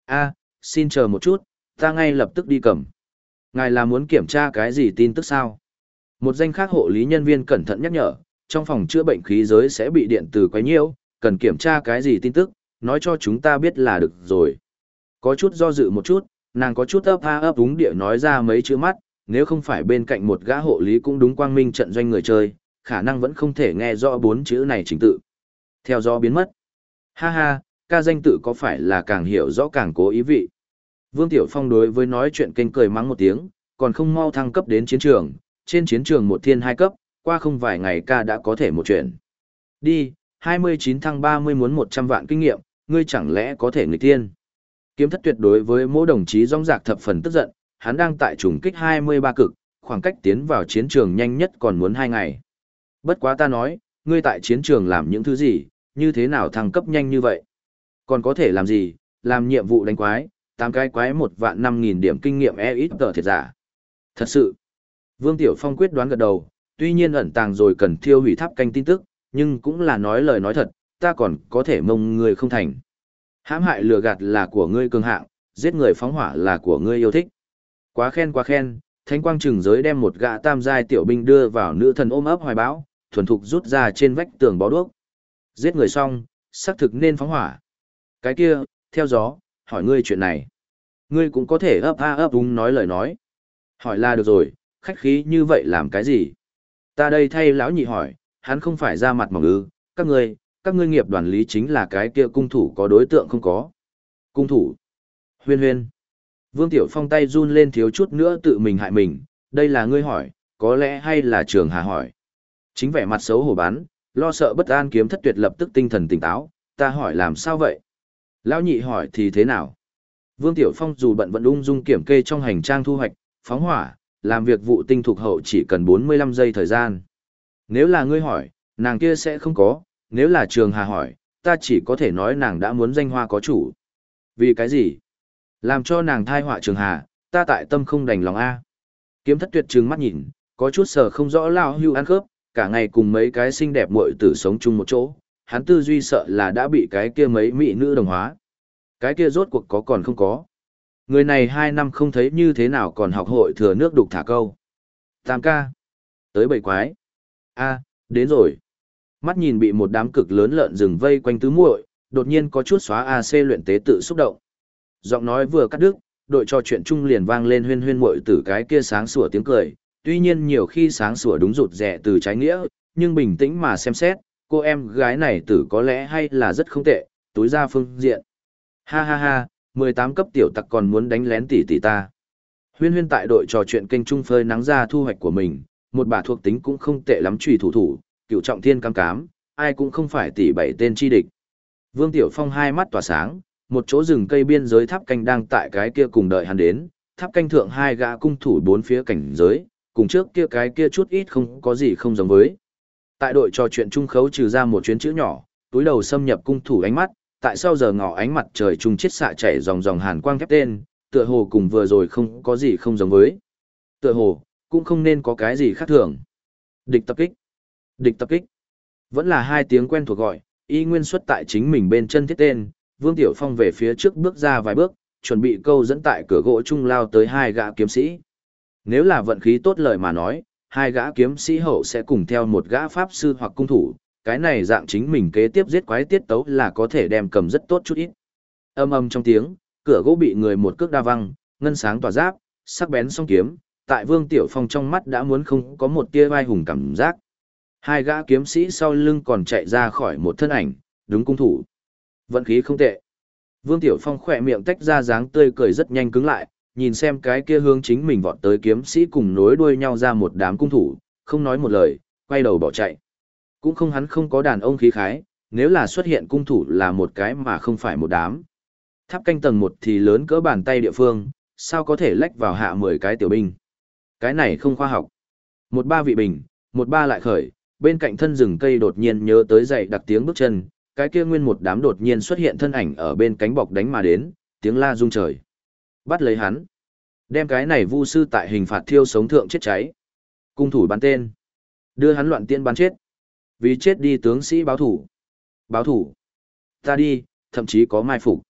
A, xin chờ một chút, ta ngay lập tức đi cầm. Ngài là muốn kiểm tra cái gì tin tức sao? Một danh khác hộ lý nhân viên cẩn thận nhắc nhở, trong phòng chữa bệnh khí giới sẽ bị điện từ quấy nhiễu, cần kiểm tra cái gì tin tức, nói cho chúng ta biết là được rồi. Có chút do dự một chút, nàng có chút ấp a ấp đúng địa nói ra mấy chữ mắt, nếu không phải bên cạnh một gã hộ lý cũng đúng quang minh trận doanh người chơi, khả năng vẫn không thể nghe rõ bốn chữ này chính tự. Theo do biến mất. Ha ha, ca danh tự có phải là càng hiểu rõ càng cố ý vị. Vương Tiểu Phong đối với nói chuyện kênh cười mắng một tiếng, còn không mau thăng cấp đến chiến trường, trên chiến trường một thiên hai cấp, qua không vài ngày ca đã có thể một chuyện. Đi, 29 thăng 30 muốn 100 vạn kinh nghiệm, ngươi chẳng lẽ có thể người tiên. Kiếm thất tuyệt đối với mỗi đồng chí rong rạc thập phần tức giận, hắn đang tại trùng kích 23 cực, khoảng cách tiến vào chiến trường nhanh nhất còn muốn 2 ngày. Bất quá ta nói, ngươi tại chiến trường làm những thứ gì, như thế nào thăng cấp nhanh như vậy? Còn có thể làm gì, làm nhiệm vụ đánh quái, tám cái quái một vạn năm nghìn điểm kinh nghiệm e ít tờ thiệt giả. Thật sự, Vương Tiểu Phong quyết đoán gật đầu, tuy nhiên ẩn tàng rồi cần thiêu hủy tháp canh tin tức, nhưng cũng là nói lời nói thật, ta còn có thể mông người không thành. Hãm hại lừa gạt là của ngươi cường hạng, giết người phóng hỏa là của ngươi yêu thích. Quá khen quá khen, Thánh Quang Trừng giới đem một gã tam giai tiểu binh đưa vào nữ thần ôm ấp hoài bão, thuần thục rút ra trên vách tường bó đuốc. Giết người xong, xác thực nên phóng hỏa. Cái kia, theo gió, hỏi ngươi chuyện này. Ngươi cũng có thể ấp a ấp úng nói lời nói. Hỏi là được rồi, khách khí như vậy làm cái gì? Ta đây thay lão nhị hỏi, hắn không phải ra mặt mỏng ư, các ngươi, các ngươi nghiệp đoàn lý chính là cái kia cung thủ có đối tượng không có. Cung thủ. Huyên huyên. Vương Tiểu Phong tay run lên thiếu chút nữa tự mình hại mình, đây là ngươi hỏi, có lẽ hay là trường hà hỏi. Chính vẻ mặt xấu hổ bán, lo sợ bất an kiếm thất tuyệt lập tức tinh thần tỉnh táo, ta hỏi làm sao vậy? Lão nhị hỏi thì thế nào? Vương Tiểu Phong dù bận vẫn ung dung kiểm kê trong hành trang thu hoạch, phóng hỏa, làm việc vụ tinh thuộc hậu chỉ cần 45 giây thời gian. Nếu là ngươi hỏi, nàng kia sẽ không có, nếu là trường hà hỏi, ta chỉ có thể nói nàng đã muốn danh hoa có chủ. Vì cái gì? Làm cho nàng thai họa trường hà, ta tại tâm không đành lòng A. Kiếm thất tuyệt trừng mắt nhìn, có chút sờ không rõ lao hưu ăn khớp, cả ngày cùng mấy cái xinh đẹp muội tử sống chung một chỗ, hắn tư duy sợ là đã bị cái kia mấy mỹ nữ đồng hóa. Cái kia rốt cuộc có còn không có. Người này hai năm không thấy như thế nào còn học hội thừa nước đục thả câu. Tam ca. Tới bảy quái. a đến rồi. Mắt nhìn bị một đám cực lớn lợn rừng vây quanh tứ muội, đột nhiên có chút xóa AC luyện tế tự xúc động. Giọng nói vừa cắt đứt, đội trò chuyện chung liền vang lên huyên huyên muội tử cái kia sáng sủa tiếng cười. Tuy nhiên nhiều khi sáng sủa đúng rụt rẻ từ trái nghĩa, nhưng bình tĩnh mà xem xét, cô em gái này tử có lẽ hay là rất không tệ, túi ra phương diện. Ha ha ha, 18 cấp tiểu tặc còn muốn đánh lén tỷ tỷ ta. Huyên huyên tại đội trò chuyện kênh trung phơi nắng ra thu hoạch của mình, một bà thuộc tính cũng không tệ lắm trùy thủ thủ, cựu trọng thiên cam cám, ai cũng không phải tỷ bảy tên chi địch. Vương Tiểu Phong hai mắt tỏa sáng, một chỗ rừng cây biên giới tháp canh đang tại cái kia cùng đợi hắn đến, tháp canh thượng hai gã cung thủ bốn phía cảnh giới, cùng trước kia cái kia chút ít không có gì không giống với. Tại đội trò chuyện trung khấu trừ ra một chuyến chữ nhỏ, túi đầu xâm nhập cung thủ ánh mắt, tại sao giờ ngỏ ánh mặt trời trung chết xạ chảy dòng dòng hàn quang thép tên, tựa hồ cùng vừa rồi không có gì không giống với. Tựa hồ, cũng không nên có cái gì khác thường. Địch tập kích. Địch tập kích. Vẫn là hai tiếng quen thuộc gọi, y nguyên xuất tại chính mình bên chân thiết tên, Vương Tiểu Phong về phía trước bước ra vài bước, chuẩn bị câu dẫn tại cửa gỗ trung lao tới hai gã kiếm sĩ. Nếu là vận khí tốt lời mà nói, hai gã kiếm sĩ hậu sẽ cùng theo một gã pháp sư hoặc cung thủ, cái này dạng chính mình kế tiếp giết quái tiết tấu là có thể đem cầm rất tốt chút ít. Âm âm trong tiếng, cửa gỗ bị người một cước đa văng, ngân sáng tỏa giáp, sắc bén song kiếm, tại Vương Tiểu Phong trong mắt đã muốn không có một tia vai hùng cảm giác. Hai gã kiếm sĩ sau lưng còn chạy ra khỏi một thân ảnh, đúng cung thủ. Vận khí không tệ. Vương Tiểu Phong khỏe miệng tách ra dáng tươi cười rất nhanh cứng lại, nhìn xem cái kia hướng chính mình vọt tới kiếm sĩ cùng nối đuôi nhau ra một đám cung thủ, không nói một lời, quay đầu bỏ chạy. Cũng không hắn không có đàn ông khí khái, nếu là xuất hiện cung thủ là một cái mà không phải một đám. Tháp canh tầng một thì lớn cỡ bàn tay địa phương, sao có thể lách vào hạ 10 cái tiểu binh. Cái này không khoa học. Một ba vị bình, một ba lại khởi, bên cạnh thân rừng cây đột nhiên nhớ tới dậy đặc tiếng bước chân, cái kia nguyên một đám đột nhiên xuất hiện thân ảnh ở bên cánh bọc đánh mà đến, tiếng la rung trời. Bắt lấy hắn. Đem cái này vu sư tại hình phạt thiêu sống thượng chết cháy. Cung thủ bắn tên. Đưa hắn loạn tiên bắn chết. Vì chết đi tướng sĩ báo thủ. Báo thủ. Ta đi, thậm chí có mai phục.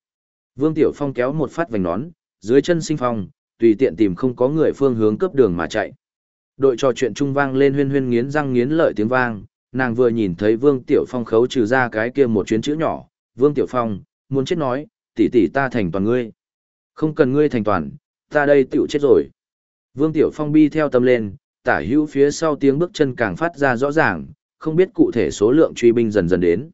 Vương Tiểu Phong kéo một phát vành nón, dưới chân sinh phong, tùy tiện tìm không có người phương hướng cướp đường mà chạy. Đội trò chuyện trung vang lên huyên huyên nghiến răng nghiến lợi tiếng vang, nàng vừa nhìn thấy Vương Tiểu Phong khấu trừ ra cái kia một chuyến chữ nhỏ, Vương Tiểu Phong, muốn chết nói, tỷ tỷ ta thành toàn ngươi. Không cần ngươi thành toàn, ta đây tiểu chết rồi. Vương Tiểu Phong bi theo tâm lên, tả hữu phía sau tiếng bước chân càng phát ra rõ ràng, không biết cụ thể số lượng truy binh dần dần đến.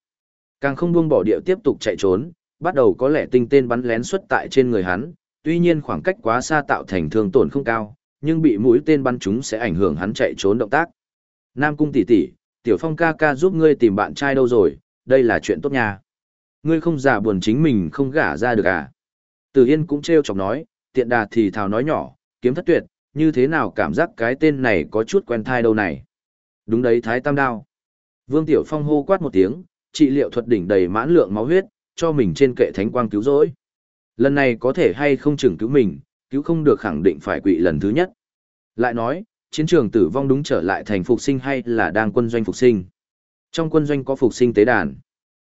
Càng không buông bỏ điệu tiếp tục chạy trốn, bắt đầu có lẽ tinh tên bắn lén xuất tại trên người hắn, tuy nhiên khoảng cách quá xa tạo thành thương tổn không cao, nhưng bị mũi tên bắn chúng sẽ ảnh hưởng hắn chạy trốn động tác. Nam cung tỷ tỷ, Tiểu Phong ca ca giúp ngươi tìm bạn trai đâu rồi, đây là chuyện tốt nha. Ngươi không giả buồn chính mình không gả ra được à? Từ Yên cũng treo chọc nói, tiện đà thì thào nói nhỏ, kiếm thất tuyệt, như thế nào cảm giác cái tên này có chút quen thai đâu này. Đúng đấy Thái Tam Đao. Vương Tiểu Phong hô quát một tiếng, trị liệu thuật đỉnh đầy mãn lượng máu huyết, cho mình trên kệ thánh quang cứu rỗi. Lần này có thể hay không chừng cứu mình, cứu không được khẳng định phải quỵ lần thứ nhất. Lại nói, chiến trường tử vong đúng trở lại thành phục sinh hay là đang quân doanh phục sinh. Trong quân doanh có phục sinh tế đàn.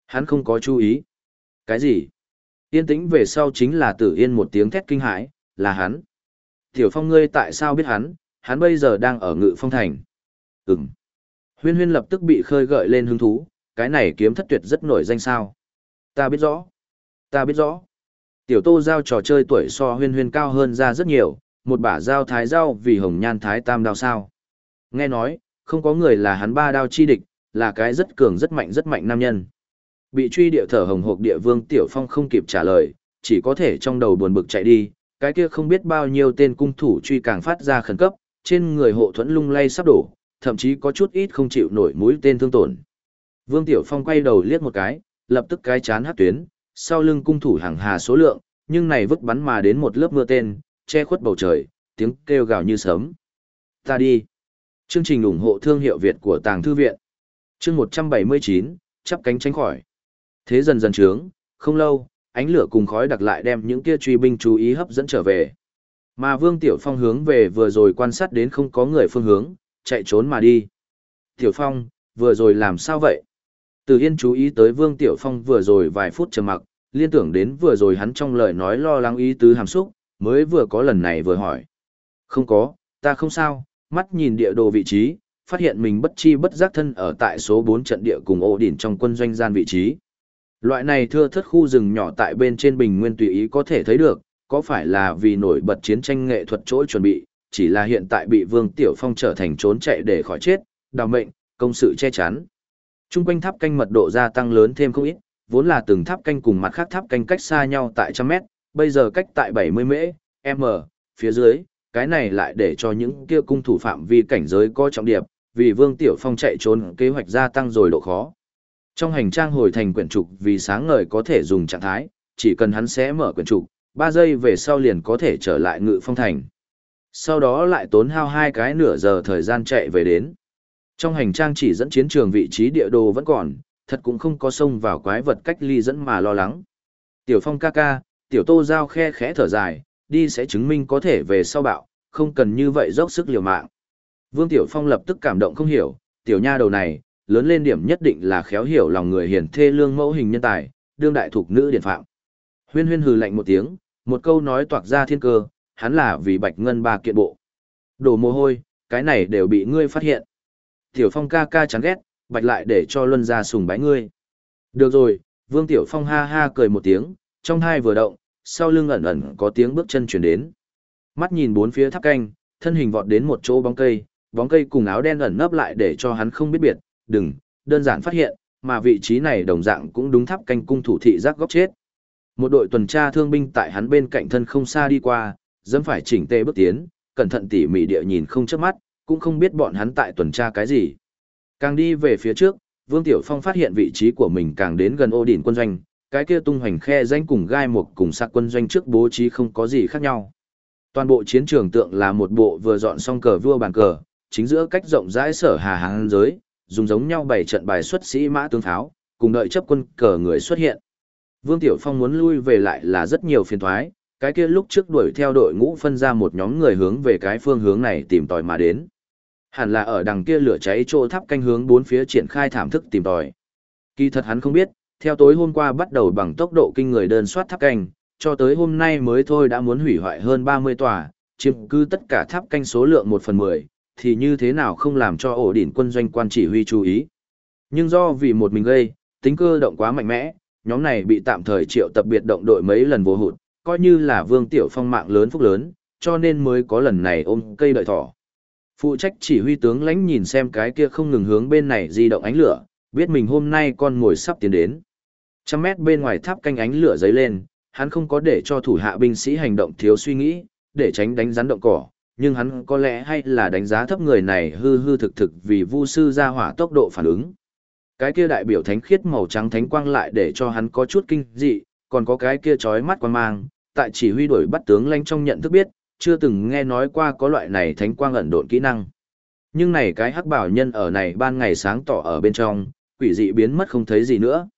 Hắn không có chú ý. Cái gì? Yên tĩnh về sau chính là tử yên một tiếng thét kinh hãi, là hắn. Tiểu phong ngươi tại sao biết hắn, hắn bây giờ đang ở ngự phong thành. Ừm. Huyên huyên lập tức bị khơi gợi lên hứng thú, cái này kiếm thất tuyệt rất nổi danh sao. Ta biết rõ. Ta biết rõ. Tiểu tô giao trò chơi tuổi so huyên huyên cao hơn ra rất nhiều, một bả dao thái dao vì hồng nhan thái tam đao sao. Nghe nói, không có người là hắn ba đao chi địch, là cái rất cường rất mạnh rất mạnh nam nhân. Bị truy địa thở hồng hộc địa vương Tiểu Phong không kịp trả lời, chỉ có thể trong đầu buồn bực chạy đi, cái kia không biết bao nhiêu tên cung thủ truy càng phát ra khẩn cấp, trên người hộ thuẫn lung lay sắp đổ, thậm chí có chút ít không chịu nổi mũi tên thương tổn. Vương Tiểu Phong quay đầu liếc một cái, lập tức cái chán hát tuyến, sau lưng cung thủ hàng hà số lượng, nhưng này vứt bắn mà đến một lớp mưa tên, che khuất bầu trời, tiếng kêu gào như sớm. Ta đi. Chương trình ủng hộ thương hiệu Việt của Tàng Thư Viện. Chương 179, chắp cánh tránh khỏi. Thế dần dần trướng, không lâu, ánh lửa cùng khói đặc lại đem những kia truy binh chú ý hấp dẫn trở về. Mà Vương Tiểu Phong hướng về vừa rồi quan sát đến không có người phương hướng, chạy trốn mà đi. Tiểu Phong, vừa rồi làm sao vậy? Từ Yên chú ý tới Vương Tiểu Phong vừa rồi vài phút trầm mặc, liên tưởng đến vừa rồi hắn trong lời nói lo lắng ý tứ hàm xúc, mới vừa có lần này vừa hỏi. Không có, ta không sao, mắt nhìn địa đồ vị trí, phát hiện mình bất chi bất giác thân ở tại số 4 trận địa cùng ổ đỉnh trong quân doanh gian vị trí. Loại này thưa thất khu rừng nhỏ tại bên trên bình nguyên tùy ý có thể thấy được, có phải là vì nổi bật chiến tranh nghệ thuật chỗ chuẩn bị, chỉ là hiện tại bị Vương Tiểu Phong trở thành trốn chạy để khỏi chết, đào mệnh, công sự che chắn. Trung quanh tháp canh mật độ gia tăng lớn thêm không ít, vốn là từng tháp canh cùng mặt khác tháp canh cách xa nhau tại trăm mét, bây giờ cách tại 70 mễ, m, phía dưới, cái này lại để cho những kia cung thủ phạm vi cảnh giới có trọng điệp, vì Vương Tiểu Phong chạy trốn kế hoạch gia tăng rồi độ khó. Trong hành trang hồi thành quyển trục vì sáng ngời có thể dùng trạng thái, chỉ cần hắn sẽ mở quyển trục, 3 giây về sau liền có thể trở lại ngự phong thành. Sau đó lại tốn hao hai cái nửa giờ thời gian chạy về đến. Trong hành trang chỉ dẫn chiến trường vị trí địa đồ vẫn còn, thật cũng không có xông vào quái vật cách ly dẫn mà lo lắng. Tiểu Phong ca ca, tiểu Tô Giao khe khẽ thở dài, đi sẽ chứng minh có thể về sau bạo, không cần như vậy dốc sức liều mạng. Vương Tiểu Phong lập tức cảm động không hiểu, tiểu nha đầu này, lớn lên điểm nhất định là khéo hiểu lòng người hiền thê lương mẫu hình nhân tài, đương đại thuộc nữ điển phạm. Huyên huyên hừ lạnh một tiếng, một câu nói toạc ra thiên cơ, hắn là vì bạch ngân ba kiện bộ. Đổ mồ hôi, cái này đều bị ngươi phát hiện. Tiểu Phong ca ca chán ghét, bạch lại để cho luân ra sùng bái ngươi. Được rồi, Vương Tiểu Phong ha ha cười một tiếng, trong hai vừa động, sau lưng ẩn ẩn có tiếng bước chân chuyển đến. Mắt nhìn bốn phía tháp canh, thân hình vọt đến một chỗ bóng cây, bóng cây cùng áo đen ẩn nấp lại để cho hắn không biết biệt, đừng, đơn giản phát hiện, mà vị trí này đồng dạng cũng đúng tháp canh cung thủ thị giác góc chết. Một đội tuần tra thương binh tại hắn bên cạnh thân không xa đi qua, dẫm phải chỉnh tề bước tiến, cẩn thận tỉ mỉ địa nhìn không chớp mắt, cũng không biết bọn hắn tại tuần tra cái gì. Càng đi về phía trước, Vương Tiểu Phong phát hiện vị trí của mình càng đến gần ô đỉnh quân doanh, cái kia tung hoành khe danh cùng gai mục cùng sạc quân doanh trước bố trí không có gì khác nhau. Toàn bộ chiến trường tượng là một bộ vừa dọn xong cờ vua bàn cờ, chính giữa cách rộng rãi sở hà hàng giới, dùng giống nhau bảy trận bài xuất sĩ mã tướng tháo, cùng đợi chấp quân cờ người xuất hiện. Vương Tiểu Phong muốn lui về lại là rất nhiều phiền thoái, cái kia lúc trước đuổi theo đội ngũ phân ra một nhóm người hướng về cái phương hướng này tìm tòi mà đến. Hẳn là ở đằng kia lửa cháy chỗ tháp canh hướng bốn phía triển khai thảm thức tìm tòi. Kỳ thật hắn không biết, theo tối hôm qua bắt đầu bằng tốc độ kinh người đơn soát tháp canh, cho tới hôm nay mới thôi đã muốn hủy hoại hơn 30 tòa, chiếm cứ tất cả tháp canh số lượng 1 phần 10, thì như thế nào không làm cho ổ đỉnh quân doanh quan chỉ huy chú ý. Nhưng do vì một mình gây, tính cơ động quá mạnh mẽ, nhóm này bị tạm thời triệu tập biệt động đội mấy lần vô hụt, coi như là vương tiểu phong mạng lớn phúc lớn, cho nên mới có lần này ôm cây đợi thỏ. Phụ trách chỉ huy tướng lãnh nhìn xem cái kia không ngừng hướng bên này di động ánh lửa, biết mình hôm nay con ngồi sắp tiến đến. Trăm mét bên ngoài tháp canh ánh lửa dấy lên, hắn không có để cho thủ hạ binh sĩ hành động thiếu suy nghĩ, để tránh đánh rắn động cỏ, nhưng hắn có lẽ hay là đánh giá thấp người này hư hư thực thực vì vu sư ra hỏa tốc độ phản ứng. Cái kia đại biểu thánh khiết màu trắng thánh quang lại để cho hắn có chút kinh dị, còn có cái kia chói mắt quan mang, tại chỉ huy đuổi bắt tướng lãnh trong nhận thức biết, chưa từng nghe nói qua có loại này thánh quang ẩn độn kỹ năng. Nhưng này cái hắc bảo nhân ở này ban ngày sáng tỏ ở bên trong, quỷ dị biến mất không thấy gì nữa.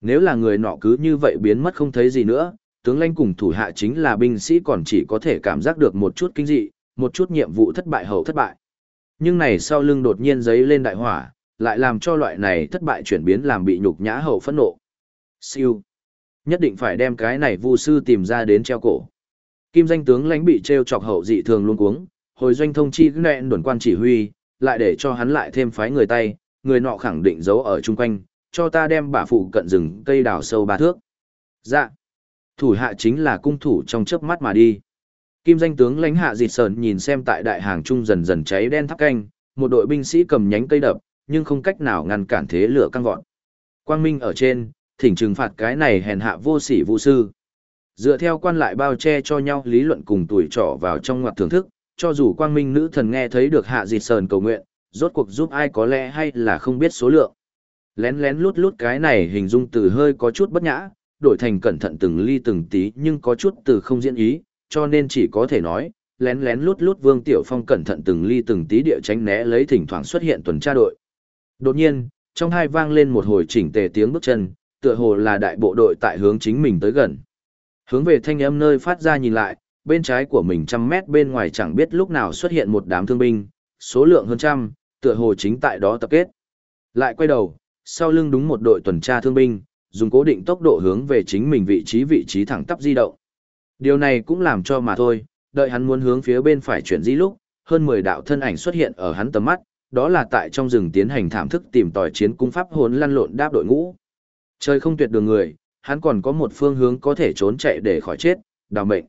Nếu là người nọ cứ như vậy biến mất không thấy gì nữa, tướng lãnh cùng thủ hạ chính là binh sĩ còn chỉ có thể cảm giác được một chút kinh dị, một chút nhiệm vụ thất bại hậu thất bại. Nhưng này sau lưng đột nhiên giấy lên đại hỏa, lại làm cho loại này thất bại chuyển biến làm bị nhục nhã hậu phẫn nộ. Siêu. Nhất định phải đem cái này vu sư tìm ra đến treo cổ. Kim danh tướng lãnh bị treo chọc hậu dị thường luôn cuống, hồi doanh thông chi nẹn đồn quan chỉ huy, lại để cho hắn lại thêm phái người tay, người nọ khẳng định giấu ở chung quanh, cho ta đem bả phụ cận rừng cây đào sâu ba thước. Dạ. Thủ hạ chính là cung thủ trong chớp mắt mà đi. Kim danh tướng lãnh hạ dịt sờn nhìn xem tại đại hàng trung dần dần cháy đen thắp canh, một đội binh sĩ cầm nhánh cây đập, nhưng không cách nào ngăn cản thế lửa căng vọt. Quang Minh ở trên, thỉnh trừng phạt cái này hèn hạ vô sỉ vũ sư. Dựa theo quan lại bao che cho nhau lý luận cùng tuổi trỏ vào trong ngoặc thưởng thức, cho dù Quang Minh nữ thần nghe thấy được hạ dịt sờn cầu nguyện, rốt cuộc giúp ai có lẽ hay là không biết số lượng. Lén lén lút lút cái này hình dung từ hơi có chút bất nhã, đổi thành cẩn thận từng ly từng tí nhưng có chút từ không diễn ý, cho nên chỉ có thể nói, lén lén lút lút Vương Tiểu Phong cẩn thận từng ly từng tí địa tránh né lấy thỉnh thoảng xuất hiện tuần tra đội. Đột nhiên, trong hai vang lên một hồi chỉnh tề tiếng bước chân, tựa hồ là đại bộ đội tại hướng chính mình tới gần. Hướng về thanh âm nơi phát ra nhìn lại, bên trái của mình trăm mét bên ngoài chẳng biết lúc nào xuất hiện một đám thương binh, số lượng hơn trăm, tựa hồ chính tại đó tập kết. Lại quay đầu, sau lưng đúng một đội tuần tra thương binh, dùng cố định tốc độ hướng về chính mình vị trí vị trí thẳng tắp di động. Điều này cũng làm cho mà thôi, đợi hắn muốn hướng phía bên phải chuyển di lúc, hơn 10 đạo thân ảnh xuất hiện ở hắn tầm mắt, đó là tại trong rừng tiến hành thảm thức tìm tòi chiến cung pháp hồn lăn lộn đáp đội ngũ. Trời không tuyệt đường người, hắn còn có một phương hướng có thể trốn chạy để khỏi chết, đào mệnh.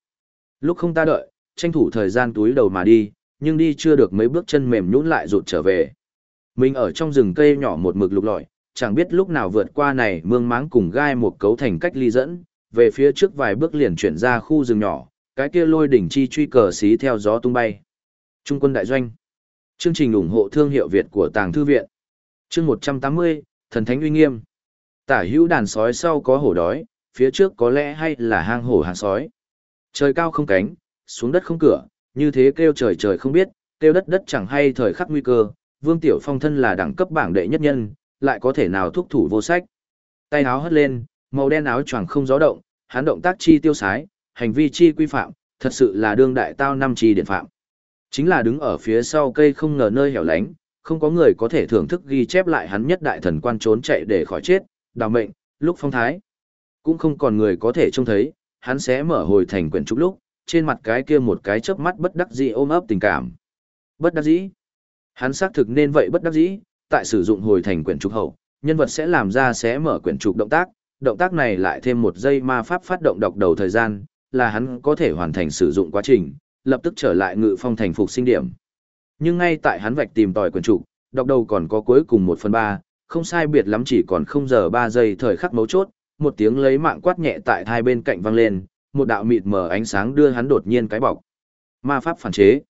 Lúc không ta đợi, tranh thủ thời gian túi đầu mà đi, nhưng đi chưa được mấy bước chân mềm nhũn lại rụt trở về. Mình ở trong rừng cây nhỏ một mực lục lọi, chẳng biết lúc nào vượt qua này mương máng cùng gai một cấu thành cách ly dẫn, về phía trước vài bước liền chuyển ra khu rừng nhỏ, cái kia lôi đỉnh chi truy cờ xí theo gió tung bay. Trung quân đại doanh. Chương trình ủng hộ thương hiệu Việt của Tàng Thư Viện. Chương 180, Thần Thánh Uy Nghiêm. Tả hữu đàn sói sau có hổ đói, phía trước có lẽ hay là hang hổ hàng sói. Trời cao không cánh, xuống đất không cửa, như thế kêu trời trời không biết, kêu đất đất chẳng hay thời khắc nguy cơ. Vương Tiểu Phong thân là đẳng cấp bảng đệ nhất nhân, lại có thể nào thúc thủ vô sách. Tay áo hất lên, màu đen áo choàng không gió động, hắn động tác chi tiêu sái, hành vi chi quy phạm, thật sự là đương đại tao năm chi điện phạm. Chính là đứng ở phía sau cây không ngờ nơi hẻo lánh, không có người có thể thưởng thức ghi chép lại hắn nhất đại thần quan trốn chạy để khỏi chết, đào mệnh, lúc phong thái. Cũng không còn người có thể trông thấy, hắn sẽ mở hồi thành quyển trúc lúc, trên mặt cái kia một cái chớp mắt bất đắc dĩ ôm ấp tình cảm. Bất đắc dĩ. Hắn xác thực nên vậy bất đắc dĩ, tại sử dụng hồi thành quyển trục hậu, nhân vật sẽ làm ra sẽ mở quyển trục động tác, động tác này lại thêm một giây ma pháp phát động đọc đầu thời gian, là hắn có thể hoàn thành sử dụng quá trình, lập tức trở lại ngự phong thành phục sinh điểm. Nhưng ngay tại hắn vạch tìm tòi quyển trục, đọc đầu còn có cuối cùng một phần ba, không sai biệt lắm chỉ còn không giờ ba giây thời khắc mấu chốt, một tiếng lấy mạng quát nhẹ tại hai bên cạnh vang lên, một đạo mịt mờ ánh sáng đưa hắn đột nhiên cái bọc. Ma pháp phản chế.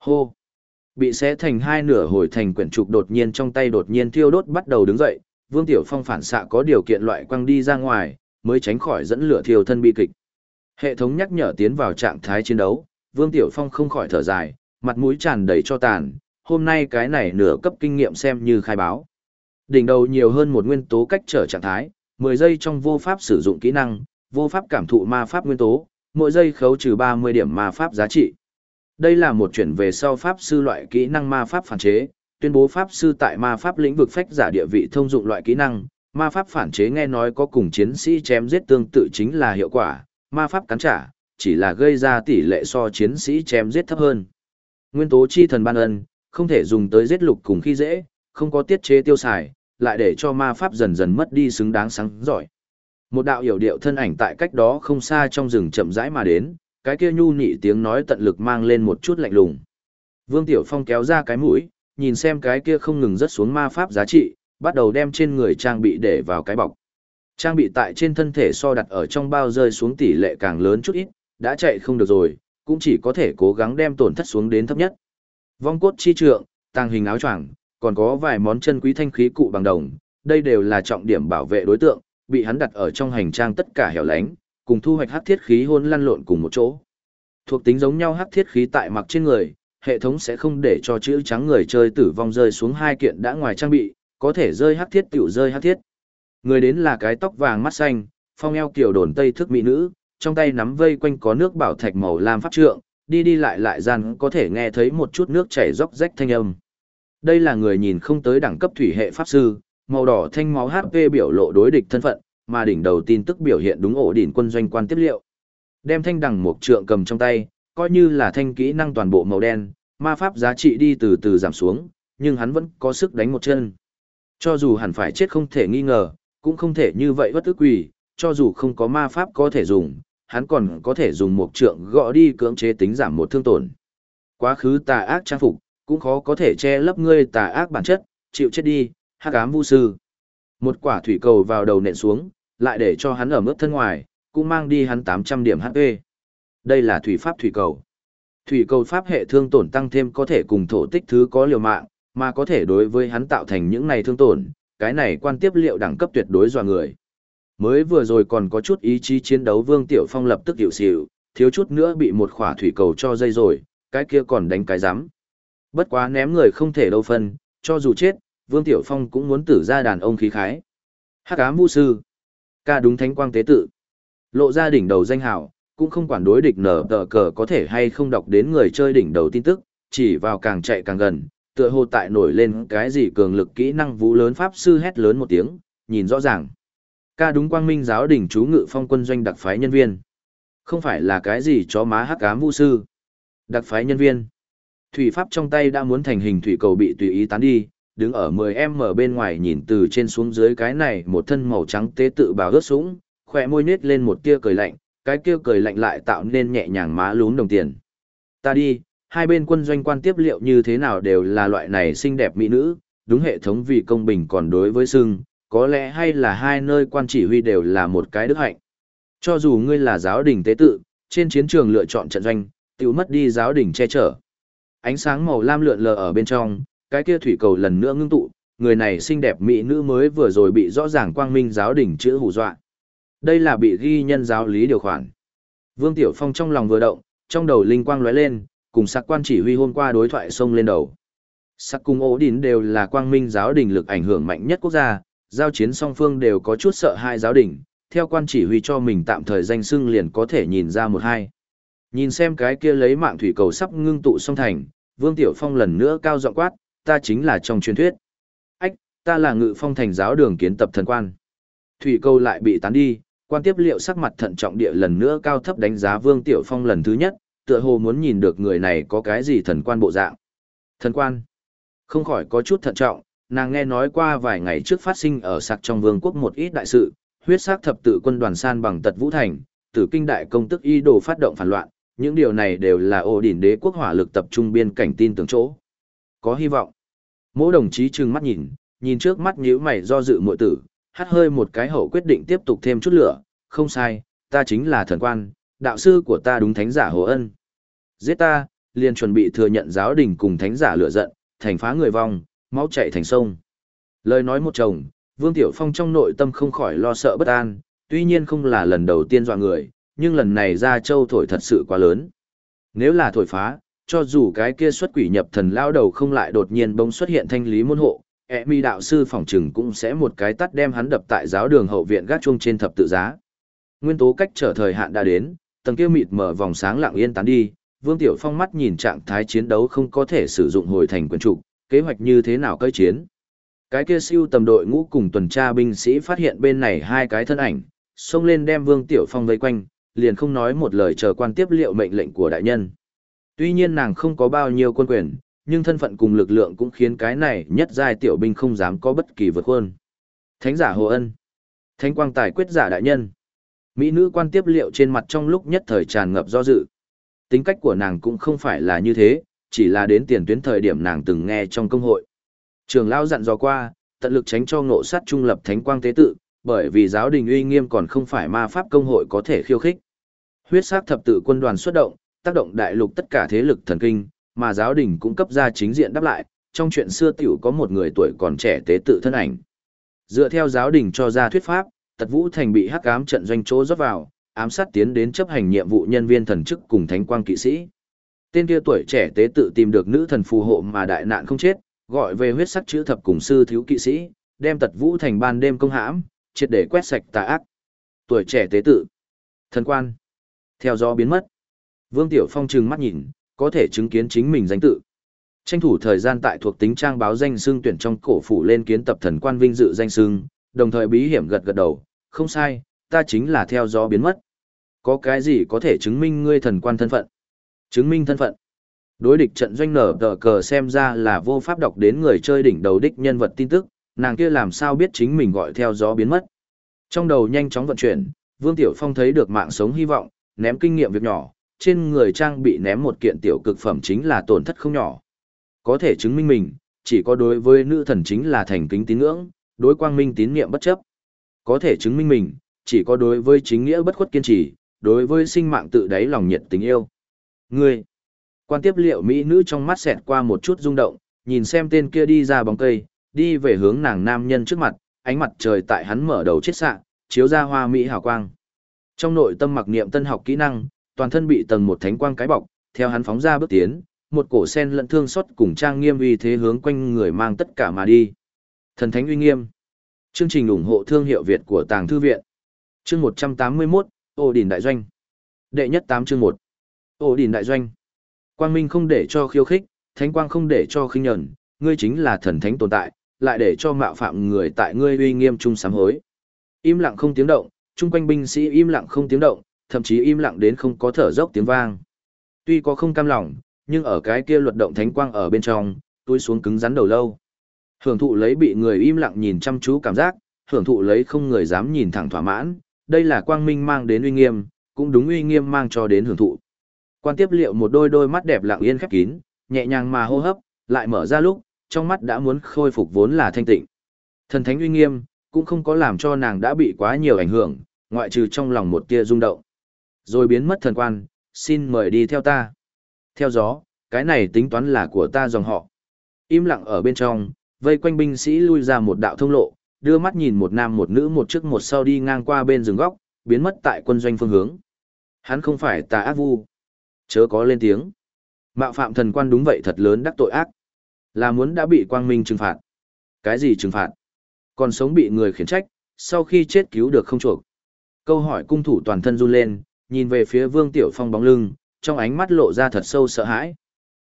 Hô. Bị xé thành hai nửa hồi thành quyển trục đột nhiên trong tay đột nhiên thiêu đốt bắt đầu đứng dậy, Vương Tiểu Phong phản xạ có điều kiện loại quăng đi ra ngoài, mới tránh khỏi dẫn lửa thiêu thân bi kịch. Hệ thống nhắc nhở tiến vào trạng thái chiến đấu, Vương Tiểu Phong không khỏi thở dài, mặt mũi tràn đầy cho tàn, hôm nay cái này nửa cấp kinh nghiệm xem như khai báo. Đỉnh đầu nhiều hơn một nguyên tố cách trở trạng thái, 10 giây trong vô pháp sử dụng kỹ năng, vô pháp cảm thụ ma pháp nguyên tố, mỗi giây khấu trừ 30 điểm ma pháp giá trị. Đây là một chuyển về sau pháp sư loại kỹ năng ma pháp phản chế, tuyên bố pháp sư tại ma pháp lĩnh vực phách giả địa vị thông dụng loại kỹ năng, ma pháp phản chế nghe nói có cùng chiến sĩ chém giết tương tự chính là hiệu quả, ma pháp cắn trả, chỉ là gây ra tỷ lệ so chiến sĩ chém giết thấp hơn. Nguyên tố chi thần ban ân, không thể dùng tới giết lục cùng khi dễ, không có tiết chế tiêu xài, lại để cho ma pháp dần dần mất đi xứng đáng sáng giỏi. Một đạo hiểu điệu thân ảnh tại cách đó không xa trong rừng chậm rãi mà đến, cái kia nhu nhị tiếng nói tận lực mang lên một chút lạnh lùng. Vương Tiểu Phong kéo ra cái mũi, nhìn xem cái kia không ngừng rớt xuống ma pháp giá trị, bắt đầu đem trên người trang bị để vào cái bọc. Trang bị tại trên thân thể so đặt ở trong bao rơi xuống tỷ lệ càng lớn chút ít, đã chạy không được rồi, cũng chỉ có thể cố gắng đem tổn thất xuống đến thấp nhất. Vong cốt chi trượng, tàng hình áo choàng, còn có vài món chân quý thanh khí cụ bằng đồng, đây đều là trọng điểm bảo vệ đối tượng, bị hắn đặt ở trong hành trang tất cả hẻo lánh, cùng thu hoạch hắc thiết khí hôn lăn lộn cùng một chỗ. Thuộc tính giống nhau hắc thiết khí tại mặc trên người, hệ thống sẽ không để cho chữ trắng người chơi tử vong rơi xuống hai kiện đã ngoài trang bị, có thể rơi hắc thiết tiểu rơi hắc thiết. Người đến là cái tóc vàng mắt xanh, phong eo kiểu đồn tây thức mỹ nữ, trong tay nắm vây quanh có nước bảo thạch màu lam pháp trượng, đi đi lại lại gian có thể nghe thấy một chút nước chảy róc rách thanh âm. Đây là người nhìn không tới đẳng cấp thủy hệ pháp sư, màu đỏ thanh máu HP biểu lộ đối địch thân phận, mà đỉnh đầu tin tức biểu hiện đúng ổ đỉnh quân doanh quan tiếp liệu. Đem thanh đằng một trượng cầm trong tay, coi như là thanh kỹ năng toàn bộ màu đen, ma pháp giá trị đi từ từ giảm xuống, nhưng hắn vẫn có sức đánh một chân. Cho dù hẳn phải chết không thể nghi ngờ, cũng không thể như vậy bất ức quỷ, cho dù không có ma pháp có thể dùng, hắn còn có thể dùng một trượng gõ đi cưỡng chế tính giảm một thương tổn. Quá khứ tà ác trang phục, cũng khó có thể che lấp ngươi tà ác bản chất, chịu chết đi, hắc ám vu sư. Một quả thủy cầu vào đầu nện xuống, lại để cho hắn ở mức thân ngoài, cũng mang đi hắn 800 điểm HP. Đây là thủy pháp thủy cầu. Thủy cầu pháp hệ thương tổn tăng thêm có thể cùng thổ tích thứ có liều mạng, mà có thể đối với hắn tạo thành những này thương tổn, cái này quan tiếp liệu đẳng cấp tuyệt đối dò người. Mới vừa rồi còn có chút ý chí chiến đấu Vương Tiểu Phong lập tức hiểu xỉu, thiếu chút nữa bị một khỏa thủy cầu cho dây rồi, cái kia còn đánh cái rắm Bất quá ném người không thể đâu phân, cho dù chết, Vương Tiểu Phong cũng muốn tử ra đàn ông khí khái. Hắc ám vũ sư. Ca đúng thánh quang tế tự. Lộ ra đỉnh đầu danh hào, cũng không quản đối địch nở tờ cờ có thể hay không đọc đến người chơi đỉnh đầu tin tức, chỉ vào càng chạy càng gần, tựa hồ tại nổi lên cái gì cường lực kỹ năng vũ lớn pháp sư hét lớn một tiếng, nhìn rõ ràng. Ca đúng quang minh giáo đỉnh chú ngự phong quân doanh đặc phái nhân viên. Không phải là cái gì chó má hắc ám vũ sư. Đặc phái nhân viên. Thủy pháp trong tay đã muốn thành hình thủy cầu bị tùy ý tán đi, đứng ở 10m bên ngoài nhìn từ trên xuống dưới cái này một thân màu trắng tế tự bào ướt sũng, khỏe môi nết lên một tia cười lạnh, cái kia cười lạnh lại tạo nên nhẹ nhàng má lún đồng tiền. Ta đi, hai bên quân doanh quan tiếp liệu như thế nào đều là loại này xinh đẹp mỹ nữ, đúng hệ thống vì công bình còn đối với sưng, có lẽ hay là hai nơi quan chỉ huy đều là một cái đức hạnh. Cho dù ngươi là giáo đình tế tự, trên chiến trường lựa chọn trận doanh, tiểu mất đi giáo đình che chở. Ánh sáng màu lam lượn lờ ở bên trong, cái kia thủy cầu lần nữa ngưng tụ, người này xinh đẹp mỹ nữ mới vừa rồi bị rõ ràng quang minh giáo đỉnh chữ hù dọa. Đây là bị ghi nhân giáo lý điều khoản. Vương Tiểu Phong trong lòng vừa động, trong đầu linh quang lóe lên, cùng sắc quan chỉ huy hôm qua đối thoại xông lên đầu. Sắc cung ố đín đều là quang minh giáo đỉnh lực ảnh hưởng mạnh nhất quốc gia, giao chiến song phương đều có chút sợ hai giáo đỉnh theo quan chỉ huy cho mình tạm thời danh xưng liền có thể nhìn ra một hai. Nhìn xem cái kia lấy mạng thủy cầu sắp ngưng tụ song thành, Vương Tiểu Phong lần nữa cao giọng quát, ta chính là trong truyền thuyết. Ách, ta là ngự phong thành giáo đường kiến tập thần quan. Thủy Câu lại bị tán đi, quan tiếp liệu sắc mặt thận trọng địa lần nữa cao thấp đánh giá Vương Tiểu Phong lần thứ nhất, tựa hồ muốn nhìn được người này có cái gì thần quan bộ dạng. Thần quan. Không khỏi có chút thận trọng, nàng nghe nói qua vài ngày trước phát sinh ở sạc trong vương quốc một ít đại sự, huyết sắc thập tự quân đoàn san bằng tật vũ thành, tử kinh đại công tức y đồ phát động phản loạn, những điều này đều là ổ đỉnh đế quốc hỏa lực tập trung biên cảnh tin tưởng chỗ. Có hy vọng. Mỗi đồng chí trừng mắt nhìn, nhìn trước mắt nhíu mày do dự muội tử, hắt hơi một cái hậu quyết định tiếp tục thêm chút lửa, không sai, ta chính là thần quan, đạo sư của ta đúng thánh giả hồ ân. Giết ta, liền chuẩn bị thừa nhận giáo đình cùng thánh giả lửa giận, thành phá người vong, máu chảy thành sông. Lời nói một chồng, Vương Tiểu Phong trong nội tâm không khỏi lo sợ bất an, tuy nhiên không là lần đầu tiên dọa người, nhưng lần này ra châu thổi thật sự quá lớn. Nếu là thổi phá, cho dù cái kia xuất quỷ nhập thần lao đầu không lại đột nhiên bỗng xuất hiện thanh lý môn hộ, ẹ mi đạo sư phỏng trừng cũng sẽ một cái tắt đem hắn đập tại giáo đường hậu viện gác chuông trên thập tự giá. Nguyên tố cách trở thời hạn đã đến, tầng kia mịt mở vòng sáng lặng yên tán đi, Vương Tiểu Phong mắt nhìn trạng thái chiến đấu không có thể sử dụng hồi thành quyền trụ, kế hoạch như thế nào cơi chiến. Cái kia siêu tầm đội ngũ cùng tuần tra binh sĩ phát hiện bên này hai cái thân ảnh, xông lên đem Vương Tiểu Phong vây quanh, liền không nói một lời chờ quan tiếp liệu mệnh lệnh của đại nhân. Tuy nhiên nàng không có bao nhiêu quân quyền, nhưng thân phận cùng lực lượng cũng khiến cái này nhất giai tiểu binh không dám có bất kỳ vượt hơn. Thánh giả Hồ Ân, Thánh quang tài quyết giả đại nhân. Mỹ nữ quan tiếp liệu trên mặt trong lúc nhất thời tràn ngập do dự. Tính cách của nàng cũng không phải là như thế, chỉ là đến tiền tuyến thời điểm nàng từng nghe trong công hội. Trường lao dặn dò qua, tận lực tránh cho ngộ sát trung lập thánh quang tế tự, bởi vì giáo đình uy nghiêm còn không phải ma pháp công hội có thể khiêu khích. Huyết sắc thập tự quân đoàn xuất động, tác động đại lục tất cả thế lực thần kinh, mà giáo đình cũng cấp ra chính diện đáp lại, trong chuyện xưa tiểu có một người tuổi còn trẻ tế tự thân ảnh. Dựa theo giáo đình cho ra thuyết pháp, Tật Vũ Thành bị hắc ám trận doanh chỗ rót vào, ám sát tiến đến chấp hành nhiệm vụ nhân viên thần chức cùng thánh quang kỵ sĩ. Tên kia tuổi trẻ tế tự tìm được nữ thần phù hộ mà đại nạn không chết, gọi về huyết sắc chữ thập cùng sư thiếu kỵ sĩ, đem Tật Vũ Thành ban đêm công hãm, triệt để quét sạch tà ác. Tuổi trẻ tế tự, thần quan, theo gió biến mất. Vương Tiểu Phong trừng mắt nhìn, có thể chứng kiến chính mình danh tự. Tranh thủ thời gian tại thuộc tính trang báo danh xưng tuyển trong cổ phủ lên kiến tập thần quan vinh dự danh xưng, đồng thời bí hiểm gật gật đầu, không sai, ta chính là theo gió biến mất. Có cái gì có thể chứng minh ngươi thần quan thân phận? Chứng minh thân phận. Đối địch trận doanh nở tờ cờ xem ra là vô pháp đọc đến người chơi đỉnh đầu đích nhân vật tin tức, nàng kia làm sao biết chính mình gọi theo gió biến mất. Trong đầu nhanh chóng vận chuyển, Vương Tiểu Phong thấy được mạng sống hy vọng, ném kinh nghiệm việc nhỏ, trên người trang bị ném một kiện tiểu cực phẩm chính là tổn thất không nhỏ. Có thể chứng minh mình, chỉ có đối với nữ thần chính là thành kính tín ngưỡng, đối quang minh tín niệm bất chấp. Có thể chứng minh mình, chỉ có đối với chính nghĩa bất khuất kiên trì, đối với sinh mạng tự đáy lòng nhiệt tình yêu. Ngươi, quan tiếp liệu mỹ nữ trong mắt xẹt qua một chút rung động, nhìn xem tên kia đi ra bóng cây, đi về hướng nàng nam nhân trước mặt, ánh mặt trời tại hắn mở đầu chết sạng, chiếu ra hoa mỹ hào quang. Trong nội tâm mặc niệm tân học kỹ năng, toàn thân bị tầng một thánh quang cái bọc, theo hắn phóng ra bước tiến, một cổ sen lẫn thương xót cùng trang nghiêm uy thế hướng quanh người mang tất cả mà đi. Thần thánh uy nghiêm. Chương trình ủng hộ thương hiệu Việt của Tàng thư viện. Chương 181, Ô đình đại doanh. Đệ nhất 8 chương 1. Ô đình đại doanh. Quang minh không để cho khiêu khích, thánh quang không để cho khinh nhẫn, ngươi chính là thần thánh tồn tại, lại để cho mạo phạm người tại ngươi uy nghiêm chung sám hối. Im lặng không tiếng động, chung quanh binh sĩ im lặng không tiếng động, thậm chí im lặng đến không có thở dốc tiếng vang. Tuy có không cam lòng, nhưng ở cái kia luật động thánh quang ở bên trong, tôi xuống cứng rắn đầu lâu. Hưởng thụ lấy bị người im lặng nhìn chăm chú cảm giác, hưởng thụ lấy không người dám nhìn thẳng thỏa mãn, đây là quang minh mang đến uy nghiêm, cũng đúng uy nghiêm mang cho đến hưởng thụ. Quan tiếp liệu một đôi đôi mắt đẹp lặng yên khép kín, nhẹ nhàng mà hô hấp, lại mở ra lúc, trong mắt đã muốn khôi phục vốn là thanh tịnh. Thần thánh uy nghiêm, cũng không có làm cho nàng đã bị quá nhiều ảnh hưởng, ngoại trừ trong lòng một tia rung động. Rồi biến mất thần quan, xin mời đi theo ta. Theo gió, cái này tính toán là của ta dòng họ. Im lặng ở bên trong, vây quanh binh sĩ lui ra một đạo thông lộ, đưa mắt nhìn một nam một nữ một trước một sau đi ngang qua bên rừng góc, biến mất tại quân doanh phương hướng. Hắn không phải tà ác vu. Chớ có lên tiếng. Mạo phạm thần quan đúng vậy thật lớn đắc tội ác. Là muốn đã bị quang minh trừng phạt. Cái gì trừng phạt? Còn sống bị người khiển trách, sau khi chết cứu được không chuộc. Câu hỏi cung thủ toàn thân run lên, nhìn về phía Vương Tiểu Phong bóng lưng, trong ánh mắt lộ ra thật sâu sợ hãi.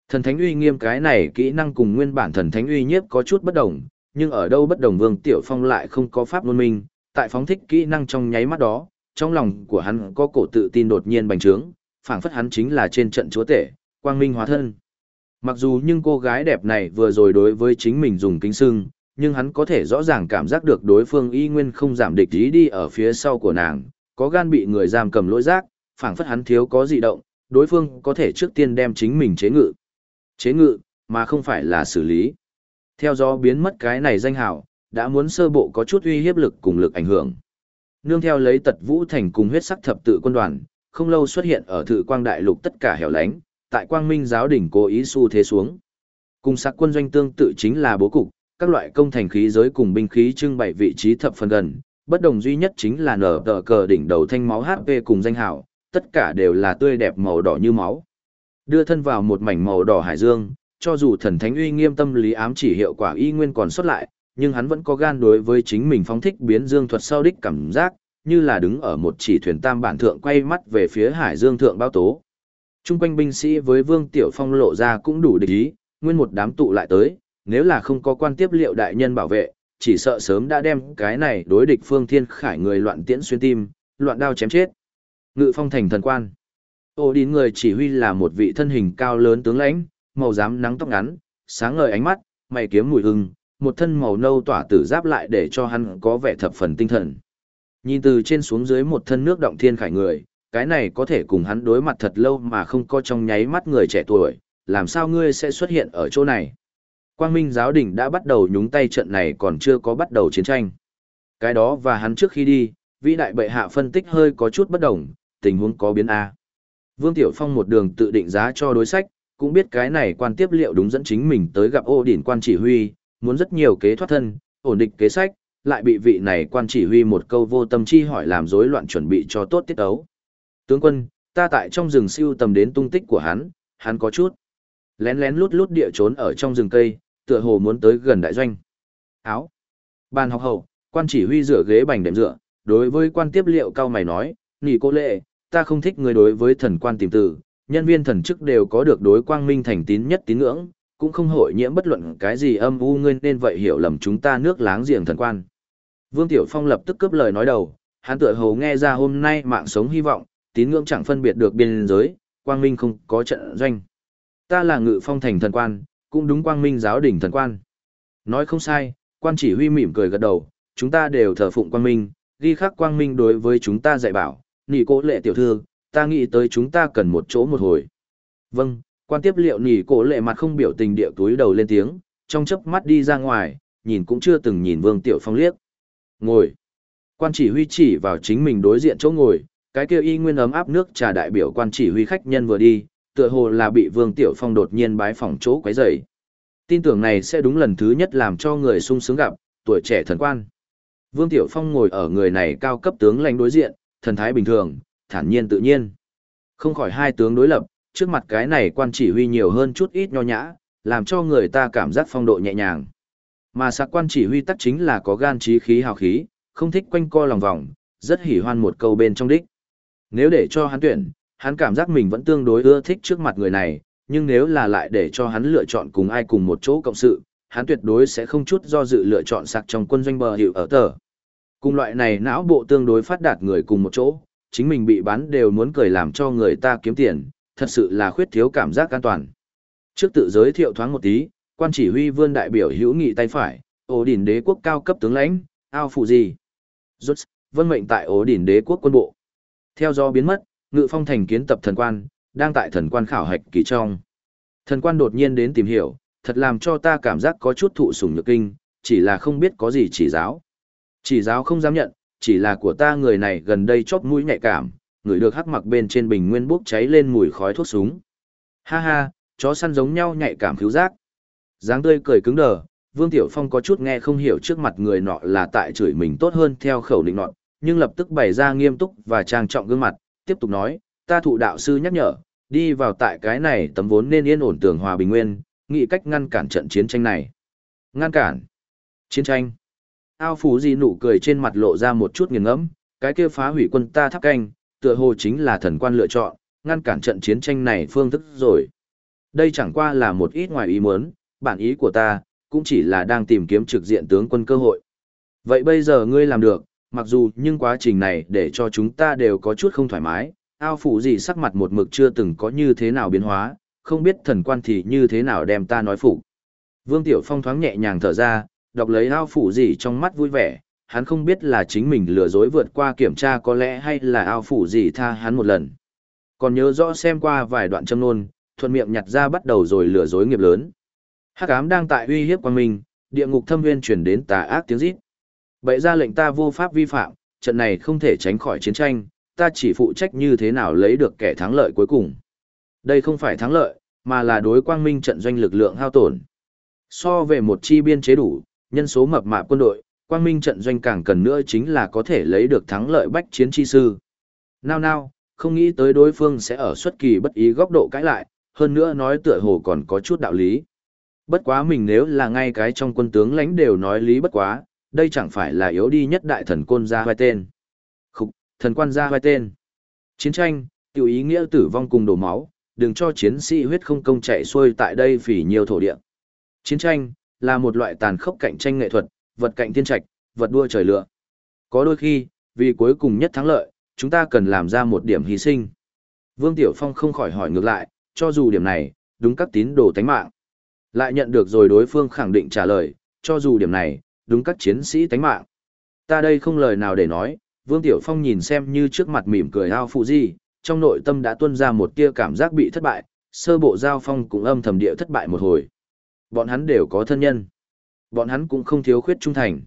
Thần thánh uy nghiêm cái này kỹ năng cùng nguyên bản thần thánh uy nhiếp có chút bất đồng, nhưng ở đâu bất đồng Vương Tiểu Phong lại không có pháp luân minh, tại phóng thích kỹ năng trong nháy mắt đó, trong lòng của hắn có cổ tự tin đột nhiên bành trướng, phảng phất hắn chính là trên trận chúa tể, quang minh hóa thân. Mặc dù nhưng cô gái đẹp này vừa rồi đối với chính mình dùng kính sưng, nhưng hắn có thể rõ ràng cảm giác được đối phương y nguyên không giảm địch ý đi ở phía sau của nàng, có gan bị người giam cầm lỗi giác, phảng phất hắn thiếu có dị động, đối phương có thể trước tiên đem chính mình chế ngự. Chế ngự, mà không phải là xử lý. Theo do biến mất cái này danh hào, đã muốn sơ bộ có chút uy hiếp lực cùng lực ảnh hưởng. Nương theo lấy tật vũ thành cùng huyết sắc thập tự quân đoàn, không lâu xuất hiện ở thự quang đại lục tất cả hẻo lánh, tại quang minh giáo đỉnh cố ý xu thế xuống. Cùng sắc quân doanh tương tự chính là bố cục, các loại công thành khí giới cùng binh khí trưng bày vị trí thập phần gần, bất đồng duy nhất chính là nở tờ cờ đỉnh đầu thanh máu HP cùng danh hào, tất cả đều là tươi đẹp màu đỏ như máu. Đưa thân vào một mảnh màu đỏ hải dương, cho dù thần thánh uy nghiêm tâm lý ám chỉ hiệu quả y nguyên còn xuất lại, nhưng hắn vẫn có gan đối với chính mình phóng thích biến dương thuật sau đích cảm giác, như là đứng ở một chỉ thuyền tam bản thượng quay mắt về phía hải dương thượng bao tố. Trung quanh binh sĩ với Vương Tiểu Phong lộ ra cũng đủ địch ý, nguyên một đám tụ lại tới, nếu là không có quan tiếp liệu đại nhân bảo vệ, chỉ sợ sớm đã đem cái này đối địch phương thiên khải người loạn tiễn xuyên tim, loạn đao chém chết. Ngự phong thành thần quan. Ô đi người chỉ huy là một vị thân hình cao lớn tướng lãnh, màu rám nắng tóc ngắn, sáng ngời ánh mắt, mày kiếm mùi hưng, một thân màu nâu tỏa tử giáp lại để cho hắn có vẻ thập phần tinh thần. Nhìn từ trên xuống dưới một thân nước động thiên khải người, cái này có thể cùng hắn đối mặt thật lâu mà không có trong nháy mắt người trẻ tuổi, làm sao ngươi sẽ xuất hiện ở chỗ này? Quang Minh giáo đình đã bắt đầu nhúng tay trận này còn chưa có bắt đầu chiến tranh. Cái đó và hắn trước khi đi, vĩ đại bệ hạ phân tích hơi có chút bất đồng, tình huống có biến A. Vương Tiểu Phong một đường tự định giá cho đối sách, cũng biết cái này quan tiếp liệu đúng dẫn chính mình tới gặp ô điển quan chỉ huy, muốn rất nhiều kế thoát thân, ổn định kế sách, lại bị vị này quan chỉ huy một câu vô tâm chi hỏi làm rối loạn chuẩn bị cho tốt tiết ấu. Tướng quân, ta tại trong rừng siêu tầm đến tung tích của hắn, hắn có chút. Lén lén lút lút địa trốn ở trong rừng cây, tựa hồ muốn tới gần đại doanh. Áo. Bàn học hậu, quan chỉ huy rửa ghế bành đệm rửa. đối với quan tiếp liệu cao mày nói, nỉ cô lệ, ta không thích người đối với thần quan tìm từ, nhân viên thần chức đều có được đối quang minh thành tín nhất tín ngưỡng, cũng không hội nhiễm bất luận cái gì âm u ngươi nên vậy hiểu lầm chúng ta nước láng giềng thần quan. Vương Tiểu Phong lập tức cướp lời nói đầu, hắn tựa hồ nghe ra hôm nay mạng sống hy vọng, tín ngưỡng chẳng phân biệt được biên giới, quang minh không có trận doanh. Ta là ngự phong thành thần quan, cũng đúng quang minh giáo đỉnh thần quan. Nói không sai, quan chỉ huy mỉm cười gật đầu, chúng ta đều thờ phụng quang minh, ghi khắc quang minh đối với chúng ta dạy bảo, nỉ cố lệ tiểu thư, ta nghĩ tới chúng ta cần một chỗ một hồi. Vâng, quan tiếp liệu nỉ cố lệ mặt không biểu tình địa túi đầu lên tiếng, trong chớp mắt đi ra ngoài, nhìn cũng chưa từng nhìn vương tiểu phong liếc. Ngồi. Quan chỉ huy chỉ vào chính mình đối diện chỗ ngồi, cái kia y nguyên ấm áp nước trà đại biểu quan chỉ huy khách nhân vừa đi, tựa hồ là bị Vương Tiểu Phong đột nhiên bái phòng chỗ quấy rầy. Tin tưởng này sẽ đúng lần thứ nhất làm cho người sung sướng gặp, tuổi trẻ thần quan. Vương Tiểu Phong ngồi ở người này cao cấp tướng lãnh đối diện, thần thái bình thường, thản nhiên tự nhiên. Không khỏi hai tướng đối lập, trước mặt cái này quan chỉ huy nhiều hơn chút ít nho nhã, làm cho người ta cảm giác phong độ nhẹ nhàng. Mà sạc quan chỉ huy tắc chính là có gan trí khí hào khí, không thích quanh co lòng vòng, rất hỉ hoan một câu bên trong đích. Nếu để cho hắn tuyển, hắn cảm giác mình vẫn tương đối ưa thích trước mặt người này, nhưng nếu là lại để cho hắn lựa chọn cùng ai cùng một chỗ cộng sự, hắn tuyệt đối sẽ không chút do dự lựa chọn sạc trong quân doanh bờ hiệu ở tờ. Cùng loại này não bộ tương đối phát đạt người cùng một chỗ, chính mình bị bán đều muốn cười làm cho người ta kiếm tiền, thật sự là khuyết thiếu cảm giác an toàn. Trước tự giới thiệu thoáng một tí, quan chỉ huy vương đại biểu hữu nghị tay phải, ổ đỉnh đế quốc cao cấp tướng lãnh, ao phụ gì. Rốt, vân mệnh tại ổ đỉnh đế quốc quân bộ. Theo do biến mất, ngự phong thành kiến tập thần quan, đang tại thần quan khảo hạch kỳ trong. Thần quan đột nhiên đến tìm hiểu, thật làm cho ta cảm giác có chút thụ sủng nhược kinh, chỉ là không biết có gì chỉ giáo. Chỉ giáo không dám nhận, chỉ là của ta người này gần đây chóp mũi nhạy cảm, người được hắc mặc bên trên bình nguyên bốc cháy lên mùi khói thuốc súng. Ha ha, chó săn giống nhau nhạy cảm khiếu giác. dáng tươi cười cứng đờ, Vương Tiểu Phong có chút nghe không hiểu trước mặt người nọ là tại chửi mình tốt hơn theo khẩu định nọ, nhưng lập tức bày ra nghiêm túc và trang trọng gương mặt, tiếp tục nói, ta thụ đạo sư nhắc nhở, đi vào tại cái này tấm vốn nên yên ổn tường hòa bình nguyên, nghĩ cách ngăn cản trận chiến tranh này. Ngăn cản? Chiến tranh? Ao phú gì nụ cười trên mặt lộ ra một chút nghiền ngẫm, cái kia phá hủy quân ta tháp canh, tựa hồ chính là thần quan lựa chọn, ngăn cản trận chiến tranh này phương thức rồi. Đây chẳng qua là một ít ngoài ý muốn, bản ý của ta, cũng chỉ là đang tìm kiếm trực diện tướng quân cơ hội. Vậy bây giờ ngươi làm được, mặc dù nhưng quá trình này để cho chúng ta đều có chút không thoải mái, ao phủ gì sắc mặt một mực chưa từng có như thế nào biến hóa, không biết thần quan thì như thế nào đem ta nói phục. Vương Tiểu Phong thoáng nhẹ nhàng thở ra, đọc lấy ao phủ gì trong mắt vui vẻ, hắn không biết là chính mình lừa dối vượt qua kiểm tra có lẽ hay là ao phủ gì tha hắn một lần. Còn nhớ rõ xem qua vài đoạn châm nôn, thuận miệng nhặt ra bắt đầu rồi lừa dối nghiệp lớn. Hắc ám đang tại uy hiếp quang minh, địa ngục thâm nguyên chuyển đến tà ác tiếng rít. Bậy ra lệnh ta vô pháp vi phạm, trận này không thể tránh khỏi chiến tranh, ta chỉ phụ trách như thế nào lấy được kẻ thắng lợi cuối cùng. Đây không phải thắng lợi, mà là đối quang minh trận doanh lực lượng hao tổn. So về một chi biên chế đủ, nhân số mập mạp quân đội, quang minh trận doanh càng cần nữa chính là có thể lấy được thắng lợi bách chiến chi sư. Nào nào, không nghĩ tới đối phương sẽ ở xuất kỳ bất ý góc độ cãi lại, hơn nữa nói tựa hồ còn có chút đạo lý. Bất quá mình nếu là ngay cái trong quân tướng lãnh đều nói lý bất quá, đây chẳng phải là yếu đi nhất đại thần côn ra vai tên. Khục, thần quan ra vai tên. Chiến tranh, tiểu ý nghĩa tử vong cùng đổ máu, đừng cho chiến sĩ huyết không công chạy xuôi tại đây phỉ nhiều thổ địa. Chiến tranh, là một loại tàn khốc cạnh tranh nghệ thuật, vật cạnh thiên trạch, vật đua trời lựa. Có đôi khi, vì cuối cùng nhất thắng lợi, chúng ta cần làm ra một điểm hy sinh. Vương Tiểu Phong không khỏi hỏi ngược lại, cho dù điểm này, đúng các tín đồ tánh mạng. Lại nhận được rồi đối phương khẳng định trả lời, cho dù điểm này, đúng các chiến sĩ tánh mạng. Ta đây không lời nào để nói, Vương Tiểu Phong nhìn xem như trước mặt mỉm cười ao phụ gì, trong nội tâm đã tuôn ra một tia cảm giác bị thất bại, sơ bộ giao phong cũng âm thầm địa thất bại một hồi. Bọn hắn đều có thân nhân. Bọn hắn cũng không thiếu khuyết trung thành.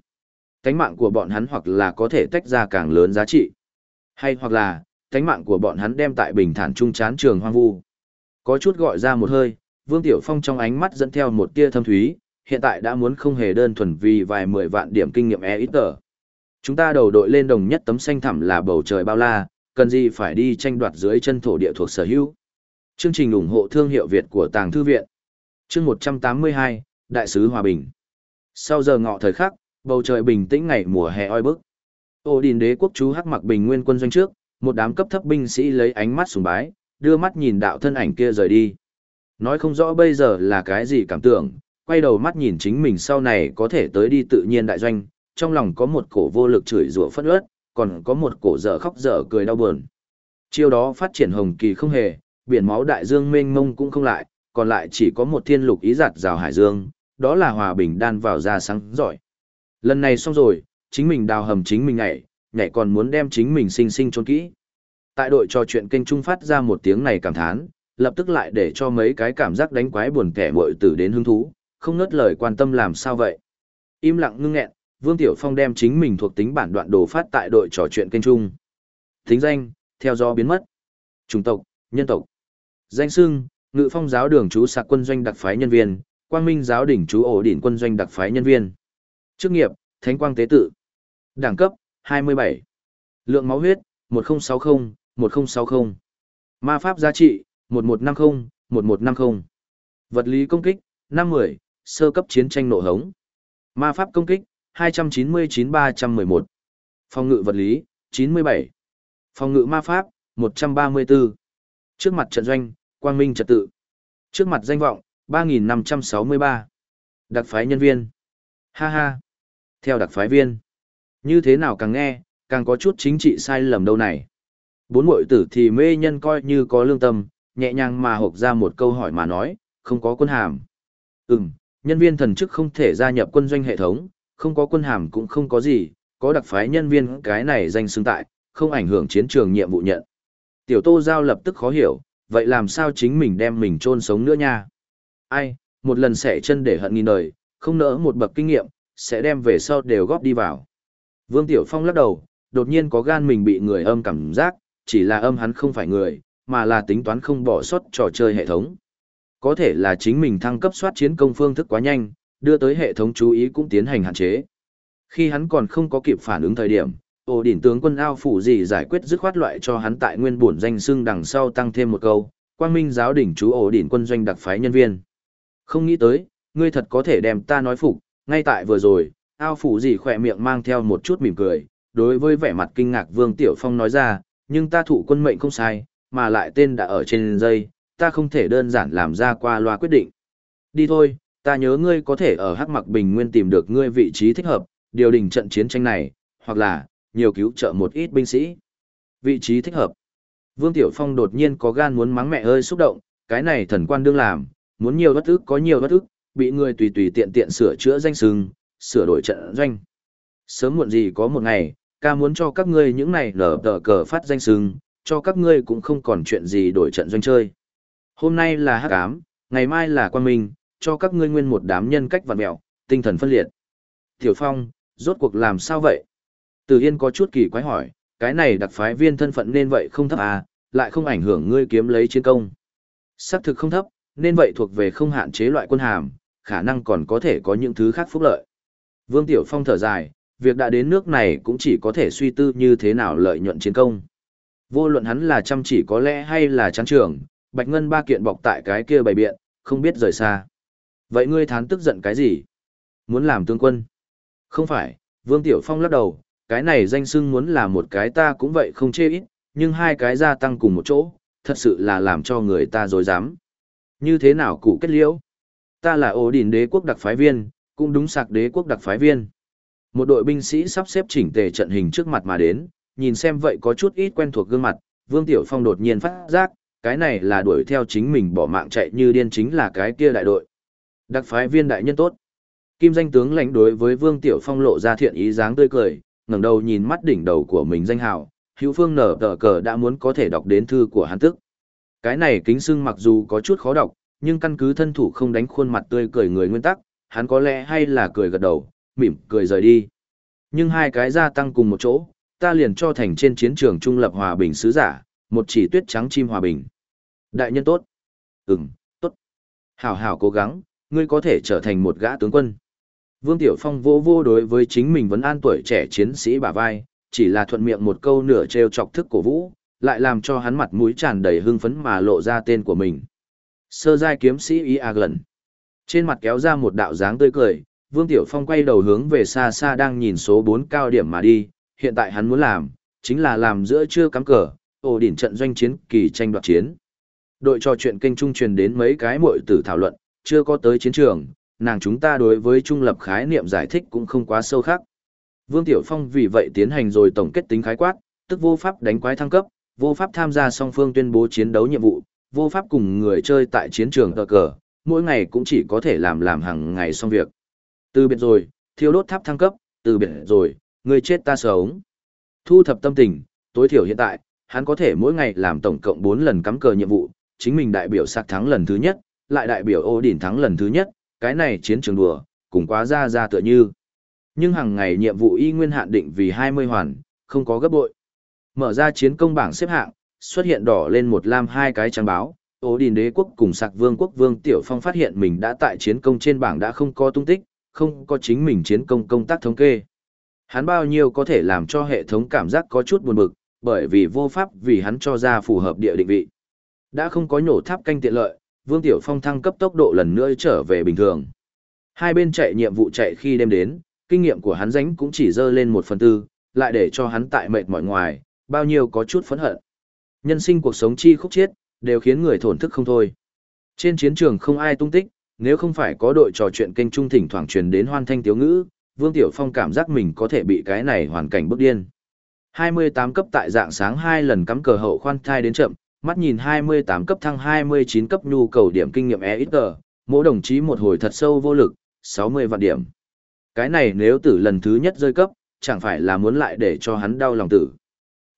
Cánh mạng của bọn hắn hoặc là có thể tách ra càng lớn giá trị. Hay hoặc là, cánh mạng của bọn hắn đem tại bình thản trung chán trường hoang vu. Có chút gọi ra một hơi, Vương Tiểu Phong trong ánh mắt dẫn theo một tia thâm thúy, hiện tại đã muốn không hề đơn thuần vì vài mười vạn điểm kinh nghiệm e ít tờ. Chúng ta đầu đội lên đồng nhất tấm xanh thẳm là bầu trời bao la, cần gì phải đi tranh đoạt dưới chân thổ địa thuộc sở hữu. Chương trình ủng hộ thương hiệu Việt của Tàng Thư Viện. Chương 182, Đại sứ Hòa Bình. Sau giờ ngọ thời khắc, bầu trời bình tĩnh ngày mùa hè oi bức. Ô đình đế quốc chú hắc mặc bình nguyên quân doanh trước, một đám cấp thấp binh sĩ lấy ánh mắt sùng bái, đưa mắt nhìn đạo thân ảnh kia rời đi. Nói không rõ bây giờ là cái gì cảm tưởng, quay đầu mắt nhìn chính mình sau này có thể tới đi tự nhiên đại doanh, trong lòng có một cổ vô lực chửi rủa phất ớt, còn có một cổ dở khóc dở cười đau buồn. Chiêu đó phát triển hồng kỳ không hề, biển máu đại dương mênh mông cũng không lại, còn lại chỉ có một thiên lục ý giặt rào hải dương, đó là hòa bình đan vào ra sáng giỏi. Lần này xong rồi, chính mình đào hầm chính mình nhảy, nhảy còn muốn đem chính mình sinh sinh trốn kỹ. Tại đội trò chuyện kênh trung phát ra một tiếng này cảm thán, lập tức lại để cho mấy cái cảm giác đánh quái buồn kẻ muội tử đến hứng thú, không ngớt lời quan tâm làm sao vậy. Im lặng ngưng nghẹn, Vương Tiểu Phong đem chính mình thuộc tính bản đoạn đồ phát tại đội trò chuyện kênh trung. Tính danh, theo do biến mất. Chủng tộc, nhân tộc. Danh xưng, Ngự Phong giáo đường chú sạc quân doanh đặc phái nhân viên, Quang Minh giáo đỉnh chú ổ đỉnh quân doanh đặc phái nhân viên. Chức nghiệp, Thánh Quang Tế Tự. Đẳng cấp, 27. Lượng máu huyết, 1060, 1060. Ma pháp giá trị, 1150, 1150. Vật lý công kích, 50, sơ cấp chiến tranh nộ hống. Ma pháp công kích, 299-311. Phòng ngự vật lý, 97. Phòng ngự ma pháp, 134. Trước mặt trận doanh, quang minh trật tự. Trước mặt danh vọng, 3.563. Đặc phái nhân viên. Ha ha. Theo đặc phái viên. Như thế nào càng nghe, càng có chút chính trị sai lầm đâu này. Bốn mội tử thì mê nhân coi như có lương tâm, nhẹ nhàng mà hộp ra một câu hỏi mà nói, không có quân hàm. Ừm, nhân viên thần chức không thể gia nhập quân doanh hệ thống, không có quân hàm cũng không có gì, có đặc phái nhân viên cái này danh xưng tại, không ảnh hưởng chiến trường nhiệm vụ nhận. Tiểu Tô Giao lập tức khó hiểu, vậy làm sao chính mình đem mình chôn sống nữa nha? Ai, một lần xẻ chân để hận nghìn đời, không nỡ một bậc kinh nghiệm, sẽ đem về sau đều góp đi vào. Vương Tiểu Phong lắc đầu, đột nhiên có gan mình bị người âm cảm giác, chỉ là âm hắn không phải người, mà là tính toán không bỏ sót trò chơi hệ thống. Có thể là chính mình thăng cấp soát chiến công phương thức quá nhanh, đưa tới hệ thống chú ý cũng tiến hành hạn chế. Khi hắn còn không có kịp phản ứng thời điểm, ổ đỉnh tướng quân ao phủ gì giải quyết dứt khoát loại cho hắn tại nguyên bổn danh xưng đằng sau tăng thêm một câu, quang minh giáo đỉnh chú ổ đỉnh quân doanh đặc phái nhân viên. Không nghĩ tới, ngươi thật có thể đem ta nói phục, ngay tại vừa rồi, ao phủ gì khỏe miệng mang theo một chút mỉm cười, đối với vẻ mặt kinh ngạc Vương Tiểu Phong nói ra, nhưng ta thủ quân mệnh không sai, mà lại tên đã ở trên dây, ta không thể đơn giản làm ra qua loa quyết định. Đi thôi, ta nhớ ngươi có thể ở Hắc Mặc Bình Nguyên tìm được ngươi vị trí thích hợp, điều đình trận chiến tranh này, hoặc là, nhiều cứu trợ một ít binh sĩ. Vị trí thích hợp. Vương Tiểu Phong đột nhiên có gan muốn mắng mẹ ơi xúc động, cái này thần quan đương làm, muốn nhiều bất ức có nhiều bất ức, bị người tùy tùy tiện tiện sửa chữa danh sừng, sửa đổi trận doanh. Sớm muộn gì có một ngày, ca muốn cho các ngươi những này nở tờ cờ phát danh sừng, cho các ngươi cũng không còn chuyện gì đổi trận doanh chơi. Hôm nay là hắc ám, ngày mai là quan minh, cho các ngươi nguyên một đám nhân cách vặn mẹo, tinh thần phân liệt. Tiểu Phong, rốt cuộc làm sao vậy? Từ Yên có chút kỳ quái hỏi, cái này đặc phái viên thân phận nên vậy không thấp à, lại không ảnh hưởng ngươi kiếm lấy chiến công. Sắc thực không thấp, nên vậy thuộc về không hạn chế loại quân hàm, khả năng còn có thể có những thứ khác phúc lợi. Vương Tiểu Phong thở dài, việc đã đến nước này cũng chỉ có thể suy tư như thế nào lợi nhuận chiến công. Vô luận hắn là chăm chỉ có lẽ hay là chán trường, Bạch Ngân ba kiện bọc tại cái kia bày biện, không biết rời xa. Vậy ngươi thán tức giận cái gì? Muốn làm tướng quân? Không phải, Vương Tiểu Phong lắc đầu, cái này danh xưng muốn là một cái ta cũng vậy không chê ít, nhưng hai cái gia tăng cùng một chỗ, thật sự là làm cho người ta dối dám. Như thế nào cụ kết liễu? Ta là ổ đỉnh đế quốc đặc phái viên, cũng đúng sạc đế quốc đặc phái viên. Một đội binh sĩ sắp xếp chỉnh tề trận hình trước mặt mà đến, nhìn xem vậy có chút ít quen thuộc gương mặt, Vương Tiểu Phong đột nhiên phát giác, cái này là đuổi theo chính mình bỏ mạng chạy như điên chính là cái kia đại đội. Đặc phái viên đại nhân tốt. Kim danh tướng lãnh đối với Vương Tiểu Phong lộ ra thiện ý dáng tươi cười, ngẩng đầu nhìn mắt đỉnh đầu của mình danh hào, Hữu Phương nở tờ cờ đã muốn có thể đọc đến thư của hắn tức. Cái này kính xưng mặc dù có chút khó đọc, nhưng căn cứ thân thủ không đánh khuôn mặt tươi cười người nguyên tắc, hắn có lẽ hay là cười gật đầu, mỉm cười rời đi. Nhưng hai cái gia tăng cùng một chỗ, ta liền cho thành trên chiến trường trung lập hòa bình sứ giả, một chỉ tuyết trắng chim hòa bình. Đại nhân tốt. Ừm, tốt. Hảo hảo cố gắng, ngươi có thể trở thành một gã tướng quân. Vương Tiểu Phong vô vô đối với chính mình vẫn an tuổi trẻ chiến sĩ bà vai, chỉ là thuận miệng một câu nửa trêu chọc thức cổ vũ, lại làm cho hắn mặt mũi tràn đầy hưng phấn mà lộ ra tên của mình. Sơ giai kiếm sĩ Y A gần. Trên mặt kéo ra một đạo dáng tươi cười, Vương Tiểu Phong quay đầu hướng về xa xa đang nhìn số 4 cao điểm mà đi, hiện tại hắn muốn làm, chính là làm giữa trưa cắm cờ, ổ đỉnh trận doanh chiến kỳ tranh đoạt chiến. Đội trò chuyện kênh trung truyền đến mấy cái muội tử thảo luận, chưa có tới chiến trường, nàng chúng ta đối với trung lập khái niệm giải thích cũng không quá sâu khác. Vương Tiểu Phong vì vậy tiến hành rồi tổng kết tính khái quát, tức vô pháp đánh quái thăng cấp, vô pháp tham gia song phương tuyên bố chiến đấu nhiệm vụ, vô pháp cùng người chơi tại chiến trường tờ cờ, mỗi ngày cũng chỉ có thể làm làm hàng ngày xong việc. Từ biệt rồi, thiêu đốt tháp thăng cấp, từ biệt rồi, người chết ta sống. Thu thập tâm tình, tối thiểu hiện tại, hắn có thể mỗi ngày làm tổng cộng 4 lần cắm cờ nhiệm vụ, chính mình đại biểu sạc thắng lần thứ nhất, lại đại biểu ô đỉnh thắng lần thứ nhất, cái này chiến trường đùa, cùng quá ra ra tựa như. Nhưng hàng ngày nhiệm vụ y nguyên hạn định vì 20 hoàn, không có gấp bội. Mở ra chiến công bảng xếp hạng, xuất hiện đỏ lên một lam hai cái trang báo, ô đỉnh đế quốc cùng sạc vương quốc vương tiểu phong phát hiện mình đã tại chiến công trên bảng đã không có tung tích không có chính mình chiến công công tác thống kê hắn bao nhiêu có thể làm cho hệ thống cảm giác có chút buồn bực bởi vì vô pháp vì hắn cho ra phù hợp địa định vị đã không có nhổ tháp canh tiện lợi vương tiểu phong thăng cấp tốc độ lần nữa trở về bình thường hai bên chạy nhiệm vụ chạy khi đêm đến kinh nghiệm của hắn dánh cũng chỉ dơ lên một phần tư lại để cho hắn tại mệt mỏi ngoài bao nhiêu có chút phẫn hận nhân sinh cuộc sống chi khúc chiết đều khiến người thổn thức không thôi. Trên chiến trường không ai tung tích, nếu không phải có đội trò chuyện kênh trung thỉnh thoảng truyền đến hoan thanh tiếu ngữ, Vương Tiểu Phong cảm giác mình có thể bị cái này hoàn cảnh bức điên. 28 cấp tại dạng sáng 2 lần cắm cờ hậu khoan thai đến chậm, mắt nhìn 28 cấp thăng 29 cấp nhu cầu điểm kinh nghiệm EXG, mỗi đồng chí một hồi thật sâu vô lực, 60 vạn điểm. Cái này nếu tử lần thứ nhất rơi cấp, chẳng phải là muốn lại để cho hắn đau lòng tử.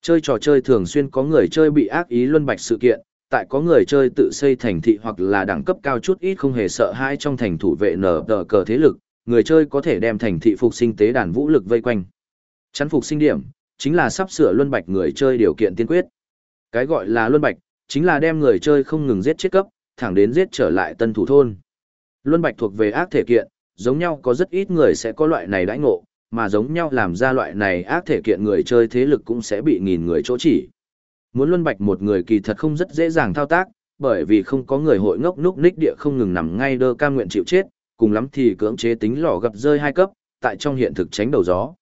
Chơi trò chơi thường xuyên có người chơi bị ác ý luân bạch sự kiện, tại có người chơi tự xây thành thị hoặc là đẳng cấp cao chút ít không hề sợ hãi trong thành thủ vệ nở tờ cờ thế lực, người chơi có thể đem thành thị phục sinh tế đàn vũ lực vây quanh. Chắn phục sinh điểm, chính là sắp sửa luân bạch người chơi điều kiện tiên quyết. Cái gọi là luân bạch, chính là đem người chơi không ngừng giết chết cấp, thẳng đến giết trở lại tân thủ thôn. Luân bạch thuộc về ác thể kiện, giống nhau có rất ít người sẽ có loại này đãi ngộ, mà giống nhau làm ra loại này ác thể kiện người chơi thế lực cũng sẽ bị nghìn người chỗ chỉ. Muốn luân bạch một người kỳ thật không rất dễ dàng thao tác, bởi vì không có người hội ngốc núc ních địa không ngừng nằm ngay đơ cam nguyện chịu chết, cùng lắm thì cưỡng chế tính lò gặp rơi hai cấp, tại trong hiện thực tránh đầu gió.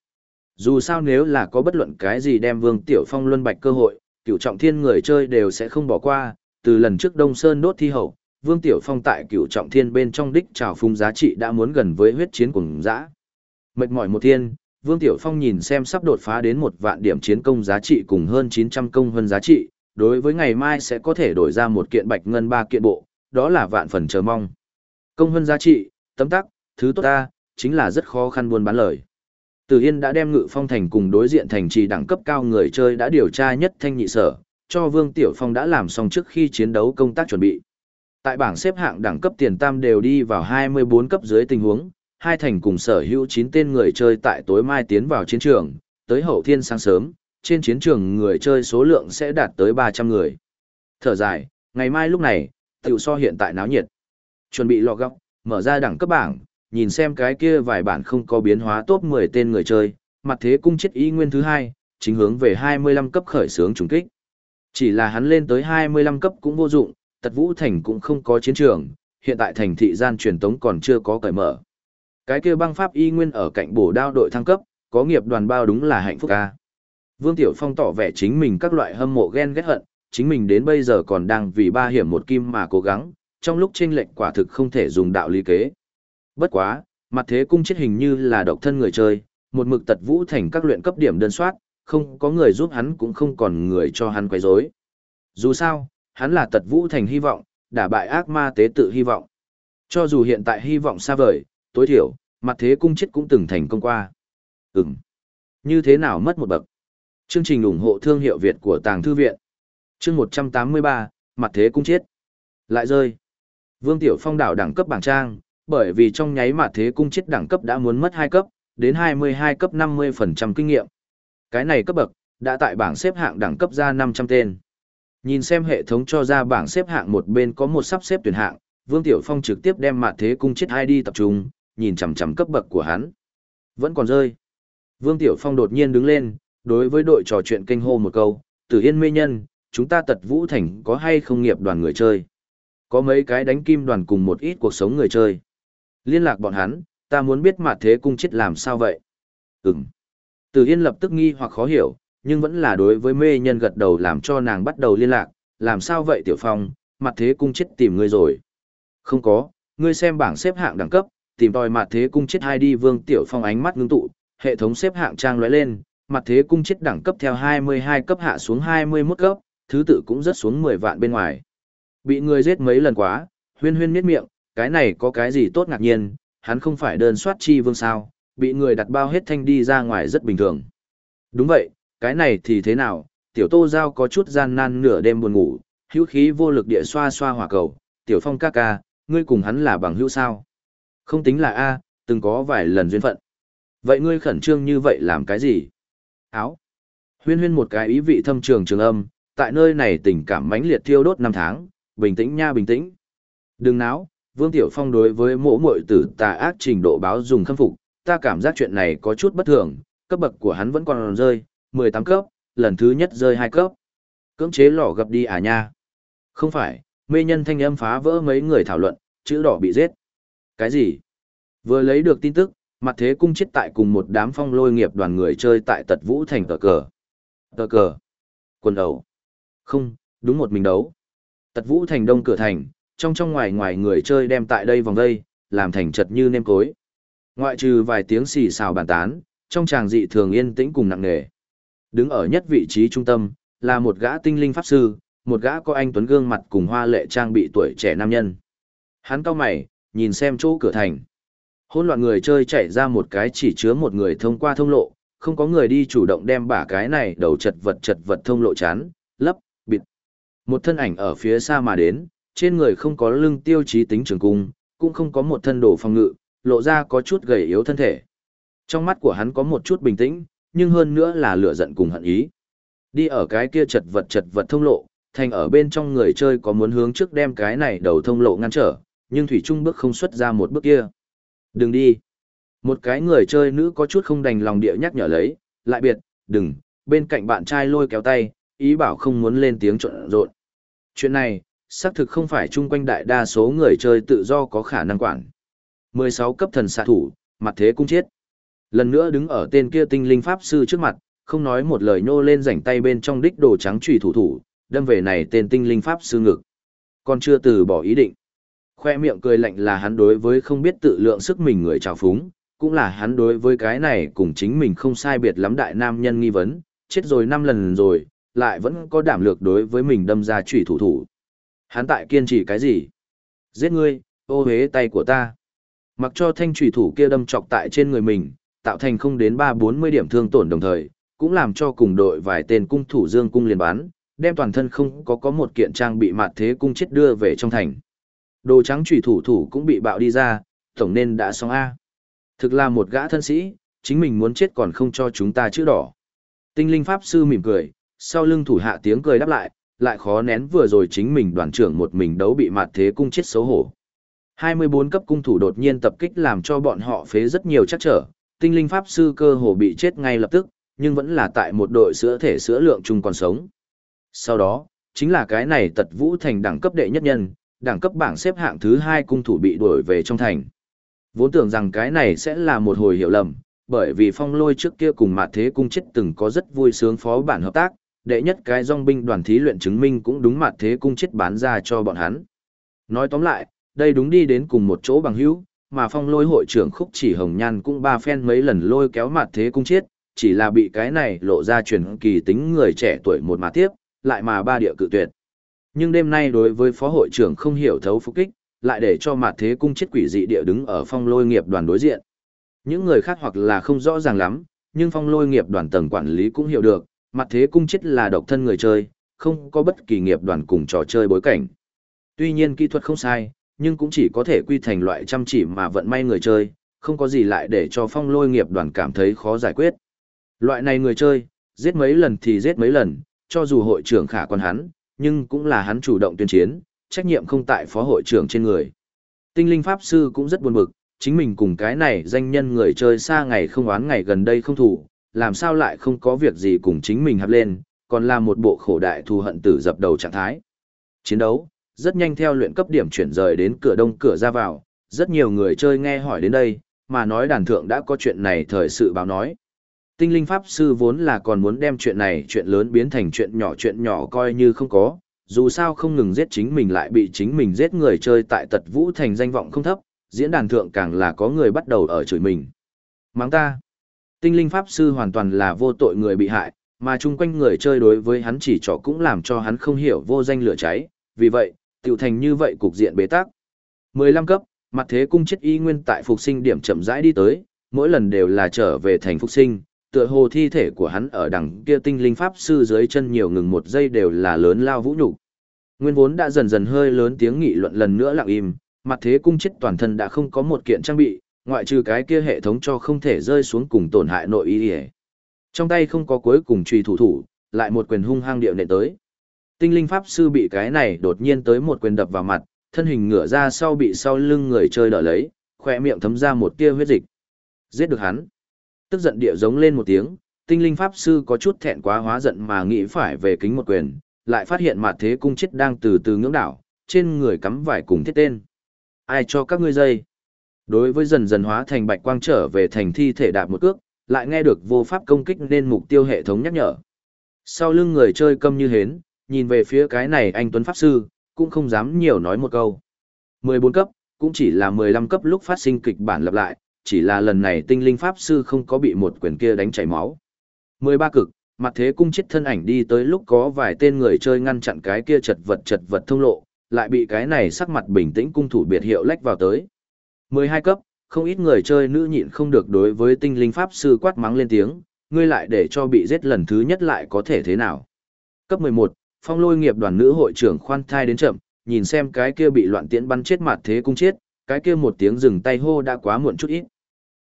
Dù sao nếu là có bất luận cái gì đem Vương Tiểu Phong luân bạch cơ hội, cựu trọng thiên người chơi đều sẽ không bỏ qua, từ lần trước Đông Sơn đốt thi hậu, Vương Tiểu Phong tại cựu trọng thiên bên trong đích trào phung giá trị đã muốn gần với huyết chiến cùng dã. Mệt mỏi một thiên, Vương Tiểu Phong nhìn xem sắp đột phá đến một vạn điểm chiến công giá trị cùng hơn 900 công hơn giá trị, đối với ngày mai sẽ có thể đổi ra một kiện bạch ngân ba kiện bộ, đó là vạn phần chờ mong. Công hơn giá trị, tấm tắc, thứ tốt ta, chính là rất khó khăn buôn bán lời. Từ Yên đã đem ngự phong thành cùng đối diện thành trì đẳng cấp cao người chơi đã điều tra nhất thanh nhị sở, cho Vương Tiểu Phong đã làm xong trước khi chiến đấu công tác chuẩn bị. Tại bảng xếp hạng đẳng cấp tiền tam đều đi vào 24 cấp dưới tình huống, hai thành cùng sở hữu 9 tên người chơi tại tối mai tiến vào chiến trường, tới hậu thiên sáng sớm, trên chiến trường người chơi số lượng sẽ đạt tới 300 người. Thở dài, ngày mai lúc này, tiểu so hiện tại náo nhiệt. Chuẩn bị lọ góc, mở ra đẳng cấp bảng, nhìn xem cái kia vài bản không có biến hóa top 10 tên người chơi, mặt thế cung chết ý nguyên thứ hai, chính hướng về 25 cấp khởi sướng trùng kích. Chỉ là hắn lên tới 25 cấp cũng vô dụng, tật vũ thành cũng không có chiến trường, hiện tại thành thị gian truyền tống còn chưa có cởi mở. Cái kia băng pháp y nguyên ở cạnh bổ đao đội thăng cấp, có nghiệp đoàn bao đúng là hạnh phúc ca. Vương Tiểu Phong tỏ vẻ chính mình các loại hâm mộ ghen ghét hận, chính mình đến bây giờ còn đang vì ba hiểm một kim mà cố gắng, trong lúc chênh lệch quả thực không thể dùng đạo lý kế. Bất quá, mặt thế cung chết hình như là độc thân người chơi, một mực tật vũ thành các luyện cấp điểm đơn soát, không có người giúp hắn cũng không còn người cho hắn quấy rối. Dù sao, hắn là tật vũ thành hy vọng, đả bại ác ma tế tự hy vọng. Cho dù hiện tại hy vọng xa vời, tối thiểu, mặt thế cung chết cũng từng thành công qua. Ừm. Như thế nào mất một bậc? Chương trình ủng hộ thương hiệu Việt của Tàng Thư Viện. Chương 183, mặt thế cung chết. Lại rơi. Vương Tiểu Phong đảo đẳng cấp bảng trang, bởi vì trong nháy mà thế cung chết đẳng cấp đã muốn mất 2 cấp, đến 22 cấp 50% kinh nghiệm. Cái này cấp bậc, đã tại bảng xếp hạng đẳng cấp ra 500 tên. Nhìn xem hệ thống cho ra bảng xếp hạng một bên có một sắp xếp tuyển hạng, Vương Tiểu Phong trực tiếp đem mặt thế cung chết ID tập trung, nhìn chằm chằm cấp bậc của hắn. Vẫn còn rơi. Vương Tiểu Phong đột nhiên đứng lên, đối với đội trò chuyện kênh hô một câu, Tử Yên mê nhân, chúng ta tật vũ thành có hay không nghiệp đoàn người chơi? Có mấy cái đánh kim đoàn cùng một ít cuộc sống người chơi. Liên lạc bọn hắn, ta muốn biết mặt thế cung chết làm sao vậy? Ừm. Từ Yên lập tức nghi hoặc khó hiểu, nhưng vẫn là đối với mê nhân gật đầu làm cho nàng bắt đầu liên lạc, làm sao vậy Tiểu Phong, mặt thế cung chết tìm ngươi rồi. Không có, ngươi xem bảng xếp hạng đẳng cấp, tìm tòi mặt thế cung chết hai đi Vương Tiểu Phong ánh mắt ngưng tụ, hệ thống xếp hạng trang lóe lên, mặt thế cung chết đẳng cấp theo 22 cấp hạ xuống 21 cấp, thứ tự cũng rất xuống 10 vạn bên ngoài. Bị người giết mấy lần quá, huyên huyên miết miệng, cái này có cái gì tốt ngạc nhiên, hắn không phải đơn soát chi vương sao, bị người đặt bao hết thanh đi ra ngoài rất bình thường. Đúng vậy, cái này thì thế nào, tiểu tô giao có chút gian nan nửa đêm buồn ngủ, hữu khí vô lực địa xoa xoa hỏa cầu, tiểu phong ca ca, ngươi cùng hắn là bằng hữu sao? Không tính là A, từng có vài lần duyên phận. Vậy ngươi khẩn trương như vậy làm cái gì? Áo. Huyên huyên một cái ý vị thâm trường trường âm, tại nơi này tình cảm mãnh liệt thiêu đốt năm tháng, bình tĩnh nha bình tĩnh. Đừng náo, Vương Tiểu Phong đối với mỗi muội tử tà ác trình độ báo dùng khâm phục, ta cảm giác chuyện này có chút bất thường, cấp bậc của hắn vẫn còn rơi, 18 cấp, lần thứ nhất rơi 2 cấp. Cưỡng chế lỏ gặp đi à nha. Không phải, mê nhân thanh âm phá vỡ mấy người thảo luận, chữ đỏ bị giết. Cái gì? Vừa lấy được tin tức, mặt thế cung chết tại cùng một đám phong lôi nghiệp đoàn người chơi tại tật vũ thành tờ cờ. Tờ cờ. Quần đầu. Không, đúng một mình đấu. Tật vũ thành đông cửa thành, trong trong ngoài ngoài người chơi đem tại đây vòng đây, làm thành chật như nêm cối. Ngoại trừ vài tiếng xì xào bàn tán, trong tràng dị thường yên tĩnh cùng nặng nề. Đứng ở nhất vị trí trung tâm, là một gã tinh linh pháp sư, một gã có anh tuấn gương mặt cùng hoa lệ trang bị tuổi trẻ nam nhân. Hắn cao mày, nhìn xem chỗ cửa thành. Hỗn loạn người chơi chạy ra một cái chỉ chứa một người thông qua thông lộ, không có người đi chủ động đem bả cái này đầu chật vật chật vật thông lộ chán, lấp, bịt. Một thân ảnh ở phía xa mà đến, trên người không có lưng tiêu chí tính trường cung, cũng không có một thân đồ phòng ngự, lộ ra có chút gầy yếu thân thể. Trong mắt của hắn có một chút bình tĩnh, nhưng hơn nữa là lửa giận cùng hận ý. Đi ở cái kia chật vật chật vật thông lộ, thành ở bên trong người chơi có muốn hướng trước đem cái này đầu thông lộ ngăn trở, nhưng Thủy Trung bước không xuất ra một bước kia. Đừng đi. Một cái người chơi nữ có chút không đành lòng địa nhắc nhở lấy, lại biệt, đừng, bên cạnh bạn trai lôi kéo tay, ý bảo không muốn lên tiếng trộn rộn. Chuyện này, xác thực không phải chung quanh đại đa số người chơi tự do có khả năng quản. 16 cấp thần xạ thủ, mặt thế cũng chết. Lần nữa đứng ở tên kia tinh linh pháp sư trước mặt, không nói một lời nhô lên rảnh tay bên trong đích đồ trắng trùy thủ thủ, đâm về này tên tinh linh pháp sư ngực. Còn chưa từ bỏ ý định. Khoe miệng cười lạnh là hắn đối với không biết tự lượng sức mình người trào phúng, cũng là hắn đối với cái này cùng chính mình không sai biệt lắm đại nam nhân nghi vấn, chết rồi năm lần rồi, lại vẫn có đảm lược đối với mình đâm ra trùy thủ thủ. Hắn tại kiên trì cái gì? Giết ngươi, ô hế tay của ta. Mặc cho thanh trùy thủ kia đâm chọc tại trên người mình, tạo thành không đến ba bốn mươi điểm thương tổn đồng thời, cũng làm cho cùng đội vài tên cung thủ dương cung liền bán, đem toàn thân không có có một kiện trang bị mạt thế cung chết đưa về trong thành. Đồ trắng trùy thủ thủ cũng bị bạo đi ra, tổng nên đã xong A. Thực là một gã thân sĩ, chính mình muốn chết còn không cho chúng ta chữ đỏ. Tinh linh pháp sư mỉm cười, sau lưng thủ hạ tiếng cười đáp lại, lại khó nén vừa rồi chính mình đoàn trưởng một mình đấu bị mạt thế cung chết xấu hổ. 24 cấp cung thủ đột nhiên tập kích làm cho bọn họ phế rất nhiều chắc trở, tinh linh pháp sư cơ hồ bị chết ngay lập tức, nhưng vẫn là tại một đội sữa thể sữa lượng chung còn sống. Sau đó, chính là cái này tật vũ thành đẳng cấp đệ nhất nhân, đẳng cấp bảng xếp hạng thứ hai cung thủ bị đuổi về trong thành. Vốn tưởng rằng cái này sẽ là một hồi hiểu lầm, bởi vì phong lôi trước kia cùng mạt thế cung chết từng có rất vui sướng phó bản hợp tác, đệ nhất cái dòng binh đoàn thí luyện chứng minh cũng đúng mặt thế cung chết bán ra cho bọn hắn. Nói tóm lại, đây đúng đi đến cùng một chỗ bằng hữu, mà phong lôi hội trưởng khúc chỉ hồng nhan cũng ba phen mấy lần lôi kéo mặt thế cung chết, chỉ là bị cái này lộ ra truyền kỳ tính người trẻ tuổi một mà tiếp, lại mà ba địa cự tuyệt. Nhưng đêm nay đối với phó hội trưởng không hiểu thấu phục kích, lại để cho mặt thế cung chết quỷ dị địa đứng ở phong lôi nghiệp đoàn đối diện. Những người khác hoặc là không rõ ràng lắm, nhưng phong lôi nghiệp đoàn tầng quản lý cũng hiểu được, mặt thế cung chết là độc thân người chơi, không có bất kỳ nghiệp đoàn cùng trò chơi bối cảnh. Tuy nhiên kỹ thuật không sai, nhưng cũng chỉ có thể quy thành loại chăm chỉ mà vận may người chơi, không có gì lại để cho phong lôi nghiệp đoàn cảm thấy khó giải quyết. Loại này người chơi, giết mấy lần thì giết mấy lần, cho dù hội trưởng khả quan hắn, nhưng cũng là hắn chủ động tuyên chiến, trách nhiệm không tại phó hội trưởng trên người. Tinh linh pháp sư cũng rất buồn bực, chính mình cùng cái này danh nhân người chơi xa ngày không oán ngày gần đây không thủ, làm sao lại không có việc gì cùng chính mình hấp lên, còn là một bộ khổ đại thù hận tử dập đầu trạng thái. Chiến đấu, rất nhanh theo luyện cấp điểm chuyển rời đến cửa đông cửa ra vào, rất nhiều người chơi nghe hỏi đến đây, mà nói đàn thượng đã có chuyện này thời sự báo nói. Tinh linh pháp sư vốn là còn muốn đem chuyện này chuyện lớn biến thành chuyện nhỏ chuyện nhỏ coi như không có, dù sao không ngừng giết chính mình lại bị chính mình giết người chơi tại tật vũ thành danh vọng không thấp, diễn đàn thượng càng là có người bắt đầu ở chửi mình. mắng ta, tinh linh pháp sư hoàn toàn là vô tội người bị hại, mà chung quanh người chơi đối với hắn chỉ trỏ cũng làm cho hắn không hiểu vô danh lửa cháy, vì vậy, tiểu thành như vậy cục diện bế tắc. 15 cấp, mặt thế cung chết y nguyên tại phục sinh điểm chậm rãi đi tới, mỗi lần đều là trở về thành phục sinh, tựa hồ thi thể của hắn ở đằng kia tinh linh pháp sư dưới chân nhiều ngừng một giây đều là lớn lao vũ nhục. Nguyên vốn đã dần dần hơi lớn tiếng nghị luận lần nữa lặng im, mặt thế cung chết toàn thân đã không có một kiện trang bị, ngoại trừ cái kia hệ thống cho không thể rơi xuống cùng tổn hại nội y. Trong tay không có cuối cùng truy thủ thủ, lại một quyền hung hăng điệu nệ tới. Tinh linh pháp sư bị cái này đột nhiên tới một quyền đập vào mặt, thân hình ngửa ra sau bị sau lưng người chơi đỡ lấy, khoe miệng thấm ra một tia huyết dịch. Giết được hắn. Tức giận địa giống lên một tiếng, tinh linh pháp sư có chút thẹn quá hóa giận mà nghĩ phải về kính một quyền, lại phát hiện mặt thế cung chết đang từ từ ngưỡng đảo, trên người cắm vải cùng thiết tên. Ai cho các ngươi dây? Đối với dần dần hóa thành bạch quang trở về thành thi thể đạp một cước, lại nghe được vô pháp công kích nên mục tiêu hệ thống nhắc nhở. Sau lưng người chơi câm như hến, nhìn về phía cái này anh Tuấn Pháp Sư, cũng không dám nhiều nói một câu. 14 cấp, cũng chỉ là 15 cấp lúc phát sinh kịch bản lặp lại, chỉ là lần này tinh linh Pháp Sư không có bị một quyền kia đánh chảy máu. 13 cực, mặt thế cung chết thân ảnh đi tới lúc có vài tên người chơi ngăn chặn cái kia chật vật chật vật thông lộ, lại bị cái này sắc mặt bình tĩnh cung thủ biệt hiệu lách vào tới. 12 cấp, không ít người chơi nữ nhịn không được đối với tinh linh Pháp Sư quát mắng lên tiếng, ngươi lại để cho bị giết lần thứ nhất lại có thể thế nào. Cấp 11, phong lôi nghiệp đoàn nữ hội trưởng khoan thai đến chậm, nhìn xem cái kia bị loạn tiễn bắn chết mặt thế cung chết, cái kia một tiếng dừng tay hô đã quá muộn chút ít.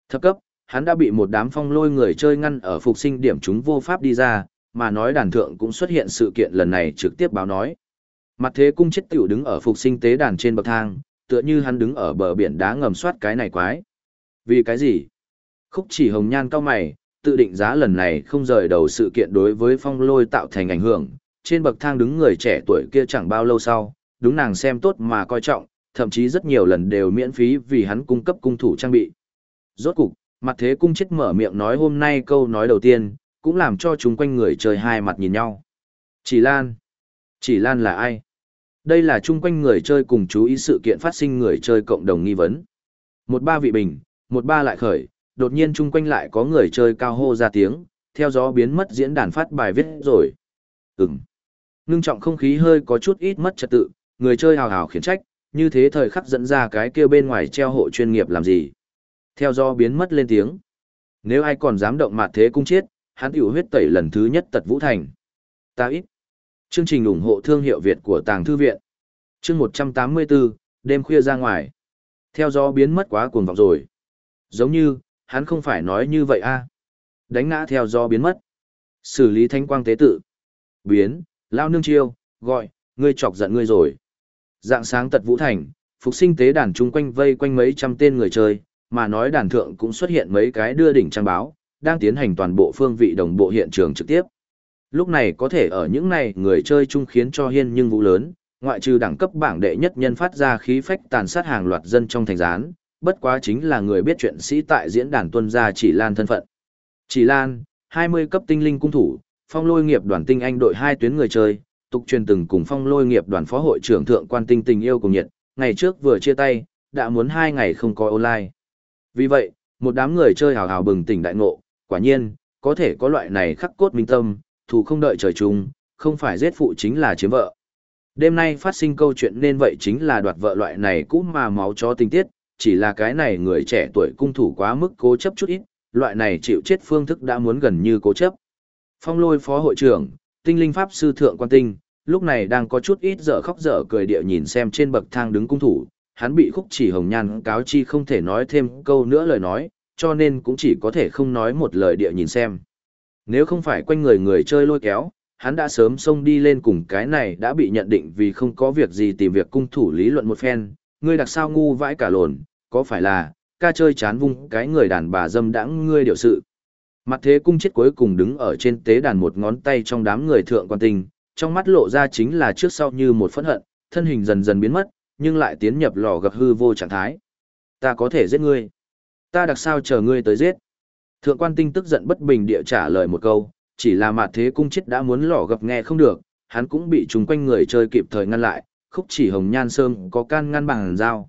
Thấp cấp, hắn đã bị một đám phong lôi người chơi ngăn ở phục sinh điểm chúng vô pháp đi ra, mà nói đàn thượng cũng xuất hiện sự kiện lần này trực tiếp báo nói. Mặt thế cung chết tiểu đứng ở phục sinh tế đàn trên bậc thang, tựa như hắn đứng ở bờ biển đá ngầm soát cái này quái. Vì cái gì? Khúc chỉ hồng nhan cao mày, tự định giá lần này không rời đầu sự kiện đối với phong lôi tạo thành ảnh hưởng, trên bậc thang đứng người trẻ tuổi kia chẳng bao lâu sau, đúng nàng xem tốt mà coi trọng, thậm chí rất nhiều lần đều miễn phí vì hắn cung cấp cung thủ trang bị. Rốt cục, mặt thế cung chết mở miệng nói hôm nay câu nói đầu tiên, cũng làm cho chúng quanh người chơi hai mặt nhìn nhau. Chỉ Lan. Chỉ Lan là ai? Đây là chung quanh người chơi cùng chú ý sự kiện phát sinh người chơi cộng đồng nghi vấn. Một ba vị bình, một ba lại khởi, đột nhiên chung quanh lại có người chơi cao hô ra tiếng, theo gió biến mất diễn đàn phát bài viết rồi. Ừm. Ngưng trọng không khí hơi có chút ít mất trật tự, người chơi hào hào khiển trách, như thế thời khắc dẫn ra cái kia bên ngoài treo hộ chuyên nghiệp làm gì. Theo do biến mất lên tiếng. Nếu ai còn dám động mặt thế cung chết, hắn tiểu huyết tẩy lần thứ nhất tật vũ thành. Ta ít. Chương trình ủng hộ thương hiệu Việt của Tàng Thư Viện. Chương 184, đêm khuya ra ngoài. Theo gió biến mất quá cuồng vọng rồi. Giống như, hắn không phải nói như vậy a Đánh ngã theo gió biến mất. Xử lý thanh quang tế tự. Biến, lao nương chiêu, gọi, ngươi chọc giận ngươi rồi. Dạng sáng tật vũ thành, phục sinh tế đàn chung quanh vây quanh mấy trăm tên người chơi, mà nói đàn thượng cũng xuất hiện mấy cái đưa đỉnh trang báo, đang tiến hành toàn bộ phương vị đồng bộ hiện trường trực tiếp. Lúc này có thể ở những này người chơi chung khiến cho hiên nhưng vũ lớn, ngoại trừ đẳng cấp bảng đệ nhất nhân phát ra khí phách tàn sát hàng loạt dân trong thành gián, bất quá chính là người biết chuyện sĩ tại diễn đàn tuân gia chỉ lan thân phận. Chỉ lan, 20 cấp tinh linh cung thủ, phong lôi nghiệp đoàn tinh anh đội hai tuyến người chơi, tục truyền từng cùng phong lôi nghiệp đoàn phó hội trưởng thượng quan tinh tình yêu cùng nhiệt, ngày trước vừa chia tay, đã muốn hai ngày không có online. Vì vậy, một đám người chơi hào hào bừng tỉnh đại ngộ, quả nhiên, có thể có loại này khắc cốt minh tâm, thù không đợi trời chung, không phải giết phụ chính là chiếm vợ. Đêm nay phát sinh câu chuyện nên vậy chính là đoạt vợ loại này cũ mà máu chó tình tiết, chỉ là cái này người trẻ tuổi cung thủ quá mức cố chấp chút ít, loại này chịu chết phương thức đã muốn gần như cố chấp. Phong lôi phó hội trưởng, tinh linh pháp sư thượng quan tinh, lúc này đang có chút ít dở khóc dở cười địa nhìn xem trên bậc thang đứng cung thủ, hắn bị khúc chỉ hồng nhan cáo chi không thể nói thêm câu nữa lời nói, cho nên cũng chỉ có thể không nói một lời địa nhìn xem. Nếu không phải quanh người người chơi lôi kéo, hắn đã sớm xông đi lên cùng cái này đã bị nhận định vì không có việc gì tìm việc cung thủ lý luận một phen, ngươi đặc sao ngu vãi cả lồn, có phải là, ca chơi chán vung cái người đàn bà dâm đãng ngươi điều sự. Mặt thế cung chết cuối cùng đứng ở trên tế đàn một ngón tay trong đám người thượng quan tình, trong mắt lộ ra chính là trước sau như một phẫn hận, thân hình dần dần biến mất, nhưng lại tiến nhập lò gặp hư vô trạng thái. Ta có thể giết ngươi. Ta đặc sao chờ ngươi tới giết. Thượng quan tinh tức giận bất bình địa trả lời một câu, chỉ là mặt thế cung chết đã muốn lỏ gặp nghe không được, hắn cũng bị chúng quanh người chơi kịp thời ngăn lại, khúc chỉ hồng nhan sơm có can ngăn bằng dao.